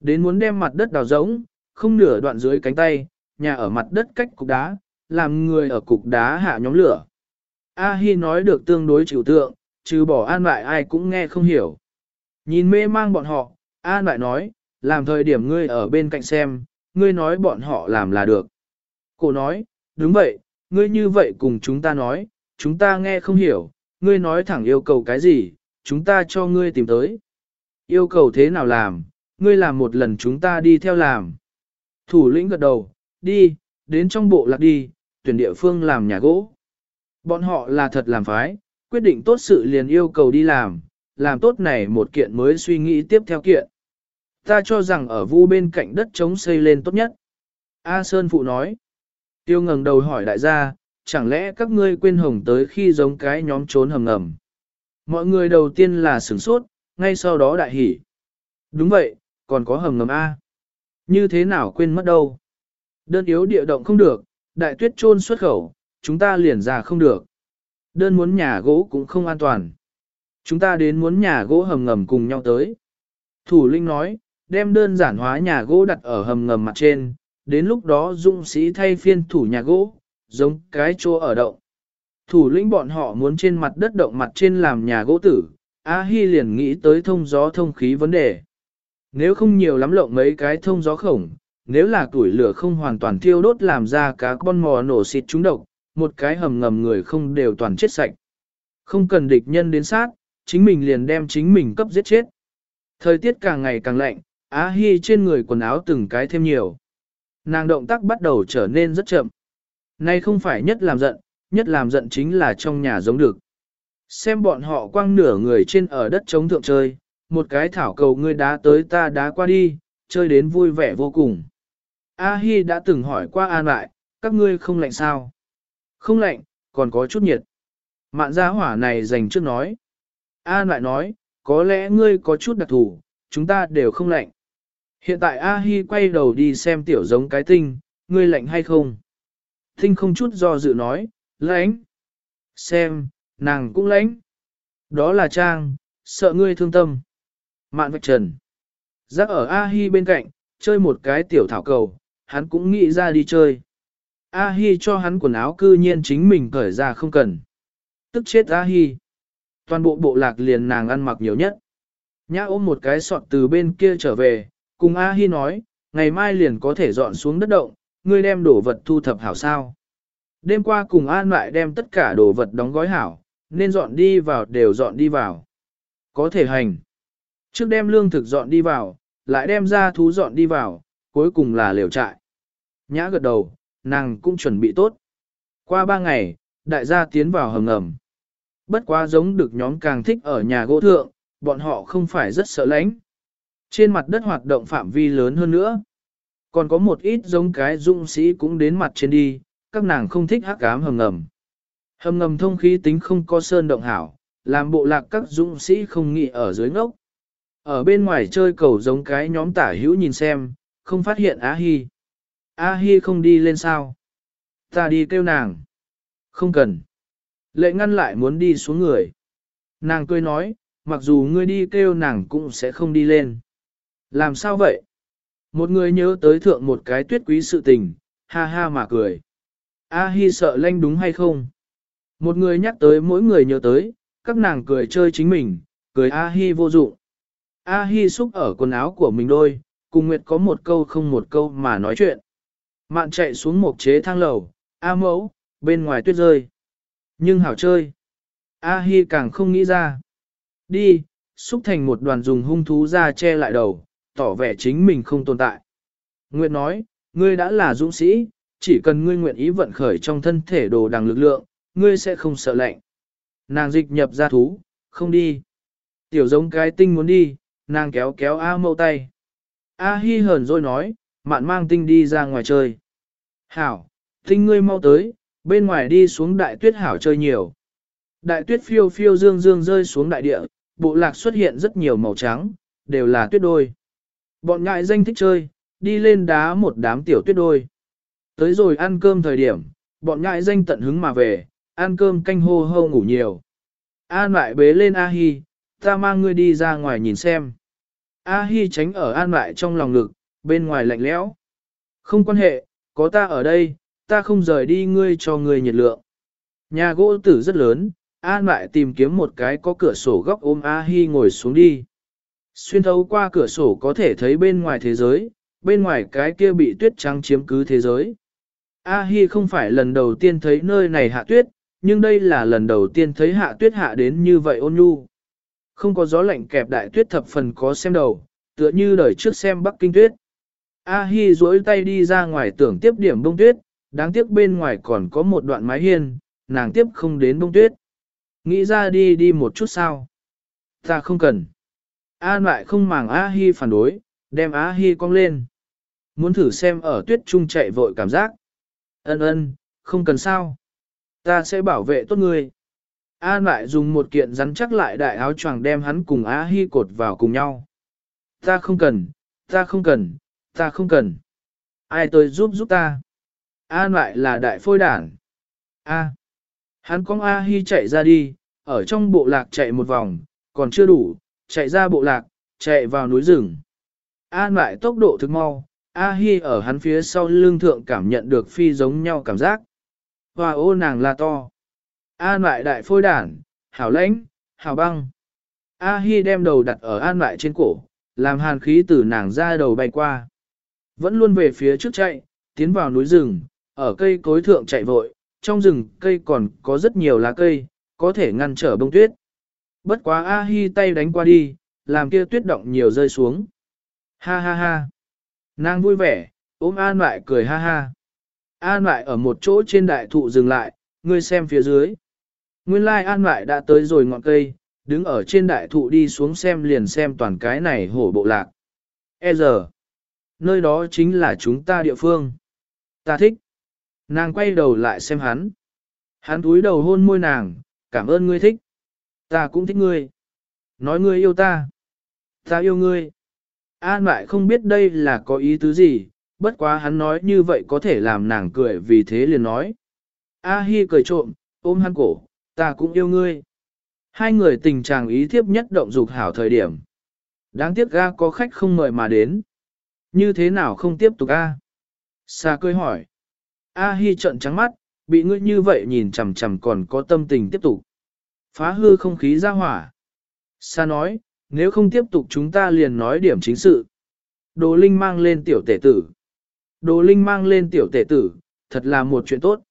[SPEAKER 1] Đến muốn đem mặt đất đào rỗng, không nửa đoạn dưới cánh tay, nhà ở mặt đất cách cục đá, làm người ở cục đá hạ nhóm lửa. A-hi nói được tương đối chịu tượng, trừ bỏ an lại ai cũng nghe không hiểu. Nhìn mê mang bọn họ, an lại nói, làm thời điểm ngươi ở bên cạnh xem, ngươi nói bọn họ làm là được. Cô nói, đúng vậy, ngươi như vậy cùng chúng ta nói, chúng ta nghe không hiểu, ngươi nói thẳng yêu cầu cái gì, chúng ta cho ngươi tìm tới. Yêu cầu thế nào làm, ngươi làm một lần chúng ta đi theo làm. Thủ lĩnh gật đầu, đi, đến trong bộ lạc đi, tuyển địa phương làm nhà gỗ. Bọn họ là thật làm phái, quyết định tốt sự liền yêu cầu đi làm, làm tốt này một kiện mới suy nghĩ tiếp theo kiện. Ta cho rằng ở vu bên cạnh đất trống xây lên tốt nhất. A Sơn Phụ nói. Tiêu ngẩng đầu hỏi đại gia, chẳng lẽ các ngươi quên hồng tới khi giống cái nhóm trốn hầm ngầm. Mọi người đầu tiên là sửng sốt, ngay sau đó đại hỉ. Đúng vậy, còn có hầm ngầm A. Như thế nào quên mất đâu. Đơn yếu địa động không được, đại tuyết trôn xuất khẩu, chúng ta liền ra không được. Đơn muốn nhà gỗ cũng không an toàn. Chúng ta đến muốn nhà gỗ hầm ngầm cùng nhau tới. Thủ linh nói, đem đơn giản hóa nhà gỗ đặt ở hầm ngầm mặt trên, đến lúc đó dung sĩ thay phiên thủ nhà gỗ, giống cái chỗ ở động. Thủ lĩnh bọn họ muốn trên mặt đất động mặt trên làm nhà gỗ tử, A Hi liền nghĩ tới thông gió thông khí vấn đề. Nếu không nhiều lắm lộng mấy cái thông gió khổng, nếu là tuổi lửa không hoàn toàn thiêu đốt làm ra cá con mò nổ xịt trúng độc, một cái hầm ngầm người không đều toàn chết sạch. Không cần địch nhân đến sát, chính mình liền đem chính mình cấp giết chết. Thời tiết càng ngày càng lạnh, Á Hi trên người quần áo từng cái thêm nhiều. Nàng động tác bắt đầu trở nên rất chậm. Nay không phải nhất làm giận, nhất làm giận chính là trong nhà giống được. Xem bọn họ quăng nửa người trên ở đất chống thượng chơi, một cái thảo cầu ngươi đá tới ta đá qua đi, chơi đến vui vẻ vô cùng. A Hi đã từng hỏi qua an lại, các ngươi không lạnh sao? Không lạnh, còn có chút nhiệt. Mạn gia hỏa này dành trước nói. An lại nói, có lẽ ngươi có chút đặc thù, chúng ta đều không lạnh. Hiện tại A Hi quay đầu đi xem tiểu giống cái tinh, ngươi lạnh hay không? Tinh không chút do dự nói, lãnh. Xem, nàng cũng lãnh. Đó là Trang, sợ ngươi thương tâm. Mạn vạch trần. Giác ở A-hi bên cạnh, chơi một cái tiểu thảo cầu, hắn cũng nghĩ ra đi chơi. A-hi cho hắn quần áo cư nhiên chính mình cởi ra không cần. Tức chết A-hi. Toàn bộ bộ lạc liền nàng ăn mặc nhiều nhất. Nhã ôm một cái sọt từ bên kia trở về, cùng A-hi nói, ngày mai liền có thể dọn xuống đất động, ngươi đem đồ vật thu thập hảo sao. Đêm qua cùng An lại đem tất cả đồ vật đóng gói hảo, nên dọn đi vào đều dọn đi vào. Có thể hành. Trước đem lương thực dọn đi vào, lại đem ra thú dọn đi vào, cuối cùng là liều trại. Nhã gật đầu, nàng cũng chuẩn bị tốt. Qua ba ngày, đại gia tiến vào hầm ngầm. Bất quá giống được nhóm càng thích ở nhà gỗ thượng, bọn họ không phải rất sợ lánh. Trên mặt đất hoạt động phạm vi lớn hơn nữa. Còn có một ít giống cái dũng sĩ cũng đến mặt trên đi, các nàng không thích hắc ám hầm ngầm. Hầm ngầm thông khí tính không có sơn động hảo, làm bộ lạc các dũng sĩ không nghĩ ở dưới ngốc. Ở bên ngoài chơi cầu giống cái nhóm tả hữu nhìn xem, không phát hiện Á Hi. A Hi không đi lên sao? Ta đi kêu nàng. Không cần. Lệ ngăn lại muốn đi xuống người. Nàng cười nói, mặc dù ngươi đi kêu nàng cũng sẽ không đi lên. Làm sao vậy? Một người nhớ tới thượng một cái tuyết quý sự tình, ha ha mà cười. A Hi sợ lanh đúng hay không? Một người nhắc tới mỗi người nhớ tới, các nàng cười chơi chính mình, cười A Hi vô dụng. A Hi xúc ở quần áo của mình đôi, cùng Nguyệt có một câu không một câu mà nói chuyện. Mạn chạy xuống một chế thang lầu, A mẫu, bên ngoài tuyết rơi. Nhưng hảo chơi. A Hi càng không nghĩ ra. Đi, xúc thành một đoàn dùng hung thú ra che lại đầu, tỏ vẻ chính mình không tồn tại. Nguyệt nói, ngươi đã là dũng sĩ, chỉ cần ngươi nguyện ý vận khởi trong thân thể đồ đằng lực lượng, ngươi sẽ không sợ lạnh. Nàng dịch nhập ra thú, không đi. Tiểu giống cái tinh muốn đi, nàng kéo kéo A mâu tay. A hi hờn rồi nói, mạn mang tinh đi ra ngoài chơi. Hảo, tinh ngươi mau tới, bên ngoài đi xuống đại tuyết hảo chơi nhiều. Đại tuyết phiêu phiêu dương dương rơi xuống đại địa, bộ lạc xuất hiện rất nhiều màu trắng, đều là tuyết đôi. Bọn ngại danh thích chơi, đi lên đá một đám tiểu tuyết đôi. Tới rồi ăn cơm thời điểm, bọn ngại danh tận hứng mà về, ăn cơm canh hô hô ngủ nhiều. An lại bế lên A-hi, ta mang ngươi đi ra ngoài nhìn xem. A-hi tránh ở an lại trong lòng ngực, bên ngoài lạnh lẽo. Không quan hệ, có ta ở đây, ta không rời đi ngươi cho ngươi nhiệt lượng. Nhà gỗ tử rất lớn, An lại tìm kiếm một cái có cửa sổ góc ôm A-hi ngồi xuống đi. Xuyên thấu qua cửa sổ có thể thấy bên ngoài thế giới, bên ngoài cái kia bị tuyết trắng chiếm cứ thế giới. A-hi không phải lần đầu tiên thấy nơi này hạ tuyết, nhưng đây là lần đầu tiên thấy hạ tuyết hạ đến như vậy ôn nhu. Không có gió lạnh kẹp đại tuyết thập phần có xem đầu, tựa như đời trước xem Bắc Kinh tuyết. A-hi duỗi tay đi ra ngoài tưởng tiếp điểm bông tuyết, đáng tiếc bên ngoài còn có một đoạn mái hiên, nàng tiếp không đến bông tuyết. Nghĩ ra đi đi một chút sao? Ta không cần. An lại không màng A-hi phản đối, đem A-hi cong lên. Muốn thử xem ở tuyết trung chạy vội cảm giác. Ân ân, không cần sao. Ta sẽ bảo vệ tốt ngươi. An lại dùng một kiện rắn chắc lại đại áo choàng đem hắn cùng A-hi cột vào cùng nhau. Ta không cần, ta không cần, ta không cần. Ai tới giúp giúp ta. An lại là đại phôi đản. A. Hắn con A-hi chạy ra đi, ở trong bộ lạc chạy một vòng, còn chưa đủ, chạy ra bộ lạc, chạy vào núi rừng. An lại tốc độ thực mau, A-hi ở hắn phía sau lưng thượng cảm nhận được phi giống nhau cảm giác. Hoa ô nàng là to. An lại đại phôi đản, hảo lãnh, hảo băng. A-hi đem đầu đặt ở an lại trên cổ, làm hàn khí từ nàng ra đầu bay qua. Vẫn luôn về phía trước chạy, tiến vào núi rừng, ở cây cối thượng chạy vội, trong rừng cây còn có rất nhiều lá cây, có thể ngăn trở bông tuyết. Bất quá A-hi tay đánh qua đi, làm kia tuyết động nhiều rơi xuống. Ha ha ha. Nàng vui vẻ, ôm An lại cười ha ha. An lại ở một chỗ trên đại thụ dừng lại, ngươi xem phía dưới. Nguyên lai An lại đã tới rồi ngọn cây, đứng ở trên đại thụ đi xuống xem liền xem toàn cái này hổ bộ lạc. E giờ, nơi đó chính là chúng ta địa phương. Ta thích. Nàng quay đầu lại xem hắn. Hắn túi đầu hôn môi nàng, cảm ơn ngươi thích. Ta cũng thích ngươi. Nói ngươi yêu ta. Ta yêu ngươi. An lại không biết đây là có ý tứ gì, bất quá hắn nói như vậy có thể làm nàng cười vì thế liền nói. A Hi cười trộm, ôm hắn cổ, ta cũng yêu ngươi. Hai người tình trạng ý thiếp nhất động dục hảo thời điểm. Đáng tiếc ga có khách không mời mà đến. Như thế nào không tiếp tục a? Sa cười hỏi. A Hi trợn trắng mắt, bị ngươi như vậy nhìn chằm chằm còn có tâm tình tiếp tục. Phá hư không khí ra hỏa. Sa nói, nếu không tiếp tục chúng ta liền nói điểm chính sự. Đồ Linh mang lên tiểu tể tử. Đồ Linh mang lên tiểu tể tử, thật là một chuyện tốt.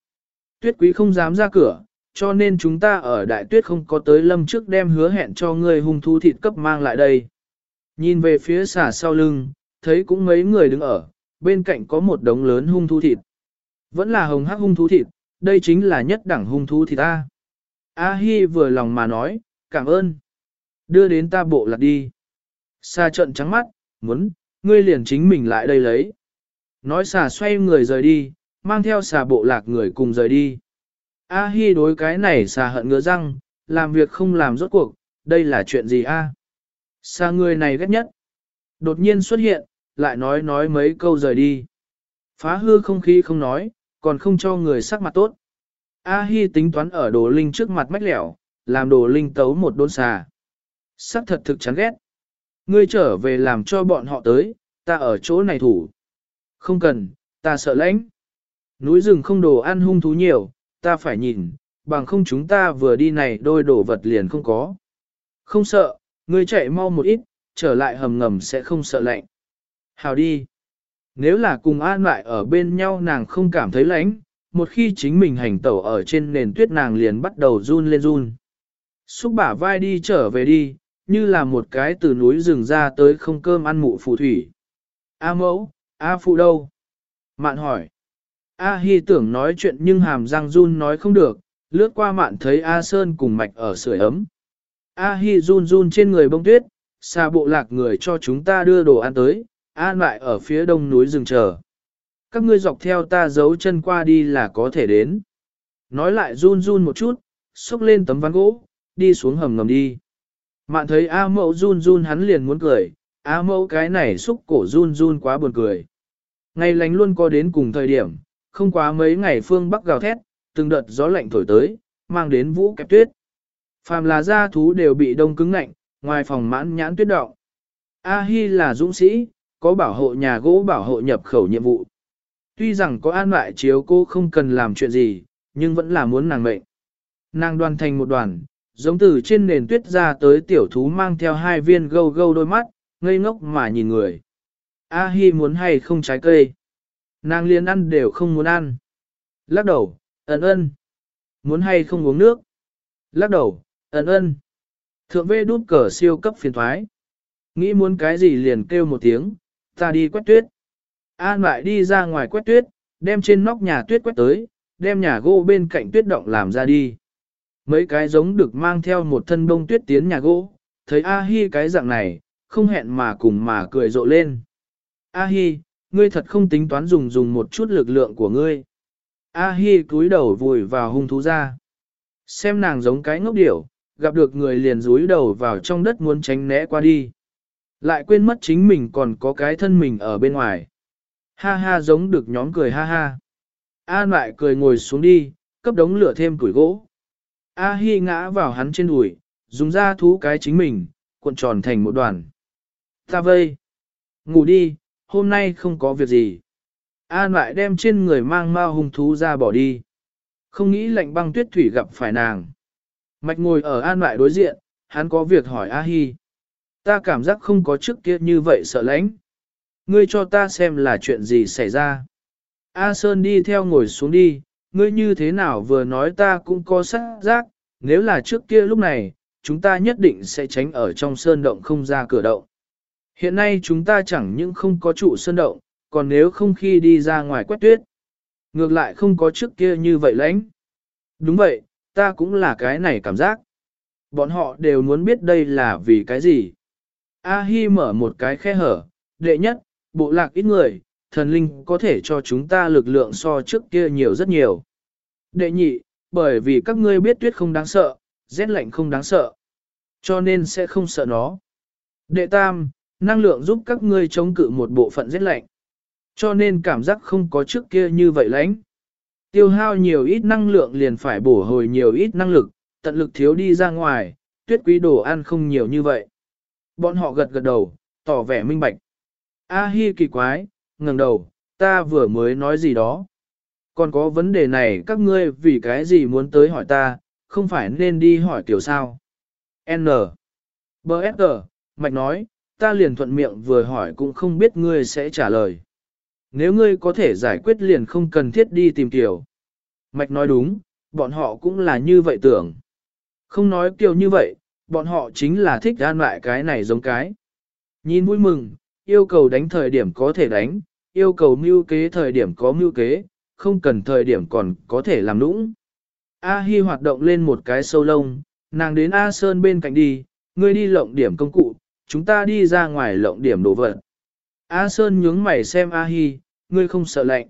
[SPEAKER 1] Tuyết quý không dám ra cửa, cho nên chúng ta ở đại tuyết không có tới lâm trước đem hứa hẹn cho ngươi hung thú thịt cấp mang lại đây. Nhìn về phía xả sau lưng, thấy cũng mấy người đứng ở, bên cạnh có một đống lớn hung thú thịt. Vẫn là hồng hắc hung thú thịt, đây chính là nhất đẳng hung thú thịt ta. A-hi vừa lòng mà nói, cảm ơn. Đưa đến ta bộ lạc đi. xà trận trắng mắt, muốn, ngươi liền chính mình lại đây lấy. Nói xà xoay người rời đi, mang theo xà bộ lạc người cùng rời đi. A Hi đối cái này xà hận ngứa răng, làm việc không làm rốt cuộc, đây là chuyện gì a? À? Xà người này ghét nhất. Đột nhiên xuất hiện, lại nói nói mấy câu rời đi. Phá hư không khí không nói, còn không cho người sắc mặt tốt. A Hi tính toán ở đồ linh trước mặt mách lẻo, làm đồ linh tấu một đốn xà. Sắc thật thực chán ghét. Ngươi trở về làm cho bọn họ tới, ta ở chỗ này thủ. Không cần, ta sợ lãnh. Núi rừng không đồ ăn hung thú nhiều, ta phải nhìn, bằng không chúng ta vừa đi này đôi đồ vật liền không có. Không sợ, ngươi chạy mau một ít, trở lại hầm ngầm sẽ không sợ lạnh. Hào đi. Nếu là cùng an lại ở bên nhau nàng không cảm thấy lạnh, một khi chính mình hành tẩu ở trên nền tuyết nàng liền bắt đầu run lên run. Xúc bả vai đi trở về đi, như là một cái từ núi rừng ra tới không cơm ăn mụ phù thủy. A mẫu, A phụ đâu? Mạn hỏi. A Hi tưởng nói chuyện nhưng hàm răng run nói không được, lướt qua mạn thấy A Sơn cùng mạch ở sưởi ấm. A Hi run run trên người bông tuyết, xa bộ lạc người cho chúng ta đưa đồ ăn tới, an lại ở phía đông núi rừng chờ. Các ngươi dọc theo ta giấu chân qua đi là có thể đến. Nói lại run run một chút, xúc lên tấm ván gỗ, đi xuống hầm ngầm đi. Mạn thấy A mẫu run run hắn liền muốn cười, A mẫu cái này xúc cổ run run quá buồn cười. Ngày lành luôn có đến cùng thời điểm, không quá mấy ngày phương bắc gào thét, từng đợt gió lạnh thổi tới, mang đến vũ kẹp tuyết. Phàm là gia thú đều bị đông cứng lạnh, ngoài phòng mãn nhãn tuyết động. A Hi là dũng sĩ, có bảo hộ nhà gỗ bảo hộ nhập khẩu nhiệm vụ. Tuy rằng có an lại chiếu cô không cần làm chuyện gì, nhưng vẫn là muốn nàng mệnh. Nàng đoàn thành một đoàn, giống từ trên nền tuyết ra tới tiểu thú mang theo hai viên gâu gâu đôi mắt, ngây ngốc mà nhìn người. A Hi muốn hay không trái cây. Nàng liền ăn đều không muốn ăn. Lắc đầu, ẩn ân. Muốn hay không uống nước. Lắc đầu, ẩn ân. Thượng vê đút cờ siêu cấp phiền thoái. Nghĩ muốn cái gì liền kêu một tiếng, ta đi quét tuyết. An lại đi ra ngoài quét tuyết, đem trên nóc nhà tuyết quét tới, đem nhà gỗ bên cạnh tuyết động làm ra đi. Mấy cái giống được mang theo một thân bông tuyết tiến nhà gỗ, thấy A-hi cái dạng này, không hẹn mà cùng mà cười rộ lên. A-hi, ngươi thật không tính toán dùng dùng một chút lực lượng của ngươi. A-hi cúi đầu vùi vào hung thú ra. Xem nàng giống cái ngốc điểu, gặp được người liền rúi đầu vào trong đất muốn tránh né qua đi. Lại quên mất chính mình còn có cái thân mình ở bên ngoài. Ha ha giống được nhóm cười ha ha. An lại cười ngồi xuống đi, cấp đống lửa thêm củi gỗ. A Hi ngã vào hắn trên đùi, dùng ra thú cái chính mình, cuộn tròn thành một đoàn. Ta vây. Ngủ đi, hôm nay không có việc gì. An lại đem trên người mang ma hung thú ra bỏ đi. Không nghĩ lạnh băng tuyết thủy gặp phải nàng. Mạch ngồi ở an lại đối diện, hắn có việc hỏi A Hi. Ta cảm giác không có trước kia như vậy sợ lãnh. Ngươi cho ta xem là chuyện gì xảy ra. A Sơn đi theo ngồi xuống đi, ngươi như thế nào vừa nói ta cũng có sắc giác, nếu là trước kia lúc này, chúng ta nhất định sẽ tránh ở trong sơn động không ra cửa động. Hiện nay chúng ta chẳng những không có trụ sơn động, còn nếu không khi đi ra ngoài quét tuyết. Ngược lại không có trước kia như vậy lãnh. Đúng vậy, ta cũng là cái này cảm giác. Bọn họ đều muốn biết đây là vì cái gì. A Hi mở một cái khe hở, đệ nhất, bộ lạc ít người, thần linh có thể cho chúng ta lực lượng so trước kia nhiều rất nhiều. Đệ nhị, bởi vì các ngươi biết tuyết không đáng sợ, rét lạnh không đáng sợ, cho nên sẽ không sợ nó. Đệ tam, năng lượng giúp các ngươi chống cự một bộ phận rét lạnh, cho nên cảm giác không có trước kia như vậy lãnh. Tiêu hao nhiều ít năng lượng liền phải bổ hồi nhiều ít năng lực, tận lực thiếu đi ra ngoài, tuyết quý đồ ăn không nhiều như vậy. Bọn họ gật gật đầu, tỏ vẻ minh bạch. A hi kỳ quái, ngẩng đầu, ta vừa mới nói gì đó. Còn có vấn đề này các ngươi vì cái gì muốn tới hỏi ta, không phải nên đi hỏi tiểu sao. N. B. S. G. Mạch nói, ta liền thuận miệng vừa hỏi cũng không biết ngươi sẽ trả lời. Nếu ngươi có thể giải quyết liền không cần thiết đi tìm Kiều. Mạch nói đúng, bọn họ cũng là như vậy tưởng. Không nói Kiều như vậy, bọn họ chính là thích an lại cái này giống cái. Nhìn vui mừng, yêu cầu đánh thời điểm có thể đánh, yêu cầu mưu kế thời điểm có mưu kế, không cần thời điểm còn có thể làm nũng. A Hi hoạt động lên một cái sâu lông, nàng đến A Sơn bên cạnh đi, ngươi đi lộng điểm công cụ, chúng ta đi ra ngoài lộng điểm đồ vật. A Sơn nhướng mày xem A Hi, ngươi không sợ lạnh.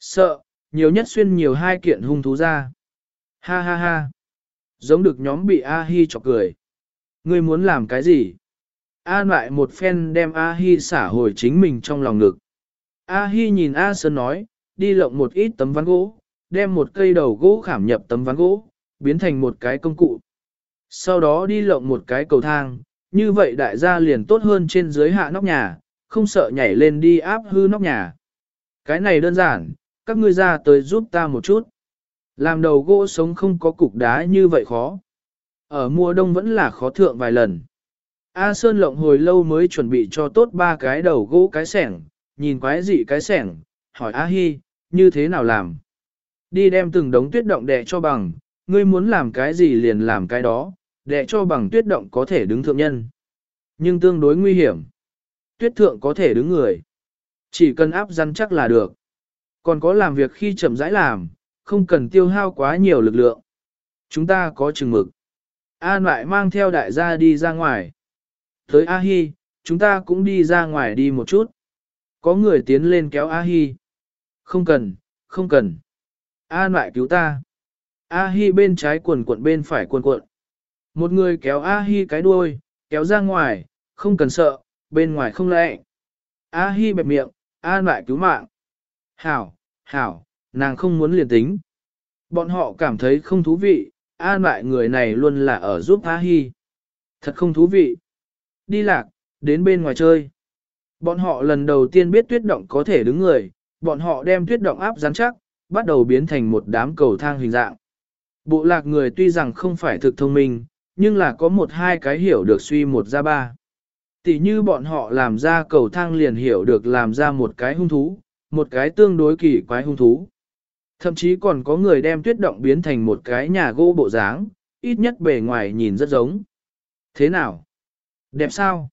[SPEAKER 1] Sợ, nhiều nhất xuyên nhiều hai kiện hung thú ra. Ha ha ha. Giống được nhóm bị A Hi chọc cười. Ngươi muốn làm cái gì? An lại một phen đem A Hi xả hồi chính mình trong lòng ngực. A Hi nhìn A Sơn nói, đi lộng một ít tấm ván gỗ, đem một cây đầu gỗ khảm nhập tấm ván gỗ, biến thành một cái công cụ. Sau đó đi lộng một cái cầu thang, như vậy đại gia liền tốt hơn trên dưới hạ nóc nhà, không sợ nhảy lên đi áp hư nóc nhà. Cái này đơn giản, các ngươi ra tới giúp ta một chút. Làm đầu gỗ sống không có cục đá như vậy khó. Ở mùa đông vẫn là khó thượng vài lần. A Sơn lộng hồi lâu mới chuẩn bị cho tốt ba cái đầu gỗ cái sẻng, nhìn quái dị cái sẻng, hỏi A Hi, như thế nào làm? Đi đem từng đống tuyết động đè cho bằng, ngươi muốn làm cái gì liền làm cái đó, để cho bằng tuyết động có thể đứng thượng nhân. Nhưng tương đối nguy hiểm. Tuyết thượng có thể đứng người. Chỉ cần áp rắn chắc là được. Còn có làm việc khi chậm rãi làm, không cần tiêu hao quá nhiều lực lượng. Chúng ta có chừng mực. An lại mang theo đại gia đi ra ngoài. Tới A-hi, chúng ta cũng đi ra ngoài đi một chút. Có người tiến lên kéo A-hi. Không cần, không cần. An lại cứu ta. A-hi bên trái quần cuộn bên phải quần cuộn. Một người kéo A-hi cái đuôi, kéo ra ngoài, không cần sợ, bên ngoài không lẽ. A-hi bẹp miệng, an lại cứu mạng. Hảo, hảo, nàng không muốn liền tính. Bọn họ cảm thấy không thú vị, an lại người này luôn là ở giúp A-hi. Thật không thú vị. Đi lạc, đến bên ngoài chơi. Bọn họ lần đầu tiên biết tuyết động có thể đứng người, bọn họ đem tuyết động áp rắn chắc, bắt đầu biến thành một đám cầu thang hình dạng. Bộ lạc người tuy rằng không phải thực thông minh, nhưng là có một hai cái hiểu được suy một ra ba. Tỷ như bọn họ làm ra cầu thang liền hiểu được làm ra một cái hung thú, một cái tương đối kỳ quái hung thú. Thậm chí còn có người đem tuyết động biến thành một cái nhà gỗ bộ dáng, ít nhất bề ngoài nhìn rất giống. Thế nào? Đẹp sao?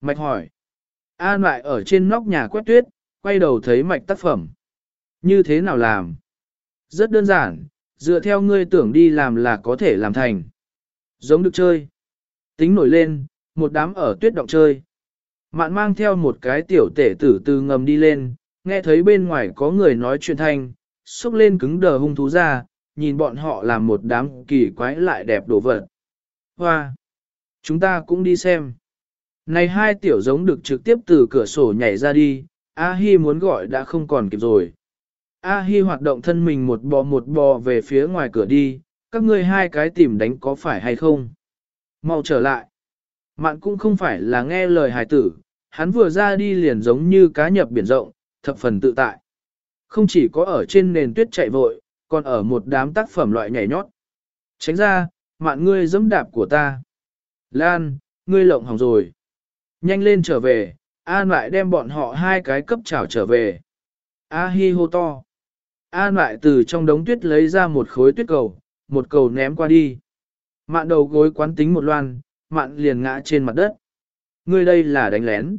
[SPEAKER 1] Mạch hỏi. An lại ở trên nóc nhà quét tuyết, quay đầu thấy mạch tác phẩm. Như thế nào làm? Rất đơn giản, dựa theo ngươi tưởng đi làm là có thể làm thành. Giống được chơi. Tính nổi lên, một đám ở tuyết động chơi. Mạn mang theo một cái tiểu tể tử từ ngầm đi lên, nghe thấy bên ngoài có người nói chuyện thanh, xúc lên cứng đờ hung thú ra, nhìn bọn họ làm một đám kỳ quái lại đẹp đồ vật. Hoa! Chúng ta cũng đi xem. Này hai tiểu giống được trực tiếp từ cửa sổ nhảy ra đi, A-hi muốn gọi đã không còn kịp rồi. A-hi hoạt động thân mình một bò một bò về phía ngoài cửa đi, các ngươi hai cái tìm đánh có phải hay không? Mau trở lại. Mạn cũng không phải là nghe lời hài tử, hắn vừa ra đi liền giống như cá nhập biển rộng, thập phần tự tại. Không chỉ có ở trên nền tuyết chạy vội, còn ở một đám tác phẩm loại nhảy nhót. Tránh ra, mạn ngươi dẫm đạp của ta. Lan, ngươi lộng hỏng rồi. Nhanh lên trở về, An lại đem bọn họ hai cái cấp trảo trở về. A hi hô to. An lại từ trong đống tuyết lấy ra một khối tuyết cầu, một cầu ném qua đi. Mạn đầu gối quán tính một loan, mạn liền ngã trên mặt đất. Ngươi đây là đánh lén.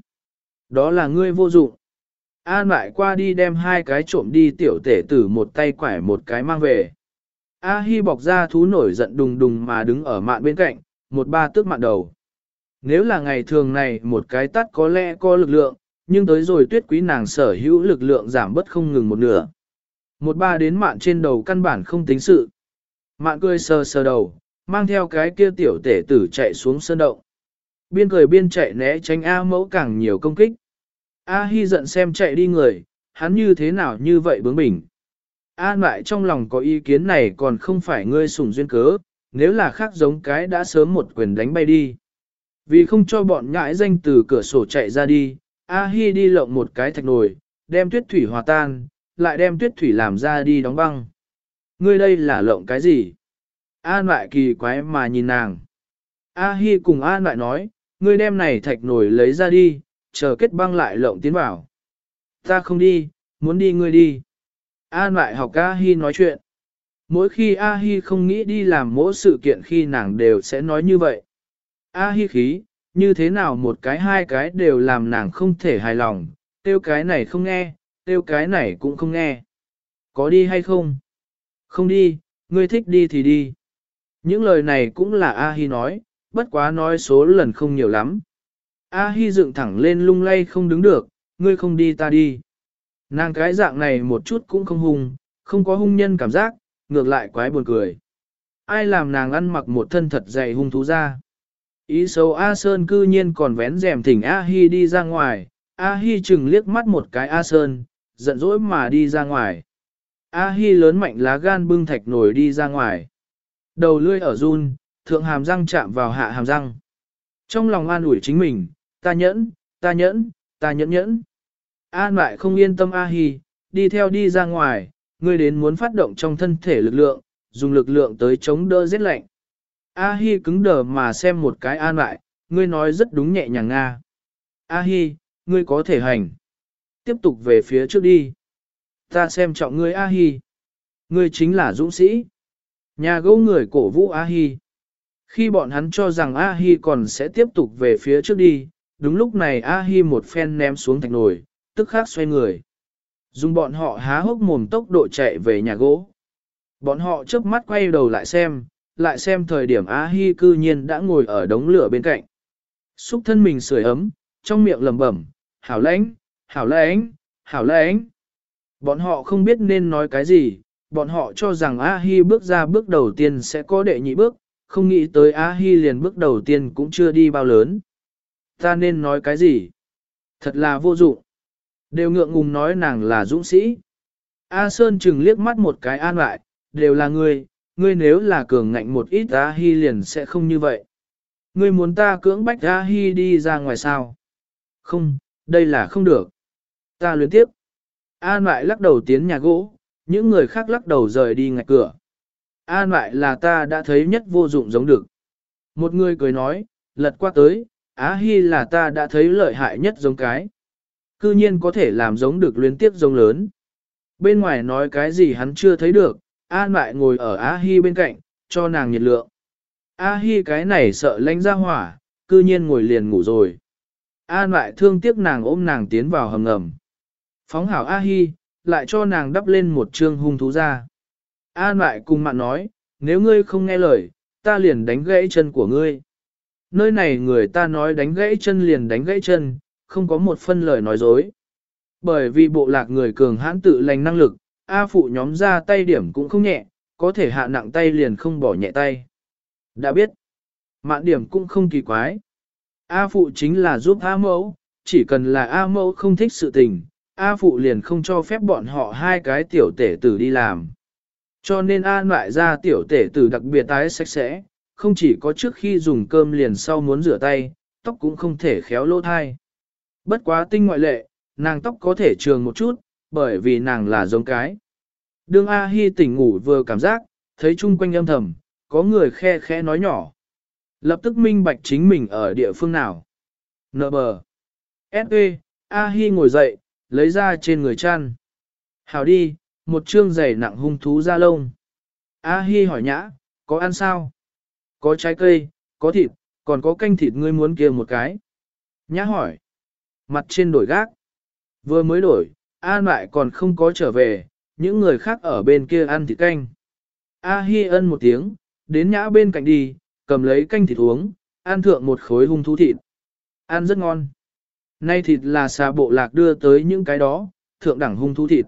[SPEAKER 1] Đó là ngươi vô dụng. An lại qua đi đem hai cái trộm đi tiểu tể tử một tay quải một cái mang về. A Hi bọc ra thú nổi giận đùng đùng mà đứng ở mạn bên cạnh, một ba tước mạn đầu. Nếu là ngày thường này một cái tắt có lẽ có lực lượng, nhưng tới rồi tuyết quý nàng sở hữu lực lượng giảm bất không ngừng một nửa. Một ba đến mạn trên đầu căn bản không tính sự. Mạn cười sờ sờ đầu, mang theo cái kia tiểu tể tử chạy xuống sơn động. Biên cười biên chạy né tránh A mẫu càng nhiều công kích. A Hi giận xem chạy đi người, hắn như thế nào như vậy bướng bỉnh. A lại trong lòng có ý kiến này còn không phải ngươi sủng duyên cớ, nếu là khác giống cái đã sớm một quyền đánh bay đi. Vì không cho bọn ngãi danh từ cửa sổ chạy ra đi, A Hi đi lộng một cái thạch nồi, đem tuyết thủy hòa tan, lại đem tuyết thủy làm ra đi đóng băng. Ngươi đây là lộng cái gì? An lại kỳ quái mà nhìn nàng. A Hi cùng An lại nói, ngươi đem này thạch nổi lấy ra đi, chờ kết băng lại lộng tiến vào. Ta không đi, muốn đi ngươi đi. An lại học A Hi nói chuyện. Mỗi khi A Hi không nghĩ đi làm mỗi sự kiện khi nàng đều sẽ nói như vậy. A Hi khí, như thế nào một cái hai cái đều làm nàng không thể hài lòng, tiêu cái này không nghe, tiêu cái này cũng không nghe. Có đi hay không? Không đi, ngươi thích đi thì đi. Những lời này cũng là A Hi nói, bất quá nói số lần không nhiều lắm. A Hi dựng thẳng lên lung lay không đứng được, ngươi không đi ta đi. Nàng cái dạng này một chút cũng không hung, không có hung nhân cảm giác, ngược lại quái buồn cười. Ai làm nàng ăn mặc một thân thật dày hung thú ra. Ý xấu A Sơn cư nhiên còn vén rèm thỉnh A Hi đi ra ngoài, A Hi chừng liếc mắt một cái A Sơn, giận dỗi mà đi ra ngoài. A Hi lớn mạnh lá gan bưng thạch nổi đi ra ngoài. Đầu lươi ở run, thượng hàm răng chạm vào hạ hàm răng. Trong lòng an ủi chính mình, ta nhẫn, ta nhẫn, ta nhẫn nhẫn. An lại không yên tâm A Hi, đi theo đi ra ngoài, ngươi đến muốn phát động trong thân thể lực lượng, dùng lực lượng tới chống đỡ rét lạnh. A Hi cứng đờ mà xem một cái an lại, ngươi nói rất đúng nhẹ nhàng nga. A Hi, ngươi có thể hành. Tiếp tục về phía trước đi. Ta xem trọng ngươi A Hi. Ngươi chính là dũng sĩ. Nhà gấu người cổ vũ A Hi. Khi bọn hắn cho rằng A Hi còn sẽ tiếp tục về phía trước đi, đúng lúc này A Hi một phen ném xuống thạch nồi, tức khắc xoay người. Dùng bọn họ há hốc mồm tốc độ chạy về nhà gỗ. Bọn họ chớp mắt quay đầu lại xem, lại xem thời điểm A Hi cư nhiên đã ngồi ở đống lửa bên cạnh. Xúc thân mình sưởi ấm, trong miệng lẩm bẩm, hảo lãnh, hảo lãnh, hảo lãnh. Bọn họ không biết nên nói cái gì, bọn họ cho rằng A Hi bước ra bước đầu tiên sẽ có đệ nhị bước, không nghĩ tới A Hi liền bước đầu tiên cũng chưa đi bao lớn. Ta nên nói cái gì? Thật là vô dụng. Đều ngượng ngùng nói nàng là dũng sĩ. A Sơn chừng liếc mắt một cái an lại, đều là ngươi, ngươi nếu là cường ngạnh một ít A Hi liền sẽ không như vậy. Ngươi muốn ta cưỡng bách A Hi đi ra ngoài sao? Không, đây là không được. Ta luyến tiếp. An lại lắc đầu tiến nhà gỗ, những người khác lắc đầu rời đi ngạch cửa. An lại là ta đã thấy nhất vô dụng giống được. Một người cười nói, lật qua tới, Á Hi là ta đã thấy lợi hại nhất giống cái. Cư nhiên có thể làm giống được luyến tiếp giống lớn. Bên ngoài nói cái gì hắn chưa thấy được, An lại ngồi ở Á Hi bên cạnh, cho nàng nhiệt lượng. A Hi cái này sợ lánh ra hỏa, cư nhiên ngồi liền ngủ rồi. An lại thương tiếc nàng ôm nàng tiến vào hầm ngầm. Phóng hảo A Hi, lại cho nàng đắp lên một trương hung thú ra. An lại cùng mạn nói, nếu ngươi không nghe lời, ta liền đánh gãy chân của ngươi. Nơi này người ta nói đánh gãy chân liền đánh gãy chân, không có một phân lời nói dối. Bởi vì bộ lạc người cường hãn tự lành năng lực, A phụ nhóm ra tay điểm cũng không nhẹ, có thể hạ nặng tay liền không bỏ nhẹ tay. Đã biết, mạn điểm cũng không kỳ quái. A phụ chính là giúp A mẫu, chỉ cần là A mẫu không thích sự tình, A phụ liền không cho phép bọn họ hai cái tiểu tể tử đi làm. Cho nên A loại ra tiểu tể tử đặc biệt tái sạch sẽ, không chỉ có trước khi dùng cơm liền sau muốn rửa tay, tóc cũng không thể khéo lỗ thai. Bất quá tinh ngoại lệ, nàng tóc có thể trường một chút, bởi vì nàng là giống cái. Đương A Hi tỉnh ngủ vừa cảm giác, thấy chung quanh âm thầm, có người khe khẽ nói nhỏ. Lập tức minh bạch chính mình ở địa phương nào. Nợ bờ. S.E. A Hi ngồi dậy, lấy ra trên người chăn. Hào đi, một chương giày nặng hung thú da lông. A Hi hỏi nhã, có ăn sao? Có trái cây, có thịt, còn có canh thịt ngươi muốn kia một cái. Nhã hỏi. Mặt trên đổi gác. Vừa mới đổi, An lại còn không có trở về, những người khác ở bên kia ăn thịt canh. A Hi ân một tiếng, đến nhã bên cạnh đi, cầm lấy canh thịt uống, ăn thượng một khối hung thú thịt. Ăn rất ngon. Nay thịt là xà bộ lạc đưa tới những cái đó, thượng đẳng hung thú thịt.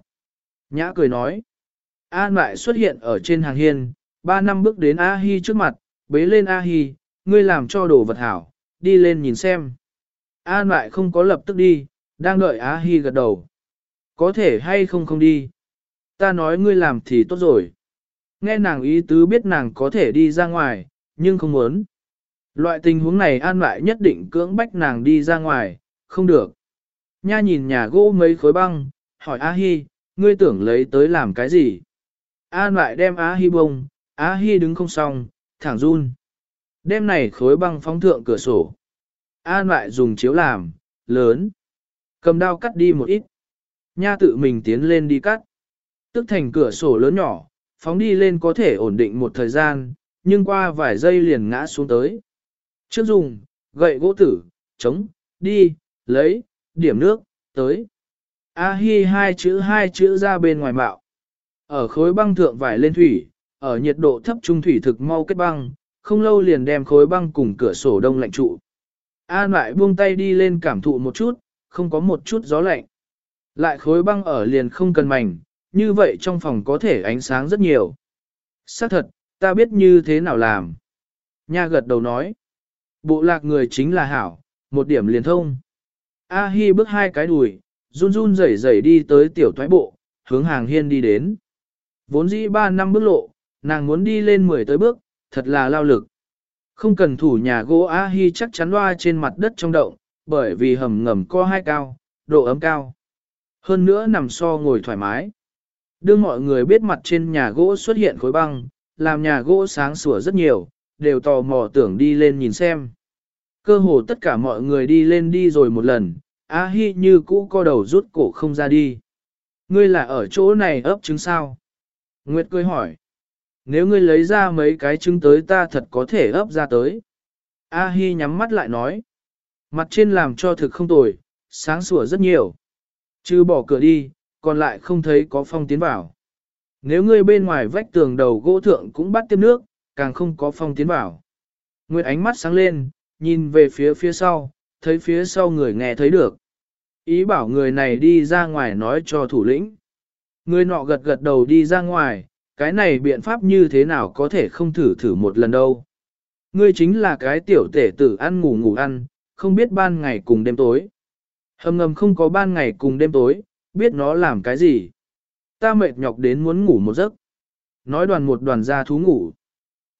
[SPEAKER 1] Nhã cười nói. An lại xuất hiện ở trên hàng hiên, ba năm bước đến A Hi trước mặt, bế lên A Hi, ngươi làm cho đồ vật hảo, đi lên nhìn xem. An lại không có lập tức đi, đang đợi A Hi gật đầu. Có thể hay không không đi. Ta nói ngươi làm thì tốt rồi. Nghe nàng ý tứ biết nàng có thể đi ra ngoài, nhưng không muốn. Loại tình huống này an lại nhất định cưỡng bách nàng đi ra ngoài, không được. Nha nhìn nhà gỗ mấy khối băng, hỏi A Hi, ngươi tưởng lấy tới làm cái gì? An lại đem A Hi bông, A Hi đứng không xong, thẳng run. Đêm này khối băng phóng thượng cửa sổ. An lại dùng chiếu làm, lớn. Cầm đao cắt đi một ít. Nha tự mình tiến lên đi cắt. Tức thành cửa sổ lớn nhỏ, phóng đi lên có thể ổn định một thời gian, nhưng qua vài giây liền ngã xuống tới. Trước dùng, gậy gỗ tử, chống, đi, lấy, điểm nước, tới. A-hi hai chữ hai chữ ra bên ngoài mạo. Ở khối băng thượng vải lên thủy, ở nhiệt độ thấp trung thủy thực mau kết băng, không lâu liền đem khối băng cùng cửa sổ đông lạnh trụ. An lại buông tay đi lên cảm thụ một chút, không có một chút gió lạnh. Lại khối băng ở liền không cần mảnh, như vậy trong phòng có thể ánh sáng rất nhiều. Xác thật, ta biết như thế nào làm. Nha gật đầu nói. Bộ lạc người chính là hảo, một điểm liền thông. A Hi bước hai cái đùi, run run rẩy rẩy đi tới tiểu thoái bộ, hướng hàng hiên đi đến. Vốn dĩ ba năm bước lộ, nàng muốn đi lên mười tới bước, thật là lao lực. Không cần thủ nhà gỗ A Hi chắc chắn loa trên mặt đất trong động, bởi vì hầm ngầm co hai cao, độ ấm cao. Hơn nữa nằm so ngồi thoải mái. Đưa mọi người biết mặt trên nhà gỗ xuất hiện khối băng, làm nhà gỗ sáng sủa rất nhiều, đều tò mò tưởng đi lên nhìn xem. Cơ hồ tất cả mọi người đi lên đi rồi một lần, A Hi như cũ co đầu rút cổ không ra đi. Ngươi là ở chỗ này ấp trứng sao? Nguyệt cười hỏi. Nếu ngươi lấy ra mấy cái trứng tới ta thật có thể ấp ra tới. A Hi nhắm mắt lại nói. Mặt trên làm cho thực không tồi, sáng sủa rất nhiều. Chứ bỏ cửa đi, còn lại không thấy có phong tiến vào. Nếu ngươi bên ngoài vách tường đầu gỗ thượng cũng bắt tiếp nước, càng không có phong tiến vào. Nguyệt ánh mắt sáng lên, nhìn về phía phía sau, thấy phía sau người nghe thấy được. Ý bảo người này đi ra ngoài nói cho thủ lĩnh. Người nọ gật gật đầu đi ra ngoài, cái này biện pháp như thế nào có thể không thử thử một lần đâu. Ngươi chính là cái tiểu tể tử ăn ngủ ngủ ăn, không biết ban ngày cùng đêm tối. Hầm ngầm không có ban ngày cùng đêm tối, biết nó làm cái gì. Ta mệt nhọc đến muốn ngủ một giấc. Nói đoàn một đoàn ra thú ngủ.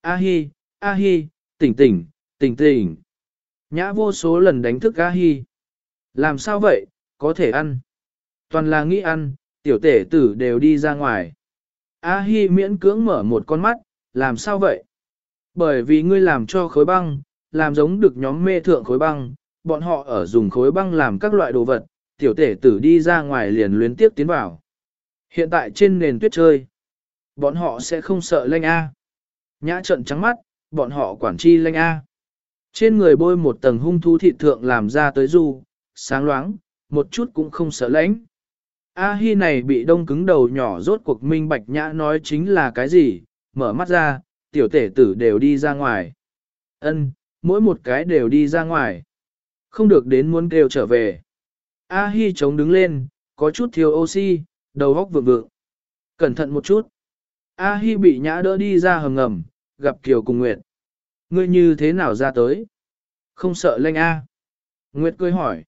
[SPEAKER 1] A hi, a hi, tỉnh tỉnh, tỉnh tỉnh. Nhã vô số lần đánh thức a hi. Làm sao vậy, có thể ăn. Toàn là nghĩ ăn, tiểu tể tử đều đi ra ngoài. A hi miễn cưỡng mở một con mắt, làm sao vậy? Bởi vì ngươi làm cho khối băng, làm giống được nhóm mê thượng khối băng, bọn họ ở dùng khối băng làm các loại đồ vật, tiểu tể tử đi ra ngoài liền luyến tiếp tiến vào. Hiện tại trên nền tuyết chơi, bọn họ sẽ không sợ lanh A. Nhã trận trắng mắt, bọn họ quản chi lanh A. Trên người bôi một tầng hung thú thịt thượng làm ra tới du, sáng loáng, một chút cũng không sợ lãnh. A Hi này bị đông cứng đầu nhỏ rốt cuộc minh bạch nhã nói chính là cái gì, mở mắt ra, tiểu tể tử đều đi ra ngoài. Ân, mỗi một cái đều đi ra ngoài. Không được đến muốn kêu trở về. A Hi chống đứng lên, có chút thiếu oxy, đầu góc vượng vượng. Cẩn thận một chút. A Hi bị nhã đỡ đi ra hầm ngầm, gặp Kiều cùng Nguyệt. Ngươi như thế nào ra tới? Không sợ lanh A. Nguyệt cười hỏi.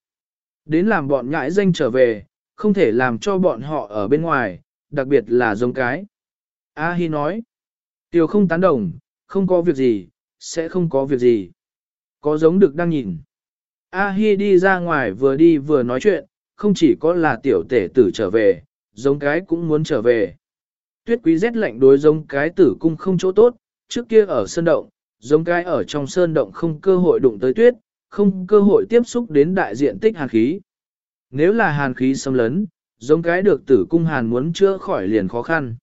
[SPEAKER 1] Đến làm bọn nhãi danh trở về, không thể làm cho bọn họ ở bên ngoài, đặc biệt là giống cái. A Hi nói. Tiểu không tán đồng, không có việc gì, sẽ không có việc gì. Có giống được đang nhìn. A Hi đi ra ngoài vừa đi vừa nói chuyện, không chỉ có là tiểu tể tử trở về, giống cái cũng muốn trở về. Tuyết quý rét lạnh đối giống cái tử cung không chỗ tốt, trước kia ở sân động, giống cái ở trong sơn động không cơ hội đụng tới tuyết, không cơ hội tiếp xúc đến đại diện tích hàn khí. Nếu là hàn khí xâm lấn, giống cái được tử cung hàn muốn chữa khỏi liền khó khăn.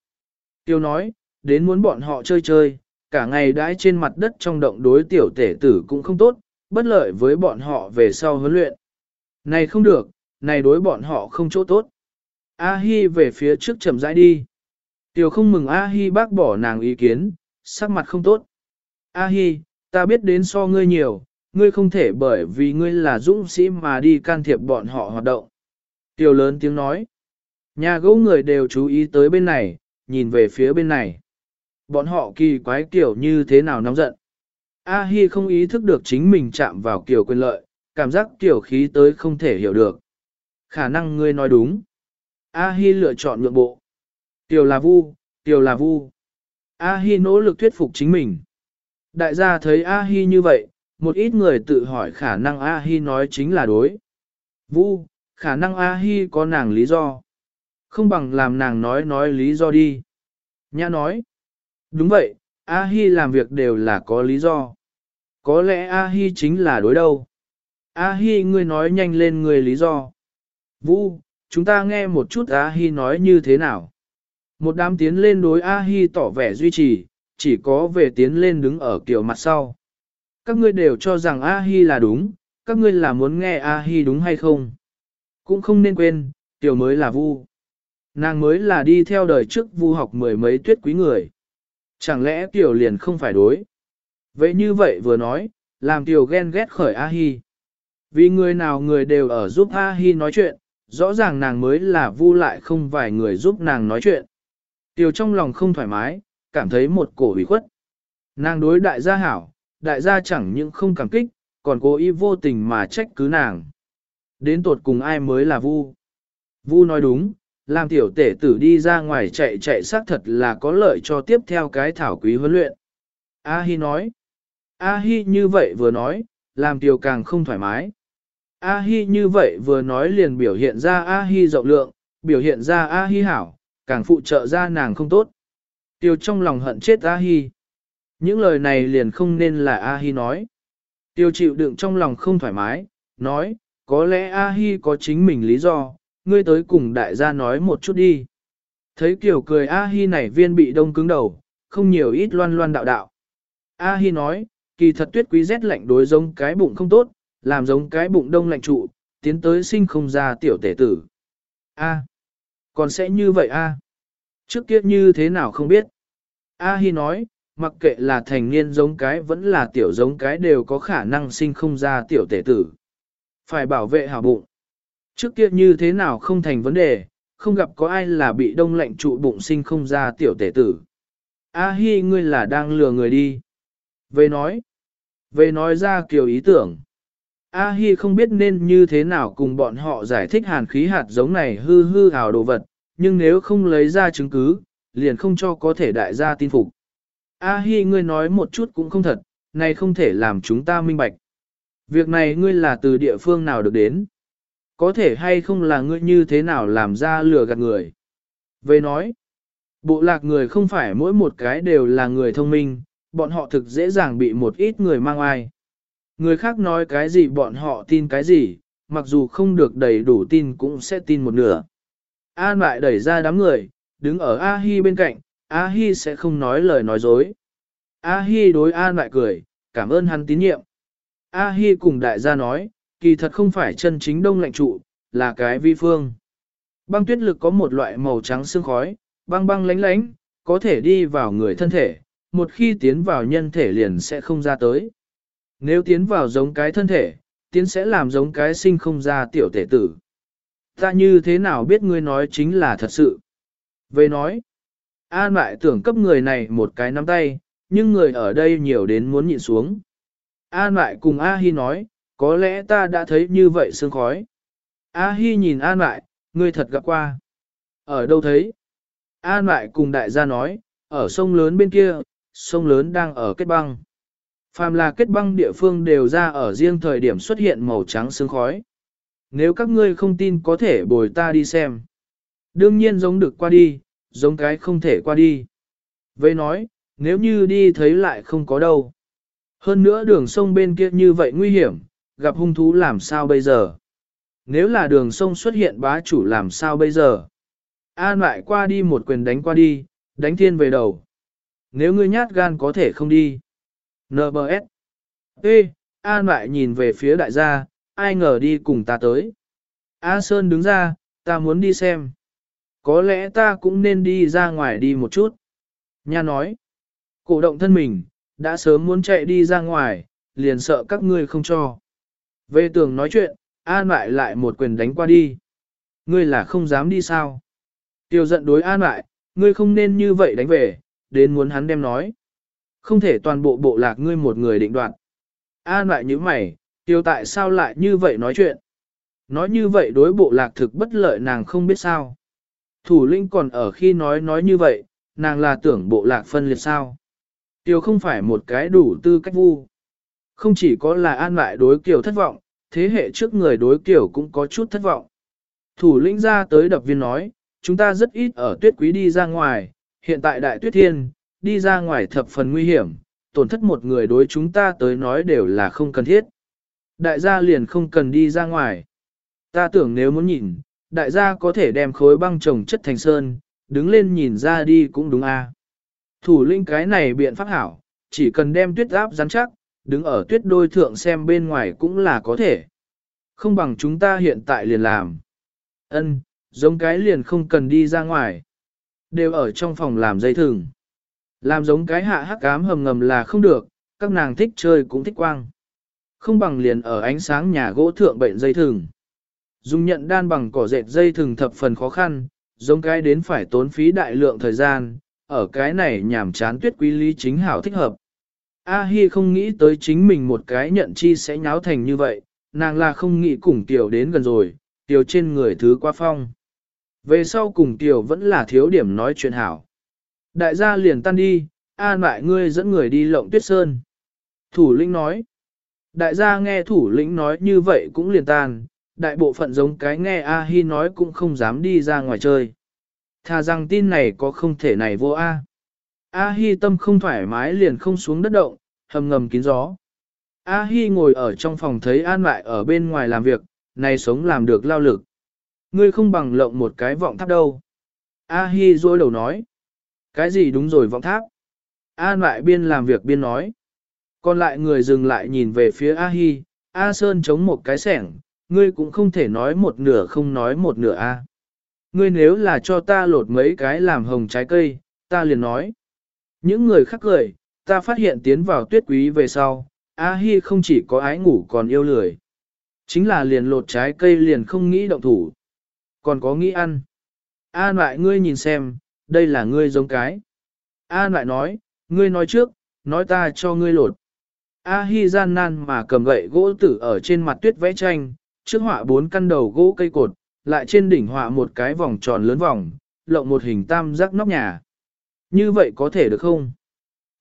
[SPEAKER 1] Tiêu nói, đến muốn bọn họ chơi chơi, cả ngày đãi trên mặt đất trong động đối tiểu tể tử cũng không tốt, bất lợi với bọn họ về sau huấn luyện. Này không được, này đối bọn họ không chỗ tốt. A Hi về phía trước chậm rãi đi. Tiểu không mừng A Hi bác bỏ nàng ý kiến, sắc mặt không tốt. A Hi, ta biết đến so ngươi nhiều, ngươi không thể bởi vì ngươi là dũng sĩ mà đi can thiệp bọn họ hoạt động. Tiểu lớn tiếng nói. Nhà gỗ người đều chú ý tới bên này, nhìn về phía bên này. Bọn họ kỳ quái kiểu như thế nào nóng giận. A Hi không ý thức được chính mình chạm vào kiểu quyền lợi, cảm giác kiểu khí tới không thể hiểu được. Khả năng ngươi nói đúng. A Hi lựa chọn nhượng bộ. Tiểu là vu, tiểu là vu. A Hi nỗ lực thuyết phục chính mình. Đại gia thấy A Hi như vậy, một ít người tự hỏi khả năng A Hi nói chính là đối. Vu, khả năng A Hi có nàng lý do. Không bằng làm nàng nói nói lý do đi. Nhã nói. Đúng vậy, A Hi làm việc đều là có lý do. Có lẽ A Hi chính là đối đâu. A Hi ngươi nói nhanh lên người lý do. Vu, chúng ta nghe một chút A Hi nói như thế nào. Một đám tiến lên đối A Hi tỏ vẻ duy trì, chỉ có về tiến lên đứng ở kiểu mặt sau. Các ngươi đều cho rằng A Hi là đúng, các ngươi là muốn nghe A Hi đúng hay không. Cũng không nên quên, tiểu mới là Vu. Nàng mới là đi theo đời trước Vu học mười mấy tuyết quý người. Chẳng lẽ tiểu liền không phải đối. Vậy như vậy vừa nói, làm tiểu ghen ghét khởi A Hi. Vì người nào người đều ở giúp A Hi nói chuyện, rõ ràng nàng mới là vu lại không vài người giúp nàng nói chuyện. Tiểu trong lòng không thoải mái, cảm thấy một cổ ủy khuất. Nàng đối đại gia hảo, đại gia chẳng những không cảm kích, còn cố ý vô tình mà trách cứ nàng. Đến tột cùng ai mới là vu. Vu nói đúng, làm tiểu tể tử đi ra ngoài chạy chạy xác thật là có lợi cho tiếp theo cái thảo quý huấn luyện. A Hi nói. A Hi như vậy vừa nói, làm tiểu càng không thoải mái. A Hi như vậy vừa nói liền biểu hiện ra A Hi rộng lượng, biểu hiện ra A Hi hảo, càng phụ trợ ra nàng không tốt. Tiêu trong lòng hận chết A Hi. Những lời này liền không nên là A Hi nói. Tiêu chịu đựng trong lòng không thoải mái, nói, có lẽ A Hi có chính mình lý do, ngươi tới cùng đại gia nói một chút đi. Thấy kiểu cười A Hi này viên bị đông cứng đầu, không nhiều ít loan loan đạo đạo. A Hi nói, kỳ thật tuyết quý rét lạnh đối giống cái bụng không tốt, làm giống cái bụng đông lạnh trụ, tiến tới sinh không ra tiểu tể tử. A. còn sẽ như vậy a? Trước kia như thế nào không biết? A Hi nói, mặc kệ là thành niên giống cái vẫn là tiểu giống cái đều có khả năng sinh không ra tiểu tể tử. Phải bảo vệ hảo bụng. Trước kia như thế nào không thành vấn đề, không gặp có ai là bị đông lạnh trụ bụng sinh không ra tiểu tể tử. A Hi ngươi là đang lừa người đi. Về nói, Về nói ra kiểu ý tưởng. A Hi không biết nên như thế nào cùng bọn họ giải thích hàn khí hạt giống này hư hư ảo đồ vật, nhưng nếu không lấy ra chứng cứ, liền không cho có thể đại gia tin phục. A Hi ngươi nói một chút cũng không thật, này không thể làm chúng ta minh bạch. Việc này ngươi là từ địa phương nào được đến? Có thể hay không là ngươi như thế nào làm ra lừa gạt người? Về nói, bộ lạc người không phải mỗi một cái đều là người thông minh, bọn họ thực dễ dàng bị một ít người mang ai. Người khác nói cái gì bọn họ tin cái gì, mặc dù không được đầy đủ tin cũng sẽ tin một nửa. An lại đẩy ra đám người, đứng ở A-hi bên cạnh, A-hi sẽ không nói lời nói dối. A-hi đối An lại cười, cảm ơn hắn tín nhiệm. A-hi cùng đại gia nói, kỳ thật không phải chân chính đông lạnh trụ, là cái vi phương. Băng tuyết lực có một loại màu trắng sương khói, băng băng lánh lánh, có thể đi vào người thân thể, một khi tiến vào nhân thể liền sẽ không ra tới. Nếu tiến vào giống cái thân thể, tiến sẽ làm giống cái sinh không ra tiểu thể tử. Ta như thế nào biết ngươi nói chính là thật sự? Về nói, An lại tưởng cấp người này một cái nắm tay, nhưng người ở đây nhiều đến muốn nhịn xuống. An lại cùng A Hi nói, có lẽ ta đã thấy như vậy sương khói. A Hi nhìn An lại, ngươi thật gặp qua. Ở đâu thấy? An lại cùng đại gia nói, ở sông lớn bên kia, sông lớn đang ở kết băng. Phàm là kết băng địa phương đều ra ở riêng thời điểm xuất hiện màu trắng sương khói. Nếu các ngươi không tin có thể bồi ta đi xem. Đương nhiên giống được qua đi, giống cái không thể qua đi. Với nói, nếu như đi thấy lại không có đâu. Hơn nữa đường sông bên kia như vậy nguy hiểm, gặp hung thú làm sao bây giờ? Nếu là đường sông xuất hiện bá chủ làm sao bây giờ? An lại qua đi một quyền đánh qua đi, đánh thiên về đầu. Nếu ngươi nhát gan có thể không đi. NBS. Ê, An lại nhìn về phía đại gia, ai ngờ đi cùng ta tới. A Sơn đứng ra, ta muốn đi xem. Có lẽ ta cũng nên đi ra ngoài đi một chút. Nha nói. Cổ động thân mình, đã sớm muốn chạy đi ra ngoài, liền sợ các ngươi không cho. Về tường nói chuyện, An lại lại một quyền đánh qua đi. Ngươi là không dám đi sao? Tiêu giận đối An lại, ngươi không nên như vậy đánh về, đến muốn hắn đem nói. Không thể toàn bộ bộ lạc ngươi một người định đoạt. An lại như mày, tiêu tại sao lại như vậy nói chuyện? Nói như vậy đối bộ lạc thực bất lợi nàng không biết sao. Thủ lĩnh còn ở khi nói nói như vậy, nàng là tưởng bộ lạc phân liệt sao. Tiêu không phải một cái đủ tư cách vu. Không chỉ có là an lại đối kiểu thất vọng, thế hệ trước người đối kiểu cũng có chút thất vọng. Thủ lĩnh ra tới đập viên nói, chúng ta rất ít ở tuyết quý đi ra ngoài, hiện tại đại tuyết thiên, đi ra ngoài thập phần nguy hiểm, tổn thất một người đối chúng ta tới nói đều là không cần thiết. Đại gia liền không cần đi ra ngoài. Ta tưởng nếu muốn nhìn, đại gia có thể đem khối băng trồng chất thành sơn, đứng lên nhìn ra đi cũng đúng a. Thủ lĩnh cái này biện pháp hảo, chỉ cần đem tuyết áp rắn chắc, đứng ở tuyết đôi thượng xem bên ngoài cũng là có thể. Không bằng chúng ta hiện tại liền làm. Ân, giống cái liền không cần đi ra ngoài. Đều ở trong phòng làm dây thừng. Làm giống cái hạ hắc ám hầm ngầm là không được, các nàng thích chơi cũng thích quang. Không bằng liền ở ánh sáng nhà gỗ thượng bệnh dây thừng. Dùng nhận đan bằng cỏ dệt dây thừng thập phần khó khăn, giống cái đến phải tốn phí đại lượng thời gian, ở cái này nhảm chán tuyết quý lý chính hảo thích hợp. A Hi không nghĩ tới chính mình một cái nhận chi sẽ nháo thành như vậy, nàng là không nghĩ cùng Tiểu đến gần rồi, Tiểu trên người thứ qua phong. Về sau cùng Tiểu vẫn là thiếu điểm nói chuyện hảo. Đại gia liền tan đi, an lại ngươi dẫn người đi lộng tuyết sơn. Thủ lĩnh nói. Đại gia nghe thủ lĩnh nói như vậy cũng liền tan, đại bộ phận giống cái nghe A Hi nói cũng không dám đi ra ngoài chơi. Thà rằng tin này có không thể này vô A. A Hi tâm không thoải mái liền không xuống đất động, hầm ngầm kín gió. A Hi ngồi ở trong phòng thấy An lại ở bên ngoài làm việc, này sống làm được lao lực. Ngươi không bằng lộng một cái vọng tháp đâu. A Hi rôi đầu nói. Cái gì đúng rồi vọng tháp? An lại biên làm việc biên nói. Còn lại người dừng lại nhìn về phía A Hi, A Sơn chống một cái sẻng, ngươi cũng không thể nói một nửa không nói một nửa A. Ngươi nếu là cho ta lột mấy cái làm hồng trái cây, ta liền nói. Những người khác cười, ta phát hiện tiến vào tuyết quý về sau, A Hi không chỉ có ái ngủ còn yêu lười. Chính là liền lột trái cây liền không nghĩ động thủ. Còn có nghĩ ăn. An lại ngươi nhìn xem, đây là ngươi giống cái. An lại nói, ngươi nói trước, nói ta cho ngươi lột. A-hi gian nan mà cầm gậy gỗ tử ở trên mặt tuyết vẽ tranh, trước họa bốn căn đầu gỗ cây cột, lại trên đỉnh họa một cái vòng tròn lớn vòng, lộng một hình tam giác nóc nhà. Như vậy có thể được không?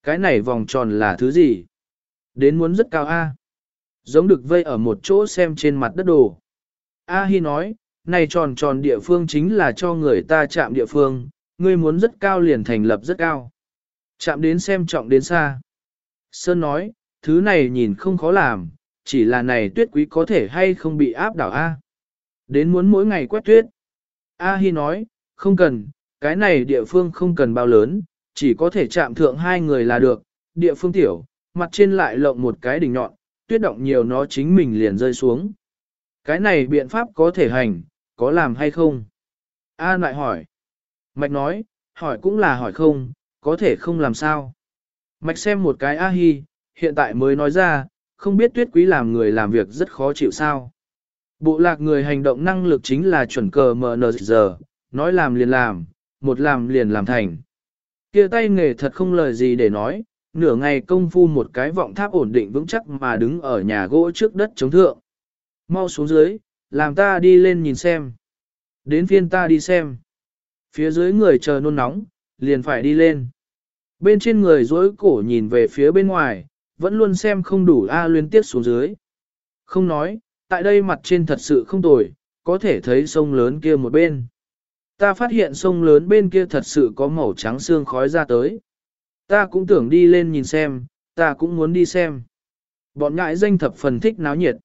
[SPEAKER 1] Cái này vòng tròn là thứ gì? Đến muốn rất cao A. Giống được vây ở một chỗ xem trên mặt đất đồ. A Hi nói, này tròn tròn địa phương chính là cho người ta chạm địa phương, ngươi muốn rất cao liền thành lập rất cao. Chạm đến xem trọng đến xa. Sơn nói, thứ này nhìn không khó làm, chỉ là này tuyết quý có thể hay không bị áp đảo A. Đến muốn mỗi ngày quét tuyết. A Hi nói, không cần, cái này địa phương không cần bao lớn, chỉ có thể chạm thượng hai người là được, địa phương tiểu, mặt trên lại lộng một cái đỉnh nhọn, tuyết động nhiều nó chính mình liền rơi xuống. Cái này biện pháp có thể hành, có làm hay không? A lại hỏi. Mạch nói, hỏi cũng là hỏi không, có thể không làm sao. Mạch xem một cái A Hi, hiện tại mới nói ra, không biết tuyết quý làm người làm việc rất khó chịu sao. Bộ lạc người hành động năng lực chính là chuẩn cờ MNZ, nói làm liền làm, một làm liền làm thành. Kia tay nghề thật không lời gì để nói, nửa ngày công phu một cái vọng tháp ổn định vững chắc mà đứng ở nhà gỗ trước đất chống thượng. Mau xuống dưới, làm ta đi lên nhìn xem. Đến phiên ta đi xem. Phía dưới người chờ nôn nóng, liền phải đi lên. Bên trên người dối cổ nhìn về phía bên ngoài, vẫn luôn xem không đủ A liên tiếp xuống dưới. Không nói, tại đây mặt trên thật sự không tồi, có thể thấy sông lớn kia một bên. Ta phát hiện sông lớn bên kia thật sự có màu trắng xương khói ra tới. Ta cũng tưởng đi lên nhìn xem, ta cũng muốn đi xem. Bọn ngại danh thập phần thích náo nhiệt.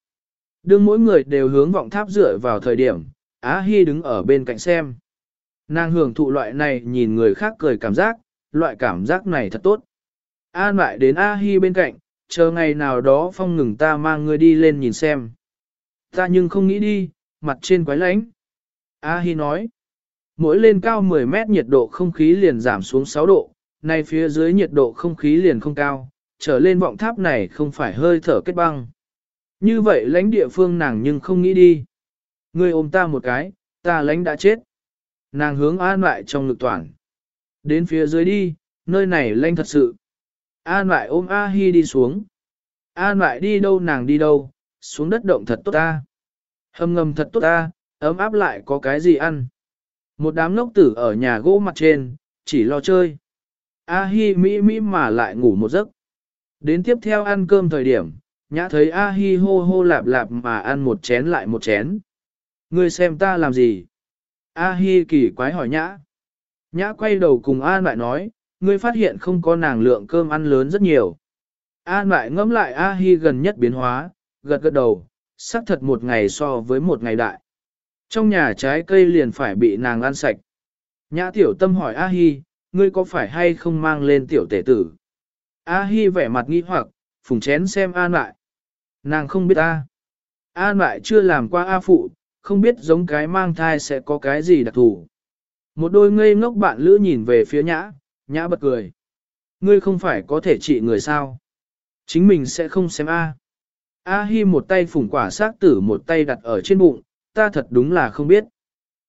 [SPEAKER 1] Đương mỗi người đều hướng vọng tháp dựa vào thời điểm, Á Hi đứng ở bên cạnh xem. Nàng hưởng thụ loại này nhìn người khác cười cảm giác, loại cảm giác này thật tốt. An lại đến A Hi bên cạnh, chờ ngày nào đó phong ngừng ta mang ngươi đi lên nhìn xem. Ta nhưng không nghĩ đi, mặt trên quái lánh. A Hi nói, mỗi lên cao 10 mét nhiệt độ không khí liền giảm xuống 6 độ, nay phía dưới nhiệt độ không khí liền không cao, trở lên vọng tháp này không phải hơi thở kết băng. Như vậy lãnh địa phương nàng nhưng không nghĩ đi. Ngươi ôm ta một cái, ta lãnh đã chết. Nàng hướng an lại trong lực toàn. Đến phía dưới đi, nơi này lãnh thật sự. An lại ôm A Hi đi xuống. An lại đi đâu nàng đi đâu, xuống đất động thật tốt ta. Hầm ngầm thật tốt ta, ấm áp lại có cái gì ăn. Một đám ngốc tử ở nhà gỗ mặt trên, chỉ lo chơi. A Hi mỹ mỹ mà lại ngủ một giấc. Đến tiếp theo ăn cơm thời điểm, nhã thấy A Hi hô hô lạp lạp mà ăn một chén lại một chén. Ngươi xem ta làm gì? A Hi kỳ quái hỏi nhã. Nhã quay đầu cùng An lại nói, ngươi phát hiện không có nàng lượng cơm ăn lớn rất nhiều. An lại ngẫm lại A Hi gần nhất biến hóa, gật gật đầu, xác thật một ngày so với một ngày đại. Trong nhà trái cây liền phải bị nàng ăn sạch. Nhã tiểu tâm hỏi A Hi, ngươi có phải hay không mang lên tiểu tể tử? A Hi vẻ mặt nghi hoặc, phùng chén xem An lại. Nàng không biết A. An lại chưa làm qua A phụ, không biết giống cái mang thai sẽ có cái gì đặc thù. Một đôi ngây ngốc bạn lữ nhìn về phía nhã, nhã bật cười. Ngươi không phải có thể trị người sao? Chính mình sẽ không xem A. A Hi một tay phủng quả xác tử một tay đặt ở trên bụng, ta thật đúng là không biết.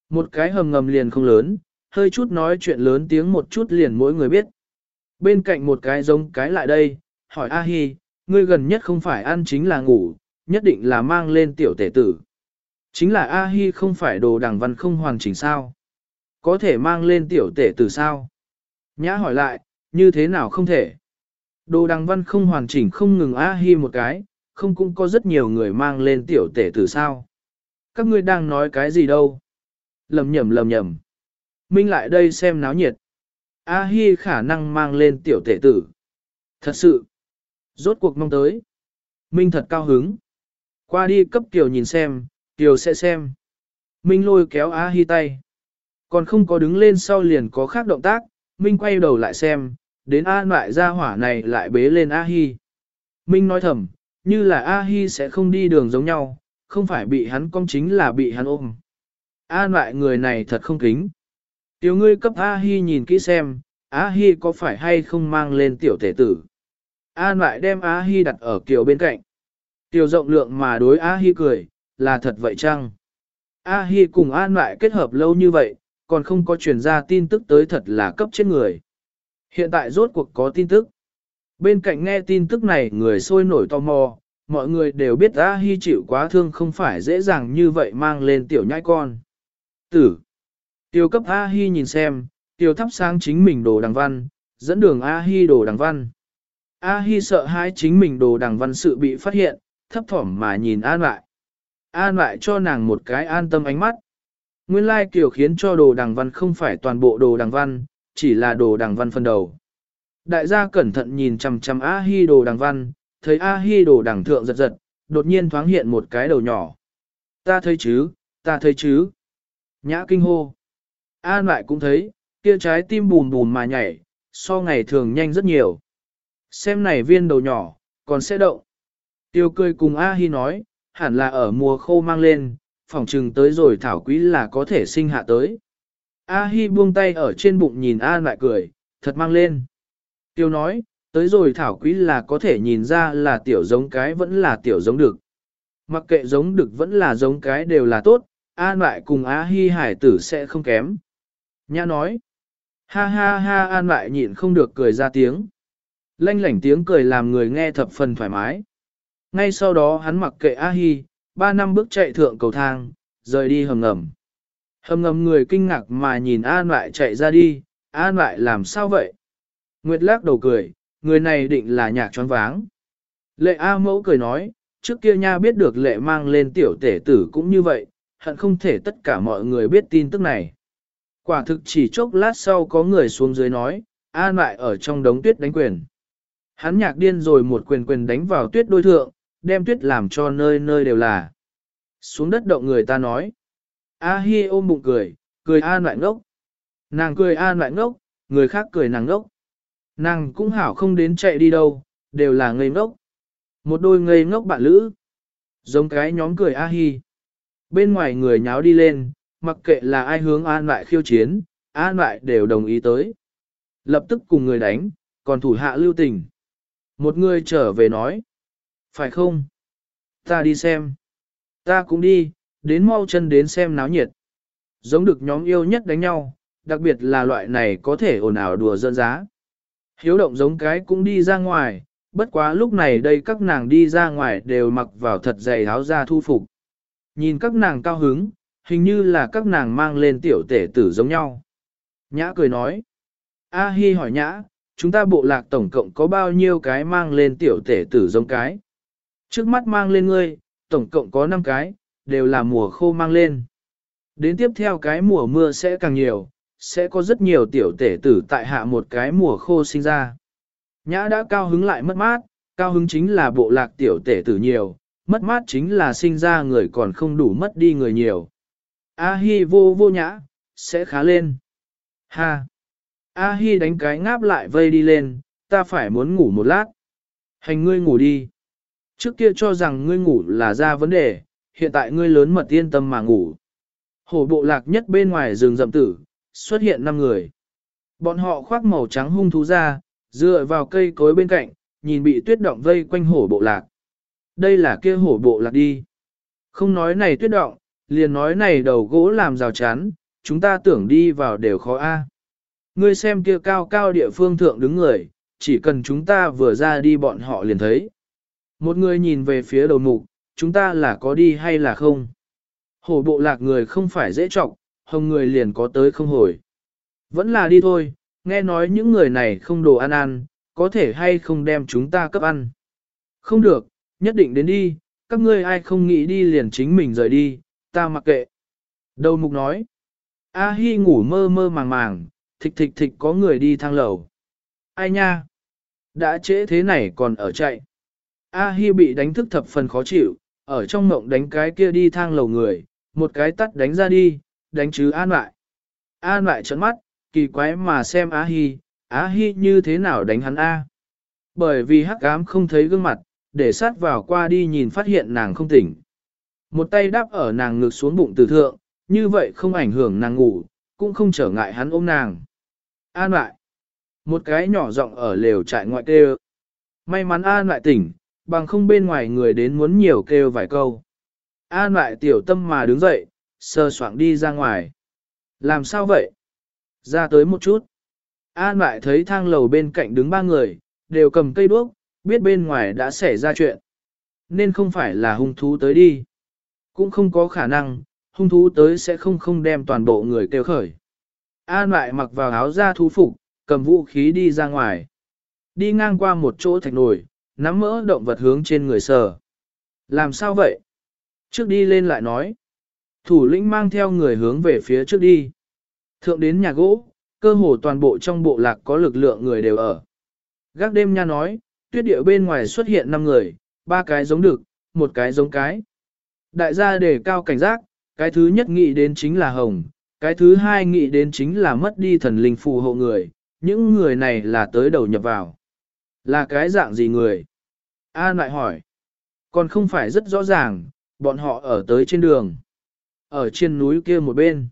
[SPEAKER 1] Một cái hầm ngầm liền không lớn, hơi chút nói chuyện lớn tiếng một chút liền mỗi người biết. Bên cạnh một cái giống cái lại đây, hỏi A Hi, ngươi gần nhất không phải ăn chính là ngủ, nhất định là mang lên tiểu tể tử. Chính là A Hi không phải đồ đằng văn không hoàn chỉnh sao. Có thể mang lên tiểu tể tử sao? Nhã hỏi lại, như thế nào không thể? Đồ đằng văn không hoàn chỉnh không ngừng A Hi một cái, không cũng có rất nhiều người mang lên tiểu tể tử sao? Các ngươi đang nói cái gì đâu? Lầm nhầm lầm nhầm. Minh lại đây xem náo nhiệt. A Hi khả năng mang lên tiểu tể tử. Thật sự. Rốt cuộc mong tới. Minh thật cao hứng. Qua đi cấp tiểu nhìn xem, tiểu sẽ xem. Minh lôi kéo A Hi tay. Còn không có đứng lên sau liền có khác động tác, Minh quay đầu lại xem, đến A loại ra hỏa này lại bế lên A Hi. Minh nói thầm, như là A Hi sẽ không đi đường giống nhau, không phải bị hắn cong chính là bị hắn ôm. A loại người này thật không kính. Tiểu ngươi cấp A Hi nhìn kỹ xem, A Hi có phải hay không mang lên tiểu thể tử. A loại đem A Hi đặt ở kiều bên cạnh. Tiểu rộng lượng mà đối A Hi cười, là thật vậy chăng? A Hi cùng An loại kết hợp lâu như vậy, còn không có truyền ra tin tức tới thật là cấp chết người. Hiện tại rốt cuộc có tin tức. Bên cạnh nghe tin tức này người sôi nổi tò mò, mọi người đều biết A Hi chịu quá thương không phải dễ dàng như vậy mang lên tiểu nhãi con. Tử. Tiêu cấp A Hi nhìn xem, tiêu thắp sáng chính mình đồ đằng văn, dẫn đường A Hi đồ đằng văn. A Hi sợ hãi chính mình đồ đằng văn sự bị phát hiện, thấp thỏm mà nhìn An lại. An lại cho nàng một cái an tâm ánh mắt. Nguyên lai kiểu khiến cho đồ đằng văn không phải toàn bộ đồ đằng văn, chỉ là đồ đằng văn phần đầu. Đại gia cẩn thận nhìn chằm chằm A Hi đồ đằng văn, thấy A Hi đồ đằng thượng giật giật, đột nhiên thoáng hiện một cái đầu nhỏ. Ta thấy chứ, ta thấy chứ. Nhã kinh hô. An lại cũng thấy, kia trái tim bùn bùn mà nhảy, so ngày thường nhanh rất nhiều. Xem này viên đầu nhỏ, còn sẽ động. Tiêu cười cùng A Hi nói, hẳn là ở mùa khô mang lên, phòng trừng tới rồi thảo quý là có thể sinh hạ tới. A Hi buông tay ở trên bụng nhìn An lại cười, thật mang lên. Tiêu nói, tới rồi thảo quý là có thể nhìn ra là tiểu giống cái vẫn là tiểu giống được. Mặc kệ giống được vẫn là giống cái đều là tốt, An lại cùng A Hi hải tử sẽ không kém. Nhã nói, ha ha ha An lại nhịn không được cười ra tiếng. Lanh lảnh tiếng cười làm người nghe thập phần thoải mái. Ngay sau đó hắn mặc kệ A Hi, ba năm bước chạy thượng cầu thang, rời đi hầm ngầm. Hầm ngầm người kinh ngạc mà nhìn An lại chạy ra đi, An lại làm sao vậy? Nguyệt lắc đầu cười, người này định là nhạc choáng váng. Lệ A mẫu cười nói, trước kia nha biết được lệ mang lên tiểu tể tử cũng như vậy, hận không thể tất cả mọi người biết tin tức này. Quả thực chỉ chốc lát sau có người xuống dưới nói, An lại ở trong đống tuyết đánh quyền. Hắn nhạc điên rồi một quyền quyền đánh vào tuyết đôi thượng, đem tuyết làm cho nơi nơi đều là. Xuống đất động người ta nói. A Hi ôm bụng cười, cười an loại ngốc. Nàng cười an loại ngốc, người khác cười nàng ngốc. Nàng cũng hảo không đến chạy đi đâu, đều là ngây ngốc. Một đôi ngây ngốc bạn lữ. Giống cái nhóm cười A Hi. Bên ngoài người nháo đi lên, mặc kệ là ai hướng an lại khiêu chiến, an lại đều đồng ý tới. Lập tức cùng người đánh, còn thủ hạ lưu tình. Một người trở về nói. Phải không? Ta đi xem. Ta cũng đi, đến mau chân đến xem náo nhiệt. Giống được nhóm yêu nhất đánh nhau, đặc biệt là loại này có thể ồn ào đùa dân giá. Hiếu động giống cái cũng đi ra ngoài, bất quá lúc này đây các nàng đi ra ngoài đều mặc vào thật dày áo da thu phục. Nhìn các nàng cao hứng, hình như là các nàng mang lên tiểu tể tử giống nhau. Nhã cười nói. A Hi hỏi Nhã, chúng ta bộ lạc tổng cộng có bao nhiêu cái mang lên tiểu tể tử giống cái? Trước mắt mang lên ngươi, tổng cộng có 5 cái, đều là mùa khô mang lên. Đến tiếp theo cái mùa mưa sẽ càng nhiều, sẽ có rất nhiều tiểu tể tử tại hạ một cái mùa khô sinh ra. Nhã đã cao hứng lại mất mát, cao hứng chính là bộ lạc tiểu tể tử nhiều, mất mát chính là sinh ra người còn không đủ mất đi người nhiều. A hi vô vô nhã, sẽ khá lên. Ha! A hi đánh cái ngáp lại vây đi lên, ta phải muốn ngủ một lát. Hành ngươi ngủ đi. Trước kia cho rằng ngươi ngủ là ra vấn đề, hiện tại ngươi lớn mật yên tâm mà ngủ. Hổ bộ lạc nhất bên ngoài rừng rậm tử, xuất hiện 5 người. Bọn họ khoác màu trắng hung thú ra, dựa vào cây cối bên cạnh, nhìn bị tuyết động vây quanh hổ bộ lạc. Đây là kia hổ bộ lạc đi. Không nói này tuyết động, liền nói này đầu gỗ làm rào chắn, chúng ta tưởng đi vào đều khó a. Ngươi xem kia cao cao địa phương thượng đứng người, chỉ cần chúng ta vừa ra đi bọn họ liền thấy. Một người nhìn về phía đầu mục, chúng ta là có đi hay là không? Hổ bộ lạc người không phải dễ trọng, hồng người liền có tới không hồi. Vẫn là đi thôi, nghe nói những người này không đồ ăn ăn, có thể hay không đem chúng ta cấp ăn. Không được, nhất định đến đi, các ngươi ai không nghĩ đi liền chính mình rời đi, ta mặc kệ. Đầu mục nói, A Hi ngủ mơ mơ màng màng, thịch thịch thịch có người đi thang lầu. Ai nha? Đã trễ thế này còn ở chạy. A Hi bị đánh thức thập phần khó chịu, ở trong mộng đánh cái kia đi thang lầu người, một cái tắt đánh ra đi, đánh chứ an lại. An lại trấn mắt, kỳ quái mà xem A Hi, A Hi như thế nào đánh hắn A. Bởi vì hắc ám không thấy gương mặt, để sát vào qua đi nhìn phát hiện nàng không tỉnh. Một tay đáp ở nàng ngực xuống bụng từ thượng, như vậy không ảnh hưởng nàng ngủ, cũng không trở ngại hắn ôm nàng. An lại. Một cái nhỏ giọng ở lều trại ngoại kêu. May mắn An lại tỉnh, bằng không bên ngoài người đến muốn nhiều kêu vài câu. An lại tiểu tâm mà đứng dậy, sơ soạn đi ra ngoài. Làm sao vậy? Ra tới một chút. An lại thấy thang lầu bên cạnh đứng ba người, đều cầm cây đuốc, biết bên ngoài đã xảy ra chuyện. Nên không phải là hung thú tới đi. Cũng không có khả năng, hung thú tới sẽ không không đem toàn bộ người kêu khởi. An lại mặc vào áo da thú phục, cầm vũ khí đi ra ngoài. Đi ngang qua một chỗ thạch nổi nắm mỡ động vật hướng trên người sờ. Làm sao vậy? Trước đi lên lại nói. Thủ lĩnh mang theo người hướng về phía trước đi. Thượng đến nhà gỗ, cơ hồ toàn bộ trong bộ lạc có lực lượng người đều ở. Gác đêm nha nói, tuyết địa bên ngoài xuất hiện 5 người, ba cái giống đực, một cái giống cái. Đại gia đề cao cảnh giác, cái thứ nhất nghĩ đến chính là hồng, cái thứ hai nghĩ đến chính là mất đi thần linh phù hộ người, những người này là tới đầu nhập vào. Là cái dạng gì người? A lại hỏi. Còn không phải rất rõ ràng, bọn họ ở tới trên đường. Ở trên núi kia một bên.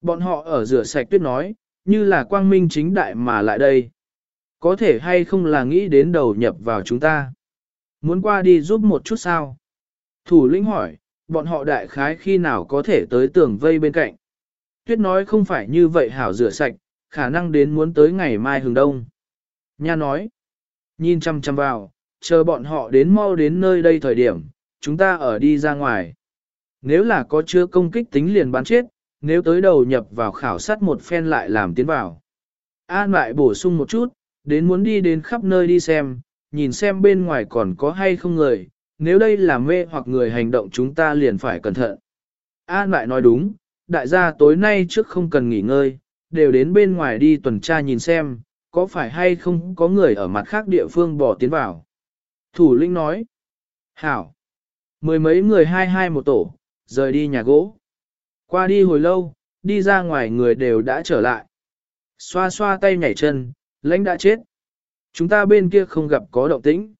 [SPEAKER 1] Bọn họ ở rửa sạch tuyết nói, như là quang minh chính đại mà lại đây. Có thể hay không là nghĩ đến đầu nhập vào chúng ta. Muốn qua đi giúp một chút sao? Thủ lĩnh hỏi, bọn họ đại khái khi nào có thể tới tường vây bên cạnh. Tuyết nói không phải như vậy hảo rửa sạch, khả năng đến muốn tới ngày mai hừng đông. Nha nói, nhìn chăm chăm vào, chờ bọn họ đến mau đến nơi đây thời điểm, chúng ta ở đi ra ngoài. Nếu là có chưa công kích tính liền bắn chết, nếu tới đầu nhập vào khảo sát một phen lại làm tiến vào. An lại bổ sung một chút, đến muốn đi đến khắp nơi đi xem, nhìn xem bên ngoài còn có hay không người, nếu đây là mê hoặc người hành động chúng ta liền phải cẩn thận. An lại nói đúng, đại gia tối nay trước không cần nghỉ ngơi, đều đến bên ngoài đi tuần tra nhìn xem, có phải hay không có người ở mặt khác địa phương bỏ tiến vào. Thủ lĩnh nói, hảo, mười mấy người hai hai một tổ, rời đi nhà gỗ. Qua đi hồi lâu, đi ra ngoài người đều đã trở lại. Xoa xoa tay nhảy chân, lãnh đã chết. Chúng ta bên kia không gặp có động tĩnh.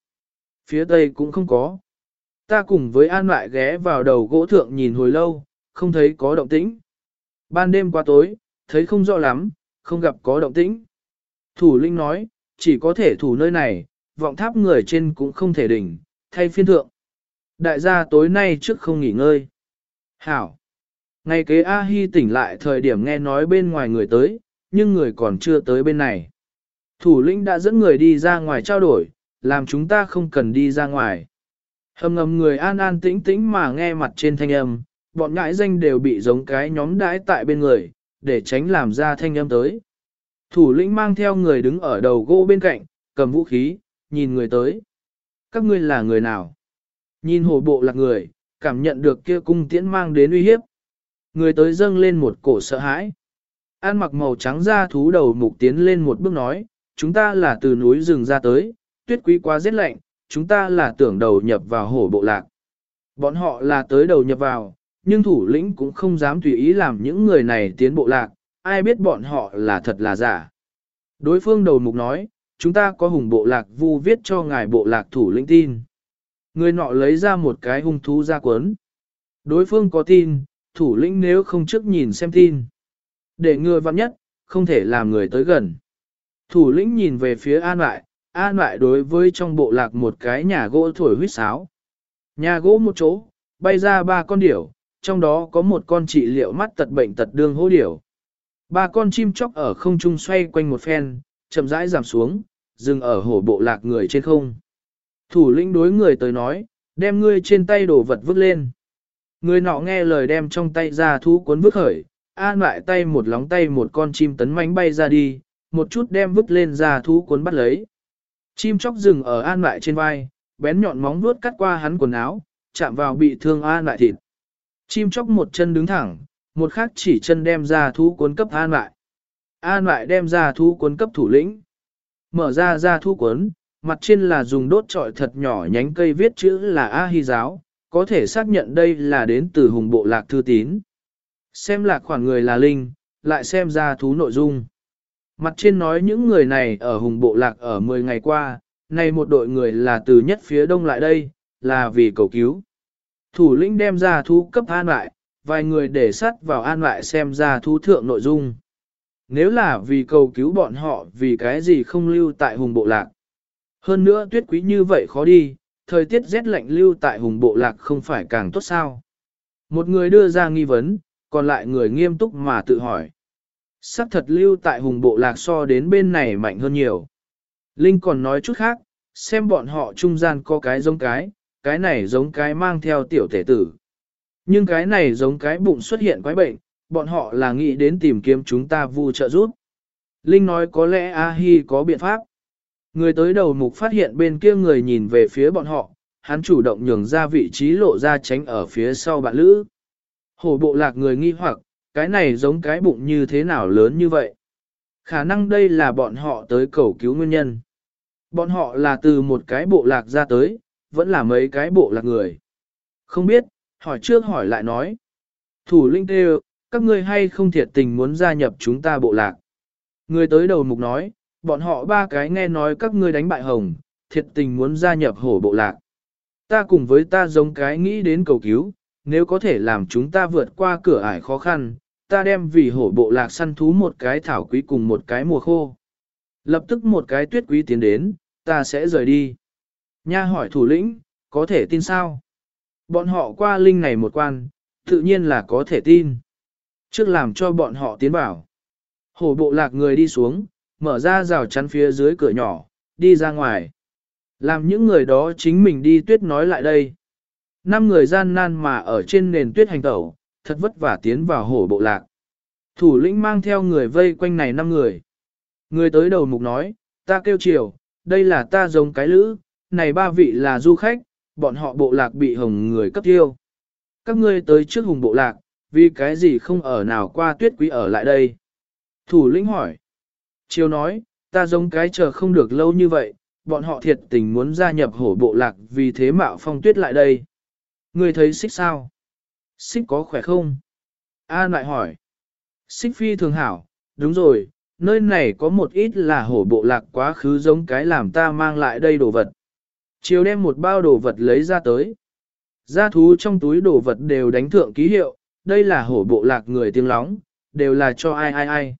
[SPEAKER 1] Phía tây cũng không có. Ta cùng với an lại ghé vào đầu gỗ thượng nhìn hồi lâu, không thấy có động tĩnh. Ban đêm qua tối, thấy không rõ lắm, không gặp có động tĩnh. Thủ linh nói, chỉ có thể thủ nơi này, vọng tháp người trên cũng không thể đỉnh, thay phiên thượng. Đại gia tối nay trước không nghỉ ngơi. Hảo. Ngày kế A-hi tỉnh lại thời điểm nghe nói bên ngoài người tới, nhưng người còn chưa tới bên này. Thủ lĩnh đã dẫn người đi ra ngoài trao đổi, làm chúng ta không cần đi ra ngoài. Hầm ngầm người an an tĩnh tĩnh mà nghe mặt trên thanh âm, bọn ngãi danh đều bị giống cái nhóm đãi tại bên người, để tránh làm ra thanh âm tới. Thủ lĩnh mang theo người đứng ở đầu gỗ bên cạnh, cầm vũ khí, nhìn người tới. Các ngươi là người nào? Nhìn hồ bộ lạc người, cảm nhận được kia cung tiễn mang đến uy hiếp. Người tới dâng lên một cổ sợ hãi. An mặc màu trắng da thú đầu mục tiến lên một bước nói, chúng ta là từ núi rừng ra tới, tuyết quý quá rét lạnh, chúng ta là tưởng đầu nhập vào hổ bộ lạc. Bọn họ là tới đầu nhập vào, nhưng thủ lĩnh cũng không dám tùy ý làm những người này tiến bộ lạc, ai biết bọn họ là thật là giả. Đối phương đầu mục nói, chúng ta có hùng bộ lạc vu viết cho ngài bộ lạc thủ lĩnh tin. Người nọ lấy ra một cái hung thú ra cuốn. Đối phương có tin, thủ lĩnh nếu không trước nhìn xem tin. Để người vặn nhất, không thể làm người tới gần. Thủ lĩnh nhìn về phía an lại, an lại đối với trong bộ lạc một cái nhà gỗ thổi huyết sáo. Nhà gỗ một chỗ, bay ra ba con điểu, trong đó có một con trị liệu mắt tật bệnh tật đương hô điểu. Ba con chim chóc ở không trung xoay quanh một phen, chậm rãi giảm xuống, dừng ở hổ bộ lạc người trên không. Thủ lĩnh đối người tới nói, đem ngươi trên tay đổ vật vứt lên. Người nọ nghe lời đem trong tay ra thú cuốn vứt khởi, an lại tay một lóng tay một con chim tấn mánh bay ra đi, một chút đem vứt lên ra thú cuốn bắt lấy. Chim chóc rừng ở an lại trên vai, bén nhọn móng vuốt cắt qua hắn quần áo, chạm vào bị thương an lại thịt. Chim chóc một chân đứng thẳng, một khác chỉ chân đem ra thú cuốn cấp an lại. An lại đem ra thú cuốn cấp thủ lĩnh. Mở ra ra thú cuốn, mặt trên là dùng đốt trọi thật nhỏ nhánh cây viết chữ là A Hy giáo, có thể xác nhận đây là đến từ hùng bộ lạc thư tín. Xem lạc khoản người là linh, lại xem ra thú nội dung. Mặt trên nói những người này ở hùng bộ lạc ở 10 ngày qua, này một đội người là từ nhất phía đông lại đây, là vì cầu cứu. Thủ lĩnh đem ra thú cấp an lại, vài người để sắt vào an lại xem ra thú thượng nội dung. Nếu là vì cầu cứu bọn họ vì cái gì không lưu tại hùng bộ lạc. Hơn nữa tuyết quý như vậy khó đi, thời tiết rét lạnh lưu tại hùng bộ lạc không phải càng tốt sao. Một người đưa ra nghi vấn, còn lại người nghiêm túc mà tự hỏi. Sắc thật lưu tại hùng bộ lạc so đến bên này mạnh hơn nhiều. Linh còn nói chút khác, xem bọn họ trung gian có cái giống cái, cái này giống cái mang theo tiểu thể tử. Nhưng cái này giống cái bụng xuất hiện quái bệnh, bọn họ là nghĩ đến tìm kiếm chúng ta vu trợ giúp. Linh nói có lẽ A-hi có biện pháp. Người tới đầu mục phát hiện bên kia người nhìn về phía bọn họ, hắn chủ động nhường ra vị trí lộ ra tránh ở phía sau bạn lữ. Hổ bộ lạc người nghi hoặc, cái này giống cái bụng như thế nào lớn như vậy. Khả năng đây là bọn họ tới cầu cứu nguyên nhân. Bọn họ là từ một cái bộ lạc ra tới, vẫn là mấy cái bộ lạc người. Không biết, hỏi trước hỏi lại nói. Thủ linh kêu, các ngươi hay không thiệt tình muốn gia nhập chúng ta bộ lạc. Người tới đầu mục nói, bọn họ ba cái nghe nói các ngươi đánh bại hồng, thiệt tình muốn gia nhập hổ bộ lạc. Ta cùng với ta giống cái nghĩ đến cầu cứu, nếu có thể làm chúng ta vượt qua cửa ải khó khăn, ta đem vì hổ bộ lạc săn thú một cái thảo quý cùng một cái mùa khô. Lập tức một cái tuyết quý tiến đến, ta sẽ rời đi. Nha hỏi thủ lĩnh, có thể tin sao? Bọn họ qua linh này một quan, tự nhiên là có thể tin. Trước làm cho bọn họ tiến vào. Hổ bộ lạc người đi xuống, mở ra rào chắn phía dưới cửa nhỏ, đi ra ngoài. Làm những người đó chính mình đi tuyết nói lại đây. Năm người gian nan mà ở trên nền tuyết hành tẩu, thật vất vả tiến vào hổ bộ lạc. Thủ lĩnh mang theo người vây quanh này năm người. Người tới đầu mục nói, ta kêu chiều, đây là ta giống cái lữ, này ba vị là du khách, bọn họ bộ lạc bị hồng người cấp tiêu. Các ngươi tới trước hùng bộ lạc, vì cái gì không ở nào qua tuyết quý ở lại đây? Thủ lĩnh hỏi. Chiêu nói, ta giống cái chờ không được lâu như vậy, bọn họ thiệt tình muốn gia nhập hổ bộ lạc vì thế mạo phong tuyết lại đây. Ngươi thấy xích sao? Xích có khỏe không? An lại hỏi. Xích phi thường hảo, đúng rồi, nơi này có một ít là hổ bộ lạc quá khứ giống cái làm ta mang lại đây đồ vật. Chiều đem một bao đồ vật lấy ra tới. Gia thú trong túi đồ vật đều đánh thượng ký hiệu, đây là hổ bộ lạc người tiếng lóng, đều là cho ai ai ai.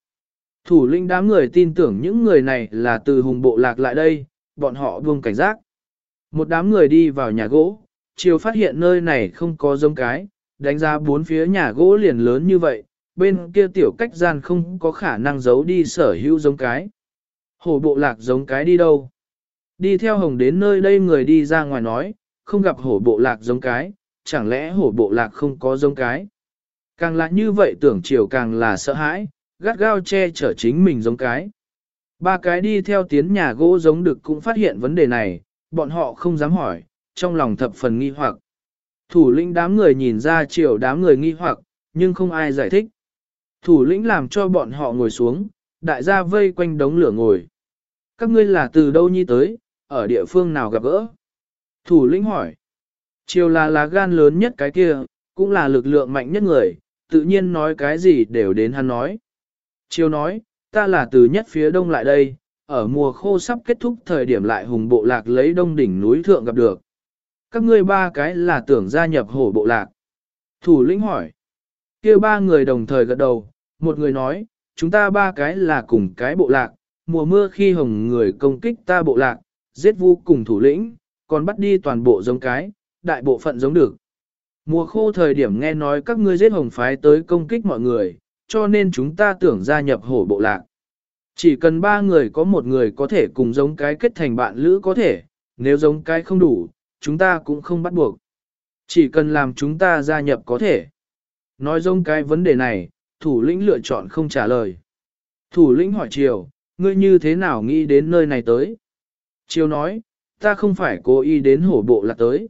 [SPEAKER 1] Thủ lĩnh đám người tin tưởng những người này là từ hùng bộ lạc lại đây, bọn họ buông cảnh giác. Một đám người đi vào nhà gỗ, chiều phát hiện nơi này không có giống cái, đánh giá bốn phía nhà gỗ liền lớn như vậy, bên kia tiểu cách gian không có khả năng giấu đi sở hữu giống cái. Hổ bộ lạc giống cái đi đâu? Đi theo hồng đến nơi đây người đi ra ngoài nói, không gặp hổ bộ lạc giống cái, chẳng lẽ hổ bộ lạc không có giống cái? Càng là như vậy tưởng chiều càng là sợ hãi, gắt gao che chở chính mình giống cái. Ba cái đi theo tiến nhà gỗ giống được cũng phát hiện vấn đề này, bọn họ không dám hỏi, trong lòng thập phần nghi hoặc. Thủ lĩnh đám người nhìn ra chiều đám người nghi hoặc, nhưng không ai giải thích. Thủ lĩnh làm cho bọn họ ngồi xuống, đại gia vây quanh đống lửa ngồi. Các ngươi là từ đâu nhi tới, ở địa phương nào gặp gỡ? Thủ lĩnh hỏi. Chiều là lá gan lớn nhất cái kia, cũng là lực lượng mạnh nhất người, tự nhiên nói cái gì đều đến hắn nói. Chiêu nói, ta là từ nhất phía đông lại đây, ở mùa khô sắp kết thúc thời điểm lại hùng bộ lạc lấy đông đỉnh núi thượng gặp được. Các ngươi ba cái là tưởng gia nhập hổ bộ lạc. Thủ lĩnh hỏi. kia ba người đồng thời gật đầu, một người nói, chúng ta ba cái là cùng cái bộ lạc, mùa mưa khi hồng người công kích ta bộ lạc, giết vu cùng thủ lĩnh, còn bắt đi toàn bộ giống cái, đại bộ phận giống được. Mùa khô thời điểm nghe nói các ngươi giết hồng phái tới công kích mọi người, cho nên chúng ta tưởng gia nhập hổ bộ lạc. Chỉ cần ba người có một người có thể cùng giống cái kết thành bạn lữ có thể, nếu giống cái không đủ, chúng ta cũng không bắt buộc. Chỉ cần làm chúng ta gia nhập có thể. Nói giống cái vấn đề này, thủ lĩnh lựa chọn không trả lời. Thủ lĩnh hỏi Triều, ngươi như thế nào nghĩ đến nơi này tới? Triều nói, ta không phải cố ý đến hổ bộ lạc tới.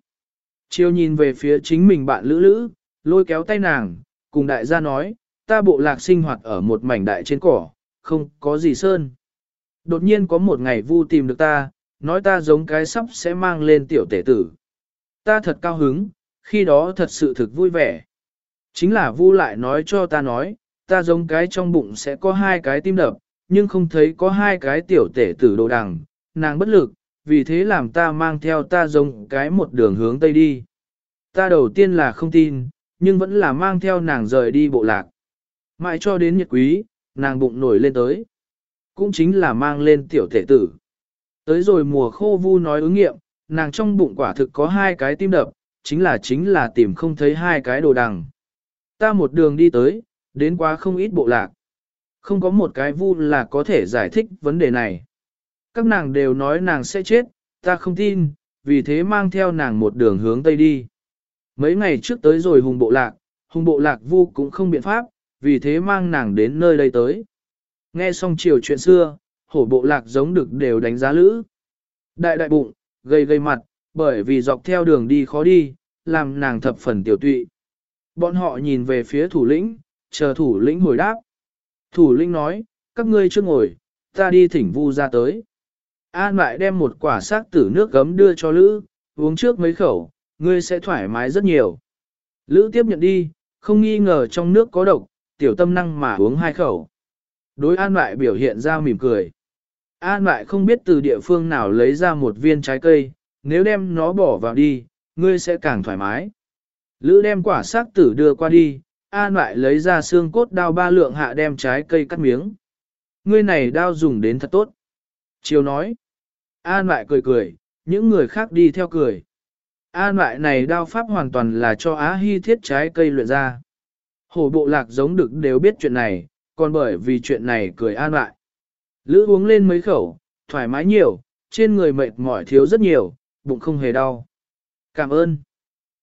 [SPEAKER 1] Triều nhìn về phía chính mình bạn lữ lữ, lôi kéo tay nàng, cùng đại gia nói, ta bộ lạc sinh hoạt ở một mảnh đại trên cỏ, không có gì sơn. Đột nhiên có một ngày vu tìm được ta, nói ta giống cái sắp sẽ mang lên tiểu tể tử. Ta thật cao hứng, khi đó thật sự thực vui vẻ. Chính là vu lại nói cho ta nói, ta giống cái trong bụng sẽ có hai cái tim đập, nhưng không thấy có hai cái tiểu tể tử đồ đằng, nàng bất lực, vì thế làm ta mang theo ta giống cái một đường hướng tây đi. Ta đầu tiên là không tin, nhưng vẫn là mang theo nàng rời đi bộ lạc. Mãi cho đến nhật quý, nàng bụng nổi lên tới. Cũng chính là mang lên tiểu thể tử. Tới rồi mùa khô vu nói ứng nghiệm, nàng trong bụng quả thực có hai cái tim đập, chính là chính là tìm không thấy hai cái đồ đằng. Ta một đường đi tới, đến quá không ít bộ lạc. Không có một cái vu là có thể giải thích vấn đề này. Các nàng đều nói nàng sẽ chết, ta không tin, vì thế mang theo nàng một đường hướng Tây đi. Mấy ngày trước tới rồi hùng bộ lạc, hùng bộ lạc vu cũng không biện pháp, vì thế mang nàng đến nơi đây tới. Nghe xong chiều chuyện xưa, hổ bộ lạc giống được đều đánh giá lữ. Đại đại bụng, gây gây mặt, bởi vì dọc theo đường đi khó đi, làm nàng thập phần tiểu tụy. Bọn họ nhìn về phía thủ lĩnh, chờ thủ lĩnh hồi đáp. Thủ lĩnh nói, các ngươi chưa ngồi, ta đi thỉnh vu ra tới. An lại đem một quả xác tử nước gấm đưa cho Lữ, uống trước mấy khẩu, ngươi sẽ thoải mái rất nhiều. Lữ tiếp nhận đi, không nghi ngờ trong nước có độc, tiểu tâm năng mà uống hai khẩu. Đối an lại biểu hiện ra mỉm cười. An lại không biết từ địa phương nào lấy ra một viên trái cây, nếu đem nó bỏ vào đi, ngươi sẽ càng thoải mái. Lữ đem quả xác tử đưa qua đi, An lại lấy ra xương cốt đao ba lượng hạ đem trái cây cắt miếng. Ngươi này đao dùng đến thật tốt. Chiều nói. An lại cười cười, những người khác đi theo cười. An lại này đao pháp hoàn toàn là cho Á Hy thiết trái cây luyện ra. Hổ bộ lạc giống được đều biết chuyện này, còn bởi vì chuyện này cười an lại. Lữ uống lên mấy khẩu, thoải mái nhiều, trên người mệt mỏi thiếu rất nhiều, bụng không hề đau. Cảm ơn.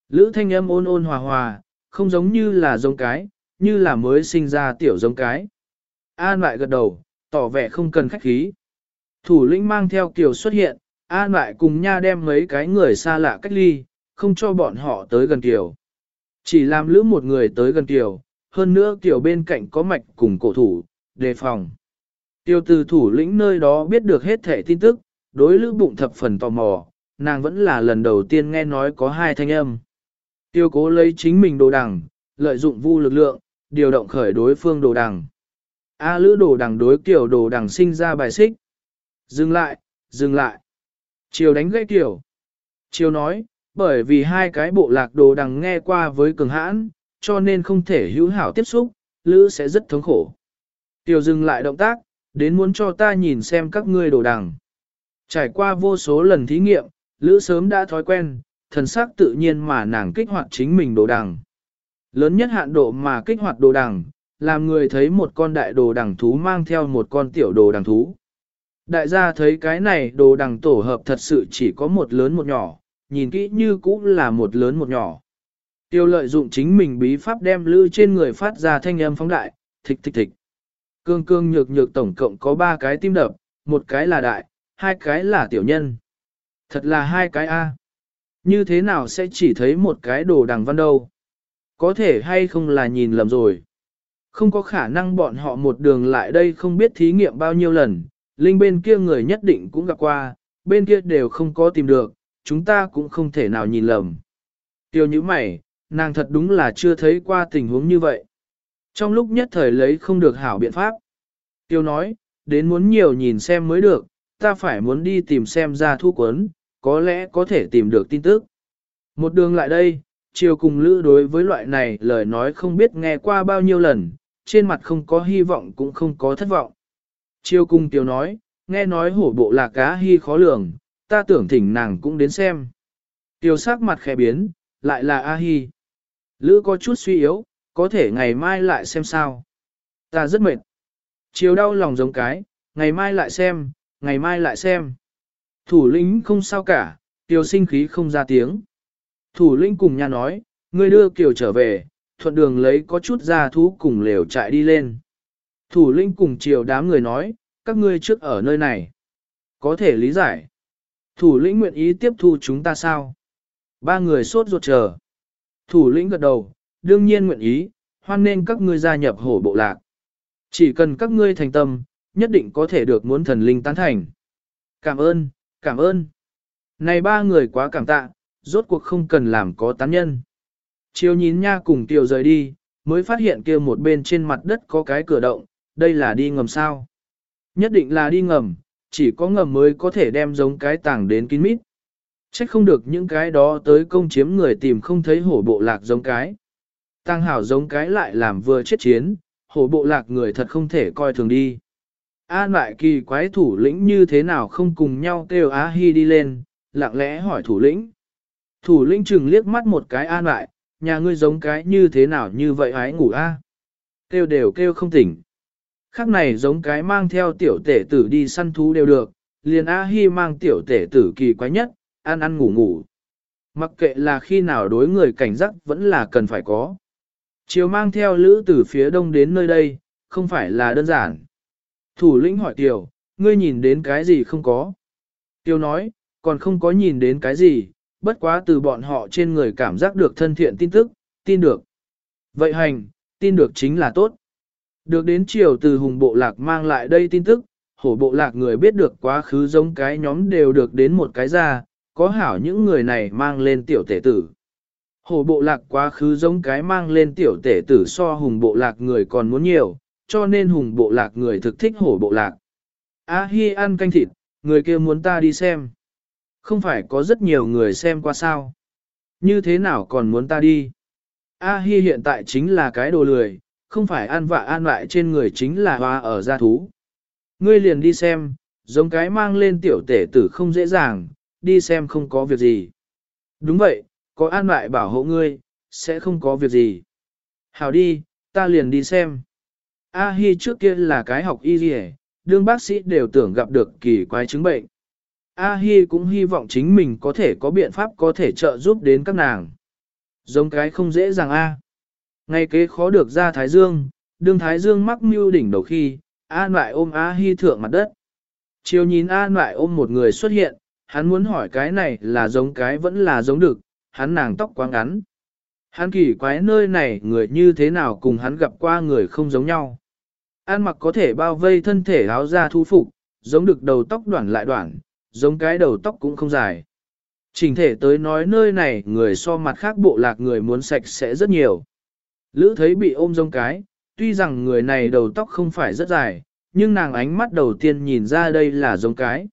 [SPEAKER 1] Lữ thanh âm ôn ôn hòa hòa, không giống như là giống cái, như là mới sinh ra tiểu giống cái. An lại gật đầu, tỏ vẻ không cần khách khí. Thủ lĩnh mang theo kiều xuất hiện, An lại cùng nha đem mấy cái người xa lạ cách ly, không cho bọn họ tới gần kiều. Chỉ làm lữ một người tới gần kiều, hơn nữa kiều bên cạnh có mạch cùng cổ thủ, đề phòng. Tiêu từ thủ lĩnh nơi đó biết được hết thể tin tức, đối lữ bụng thập phần tò mò, nàng vẫn là lần đầu tiên nghe nói có hai thanh âm. Tiêu cố lấy chính mình đồ đằng, lợi dụng vu lực lượng, điều động khởi đối phương đồ đằng. A lữ đồ đằng đối kiểu đồ đằng sinh ra bài xích. Dừng lại, dừng lại. Chiều đánh gãy tiểu. Chiều nói, bởi vì hai cái bộ lạc đồ đằng nghe qua với cường hãn, cho nên không thể hữu hảo tiếp xúc, lữ sẽ rất thống khổ. Tiểu dừng lại động tác, đến muốn cho ta nhìn xem các ngươi đồ đằng. Trải qua vô số lần thí nghiệm, lữ sớm đã thói quen, thần sắc tự nhiên mà nàng kích hoạt chính mình đồ đằng. Lớn nhất hạn độ mà kích hoạt đồ đằng, làm người thấy một con đại đồ đằng thú mang theo một con tiểu đồ đằng thú. Đại gia thấy cái này đồ đằng tổ hợp thật sự chỉ có một lớn một nhỏ, nhìn kỹ như cũng là một lớn một nhỏ. Tiêu lợi dụng chính mình bí pháp đem lư trên người phát ra thanh âm phóng đại, thịch thịch thịch. Cương cương nhược nhược tổng cộng có ba cái tim đập, một cái là đại, hai cái là tiểu nhân. Thật là hai cái A. Như thế nào sẽ chỉ thấy một cái đồ đằng văn đâu? Có thể hay không là nhìn lầm rồi. Không có khả năng bọn họ một đường lại đây không biết thí nghiệm bao nhiêu lần, linh bên kia người nhất định cũng gặp qua, bên kia đều không có tìm được, chúng ta cũng không thể nào nhìn lầm. Tiêu như mày, nàng thật đúng là chưa thấy qua tình huống như vậy. Trong lúc nhất thời lấy không được hảo biện pháp. Tiêu nói, đến muốn nhiều nhìn xem mới được, ta phải muốn đi tìm xem ra thu quấn, có lẽ có thể tìm được tin tức. Một đường lại đây, chiều cùng lữ đối với loại này lời nói không biết nghe qua bao nhiêu lần, trên mặt không có hy vọng cũng không có thất vọng. Chiêu cung tiểu nói, nghe nói hổ bộ là cá hy khó lường, ta tưởng thỉnh nàng cũng đến xem. Tiểu sắc mặt khẽ biến, lại là A Hi. Lữ có chút suy yếu, có thể ngày mai lại xem sao. Ta rất mệt. Chiều đau lòng giống cái, ngày mai lại xem, ngày mai lại xem. Thủ lĩnh không sao cả, tiêu sinh khí không ra tiếng. Thủ lĩnh cùng nha nói, ngươi đưa kiều trở về, thuận đường lấy có chút ra thú cùng lều chạy đi lên. Thủ lĩnh cùng chiều đám người nói, các ngươi trước ở nơi này. Có thể lý giải. Thủ lĩnh nguyện ý tiếp thu chúng ta sao? Ba người sốt ruột chờ. Thủ lĩnh gật đầu, đương nhiên nguyện ý, hoan nên các ngươi gia nhập hổ bộ lạc. Chỉ cần các ngươi thành tâm, nhất định có thể được muốn thần linh tán thành. Cảm ơn, cảm ơn. Này ba người quá cảm tạ, rốt cuộc không cần làm có tán nhân. Chiều nhìn nha cùng tiểu rời đi, mới phát hiện kia một bên trên mặt đất có cái cửa động, đây là đi ngầm sao. Nhất định là đi ngầm, chỉ có ngầm mới có thể đem giống cái tảng đến kín mít. Trách không được những cái đó tới công chiếm người tìm không thấy hổ bộ lạc giống cái. Tăng hảo giống cái lại làm vừa chết chiến, hổ bộ lạc người thật không thể coi thường đi. An lại kỳ quái thủ lĩnh như thế nào không cùng nhau kêu Á Hi đi lên, lặng lẽ hỏi thủ lĩnh. Thủ lĩnh chừng liếc mắt một cái an lại, nhà ngươi giống cái như thế nào như vậy ái ngủ a? Kêu đều kêu không tỉnh. Khác này giống cái mang theo tiểu tể tử đi săn thú đều được, liền A-hi mang tiểu tể tử kỳ quái nhất, ăn ăn ngủ ngủ. Mặc kệ là khi nào đối người cảnh giác vẫn là cần phải có. Chiều mang theo lữ từ phía đông đến nơi đây, không phải là đơn giản. Thủ lĩnh hỏi Tiểu, ngươi nhìn đến cái gì không có? Tiêu nói, còn không có nhìn đến cái gì, bất quá từ bọn họ trên người cảm giác được thân thiện tin tức, tin được. Vậy hành, tin được chính là tốt. Được đến chiều từ hùng bộ lạc mang lại đây tin tức, hổ bộ lạc người biết được quá khứ giống cái nhóm đều được đến một cái ra, có hảo những người này mang lên tiểu tể tử. Hổ bộ lạc quá khứ giống cái mang lên tiểu tể tử so hùng bộ lạc người còn muốn nhiều, cho nên hùng bộ lạc người thực thích hổ bộ lạc. A Hi ăn canh thịt, người kia muốn ta đi xem. Không phải có rất nhiều người xem qua sao. Như thế nào còn muốn ta đi? A Hi hiện tại chính là cái đồ lười, không phải an vạ an lại trên người chính là hoa ở gia thú. Ngươi liền đi xem, giống cái mang lên tiểu tể tử không dễ dàng, đi xem không có việc gì. Đúng vậy, có an lại bảo hộ ngươi, sẽ không có việc gì. Hảo đi, ta liền đi xem. A Hi trước kia là cái học y gì đương bác sĩ đều tưởng gặp được kỳ quái chứng bệnh. A Hi cũng hy vọng chính mình có thể có biện pháp có thể trợ giúp đến các nàng. Giống cái không dễ dàng A. Ngay kế khó được ra Thái Dương, đương Thái Dương mắc mưu đỉnh đầu khi, An lại ôm A Hi thượng mặt đất. Chiều nhìn An lại ôm một người xuất hiện, hắn muốn hỏi cái này là giống cái vẫn là giống được, hắn nàng tóc quá ngắn. Hắn kỳ quái nơi này người như thế nào cùng hắn gặp qua người không giống nhau. An mặc có thể bao vây thân thể áo ra thu phục, giống được đầu tóc đoạn lại đoạn, giống cái đầu tóc cũng không dài. Trình thể tới nói nơi này người so mặt khác bộ lạc người muốn sạch sẽ rất nhiều. Lữ thấy bị ôm giống cái, tuy rằng người này đầu tóc không phải rất dài, nhưng nàng ánh mắt đầu tiên nhìn ra đây là giống cái.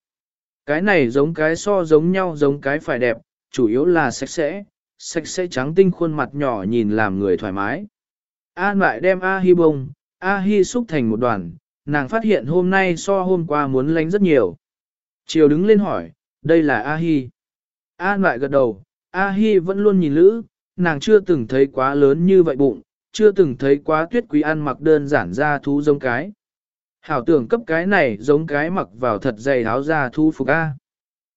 [SPEAKER 1] Cái này giống cái so giống nhau giống cái phải đẹp, chủ yếu là sạch sẽ, sạch sẽ trắng tinh khuôn mặt nhỏ nhìn làm người thoải mái. An lại đem A-hi bông, A-hi xúc thành một đoàn, nàng phát hiện hôm nay so hôm qua muốn lánh rất nhiều. Chiều đứng lên hỏi, đây là A-hi. An lại gật đầu, A-hi vẫn luôn nhìn lữ, nàng chưa từng thấy quá lớn như vậy bụng, chưa từng thấy quá tuyết quý ăn mặc đơn giản ra thú giống cái. Hảo tưởng cấp cái này giống cái mặc vào thật dày áo ra thú phục A.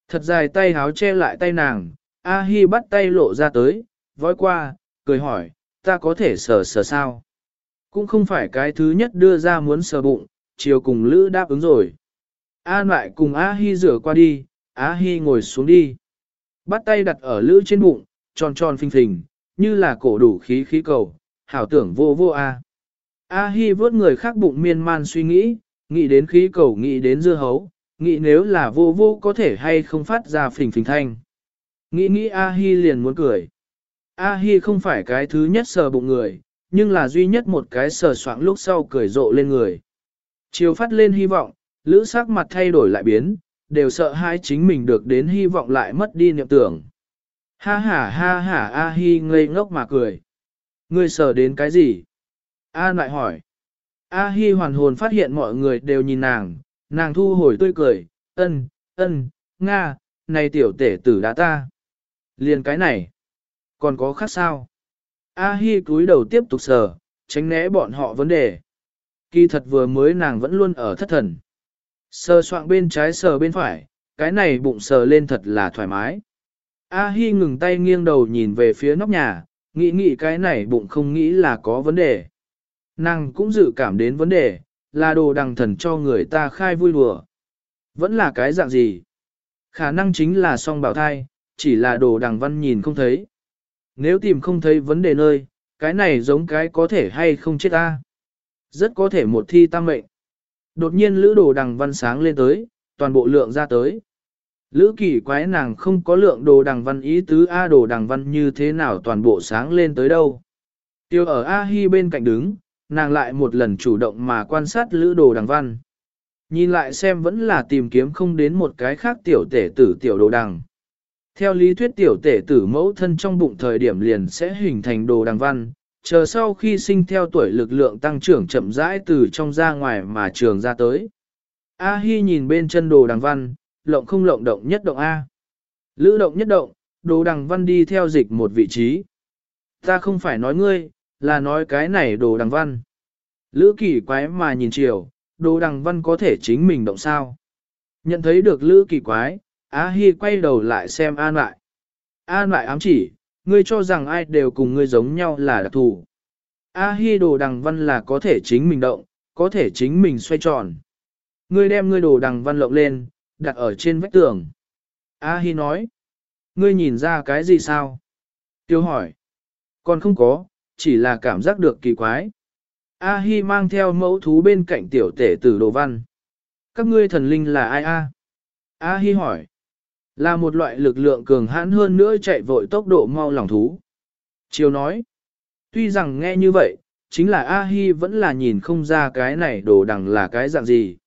[SPEAKER 1] Thật dài tay áo che lại tay nàng, A Hi bắt tay lộ ra tới, vói qua, cười hỏi, ta có thể sờ sờ sao? Cũng không phải cái thứ nhất đưa ra muốn sờ bụng, chiều cùng Lữ đáp ứng rồi. An lại cùng A Hi rửa qua đi, A Hi ngồi xuống đi. Bắt tay đặt ở Lữ trên bụng, tròn tròn phình phình, như là cổ đủ khí khí cầu, hảo tưởng vô vô A. A Hi vớt người khác bụng miên man suy nghĩ, nghĩ đến khí cầu nghĩ đến dưa hấu, nghĩ nếu là vô vô có thể hay không phát ra phình phình thanh. Nghĩ nghĩ A Hi liền muốn cười. A Hi không phải cái thứ nhất sờ bụng người, nhưng là duy nhất một cái sờ soạng lúc sau cười rộ lên người. Chiều phát lên hy vọng, lữ sắc mặt thay đổi lại biến, đều sợ hai chính mình được đến hy vọng lại mất đi niệm tưởng. Ha ha ha ha A Hi ngây ngốc mà cười. Ngươi sờ đến cái gì? A lại hỏi. A Hi hoàn hồn phát hiện mọi người đều nhìn nàng, nàng thu hồi tươi cười, ân, ân, Nga, này tiểu tể tử đã ta. Liền cái này, còn có khác sao? A Hi cúi đầu tiếp tục sờ, tránh né bọn họ vấn đề. Kỳ thật vừa mới nàng vẫn luôn ở thất thần. Sờ soạng bên trái sờ bên phải, cái này bụng sờ lên thật là thoải mái. A Hi ngừng tay nghiêng đầu nhìn về phía nóc nhà, nghĩ nghĩ cái này bụng không nghĩ là có vấn đề. Nàng cũng dự cảm đến vấn đề, là đồ đằng thần cho người ta khai vui đùa. Vẫn là cái dạng gì? Khả năng chính là song bảo thai, chỉ là đồ đằng văn nhìn không thấy. Nếu tìm không thấy vấn đề nơi, cái này giống cái có thể hay không chết ta. Rất có thể một thi tam mệnh. Đột nhiên lữ đồ đằng văn sáng lên tới, toàn bộ lượng ra tới. Lữ kỳ quái nàng không có lượng đồ đằng văn ý tứ A đồ đằng văn như thế nào toàn bộ sáng lên tới đâu. Tiêu ở A Hi bên cạnh đứng, nàng lại một lần chủ động mà quan sát lữ đồ đằng văn. Nhìn lại xem vẫn là tìm kiếm không đến một cái khác tiểu tể tử tiểu đồ đằng. Theo lý thuyết tiểu tể tử mẫu thân trong bụng thời điểm liền sẽ hình thành đồ đằng văn, chờ sau khi sinh theo tuổi lực lượng tăng trưởng chậm rãi từ trong ra ngoài mà trường ra tới. A Hi nhìn bên chân đồ đằng văn, lộng không lộng động nhất động A. Lữ động nhất động, đồ đằng văn đi theo dịch một vị trí. Ta không phải nói ngươi, là nói cái này đồ đằng văn. Lữ kỳ quái mà nhìn chiều, đồ đằng văn có thể chính mình động sao. Nhận thấy được lữ kỳ quái, Á Hi quay đầu lại xem An lại. An lại ám chỉ, ngươi cho rằng ai đều cùng ngươi giống nhau là đặc thù. A Hi đồ đằng văn là có thể chính mình động, có thể chính mình xoay tròn. Ngươi đem ngươi đồ đằng văn lộng lên, đặt ở trên vách tường. A Hi nói, ngươi nhìn ra cái gì sao? Tiêu hỏi, còn không có, chỉ là cảm giác được kỳ quái. A Hi mang theo mẫu thú bên cạnh tiểu tể tử đồ văn. Các ngươi thần linh là ai a? A Hi hỏi. Là một loại lực lượng cường hãn hơn nữa chạy vội tốc độ mau lòng thú. Chiều nói. Tuy rằng nghe như vậy, chính là A Hi vẫn là nhìn không ra cái này đồ đằng là cái dạng gì.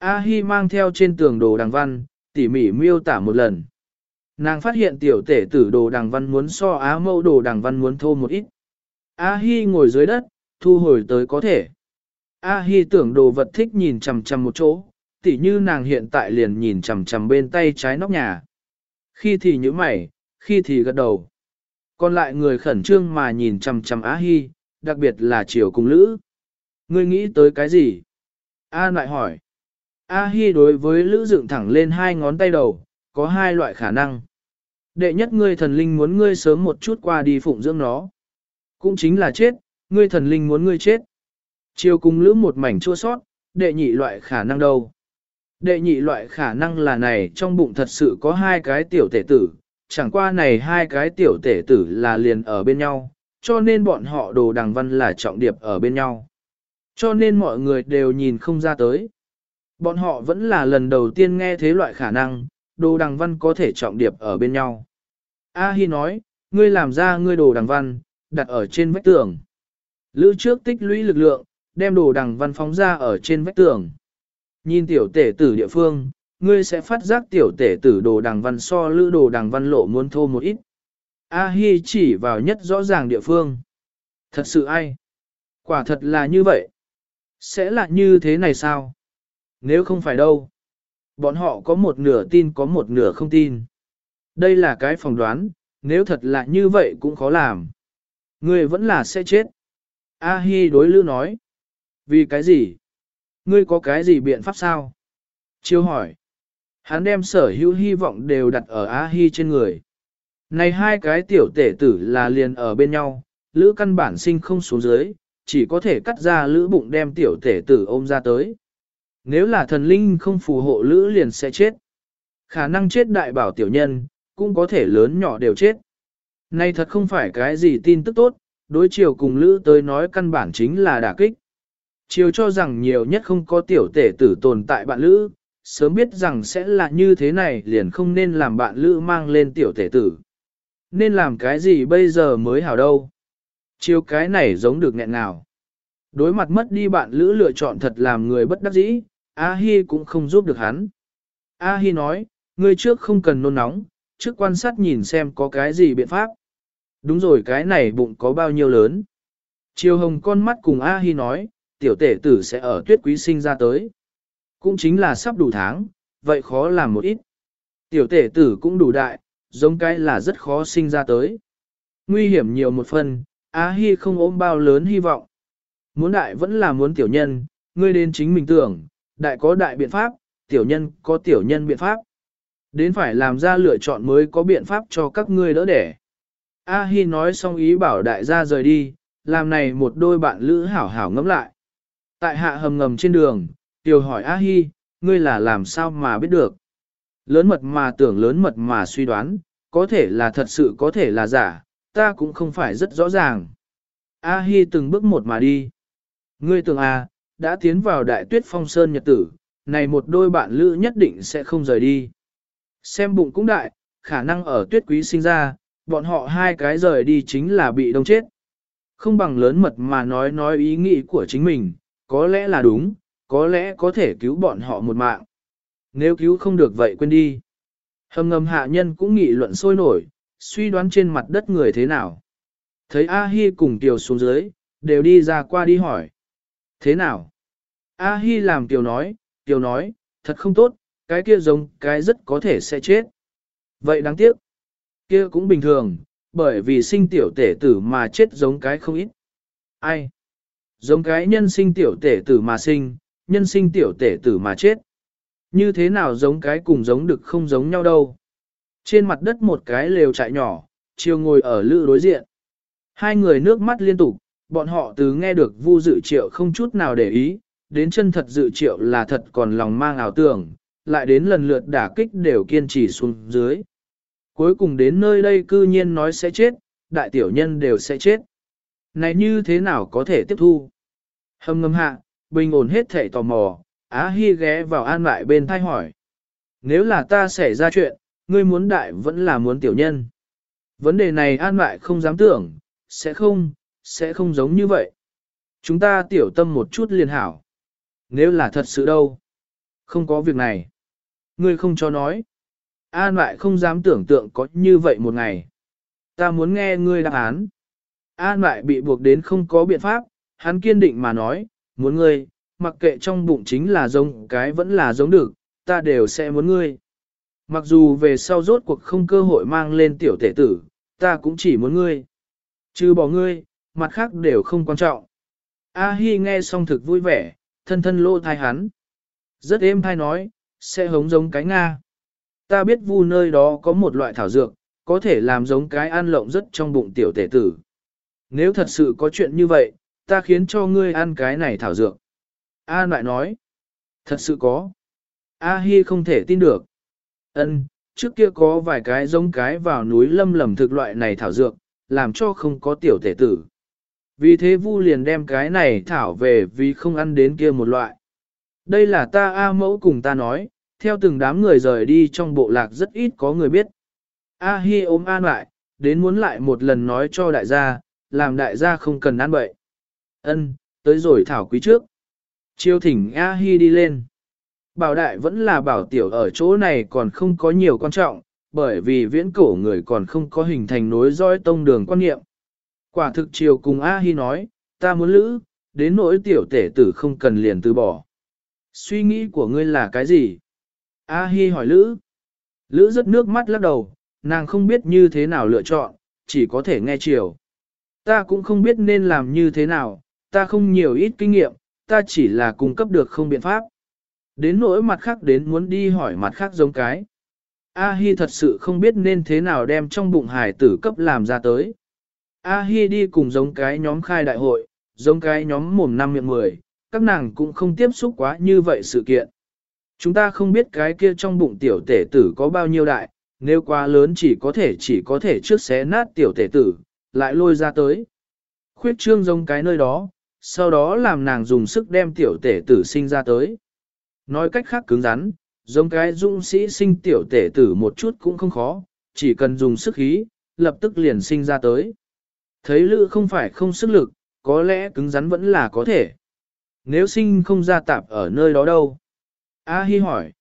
[SPEAKER 1] A Hi mang theo trên tường đồ đằng văn, tỉ mỉ miêu tả một lần. Nàng phát hiện tiểu tể tử đồ đằng văn muốn so á mẫu đồ đằng văn muốn thô một ít. A Hi ngồi dưới đất, thu hồi tới có thể. A Hi tưởng đồ vật thích nhìn chằm chằm một chỗ, tỉ như nàng hiện tại liền nhìn chằm chằm bên tay trái nóc nhà. Khi thì nhíu mày, khi thì gật đầu. Còn lại người khẩn trương mà nhìn chằm chằm A Hi, đặc biệt là chiều cùng lữ. Ngươi nghĩ tới cái gì? A lại hỏi. A Hi đối với lữ dựng thẳng lên hai ngón tay đầu, có hai loại khả năng. Đệ nhất ngươi thần linh muốn ngươi sớm một chút qua đi phụng dưỡng nó. Cũng chính là chết, ngươi thần linh muốn ngươi chết. Chiều cùng lữ một mảnh chua sót, đệ nhị loại khả năng đâu. Đệ nhị loại khả năng là này trong bụng thật sự có hai cái tiểu tể tử, chẳng qua này hai cái tiểu tể tử là liền ở bên nhau, cho nên bọn họ đồ đằng văn là trọng điệp ở bên nhau. Cho nên mọi người đều nhìn không ra tới. Bọn họ vẫn là lần đầu tiên nghe thế loại khả năng, đồ đằng văn có thể trọng điệp ở bên nhau. A Hi nói, ngươi làm ra ngươi đồ đằng văn, đặt ở trên vách tường. Lữ trước tích lũy lực lượng, đem đồ đằng văn phóng ra ở trên vách tường. Nhìn tiểu tể tử địa phương, ngươi sẽ phát giác tiểu tể tử đồ đằng văn so lữ đồ đằng văn lộ muốn thô một ít. A Hi chỉ vào nhất rõ ràng địa phương. Thật sự ai? Quả thật là như vậy. Sẽ là như thế này sao? Nếu không phải đâu. Bọn họ có một nửa tin có một nửa không tin. Đây là cái phỏng đoán, nếu thật là như vậy cũng khó làm. Ngươi vẫn là sẽ chết. A Hi đối Lữ nói. Vì cái gì? Ngươi có cái gì biện pháp sao? Chiêu hỏi. Hắn đem sở hữu hy vọng đều đặt ở A Hi trên người. Này hai cái tiểu tể tử là liền ở bên nhau, lữ căn bản sinh không xuống dưới, chỉ có thể cắt ra lữ bụng đem tiểu tể tử ôm ra tới. Nếu là thần linh không phù hộ lữ liền sẽ chết. Khả năng chết đại bảo tiểu nhân, cũng có thể lớn nhỏ đều chết. Này thật không phải cái gì tin tức tốt, đối chiều cùng lữ tới nói căn bản chính là đả kích. Chiều cho rằng nhiều nhất không có tiểu tể tử tồn tại bạn lữ, sớm biết rằng sẽ là như thế này liền không nên làm bạn lữ mang lên tiểu tể tử. Nên làm cái gì bây giờ mới hảo đâu. Chiều cái này giống được nghẹn nào. Đối mặt mất đi bạn lữ lựa chọn thật làm người bất đắc dĩ, A-hi cũng không giúp được hắn. A-hi nói, ngươi trước không cần nôn nóng, trước quan sát nhìn xem có cái gì biện pháp. Đúng rồi cái này bụng có bao nhiêu lớn. Chiều hồng con mắt cùng A-hi nói, tiểu tể tử sẽ ở tuyết quý sinh ra tới. Cũng chính là sắp đủ tháng, vậy khó làm một ít. Tiểu tể tử cũng đủ đại, giống cái là rất khó sinh ra tới. Nguy hiểm nhiều một phần, A-hi không ôm bao lớn hy vọng. Muốn đại vẫn là muốn tiểu nhân, ngươi đến chính mình tưởng, đại có đại biện pháp, tiểu nhân có tiểu nhân biện pháp. Đến phải làm ra lựa chọn mới có biện pháp cho các ngươi đỡ đẻ. A Hi nói xong ý bảo đại gia rời đi, làm này một đôi bạn lữ hảo hảo ngẫm lại. Tại hạ hầm ngầm trên đường, Tiểu hỏi A Hi, ngươi là làm sao mà biết được? Lớn mật mà tưởng lớn mật mà suy đoán, có thể là thật sự có thể là giả, ta cũng không phải rất rõ ràng. A Hi từng bước một mà đi. Ngươi tưởng à, đã tiến vào đại tuyết phong sơn nhật tử, này một đôi bạn lữ nhất định sẽ không rời đi. Xem bụng cũng đại, khả năng ở tuyết quý sinh ra, bọn họ hai cái rời đi chính là bị đông chết. Không bằng lớn mật mà nói nói ý nghĩ của chính mình, có lẽ là đúng, có lẽ có thể cứu bọn họ một mạng. Nếu cứu không được vậy quên đi. Hầm ngầm hạ nhân cũng nghị luận sôi nổi, suy đoán trên mặt đất người thế nào. Thấy A-hi cùng Tiểu xuống dưới, đều đi ra qua đi hỏi. Thế nào? A-hi làm Tiểu nói, Tiểu nói, thật không tốt, cái kia giống cái rất có thể sẽ chết. Vậy đáng tiếc. Kia cũng bình thường, bởi vì sinh tiểu tể tử mà chết giống cái không ít. Ai? Giống cái nhân sinh tiểu tể tử mà sinh, nhân sinh tiểu tể tử mà chết. Như thế nào giống cái cùng giống được không giống nhau đâu. Trên mặt đất một cái lều trại nhỏ, chiều ngồi ở lữ đối diện. Hai người nước mắt liên tục, bọn họ từ nghe được vu dự triệu không chút nào để ý, đến chân thật dự triệu là thật còn lòng mang ảo tưởng, lại đến lần lượt đả kích đều kiên trì xuống dưới. Cuối cùng đến nơi đây cư nhiên nói sẽ chết, đại tiểu nhân đều sẽ chết. Này như thế nào có thể tiếp thu? Hâm ngâm hạ, bình ổn hết thể tò mò, Á Hi ghé vào an lại bên thay hỏi. Nếu là ta xảy ra chuyện, ngươi muốn đại vẫn là muốn tiểu nhân. Vấn đề này an lại không dám tưởng, sẽ không, sẽ không giống như vậy. Chúng ta tiểu tâm một chút liền hảo. Nếu là thật sự đâu? Không có việc này. Ngươi không cho nói. An lại không dám tưởng tượng có như vậy một ngày. Ta muốn nghe ngươi đáp án. An lại bị buộc đến không có biện pháp, hắn kiên định mà nói, muốn ngươi, mặc kệ trong bụng chính là giống cái vẫn là giống được, ta đều sẽ muốn ngươi. Mặc dù về sau rốt cuộc không cơ hội mang lên tiểu tể tử, ta cũng chỉ muốn ngươi. Chứ bỏ ngươi, mặt khác đều không quan trọng. A Hi nghe xong thực vui vẻ, thân thân lô thai hắn. Rất êm thai nói, sẽ hống giống cái Nga. Ta biết vu nơi đó có một loại thảo dược, có thể làm giống cái ăn lộng rất trong bụng tiểu tể tử. Nếu thật sự có chuyện như vậy, ta khiến cho ngươi ăn cái này thảo dược. A lại nói, thật sự có. A Hi không thể tin được. Ân, trước kia có vài cái giống cái vào núi lâm lầm thực loại này thảo dược, làm cho không có tiểu tể tử. Vì thế Vu liền đem cái này thảo về vì không ăn đến kia một loại. Đây là ta A mẫu cùng ta nói, theo từng đám người rời đi trong bộ lạc rất ít có người biết. A Hi ôm an lại, đến muốn lại một lần nói cho đại gia, làm đại gia không cần ăn bậy. Ân, tới rồi thảo quý trước. Chiêu thỉnh A Hi đi lên. Bảo đại vẫn là bảo tiểu ở chỗ này còn không có nhiều quan trọng, bởi vì viễn cổ người còn không có hình thành nối dõi tông đường quan niệm. Quả thực chiều cùng A Hi nói, ta muốn lữ, đến nỗi tiểu tể tử không cần liền từ bỏ. Suy nghĩ của ngươi là cái gì? A Hi hỏi Lữ. Lữ rất nước mắt lắc đầu, nàng không biết như thế nào lựa chọn, chỉ có thể nghe chiều. Ta cũng không biết nên làm như thế nào, ta không nhiều ít kinh nghiệm, ta chỉ là cung cấp được không biện pháp. Đến nỗi mặt khác đến muốn đi hỏi mặt khác giống cái. A Hi thật sự không biết nên thế nào đem trong bụng hải tử cấp làm ra tới. A Hi đi cùng giống cái nhóm khai đại hội, giống cái nhóm mồm năm miệng mười, các nàng cũng không tiếp xúc quá như vậy sự kiện. Chúng ta không biết cái kia trong bụng tiểu tể tử có bao nhiêu đại, nếu quá lớn chỉ có thể chỉ có thể trước xé nát tiểu tể tử, lại lôi ra tới. Khuyết trương giống cái nơi đó, sau đó làm nàng dùng sức đem tiểu tể tử sinh ra tới. Nói cách khác cứng rắn, giống cái dũng sĩ sinh tiểu tể tử một chút cũng không khó, chỉ cần dùng sức khí, lập tức liền sinh ra tới. Thấy lữ không phải không sức lực, có lẽ cứng rắn vẫn là có thể. Nếu sinh không ra tạp ở nơi đó đâu? A Hi hỏi.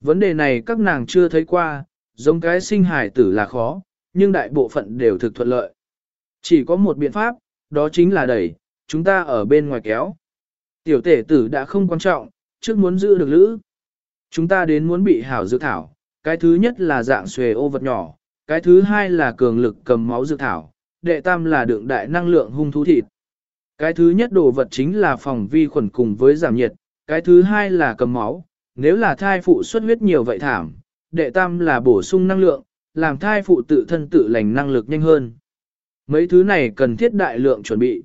[SPEAKER 1] Vấn đề này các nàng chưa thấy qua, giống cái sinh hải tử là khó, nhưng đại bộ phận đều thực thuận lợi. Chỉ có một biện pháp, đó chính là đẩy, chúng ta ở bên ngoài kéo. Tiểu tể tử đã không quan trọng, trước muốn giữ được lữ. Chúng ta đến muốn bị hảo dược thảo, cái thứ nhất là dạng xuề ô vật nhỏ, cái thứ hai là cường lực cầm máu dược thảo, đệ tam là đựng đại năng lượng hung thú thịt. Cái thứ nhất đồ vật chính là phòng vi khuẩn cùng với giảm nhiệt, cái thứ hai là cầm máu, nếu là thai phụ xuất huyết nhiều vậy thảm, đệ tam là bổ sung năng lượng, làm thai phụ tự thân tự lành năng lực nhanh hơn. Mấy thứ này cần thiết đại lượng chuẩn bị.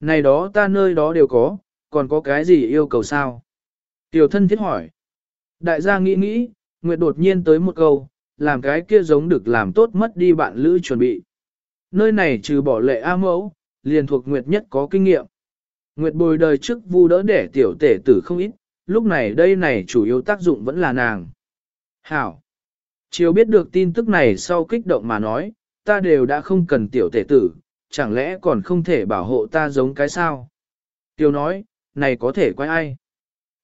[SPEAKER 1] Này đó ta nơi đó đều có, còn có cái gì yêu cầu sao? Tiểu thân thiết hỏi. Đại gia nghĩ nghĩ, Nguyệt đột nhiên tới một câu, làm cái kia giống được làm tốt mất đi bạn lữ chuẩn bị. Nơi này trừ bỏ lệ A mẫu, liền thuộc Nguyệt nhất có kinh nghiệm. Nguyệt bồi đời trước vu đỡ để tiểu tể tử không ít, lúc này đây này chủ yếu tác dụng vẫn là nàng. Hảo! Chiều biết được tin tức này sau kích động mà nói, ta đều đã không cần tiểu tể tử, chẳng lẽ còn không thể bảo hộ ta giống cái sao? Tiêu nói, này có thể quay ai?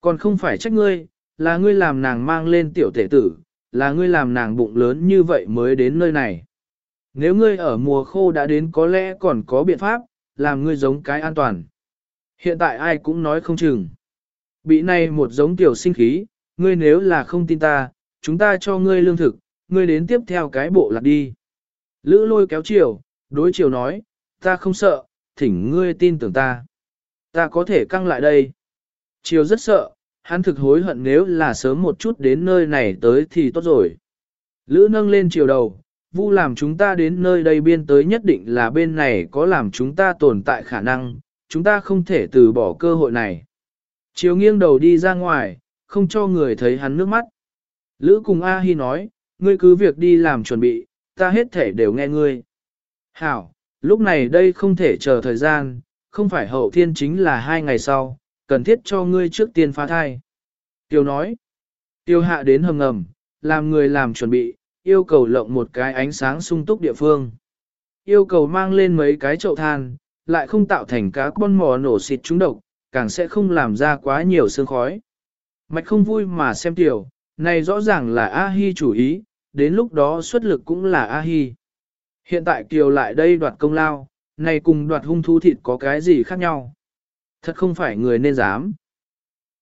[SPEAKER 1] Còn không phải trách ngươi, là ngươi làm nàng mang lên tiểu tể tử, là ngươi làm nàng bụng lớn như vậy mới đến nơi này. Nếu ngươi ở mùa khô đã đến có lẽ còn có biện pháp, làm ngươi giống cái an toàn. Hiện tại ai cũng nói không chừng. Bị này một giống tiểu sinh khí, ngươi nếu là không tin ta, chúng ta cho ngươi lương thực, ngươi đến tiếp theo cái bộ lạc đi. Lữ lôi kéo chiều, đối chiều nói, ta không sợ, thỉnh ngươi tin tưởng ta. Ta có thể căng lại đây. Chiều rất sợ, hắn thực hối hận nếu là sớm một chút đến nơi này tới thì tốt rồi. Lữ nâng lên chiều đầu, vu làm chúng ta đến nơi đây biên tới nhất định là bên này có làm chúng ta tồn tại khả năng, chúng ta không thể từ bỏ cơ hội này. Chiều nghiêng đầu đi ra ngoài, không cho người thấy hắn nước mắt. Lữ cùng A Hi nói, ngươi cứ việc đi làm chuẩn bị, ta hết thể đều nghe ngươi. Hảo, lúc này đây không thể chờ thời gian, không phải hậu thiên chính là hai ngày sau, cần thiết cho ngươi trước tiên phá thai. Tiêu nói, tiêu hạ đến hầm ngầm, làm người làm chuẩn bị, yêu cầu lộng một cái ánh sáng sung túc địa phương. Yêu cầu mang lên mấy cái chậu than, lại không tạo thành cá con mò nổ xịt trúng độc, càng sẽ không làm ra quá nhiều sương khói. Mạch không vui mà xem tiểu, này rõ ràng là A-hi chủ ý, đến lúc đó xuất lực cũng là A-hi. Hiện tại Kiều lại đây đoạt công lao, này cùng đoạt hung thú thịt có cái gì khác nhau. Thật không phải người nên dám.